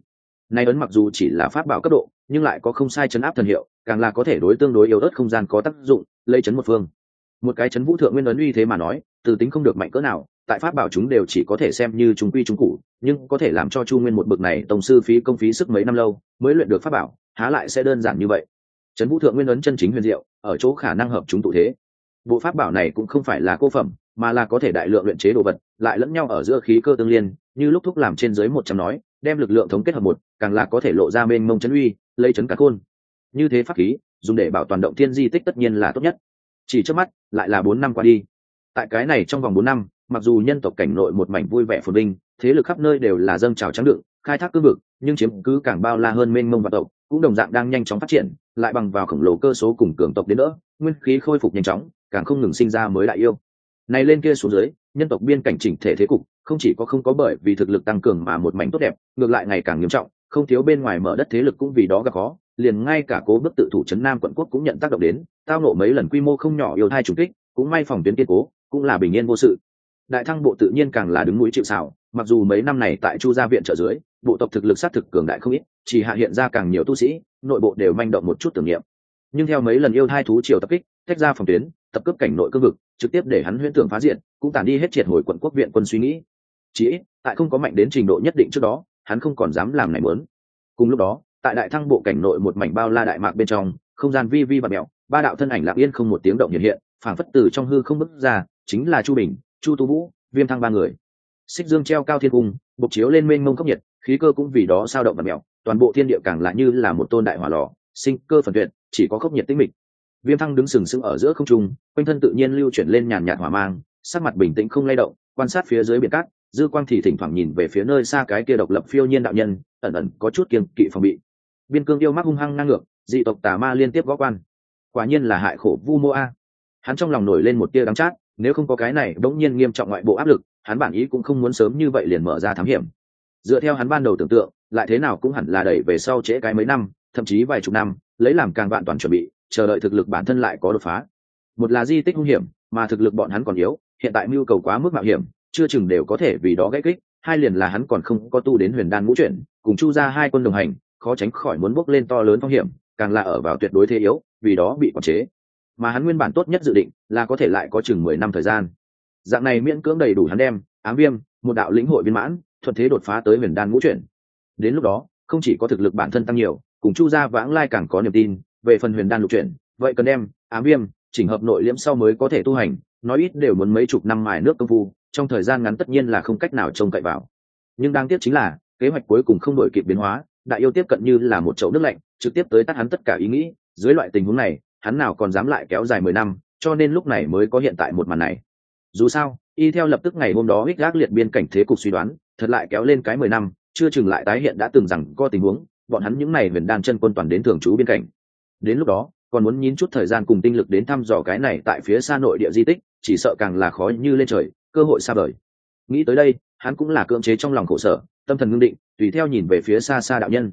A: Nay ấn mặc dù chỉ là pháp bảo cấp độ, nhưng lại có không sai chấn áp thần hiệu, càng là có thể đối tương đối yếu ớt không gian có tác dụng lây chấn một phương. Một cái chấn vũ thượng nguyên ấn uy thế mà nói, từ tính không được mạnh cỡ nào, tại pháp bảo chúng đều chỉ có thể xem như chúng quy chúng cụ nhưng có thể làm cho chu nguyên một bực này tổng sư phí công phí sức mấy năm lâu, mới luyện được pháp bảo, há lại sẽ đơn giản như vậy. Trấn vũ thượng nguyên ấn chân chính huyền diệu, ở chỗ khả năng hợp chúng tụ thế. Bộ pháp bảo này cũng không phải là cô phẩm, mà là có thể đại lượng luyện chế đồ vật, lại lẫn nhau ở giữa khí cơ tương liên, như lúc thúc làm trên dưới một trăm nói, đem lực lượng thống kết hợp một, càng là có thể lộ ra mênh mông chấn uy, lấy chấn cả khôn như thế pháp khí, dùng để bảo toàn động thiên di tích tất nhiên là tốt nhất. Chỉ trước mắt, lại là bốn năm qua đi. Tại cái này trong vòng bốn năm, mặc dù nhân tộc cảnh nội một mảnh vui vẻ phồn vinh thế lực khắp nơi đều là dâng trào trắng đựng, khai thác cương vực, nhưng chiếm cứ càng bao la hơn mênh mông và tộc, cũng đồng dạng đang nhanh chóng phát triển, lại bằng vào khổng lồ cơ số cùng cường tộc đến nữa nguyên khí khôi phục nhanh chóng, càng không ngừng sinh ra mới đại yêu. Này lên kia xuống dưới, nhân tộc biên cảnh chỉnh thể thế cục, không chỉ có không có bởi vì thực lực tăng cường mà một mảnh tốt đẹp, ngược lại ngày càng nghiêm trọng, không thiếu bên ngoài mở đất thế lực cũng vì đó gặp khó, liền ngay cả cố bức tự thủ trấn nam quận quốc cũng nhận tác động đến, tao nộ mấy lần quy mô không nhỏ yêu thai trùng kích, cũng may phòng tuyến kiên cố, cũng là bình yên vô sự đại thăng bộ tự nhiên càng là đứng mũi chịu sào, mặc dù mấy năm này tại chu gia viện trợ dưới bộ tộc thực lực sát thực cường đại không ít chỉ hạ hiện ra càng nhiều tu sĩ nội bộ đều manh động một chút tưởng niệm. Nhưng theo mấy lần yêu hai thú triều tập kích tách ra phòng tuyến tập cấp cảnh nội cương vực trực tiếp để hắn huyễn tưởng phá diện cũng tàn đi hết triệt hồi quận quốc viện quân suy nghĩ. Chỉ ít tại không có mạnh đến trình độ nhất định trước đó hắn không còn dám làm này muốn cùng lúc đó tại đại thăng bộ cảnh nội một mảnh bao la đại mạc bên trong không gian vi vi và mẹo ba đạo thân ảnh lặng yên không một tiếng động hiện hiện phảng phất từ trong hư không bước ra chính là chu bình chu tu vũ, viêm thăng ba người. Xích dương treo cao thiên cung, bộc chiếu lên mênh mông khốc nhiệt, khí cơ cũng vì đó sao động và mẹo, toàn bộ thiên địa càng lại như là một tôn đại hỏa lò, sinh cơ phần tuyệt, chỉ có khốc nhiệt tinh mịch. Viêm thăng đứng sừng sững ở giữa không trung, quanh thân tự nhiên lưu chuyển lên nhàn nhạt hỏa mang, sắc mặt bình tĩnh không lay động, quan sát phía dưới biển cát, dư quang thì thỉnh thoảng nhìn về phía nơi xa cái kia độc lập phiêu nhiên đạo nhân, ẩn ẩn có chút kiềm kỵ phòng bị. Biên cương yêu mắc hung hăng ngang ngược, dị tộc tà ma liên tiếp gõ quan. Quả nhiên là hại khổ vu mô a. Hắn trong lòng nổi lên một tia đắng chát nếu không có cái này đ ỗ n g nhiên nghiêm trọng ngoại bộ áp lực, hắn bản ý cũng không muốn sớm như vậy liền mở ra thám hiểm. Dựa theo hắn ban đầu tưởng tượng, lại thế nào cũng hẳn là đẩy về sau trễ cái mấy năm, thậm chí vài chục năm, lấy làm càng vạn toàn chuẩn bị, chờ đợi thực lực bản thân lại có đột phá. Một là di tích hung hiểm, mà thực lực bọn hắn còn yếu, hiện tại mưu cầu quá mức mạo hiểm, chưa chừng đều có thể vì đó gãy kích, hai liền là hắn còn không có tu đến huyền đan ngũ chuyển, cùng chu ra hai quân đồng hành, khó tránh khỏi muốn bốc lên to lớn phong hiểm, càng là ở vào tuyệt đối thế yếu, vì đó bị quản chế mà hắn nguyên bản tốt nhất dự định là có thể lại có chừng mười năm thời gian. Dạng này miễn cưỡng đầy đủ hắn đem, ám viêm, một đạo lĩnh hội viên mãn, thuận thế đột phá tới huyền đan ngũ chuyển. Đến lúc đó, không chỉ có thực lực bản thân tăng nhiều, cùng chu gia vãng lai càng có niềm tin, về phần huyền đan lục chuyển, vậy cần đem, ám viêm, chỉnh hợp nội liễm sau mới có thể tu hành, nói ít đều muốn mấy chục năm mài nước công phu, trong thời gian ngắn tất nhiên là không cách nào trông cậy vào. Nhưng đáng tiếc chính là, kế hoạch cuối cùng không đổi kịp biến hóa, đại yêu tiếp cận như là một chậu nước lạnh, trực tiếp tới tắt hắn tất cả ý nghĩ, dưới loại tình huống này hắn nào còn dám lại kéo dài mười năm, cho nên lúc này mới có hiện tại một màn này. Dù sao, y theo lập tức ngày hôm đó ích gác liệt biên cảnh thế cục suy đoán, thật lại kéo lên cái mười năm, chưa chừng lại tái hiện đã từng rằng có tình huống, bọn hắn những này huyền đan chân quân toàn đến thường trú biên cảnh. Đến lúc đó, còn muốn nhín chút thời gian cùng tinh lực đến thăm dò cái này tại phía xa nội địa di tích, chỉ sợ càng là khó như lên trời, cơ hội xa vời. Nghĩ tới đây, hắn cũng là cưỡng chế trong lòng khổ sở, tâm thần ngưng định, tùy theo nhìn về phía xa xa đạo nhân.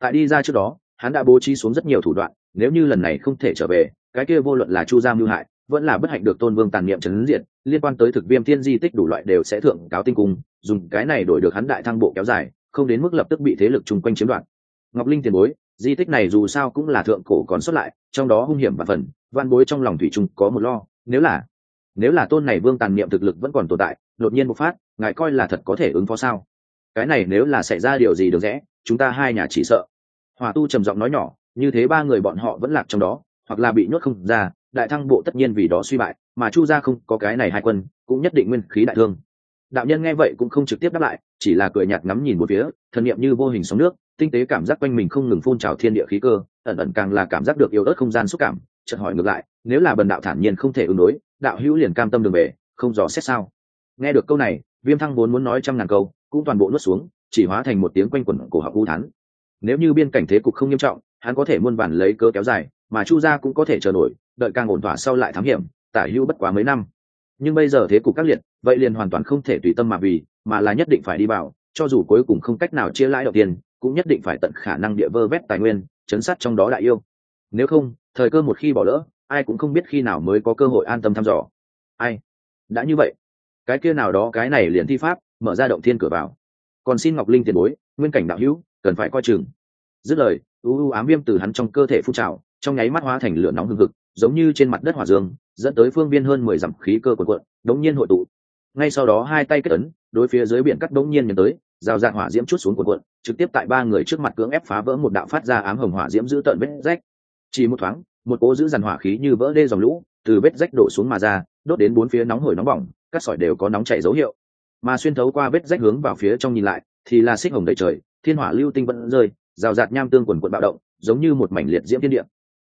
A: Tại đi ra trước đó, hắn đã bố trí xuống rất nhiều thủ đoạn nếu như lần này không thể trở về, cái kia vô luận là chu gia mưu hại, vẫn là bất hạnh được tôn vương tàn niệm chấn diện liên quan tới thực viêm thiên di tích đủ loại đều sẽ thượng cáo tinh cung, dùng cái này đổi được hắn đại thăng bộ kéo dài, không đến mức lập tức bị thế lực chung quanh chiếm đoạt. Ngọc linh tiền bối, di tích này dù sao cũng là thượng cổ còn xuất lại, trong đó hung hiểm và phần, văn bối trong lòng thủy chung có một lo, nếu là nếu là tôn này vương tàn niệm thực lực vẫn còn tồn tại, đột nhiên bộc phát, ngài coi là thật có thể ứng phó sao? Cái này nếu là xảy ra điều gì được rẽ, chúng ta hai nhà chỉ sợ. Hòa tu trầm giọng nói nhỏ như thế ba người bọn họ vẫn lạc trong đó, hoặc là bị nhốt không ra, đại thăng bộ tất nhiên vì đó suy bại, mà chu gia không có cái này hai quân, cũng nhất định nguyên khí đại thương. Đạo nhân nghe vậy cũng không trực tiếp đáp lại, chỉ là cười nhạt ngắm nhìn một phía, thần niệm như vô hình sóng nước, tinh tế cảm giác quanh mình không ngừng phun trào thiên địa khí cơ, ẩn ẩn càng là cảm giác được yếu ớt không gian xúc cảm, chợt hỏi ngược lại, nếu là bần đạo thản nhiên không thể ứng đối, đạo hữu liền cam tâm đường về, không dò xét sao? Nghe được câu này, viêm thăng vốn muốn nói trăm ngàn câu, cũng toàn bộ nuốt xuống, chỉ hóa thành một tiếng quanh quẩn cổ họng u thán. Nếu như biên cảnh thế cục không nghiêm trọng hắn có thể muôn bản lấy cớ kéo dài, mà chu gia cũng có thể chờ nổi, đợi càng ổn thỏa sau lại thám hiểm, tả hữu bất quá mấy năm. Nhưng bây giờ thế cục các liệt, vậy liền hoàn toàn không thể tùy tâm mà vì, mà là nhất định phải đi vào, cho dù cuối cùng không cách nào chia lãi đầu tiên, cũng nhất định phải tận khả năng địa vơ vét tài nguyên, chấn sát trong đó đại yêu. Nếu không, thời cơ một khi bỏ lỡ, ai cũng không biết khi nào mới có cơ hội an tâm thăm dò. Ai? Đã như vậy, cái kia nào đó cái này liền thi pháp, mở ra động thiên cửa vào. Còn xin ngọc linh tiền bối, nguyên cảnh đạo hữu, cần phải coi chừng. Dứt lời u u ám viêm từ hắn trong cơ thể phun trào, trong nháy mắt hóa thành lửa nóng hừng hực, giống như trên mặt đất hỏa dương, dẫn tới phương viên hơn mười dặm khí cơ quần quận đống nhiên hội tụ. Ngay sau đó hai tay kết ấn, đối phía dưới biển cắt đống nhiên nhấn tới, rào rạt hỏa diễm chút xuống quần quận trực tiếp tại ba người trước mặt cưỡng ép phá vỡ một đạo phát ra ám hồng hỏa diễm giữ tợn vết rách. Chỉ một thoáng, một cố giữ dàn hỏa khí như vỡ đê dòng lũ, từ vết rách đổ xuống mà ra, đốt đến bốn phía nóng hổi nóng bỏng các sỏi đều có nóng chảy dấu hiệu. Mà xuyên thấu qua vết rách hướng vào phía trong nhìn lại, thì là xích hồng đầy trời, thiên hỏa lưu tinh vẫn rơi rào rạt nham tương quần quận bạo động, giống như một mảnh liệt diễm thiên địa.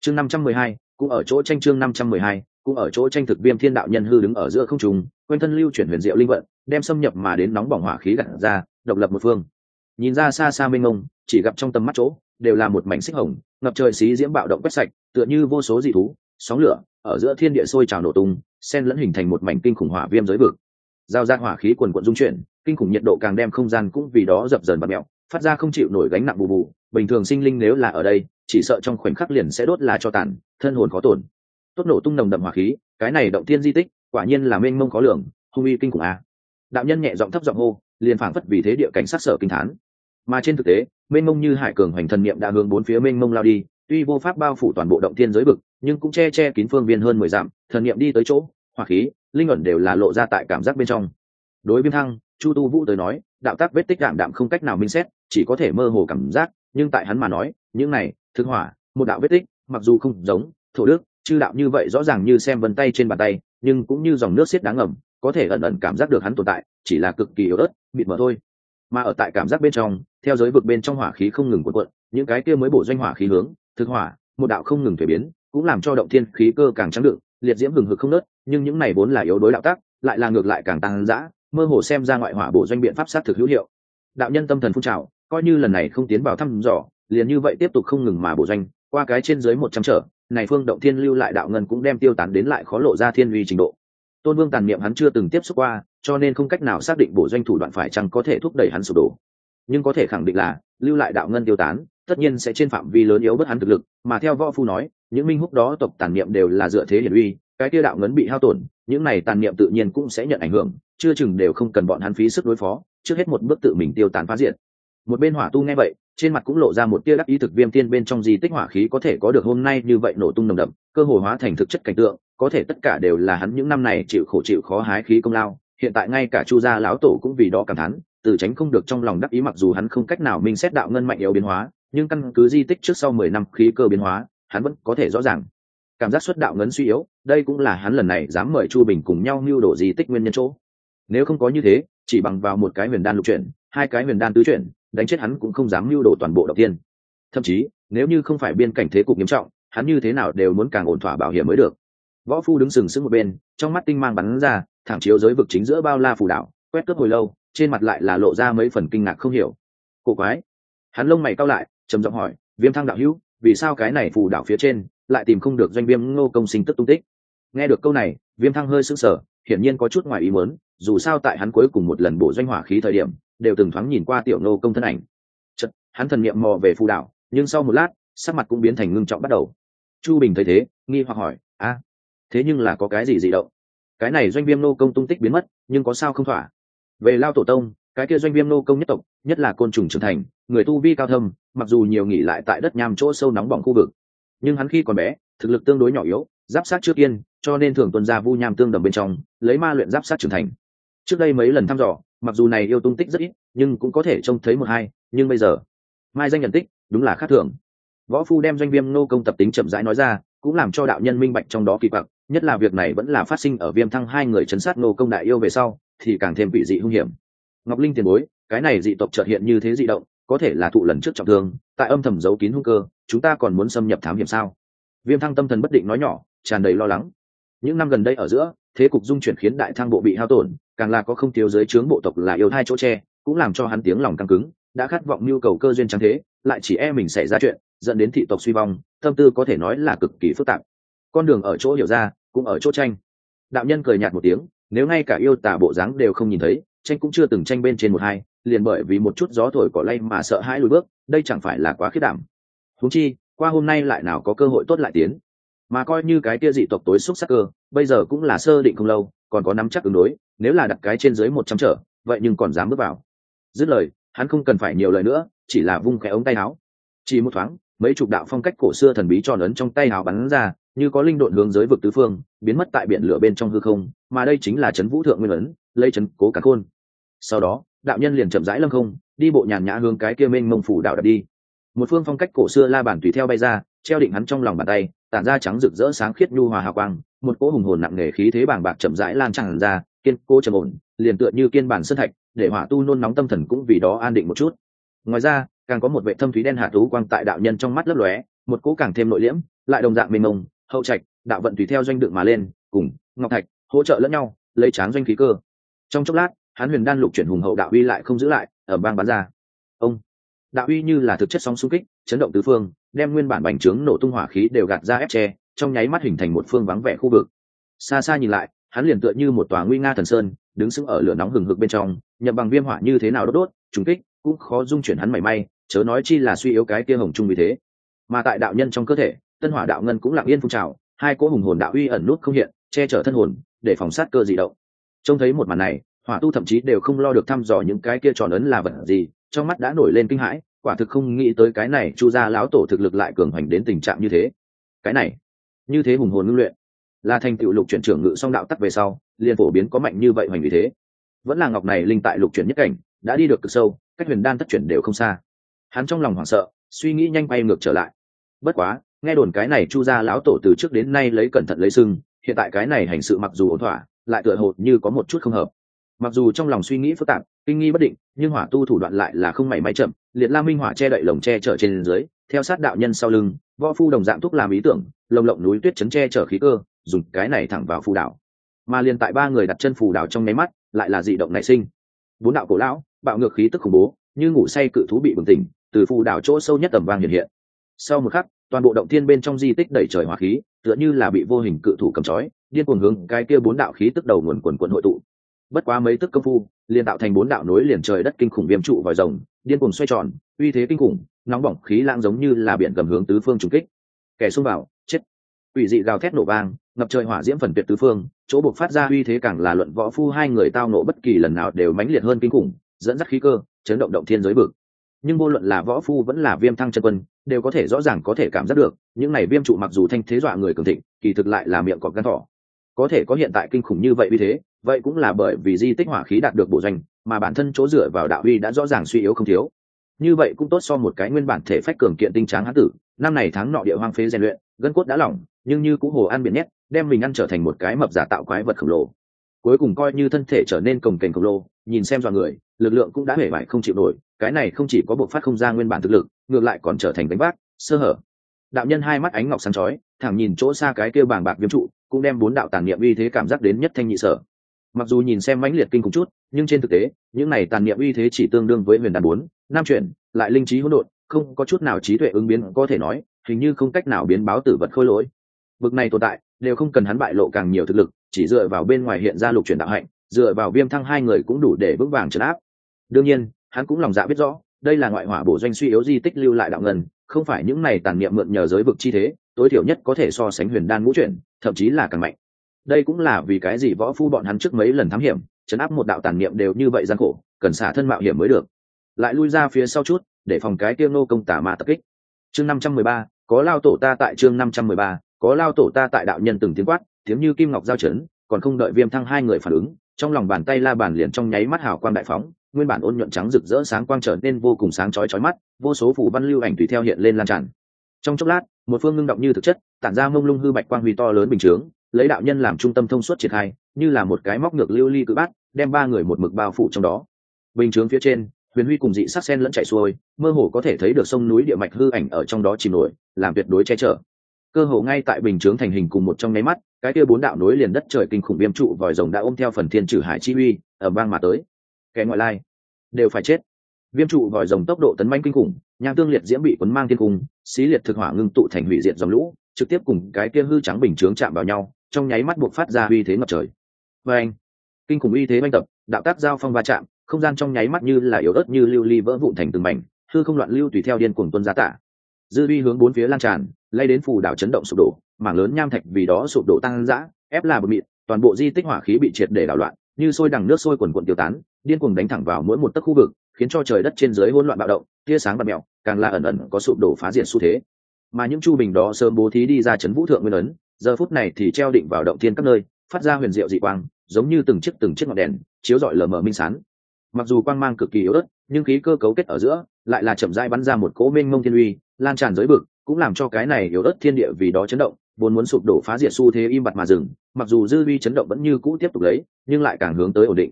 A: Chương năm trăm mười hai, cũng ở chỗ tranh chương năm trăm mười hai, cũng ở chỗ tranh thực viêm thiên đạo nhân hư đứng ở giữa không trùng quanh thân lưu chuyển huyền diệu linh vận, đem xâm nhập mà đến nóng bỏng hỏa khí gặt ra, độc lập một phương. Nhìn ra xa xa mênh mông, chỉ gặp trong tầm mắt chỗ, đều là một mảnh xích hồng, ngập trời xí diễm bạo động quét sạch, tựa như vô số dị thú, sóng lửa, ở giữa thiên địa sôi trào nổ tung sen lẫn hình thành một mảnh kinh khủng hỏa viêm giới vực. Giao ra hỏa khí quần quận dung chuyển, kinh khủng nhiệt độ càng đem không gian cũng vì đó dập dờn và mẹo phát ra không chịu nổi gánh nặng bù bù, bình thường sinh linh nếu là ở đây, chỉ sợ trong khoảnh khắc liền sẽ đốt là cho tàn, thân hồn có tổn. Tốt nổ tung nồng đậm hỏa khí, cái này động thiên di tích, quả nhiên là mênh mông khó lường, hung uy kinh khủng a đạo nhân nhẹ giọng thấp giọng hô, liền phảng phất vì thế địa cảnh sát sở kinh thán. Mà trên thực tế, mênh mông như hải cường hoành thần niệm đã hướng bốn phía mênh mông lao đi, tuy vô pháp bao phủ toàn bộ động thiên giới vực, nhưng cũng che che kín phương viên hơn mười dặm, thần niệm đi tới chỗ, hỏa khí, linh ẩn đều là lộ ra tại cảm giác bên trong. Đối viêm thăng chu tu vũ tới nói, đạo tác vết tích đạm đạm không cách nào minh xét, chỉ có thể mơ hồ cảm giác, nhưng tại hắn mà nói, những này, thực hỏa, một đạo vết tích, mặc dù không giống, thổ đức, chư đạo như vậy rõ ràng như xem vân tay trên bàn tay, nhưng cũng như dòng nước xiết đáng ngầm, có thể ẩn ẩn cảm giác được hắn tồn tại, chỉ là cực kỳ yếu ớt, mịt mờ thôi. Mà ở tại cảm giác bên trong, theo giới vực bên trong hỏa khí không ngừng cuộn cuộn, những cái kia mới bổ doanh hỏa khí hướng, thực hỏa, một đạo không ngừng thuế biến, cũng làm cho động thiên khí cơ càng trắng đựng, liệt diễm hừng hực không nớt, nhưng những này vốn là yếu đối đạo tác lại là ngược lại càng tăng dã mơ hồ xem ra ngoại hỏa bộ doanh biện pháp sát thực hữu hiệu. Đạo nhân tâm thần phun trào, coi như lần này không tiến vào thăm dò, liền như vậy tiếp tục không ngừng mà bộ doanh, qua cái trên dưới một trăm trở, này phương động thiên lưu lại đạo ngân cũng đem tiêu tán đến lại khó lộ ra thiên uy trình độ. Tôn vương tàn niệm hắn chưa từng tiếp xúc qua, cho nên không cách nào xác định bổ doanh thủ đoạn phải chăng có thể thúc đẩy hắn sụp đổ. Nhưng có thể khẳng định là, lưu lại đạo ngân tiêu tán, tất nhiên sẽ trên phạm vi lớn yếu bất hắn thực lực, mà theo võ phu nói, những minh húc đó tộc tàn niệm đều là dựa thế hiển uy, cái tiêu đạo ngân bị hao tổn, những này tàn niệm tự nhiên cũng sẽ nhận ảnh hưởng chưa chừng đều không cần bọn hắn phí sức đối phó, trước hết một bước tự mình tiêu tán phá diện một bên hỏa tu nghe vậy, trên mặt cũng lộ ra một tia đắc ý thực viêm tiên bên trong di tích hỏa khí có thể có được hôm nay như vậy nổ tung nồng đậm, cơ hồ hóa thành thực chất cảnh tượng, có thể tất cả đều là hắn những năm này chịu khổ chịu khó hái khí công lao, hiện tại ngay cả chu gia lão tổ cũng vì đó cảm thán, từ tránh không được trong lòng đắc ý mặc dù hắn không cách nào minh xét đạo ngân mạnh yếu biến hóa, nhưng căn cứ di tích trước sau mười năm khí cơ biến hóa, hắn vẫn có thể rõ ràng. Cảm giác xuất đạo ngấn suy yếu, đây cũng là hắn lần này dám mời chu bình cùng nhau mưu đổ di tích nguyên nhân chỗ nếu không có như thế, chỉ bằng vào một cái huyền đan lục chuyển, hai cái huyền đan tứ chuyển, đánh chết hắn cũng không dám mưu đổ toàn bộ đầu tiên thậm chí, nếu như không phải biên cảnh thế cục nghiêm trọng, hắn như thế nào đều muốn càng ổn thỏa bảo hiểm mới được. Võ phu đứng sừng sững một bên, trong mắt tinh mang bắn ra, thẳng chiếu giới vực chính giữa bao la phù đảo, quét cướp hồi lâu, trên mặt lại là lộ ra mấy phần kinh ngạc không hiểu. Cổ quái. Hắn lông mày cao lại, trầm giọng hỏi, viêm thăng đạo hữu, vì sao cái này phù đảo phía trên lại tìm không được doanh viêm ngô công sinh tức tung tích? Nghe được câu này, viêm thăng hơi sững sờ hiển nhiên có chút ngoài ý muốn dù sao tại hắn cuối cùng một lần bổ doanh hỏa khí thời điểm đều từng thoáng nhìn qua tiểu Nô công thân ảnh. Chật, hắn thần niệm mò về phù đảo nhưng sau một lát sắc mặt cũng biến thành ngưng trọng bắt đầu. Chu bình thấy thế nghi hoặc hỏi a thế nhưng là có cái gì dị động? Cái này doanh viêm nô công tung tích biến mất nhưng có sao không thỏa? Về lao tổ tông cái kia doanh viêm nô công nhất tộc nhất là côn trùng trưởng thành người tu vi cao thâm mặc dù nhiều nghỉ lại tại đất nham chỗ sâu nóng bỏng khu vực nhưng hắn khi còn bé thực lực tương đối nhỏ yếu giáp sát trước yên cho nên thường tuân ra vu nham tương đầm bên trong lấy ma luyện giáp sát trưởng thành. Trước đây mấy lần thăm dò mặc dù này yêu tung tích rất ít nhưng cũng có thể trông thấy một hai nhưng bây giờ mai danh nhận tích đúng là khác thường. Võ phu đem doanh viêm nô công tập tính chậm rãi nói ra cũng làm cho đạo nhân minh bạch trong đó kỳ vọng, nhất là việc này vẫn là phát sinh ở viêm thăng hai người chấn sát nô công đại yêu về sau thì càng thêm vị dị hung hiểm. Ngọc linh tiền bối cái này dị tộc trợt hiện như thế dị động có thể là thụ lần trước trọng thương tại âm thầm giấu kín hung cơ chúng ta còn muốn xâm nhập thám hiểm sao? Viêm thăng tâm thần bất định nói nhỏ tràn đầy lo lắng những năm gần đây ở giữa, thế cục dung chuyển khiến đại thang bộ bị hao tổn, càng là có không thiếu giới trướng bộ tộc là yêu hai chỗ tre cũng làm cho hắn tiếng lòng căng cứng, đã khát vọng nhu cầu cơ duyên trắng thế, lại chỉ e mình xảy ra chuyện, dẫn đến thị tộc suy vong, tâm tư có thể nói là cực kỳ phức tạp. Con đường ở chỗ hiểu ra, cũng ở chỗ tranh. Đạo nhân cười nhạt một tiếng, nếu ngay cả yêu tả bộ dáng đều không nhìn thấy, tranh cũng chưa từng tranh bên trên một hai, liền bởi vì một chút gió thổi cỏ lay mà sợ hãi lùi bước, đây chẳng phải là quá khiết đảm. Húng chi, qua hôm nay lại nào có cơ hội tốt lại tiến mà coi như cái kia dị tộc tối xúc sắc cơ, bây giờ cũng là sơ định không lâu, còn có nắm chắc ứng đối, nếu là đặt cái trên dưới một trăm trở, vậy nhưng còn dám bước vào. Dứt lời, hắn không cần phải nhiều lời nữa, chỉ là vung cái ống tay áo. Chỉ một thoáng, mấy chục đạo phong cách cổ xưa thần bí tròn ấn trong tay áo bắn ra, như có linh độn hướng giới vực tứ phương, biến mất tại biển lửa bên trong hư không, mà đây chính là trấn vũ thượng nguyên ấn lây trấn cố cả khôn. Sau đó, đạo nhân liền chậm rãi lâm không, đi bộ nhàn nhã hướng cái kia mênh mông phủ đạo đặt đi. Một phương phong cách cổ xưa la bản tùy theo bay ra, treo định hắn trong lòng bàn tay tản ra trắng rực rỡ sáng khiết nhu hòa hào quang, một cỗ hùng hồn nặng nề khí thế bàng bạc chậm rãi lan tràn ra, kiên cố trầm ổn, liền tựa như kiên bản sơn thạch, để hỏa tu nôn nóng tâm thần cũng vì đó an định một chút. Ngoài ra, càng có một vệ thâm thúy đen hạ tú quang tại đạo nhân trong mắt lấp lóe, một cỗ càng thêm nội liễm, lại đồng dạng mênh mông, hậu trạch, đạo vận tùy theo doanh đựng mà lên, cùng ngọc thạch, hỗ trợ lẫn nhau, lấy tráng doanh khí cơ. Trong chốc lát hắn huyền đan lục chuyển hùng hậu đạo uy lại không giữ lại ở bang bán ra. Ông, đạo uy như là thực chất sóng xung kích, chấn động tứ phương đem nguyên bản bành trướng nổ tung hỏa khí đều gạt ra ép tre trong nháy mắt hình thành một phương vắng vẻ khu vực. Xa xa nhìn lại, hắn liền tựa như một tòa nguy nga thần sơn, đứng sững ở lửa nóng hừng hực bên trong, nhập bằng viêm hỏa như thế nào đốt đốt, trùng kích, cũng khó dung chuyển hắn mảy may, chớ nói chi là suy yếu cái kia hồng trung vì thế. Mà tại đạo nhân trong cơ thể, tân hỏa đạo ngân cũng lặng yên phun trào, hai cỗ hùng hồn đạo uy ẩn nút không hiện, che chở thân hồn, để phòng sát cơ dị động. Trông thấy một màn này, hỏa tu thậm chí đều không lo được thăm dò những cái kia tròn ấn là vật gì, trong mắt đã nổi lên kinh hãi quả thực không nghĩ tới cái này chu gia lão tổ thực lực lại cường hoành đến tình trạng như thế. Cái này, như thế hùng hồn ngưng luyện, là thành tựu lục chuyển trưởng ngự song đạo tắc về sau, liền phổ biến có mạnh như vậy hoành vì thế. Vẫn là ngọc này linh tại lục chuyển nhất cảnh, đã đi được cực sâu, cách huyền đan thất chuyển đều không xa. Hắn trong lòng hoảng sợ, suy nghĩ nhanh bay ngược trở lại. Bất quá, nghe đồn cái này chu gia lão tổ từ trước đến nay lấy cẩn thận lấy sưng, hiện tại cái này hành sự mặc dù ổn thỏa, lại tựa hồ như có một chút không hợp mặc dù trong lòng suy nghĩ phức tạp, kinh nghi bất định, nhưng hỏa tu thủ đoạn lại là không mảy may chậm, liệt la minh hỏa che đậy lồng che chở trên dưới, theo sát đạo nhân sau lưng, võ phu đồng dạng thúc làm ý tưởng, lồng lộng núi tuyết chấn che chở khí cơ, dùng cái này thẳng vào phù đảo. Mà liền tại ba người đặt chân phù đảo trong nháy mắt, lại là dị động nảy sinh. Bốn đạo cổ lão, bạo ngược khí tức khủng bố, như ngủ say cự thú bị bừng tỉnh, từ phù đảo chỗ sâu nhất tầm vang hiện hiện. Sau một khắc, toàn bộ động thiên bên trong di tích đẩy trời hỏa khí, tựa như là bị vô hình cự thủ cầm trói điên cuồng hướng cái kia bốn đạo khí tức đầu nguồn quần quần hội tụ bất quá mấy tức công phu, liền tạo thành bốn đạo nối liền trời đất kinh khủng viêm trụ vòi rồng, điên cuồng xoay tròn, uy thế kinh khủng, nóng bỏng khí lãng giống như là biển cầm hướng tứ phương trùng kích. Kẻ xung vào, chết. Ủy dị gào thét nổ vang, ngập trời hỏa diễm phần tuyệt tứ phương, chỗ buộc phát ra uy thế càng là luận võ phu hai người tao nộ bất kỳ lần nào đều mãnh liệt hơn kinh khủng, dẫn dắt khí cơ, chấn động động thiên giới vực. Nhưng vô luận là võ phu vẫn là viêm thăng chân quân, đều có thể rõ ràng có thể cảm giác được, những này viêm trụ mặc dù thanh thế dọa người cường thịnh, kỳ thực lại là miệng cọp gan thỏ. Có thể có hiện tại kinh khủng như vậy vì thế vậy cũng là bởi vì di tích hỏa khí đạt được bộ doanh mà bản thân chỗ dựa vào đạo uy đã rõ ràng suy yếu không thiếu. Như vậy cũng tốt so một cái nguyên bản thể phách cường kiện tinh tráng hán tử, năm này tháng nọ địa hoang phế rèn luyện, gân cốt đã lỏng, nhưng như cũng hồ ăn biển nhét, đem mình ăn trở thành một cái mập giả tạo quái vật khổng lồ. Cuối cùng coi như thân thể trở nên cồng kềnh khổng lồ, nhìn xem dọa người, lực lượng cũng đã hể vải không chịu nổi, cái này không chỉ có bộc phát không ra nguyên bản thực lực, ngược lại còn trở thành đánh bác sơ hở. Đạo nhân hai mắt ánh ngọc sáng chói, thẳng nhìn chỗ xa cái kêu bàng bạc viêm trụ, cũng đem bốn đạo tàn niệm uy thế cảm giác đến nhất thanh nhị sở mặc dù nhìn xem mãnh liệt kinh khủng chút, nhưng trên thực tế, những này tàn niệm uy thế chỉ tương đương với huyền đàn bốn, nam chuyển, lại linh trí hỗn độn, không có chút nào trí tuệ ứng biến có thể nói, hình như không cách nào biến báo tử vật khôi lỗi. Bực này tồn tại, đều không cần hắn bại lộ càng nhiều thực lực, chỉ dựa vào bên ngoài hiện ra lục chuyển đạo hạnh, dựa vào viêm thăng hai người cũng đủ để vững vàng trấn áp. Đương nhiên, hắn cũng lòng dạ biết rõ, đây là ngoại hỏa bổ doanh suy yếu di tích lưu lại đạo ngân, không phải những này tàn niệm mượn nhờ giới vực chi thế, tối thiểu nhất có thể so sánh huyền đan ngũ chuyển, thậm chí là càng mạnh đây cũng là vì cái gì võ phu bọn hắn trước mấy lần thám hiểm, chấn áp một đạo tàn niệm đều như vậy gian khổ, cần xả thân mạo hiểm mới được. Lại lui ra phía sau chút, để phòng cái tiêu nô công tả mà tập kích. Chương năm trăm mười ba, có lao tổ ta tại chương năm trăm mười ba, có lao tổ ta tại đạo nhân từng tiếng quát, tiếng như kim ngọc giao chấn, còn không đợi viêm thăng hai người phản ứng, trong lòng bàn tay la bàn liền trong nháy mắt hào quang đại phóng, nguyên bản ôn nhuận trắng rực rỡ sáng quang trở nên vô cùng sáng chói chói mắt, vô số phủ văn lưu ảnh tùy theo hiện lên lan tràn. Trong chốc lát, một phương ngưng động như thực chất, tản ra mông lung hư bạch quang huy to lớn bình chướng lấy đạo nhân làm trung tâm thông suốt triển khai, như là một cái móc ngược lưu ly cự bát, đem ba người một mực bao phủ trong đó. Bình chướng phía trên, huyền huy cùng dị sắc sen lẫn chạy xuôi, mơ hồ có thể thấy được sông núi địa mạch hư ảnh ở trong đó chìm nổi, làm tuyệt đối che chở. Cơ hồ ngay tại bình chướng thành hình cùng một trong nháy mắt, cái kia bốn đạo nối liền đất trời kinh khủng viêm trụ vòi rồng đã ôm theo phần thiên trừ hải chi uy ở bang mà tới. Kẻ ngoại lai, đều phải chết. Viêm trụ vòi rồng tốc độ tấn manh kinh khủng nhang tương liệt diễm bị quấn mang thiên cung, xí liệt thực hỏa ngưng tụ thành hủy diệt dòng lũ, trực tiếp cùng cái kia hư trắng bình chướng chạm vào nhau trong nháy mắt buộc phát ra uy thế ngập trời. Và anh kinh khủng uy thế manh tập đạo tác giao phong va chạm không gian trong nháy mắt như là yếu ớt như lưu ly vỡ vụn thành từng mảnh hư không loạn lưu tùy theo điên cuồng tuân giá tả dư uy hướng bốn phía lan tràn lay đến phù đảo chấn động sụp đổ mảng lớn nham thạch vì đó sụp đổ tăng dã ép là bụi mịn toàn bộ di tích hỏa khí bị triệt để đảo loạn như sôi đằng nước sôi quần quần tiêu tán điên cuồng đánh thẳng vào mỗi một tấc khu vực khiến cho trời đất trên dưới hỗn loạn bạo động tia sáng bật mèo, càng là ẩn ẩn có sụp đổ phá diệt xu thế. Mà những chu bình đó sớm bố thí đi ra chấn vũ thượng nguyên ấn giờ phút này thì treo định vào động thiên các nơi, phát ra huyền diệu dị quang, giống như từng chiếc từng chiếc ngọn đèn, chiếu rọi lờ mờ minh sán. Mặc dù quang mang cực kỳ yếu ớt, nhưng khí cơ cấu kết ở giữa lại là chậm rãi bắn ra một cỗ mênh mông thiên uy, lan tràn giới bực cũng làm cho cái này yếu ớt thiên địa vì đó chấn động, vốn muốn sụp đổ phá diệt xu thế im bặt mà dừng, mặc dù dư uy chấn động vẫn như cũ tiếp tục lấy, nhưng lại càng hướng tới ổn định.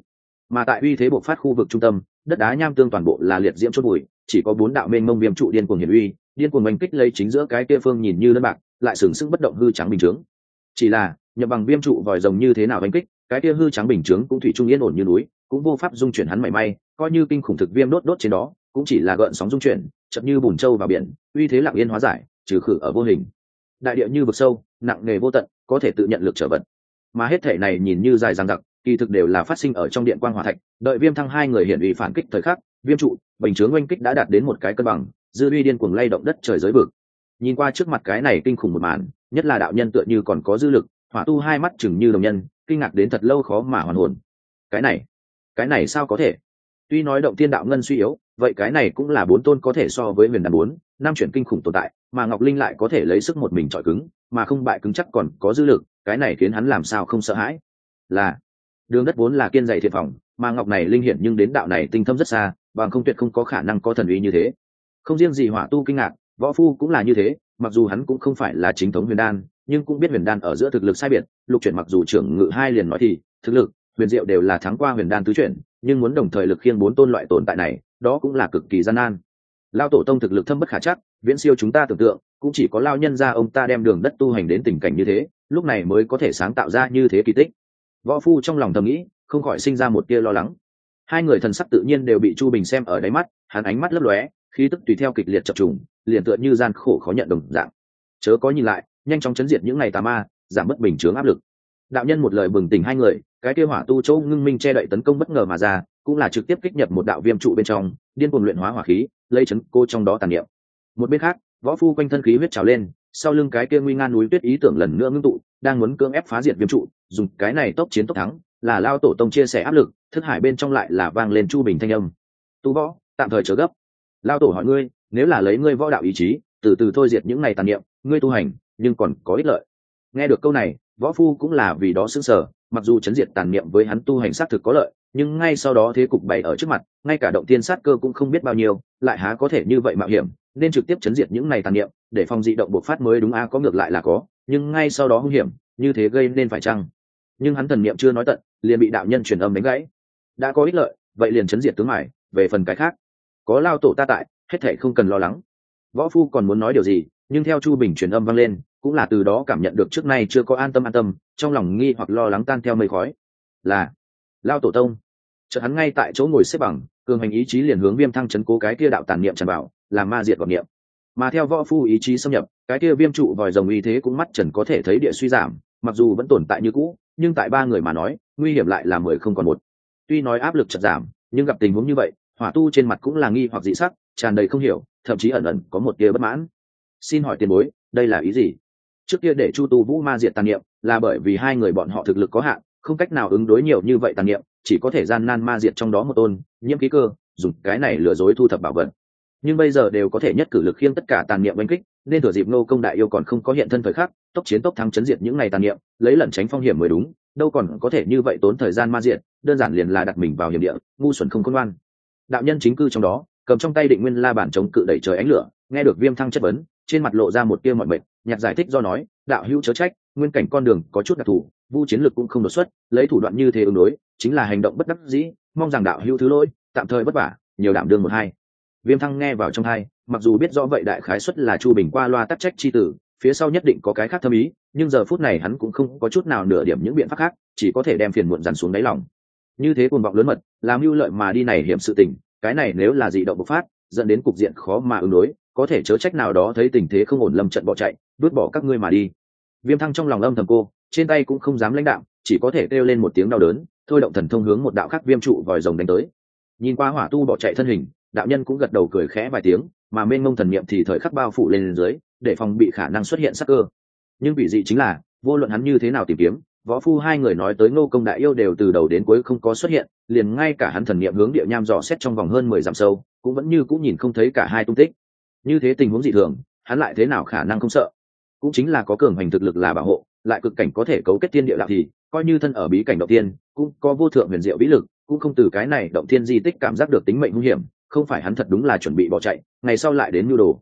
A: Mà tại uy thế bộc phát khu vực trung tâm, đất đá nham tương toàn bộ là liệt diễm chốt bụi, chỉ có bốn đạo mênh mông viêm trụ điên cuồng hiển uy, điên cuồng oanh kích lấy chính giữa cái kia phương nhìn như đơn bạc lại sừng sững bất động hư trắng bình chướng. Chỉ là nhập bằng viêm trụ vòi rồng như thế nào đánh kích, cái kia hư trắng bình chướng cũng thủy chung yên ổn như núi, cũng vô pháp dung chuyển hắn mảy may, coi như kinh khủng thực viêm đốt đốt trên đó, cũng chỉ là gợn sóng dung chuyển, chậm như bùn trâu vào biển, uy thế lặng yên hóa giải, trừ khử ở vô hình. Đại địa như vực sâu, nặng nghề vô tận, có thể tự nhận lực trở vận. Mà hết thể này nhìn như dài dằng dặc, kỳ thực đều là phát sinh ở trong điện quan hòa thạch, đợi viêm thăng hai người hiện ủy phản kích thời khắc, viêm trụ, bình chướng oanh kích đã đạt đến một cái cân bằng, dư uy điên cuồng lay động đất trời giới vực nhìn qua trước mặt cái này kinh khủng một màn, nhất là đạo nhân tựa như còn có dư lực, hỏa tu hai mắt chừng như đồng nhân, kinh ngạc đến thật lâu khó mà hoàn hồn. Cái này cái này sao có thể? Tuy nói động tiên đạo ngân suy yếu, vậy cái này cũng là bốn tôn có thể so với huyền đàn bốn, năm chuyển kinh khủng tồn tại, mà ngọc linh lại có thể lấy sức một mình chọi cứng, mà không bại cứng chắc còn có dư lực, cái này khiến hắn làm sao không sợ hãi? Là, đường đất vốn là kiên dày thiệt phòng mà ngọc này linh hiển nhưng đến đạo này tinh thâm rất xa, bằng không tuyệt không có khả năng có thần uy như thế. Không riêng gì hỏa tu kinh ngạc võ phu cũng là như thế, mặc dù hắn cũng không phải là chính thống huyền đan, nhưng cũng biết huyền đan ở giữa thực lực sai biệt, lục chuyển mặc dù trưởng ngự hai liền nói thì, thực lực, huyền diệu đều là thắng qua huyền đan tứ chuyển, nhưng muốn đồng thời lực khiêng bốn tôn loại tồn tại này, đó cũng là cực kỳ gian nan. Lao tổ tông thực lực thâm bất khả chắc, viễn siêu chúng ta tưởng tượng, cũng chỉ có lao nhân ra ông ta đem đường đất tu hành đến tình cảnh như thế, lúc này mới có thể sáng tạo ra như thế kỳ tích. Võ phu trong lòng thầm nghĩ, không khỏi sinh ra một tia lo lắng. Hai người thần sắc tự nhiên đều bị chu bình xem ở đáy mắt, hắn ánh mắt lấp lóe, khí tức tùy theo kịch liệt chập trùng liền tựa như gian khổ khó nhận đồng dạng. Chớ có nhìn lại, nhanh chóng chấn diệt những ngày tà ma, giảm bất bình chướng áp lực. Đạo nhân một lời bừng tỉnh hai người, cái kêu hỏa tu chỗ ngưng minh che đậy tấn công bất ngờ mà ra, cũng là trực tiếp kích nhập một đạo viêm trụ bên trong, điên cuồng luyện hóa hỏa khí lấy chấn cô trong đó tàn niệm. Một bên khác, võ phu quanh thân khí huyết trào lên, sau lưng cái kia nguy nga núi tuyết ý tưởng lần nữa ngưng tụ, đang muốn cưỡng ép phá diệt viêm trụ, dùng cái này tốc chiến tốc thắng, là lao tổ tông chia sẻ áp lực, thức hải bên trong lại là vang lên chu bình thanh âm. Tu võ, tạm thời chờ gấp. Lao tổ hỏi ngươi nếu là lấy ngươi võ đạo ý chí, từ từ thôi diệt những ngày tàn niệm, ngươi tu hành, nhưng còn có ích lợi. Nghe được câu này, võ phu cũng là vì đó xứng sở mặc dù chấn diệt tàn niệm với hắn tu hành xác thực có lợi, nhưng ngay sau đó thế cục bày ở trước mặt, ngay cả động tiên sát cơ cũng không biết bao nhiêu, lại há có thể như vậy mạo hiểm, nên trực tiếp chấn diệt những này tàn niệm, để phòng dị động bộc phát mới đúng a, có ngược lại là có, nhưng ngay sau đó hung hiểm, như thế gây nên phải chăng? Nhưng hắn thần niệm chưa nói tận, liền bị đạo nhân truyền âm đánh gãy. Đã có ích lợi, vậy liền chấn diệt tướng mải về phần cái khác. Có lao tổ ta tại hết thể không cần lo lắng. Võ phu còn muốn nói điều gì, nhưng theo chu bình truyền âm vang lên, cũng là từ đó cảm nhận được trước nay chưa có an tâm an tâm, trong lòng nghi hoặc lo lắng tan theo mây khói. Là, lao tổ tông. Chợt hắn ngay tại chỗ ngồi xếp bằng, cường hành ý chí liền hướng viêm thăng chấn cố cái kia đạo tàn niệm tràn vào làm ma diệt vọng niệm. Mà theo võ phu ý chí xâm nhập, cái kia viêm trụ vòi rồng uy thế cũng mắt trần có thể thấy địa suy giảm, mặc dù vẫn tồn tại như cũ, nhưng tại ba người mà nói, nguy hiểm lại là mười không còn một. Tuy nói áp lực chật giảm, nhưng gặp tình huống như vậy, hỏa tu trên mặt cũng là nghi hoặc dị sắc tràn đầy không hiểu, thậm chí ẩn ẩn có một tia bất mãn. Xin hỏi tiền bối, đây là ý gì? Trước kia để chu tu vũ ma diệt tàn niệm là bởi vì hai người bọn họ thực lực có hạn, không cách nào ứng đối nhiều như vậy tàn niệm, chỉ có thể gian nan ma diệt trong đó một tôn, nhiễm khí cơ, dùng cái này lừa dối thu thập bảo vật. Nhưng bây giờ đều có thể nhất cử lực khiêng tất cả tàn niệm oanh kích, nên thừa dịp nô công đại yêu còn không có hiện thân thời khắc, tốc chiến tốc thắng chấn diệt những ngày tàn niệm, lấy lẩn tránh phong hiểm mới đúng, đâu còn có thể như vậy tốn thời gian ma diệt, đơn giản liền là đặt mình vào hiểm địa, ngu xuẩn không khôn ngoan. Đạo nhân chính cư trong đó cầm trong tay định nguyên la bản chống cự đẩy trời ánh lửa, nghe được viêm thăng chất vấn, trên mặt lộ ra một tia mọi mệt, nhạc giải thích do nói, đạo hữu chớ trách, nguyên cảnh con đường có chút đặc thù, vu chiến lược cũng không đột xuất, lấy thủ đoạn như thế ứng đối, chính là hành động bất đắc dĩ, mong rằng đạo hữu thứ lỗi, tạm thời vất vả, nhiều đảm đương một hai. Viêm thăng nghe vào trong hai, mặc dù biết rõ vậy đại khái xuất là chu bình qua loa tắc trách chi tử, phía sau nhất định có cái khác thâm ý, nhưng giờ phút này hắn cũng không có chút nào nửa điểm những biện pháp khác, chỉ có thể đem phiền muộn dằn xuống đáy lòng. Như thế cuồng vọng lớn mật, làm mưu lợi mà đi này hiểm sự tình cái này nếu là dị động bộc phát, dẫn đến cục diện khó mà ứng đối, có thể chớ trách nào đó thấy tình thế không ổn lâm trận bỏ chạy vứt bỏ các ngươi mà đi. Viêm thăng trong lòng âm thầm cô, trên tay cũng không dám lãnh đạo chỉ có thể kêu lên một tiếng đau đớn, thôi động thần thông hướng một đạo khắc viêm trụ vòi rồng đánh tới. Nhìn qua hỏa tu bỏ chạy thân hình, đạo nhân cũng gật đầu cười khẽ vài tiếng, mà mênh mông thần niệm thì thời khắc bao phủ lên dưới, để phòng bị khả năng xuất hiện sắc cơ. Nhưng bị dị chính là, vô luận hắn như thế nào tìm kiếm võ phu hai người nói tới ngô công đại yêu đều từ đầu đến cuối không có xuất hiện, liền ngay cả hắn thần niệm hướng địa nham dò xét trong vòng hơn mười dặm sâu, cũng vẫn như cũng nhìn không thấy cả hai tung tích. Như thế tình huống dị thường, hắn lại thế nào khả năng không sợ? Cũng chính là có cường hành thực lực là bảo hộ, lại cực cảnh có thể cấu kết tiên địa đạo thì, coi như thân ở bí cảnh động tiên, cũng có vô thượng huyền diệu bí lực, cũng không từ cái này động thiên di tích cảm giác được tính mệnh nguy hiểm, không phải hắn thật đúng là chuẩn bị bỏ chạy, ngày sau lại đến nhu đồ.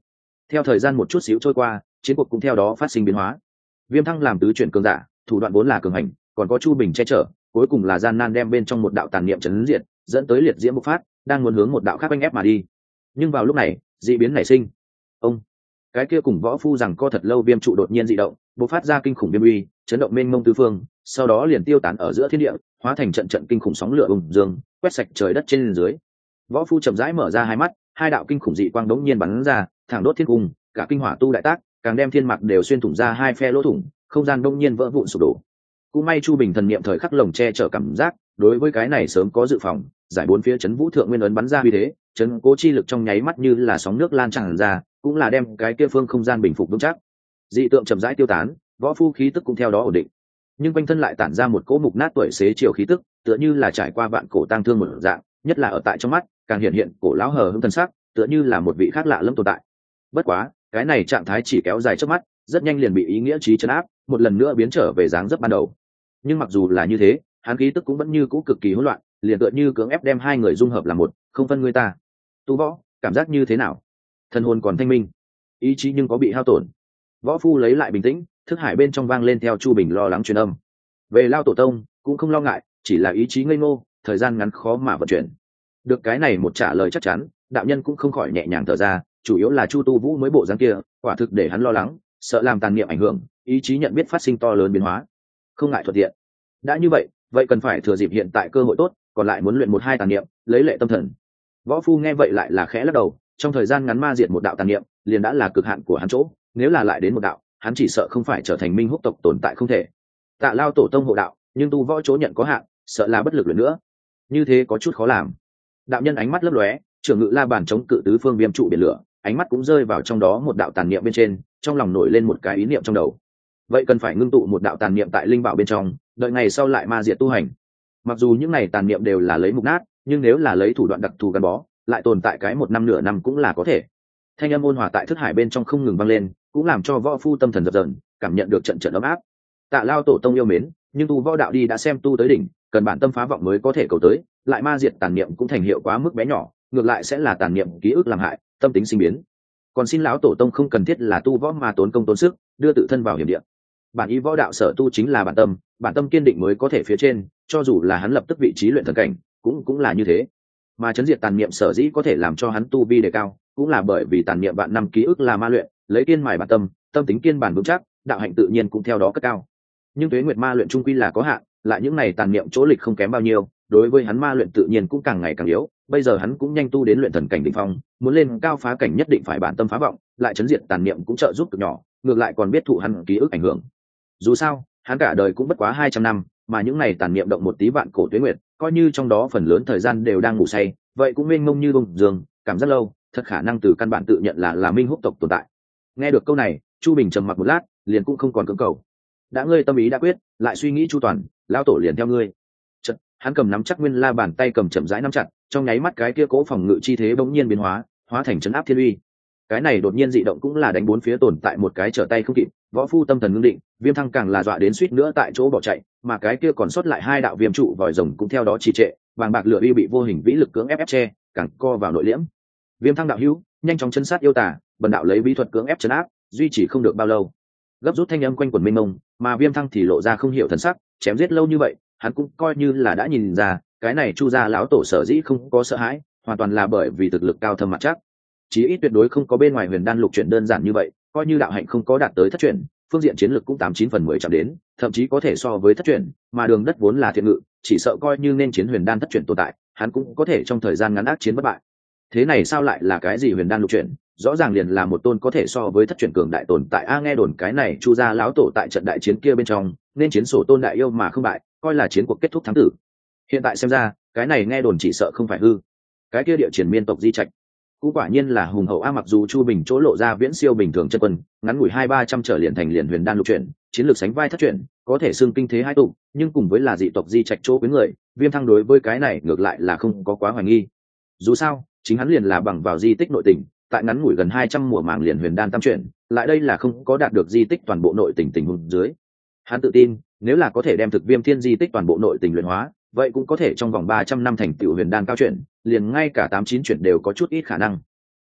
A: Theo thời gian một chút xíu trôi qua, chiến cuộc cũng theo đó phát sinh biến hóa. Viêm thăng làm tứ chuyển cường giả thủ đoạn vốn là cường hành, còn có chu bình che chở, cuối cùng là gian nan đem bên trong một đạo tàn niệm chấn diệt, dẫn tới liệt diễm bộc phát, đang muốn hướng một đạo khác anh ép mà đi. Nhưng vào lúc này, dị biến nảy sinh. Ông, cái kia cùng võ phu rằng co thật lâu viêm trụ đột nhiên dị động, bộc phát ra kinh khủng viêm uy, chấn động mênh mông tứ phương, sau đó liền tiêu tán ở giữa thiên địa, hóa thành trận trận kinh khủng sóng lửa bùng dương quét sạch trời đất trên dưới. Võ phu chậm rãi mở ra hai mắt, hai đạo kinh khủng dị quang đống nhiên bắn ra, thẳng đốt thiên cung, cả kinh hỏa tu đại tác, càng đem thiên mặc đều xuyên thủng ra hai phe lỗ thủng không gian đông nhiên vỡ vụn sụp đổ. Cũng may chu bình thần niệm thời khắc lồng che chở cảm giác, đối với cái này sớm có dự phòng, giải bốn phía chấn vũ thượng nguyên ấn bắn ra vì thế, chấn cố chi lực trong nháy mắt như là sóng nước lan tràn ra, cũng là đem cái kia phương không gian bình phục vững chắc. Dị tượng chậm rãi tiêu tán, võ phu khí tức cũng theo đó ổn định. Nhưng quanh thân lại tản ra một cỗ mục nát tuổi xế chiều khí tức, tựa như là trải qua vạn cổ tang thương một dạng, nhất là ở tại trong mắt, càng hiện hiện cổ lão hờ hững thân sắc, tựa như là một vị khác lạ lâm tồn tại. Bất quá, cái này trạng thái chỉ kéo dài trước mắt, rất nhanh liền bị ý nghĩa trí chấn áp một lần nữa biến trở về dáng dấp ban đầu. Nhưng mặc dù là như thế, hắn khí tức cũng vẫn như cũ cực kỳ hỗn loạn, liền tựa như cưỡng ép đem hai người dung hợp làm một, không phân người ta. Tu võ, cảm giác như thế nào? Thần hồn còn thanh minh, ý chí nhưng có bị hao tổn. Võ phu lấy lại bình tĩnh, thức hải bên trong vang lên theo chu bình lo lắng truyền âm. Về lao tổ tông, cũng không lo ngại, chỉ là ý chí ngây ngô, thời gian ngắn khó mà vận chuyển. Được cái này một trả lời chắc chắn, đạo nhân cũng không khỏi nhẹ nhàng thở ra, chủ yếu là chu tu vũ mới bộ dáng kia, quả thực để hắn lo lắng, sợ làm tàn niệm ảnh hưởng ý chí nhận biết phát sinh to lớn biến hóa. Không ngại thuận tiện. Đã như vậy vậy cần phải thừa dịp hiện tại cơ hội tốt, còn lại muốn luyện một hai tàn niệm, lấy lệ tâm thần. Võ phu nghe vậy lại là khẽ lắc đầu, trong thời gian ngắn ma diệt một đạo tàn niệm, liền đã là cực hạn của hắn chỗ, nếu là lại đến một đạo, hắn chỉ sợ không phải trở thành minh húc tộc tồn tại không thể. Tạ lao tổ tông hộ đạo, nhưng tu võ chỗ nhận có hạn, sợ là bất lực lần nữa. Như thế có chút khó làm. Đạo nhân ánh mắt lấp lóe, trưởng ngự la bàn chống cự tứ phương viêm trụ biển lửa, ánh mắt cũng rơi vào trong đó một đạo tàn niệm bên trên, trong lòng nổi lên một cái ý niệm trong đầu vậy cần phải ngưng tụ một đạo tàn niệm tại linh bảo bên trong, đợi ngày sau lại ma diệt tu hành. Mặc dù những này tàn niệm đều là lấy mục nát, nhưng nếu là lấy thủ đoạn đặc thù gắn bó, lại tồn tại cái một năm nửa năm cũng là có thể. Thanh âm ôn hòa tại thức hải bên trong không ngừng vang lên, cũng làm cho võ phu tâm thần dập dờn, cảm nhận được trận trận ấm áp. Tạ lao tổ tông yêu mến, nhưng tu võ đạo đi đã xem tu tới đỉnh, cần bản tâm phá vọng mới có thể cầu tới, lại ma diệt tàn niệm cũng thành hiệu quá mức bé nhỏ, ngược lại sẽ là tàn niệm ký ức làm hại, tâm tính sinh biến. Còn xin lão tổ tông không cần thiết là tu võ mà tốn công tốn sức, đưa tự thân vào hiểm địa bản ý võ đạo sở tu chính là bản tâm bản tâm kiên định mới có thể phía trên, cho dù là hắn lập tức vị trí luyện thần cảnh, cũng cũng là như thế. Mà chấn diệt tàn niệm sở dĩ có thể làm cho hắn tu vi đề cao, cũng là bởi vì tàn niệm vạn năm ký ức là ma luyện, lấy kiên mài bản tâm tâm tính kiên bản vững chắc, đạo hạnh tự nhiên cũng theo đó cất cao. Nhưng tuế nguyệt ma luyện trung quy là có hạn, lại những này tàn niệm chỗ lịch không kém bao nhiêu, đối với hắn ma luyện tự nhiên cũng càng ngày càng yếu, bây giờ hắn cũng nhanh tu đến luyện thần cảnh đ ỉ n h phong, muốn lên cao phá cảnh nhất định phải bản tâm phá vọng, lại chấn diệt tàn niệm cũng trợ giúp cực nhỏ, ngược lại còn biết thụ hắn ký ức ảnh hưởng dù sao hắn cả đời cũng bất quá hai trăm năm mà những ngày tàn niệm động một tí vạn cổ tuyến nguyệt coi như trong đó phần lớn thời gian đều đang ngủ say vậy cũng mênh mông như bông dương cảm giác lâu thật khả năng từ căn bản tự nhận là là minh húc tộc tồn tại. Nghe được câu này chu bình trầm mặc một lát liền cũng không còn cưỡng cầu. Đã ngươi tâm ý đã quyết lại suy nghĩ chu toàn lao tổ liền theo ngươi. Chật, hắn cầm nắm chắc nguyên la bàn tay cầm chậm rãi nắm chặt trong nháy mắt cái kia cố phòng ngự chi thế bỗng nhiên biến hóa hóa thành chấn áp thiên uy cái này đột nhiên dị động cũng là đánh bốn phía tồn tại một cái trở tay không kịp, võ phu tâm thần ngưng định, viêm thăng càng là dọa đến suýt nữa tại chỗ bỏ chạy, mà cái kia còn sót lại hai đạo viêm trụ vòi rồng cũng theo đó trì trệ, vàng bạc lửa uy bị vô hình vĩ lực cưỡng ép ép che, càng co vào nội liễm. Viêm thăng đạo hữu, nhanh chóng chân sát yêu tả bần đạo lấy bí thuật cưỡng ép chấn áp, duy trì không được bao lâu. Gấp rút thanh âm quanh quần mênh mông, mà viêm thăng thì lộ ra không hiểu thần sắc, chém giết lâu như vậy, hắn cũng coi như là đã nhìn ra, cái này chu gia lão tổ sở dĩ không có sợ hãi, hoàn toàn là bởi vì thực lực cao thâm mặt chắc chí ít tuyệt đối không có bên ngoài huyền đan lục chuyển đơn giản như vậy, coi như đạo hạnh không có đạt tới thất chuyển, phương diện chiến lược cũng tám chín phần mười chạm đến, thậm chí có thể so với thất chuyển, mà đường đất vốn là thiện ngự, chỉ sợ coi như nên chiến huyền đan thất chuyển tồn tại, hắn cũng có thể trong thời gian ngắn ác chiến bất bại. Thế này sao lại là cái gì huyền đan lục chuyển? Rõ ràng liền là một tôn có thể so với thất chuyển cường đại tồn tại. A, nghe đồn cái này chu gia lão tổ tại trận đại chiến kia bên trong, nên chiến sổ tôn đại yêu mà không bại, coi là chiến cuộc kết thúc thắng tử. Hiện tại xem ra, cái này nghe đồn chỉ sợ không phải hư. Cái kia địa triển miên tộc di trạch cũng quả nhiên là hùng hậu a, mặc dù chu bình chỗ lộ ra viễn siêu bình thường chân quân, ngắn ngủi hai ba trăm trở liền thành liền huyền đan lục chuyển, chiến lược sánh vai thất chuyển, có thể xưng kinh thế hai tụ, nhưng cùng với là dị tộc di trạch chỗ với người, viêm thăng đối với cái này ngược lại là không có quá hoài nghi. Dù sao, chính hắn liền là bằng vào di tích nội tình, tại ngắn ngủi gần hai trăm mùa màng liền huyền đan tam chuyển, lại đây là không có đạt được di tích toàn bộ nội tình tình huống dưới. Hắn tự tin, nếu là có thể đem thực viêm thiên di tích toàn bộ nội tình luyện hóa, vậy cũng có thể trong vòng ba trăm năm thành tựu huyền đan cao chuyển liền ngay cả tám chín chuyển đều có chút ít khả năng.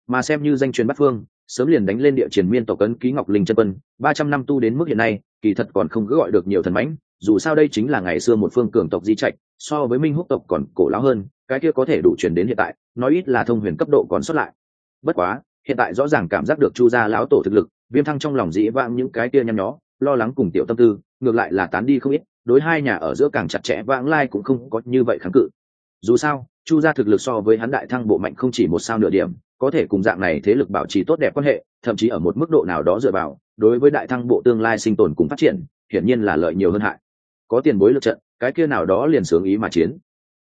A: Mà xem như danh truyền bắt phương, sớm liền đánh lên địa triển miên tộc cấn ký ngọc linh chân quân, ba trăm năm tu đến mức hiện nay, kỳ thật còn không cứ gọi được nhiều thần mãnh, dù sao đây chính là ngày xưa một phương cường tộc di trạch, so với minh húc tộc còn cổ lão hơn, cái kia có thể đủ chuyển đến hiện tại, nói ít là thông huyền cấp độ còn xuất lại. Bất quá, hiện tại rõ ràng cảm giác được chu gia lão tổ thực lực, viêm thăng trong lòng dĩ vãng những cái kia nhăn nhó, lo lắng cùng tiểu tâm tư, ngược lại là tán đi không ít, đối hai nhà ở giữa càng chặt chẽ vãng lai cũng không có như vậy kháng cự. Dù sao chu gia thực lực so với hắn đại thăng bộ mạnh không chỉ một sao nửa điểm, có thể cùng dạng này thế lực bảo trì tốt đẹp quan hệ, thậm chí ở một mức độ nào đó dựa vào, đối với đại thăng bộ tương lai sinh tồn cùng phát triển, hiển nhiên là lợi nhiều hơn hại. Có tiền bối lực trận, cái kia nào đó liền sướng ý mà chiến.